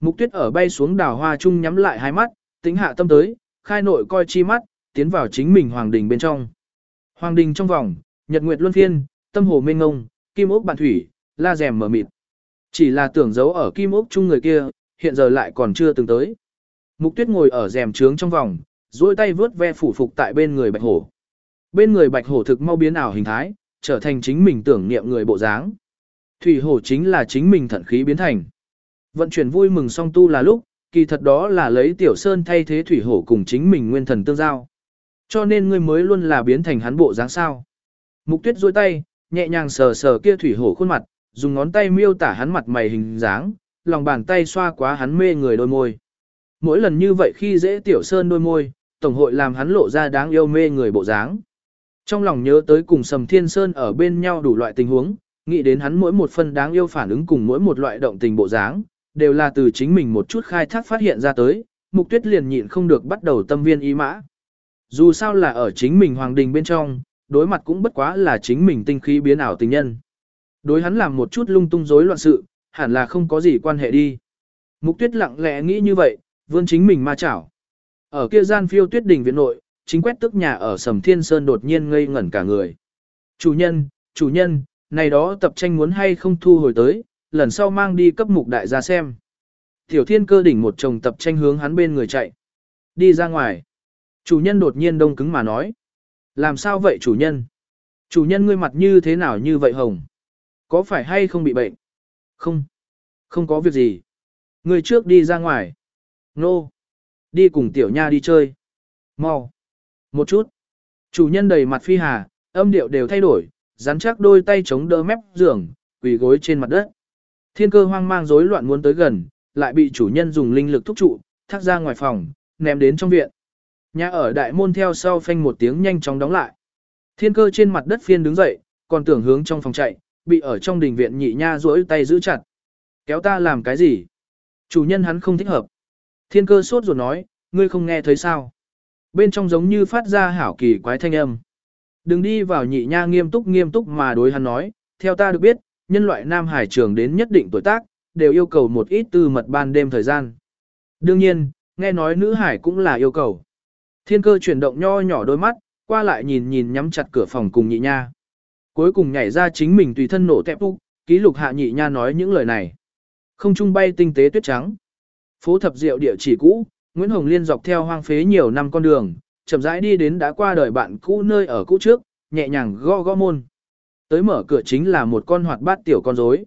Mục tuyết ở bay xuống đào hoa chung nhắm lại hai mắt, tính hạ tâm tới, khai nội coi chi mắt, tiến vào chính mình hoàng đình bên trong. Hoàng đình trong vòng, nhật nguyệt luân phiên, tâm hồ mênh ngông, kim ốc bàn thủy, la rèm mở mịt. Chỉ là tưởng giấu ở kim ốc chung người kia, hiện giờ lại còn chưa từng tới. Mục tuyết ngồi ở rèm trướng trong vòng, duỗi tay vướt ve phủ phục tại bên người bạch hổ. Bên người bạch hổ thực mau biến ảo hình thái, trở thành chính mình tưởng niệm người bộ dáng. Thủy hổ chính là chính mình thận khí biến thành. Vận chuyển vui mừng song tu là lúc, kỳ thật đó là lấy tiểu sơn thay thế thủy hổ cùng chính mình nguyên thần tương giao. Cho nên ngươi mới luôn là biến thành hắn bộ dáng sao. Mục tuyết duỗi tay, nhẹ nhàng sờ sờ kia thủy hổ khuôn mặt, dùng ngón tay miêu tả hắn mặt mày hình dáng, lòng bàn tay xoa quá hắn mê người đôi môi. Mỗi lần như vậy khi dễ tiểu sơn đôi môi, tổng hội làm hắn lộ ra đáng yêu mê người bộ dáng. Trong lòng nhớ tới cùng Sầm Thiên Sơn ở bên nhau đủ loại tình huống, nghĩ đến hắn mỗi một phần đáng yêu phản ứng cùng mỗi một loại động tình bộ dáng, đều là từ chính mình một chút khai thác phát hiện ra tới, mục tuyết liền nhịn không được bắt đầu tâm viên ý mã. Dù sao là ở chính mình hoàng đình bên trong, đối mặt cũng bất quá là chính mình tinh khí biến ảo tình nhân. Đối hắn làm một chút lung tung rối loạn sự, hẳn là không có gì quan hệ đi. Mục tuyết lặng lẽ nghĩ như vậy, vươn chính mình ma chảo. Ở kia gian phiêu tuyết đỉnh viện nội, chính quét tức nhà ở Sầm Thiên Sơn đột nhiên ngây ngẩn cả người. Chủ nhân, chủ nhân, này đó tập tranh muốn hay không thu hồi tới, lần sau mang đi cấp mục đại gia xem. Tiểu thiên cơ đỉnh một chồng tập tranh hướng hắn bên người chạy. Đi ra ngoài. Chủ nhân đột nhiên đông cứng mà nói. Làm sao vậy chủ nhân? Chủ nhân ngươi mặt như thế nào như vậy hồng? Có phải hay không bị bệnh? Không. Không có việc gì. Ngươi trước đi ra ngoài. Nô. No. Đi cùng tiểu nha đi chơi. Mau. Một chút. Chủ nhân đầy mặt phi hà, âm điệu đều thay đổi, rắn chắc đôi tay chống đỡ mép giường, quỳ gối trên mặt đất. Thiên cơ hoang mang rối loạn muốn tới gần, lại bị chủ nhân dùng linh lực thúc trụ, thác ra ngoài phòng, ném đến trong viện. Nhà ở đại môn theo sau phanh một tiếng nhanh chóng đóng lại. Thiên cơ trên mặt đất phiên đứng dậy, còn tưởng hướng trong phòng chạy, bị ở trong đình viện nhị nha duỗi tay giữ chặt. Kéo ta làm cái gì? Chủ nhân hắn không thích hợp. Thiên cơ sốt ruột nói, ngươi không nghe thấy sao? Bên trong giống như phát ra hảo kỳ quái thanh âm. Đừng đi vào nhị nha nghiêm túc nghiêm túc mà đối hắn nói, theo ta được biết, nhân loại nam hải trường đến nhất định tuổi tác, đều yêu cầu một ít tư mật ban đêm thời gian. Đương nhiên, nghe nói nữ hải cũng là yêu cầu. Thiên cơ chuyển động nho nhỏ đôi mắt, qua lại nhìn nhìn nhắm chặt cửa phòng cùng nhị nha. Cuối cùng nhảy ra chính mình tùy thân nổ tẹp úc, ký lục hạ nhị nha nói những lời này. Không trung bay tinh tế tuyết trắng. Phố thập diệu địa chỉ cũ, Nguyễn Hồng Liên dọc theo hoang phế nhiều năm con đường, chậm rãi đi đến đã qua đời bạn cũ nơi ở cũ trước, nhẹ nhàng gõ gõ môn. Tới mở cửa chính là một con hoạt bát tiểu con rối.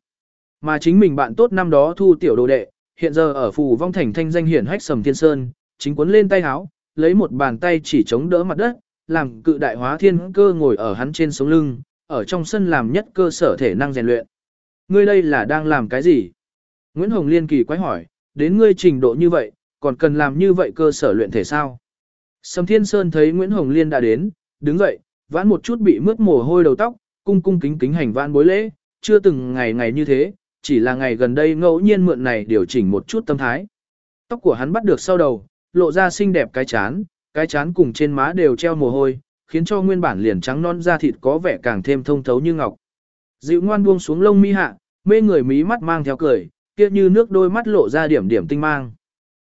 Mà chính mình bạn tốt năm đó thu tiểu đồ đệ, hiện giờ ở phù vong thành thanh danh hiển hách sầm thiên sơn, chính cuốn lên tay háo, lấy một bàn tay chỉ chống đỡ mặt đất, làm cự đại hóa thiên cơ ngồi ở hắn trên sống lưng, ở trong sân làm nhất cơ sở thể năng rèn luyện. Ngươi đây là đang làm cái gì? Nguyễn Hồng Liên kỳ quái hỏi, đến ngươi trình độ như vậy, còn cần làm như vậy cơ sở luyện thể sao? Sầm Thiên Sơn thấy Nguyễn Hồng Liên đã đến, đứng dậy, vãn một chút bị mướt mồ hôi đầu tóc, cung cung kính kính hành vãn bối lễ, chưa từng ngày ngày như thế, chỉ là ngày gần đây ngẫu nhiên mượn này điều chỉnh một chút tâm thái. Tóc của hắn bắt được sau đầu, lộ ra xinh đẹp cái chán, cái chán cùng trên má đều treo mồ hôi, khiến cho nguyên bản liền trắng non da thịt có vẻ càng thêm thông thấu như ngọc. Dịu ngoan buông xuống lông mi hạ, mê người mí mắt mang theo cười, kia như nước đôi mắt lộ ra điểm điểm tinh mang.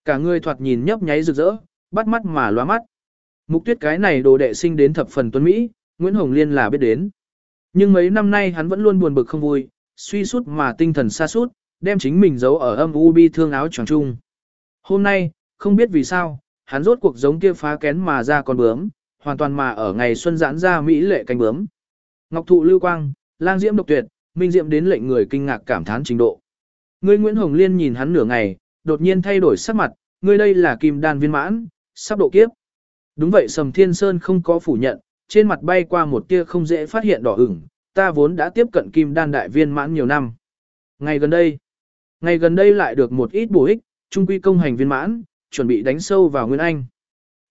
Cả người thoạt nhìn nhấp nháy rực rỡ, bắt mắt mà loa mắt. Mục tuyết cái này đồ đệ sinh đến thập phần tuấn Mỹ, Nguyễn Hồng Liên là biết đến. Nhưng mấy năm nay hắn vẫn luôn buồn bực không vui, suy sút mà tinh thần xa sút đem chính mình giấu ở âm u bi thương áo choàng trung. Hôm nay, không biết vì sao, hắn rốt cuộc giống kia phá kén mà ra con bướm, hoàn toàn mà ở ngày xuân giãn ra mỹ lệ cánh bướm. Ngọc thụ lưu quang, lang diễm độc tuyệt, minh diễm đến lệnh người kinh ngạc cảm thán trình độ. Ngươi Nguyễn Hồng Liên nhìn hắn nửa ngày, đột nhiên thay đổi sắc mặt, ngươi đây là kim đan viên mãn, sắp độ kiếp. Đúng vậy Sầm Thiên Sơn không có phủ nhận, trên mặt bay qua một tia không dễ phát hiện đỏ ửng, ta vốn đã tiếp cận kim đan đại viên mãn nhiều năm. Ngày gần đây, ngày gần đây lại được một ít bổ ích, trung quy công hành viên mãn, chuẩn bị đánh sâu vào Nguyên Anh.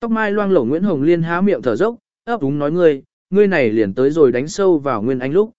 Tóc mai loang lổ Nguyễn Hồng Liên há miệng thở dốc, ấp úng nói ngươi, ngươi này liền tới rồi đánh sâu vào Nguyên Anh lúc.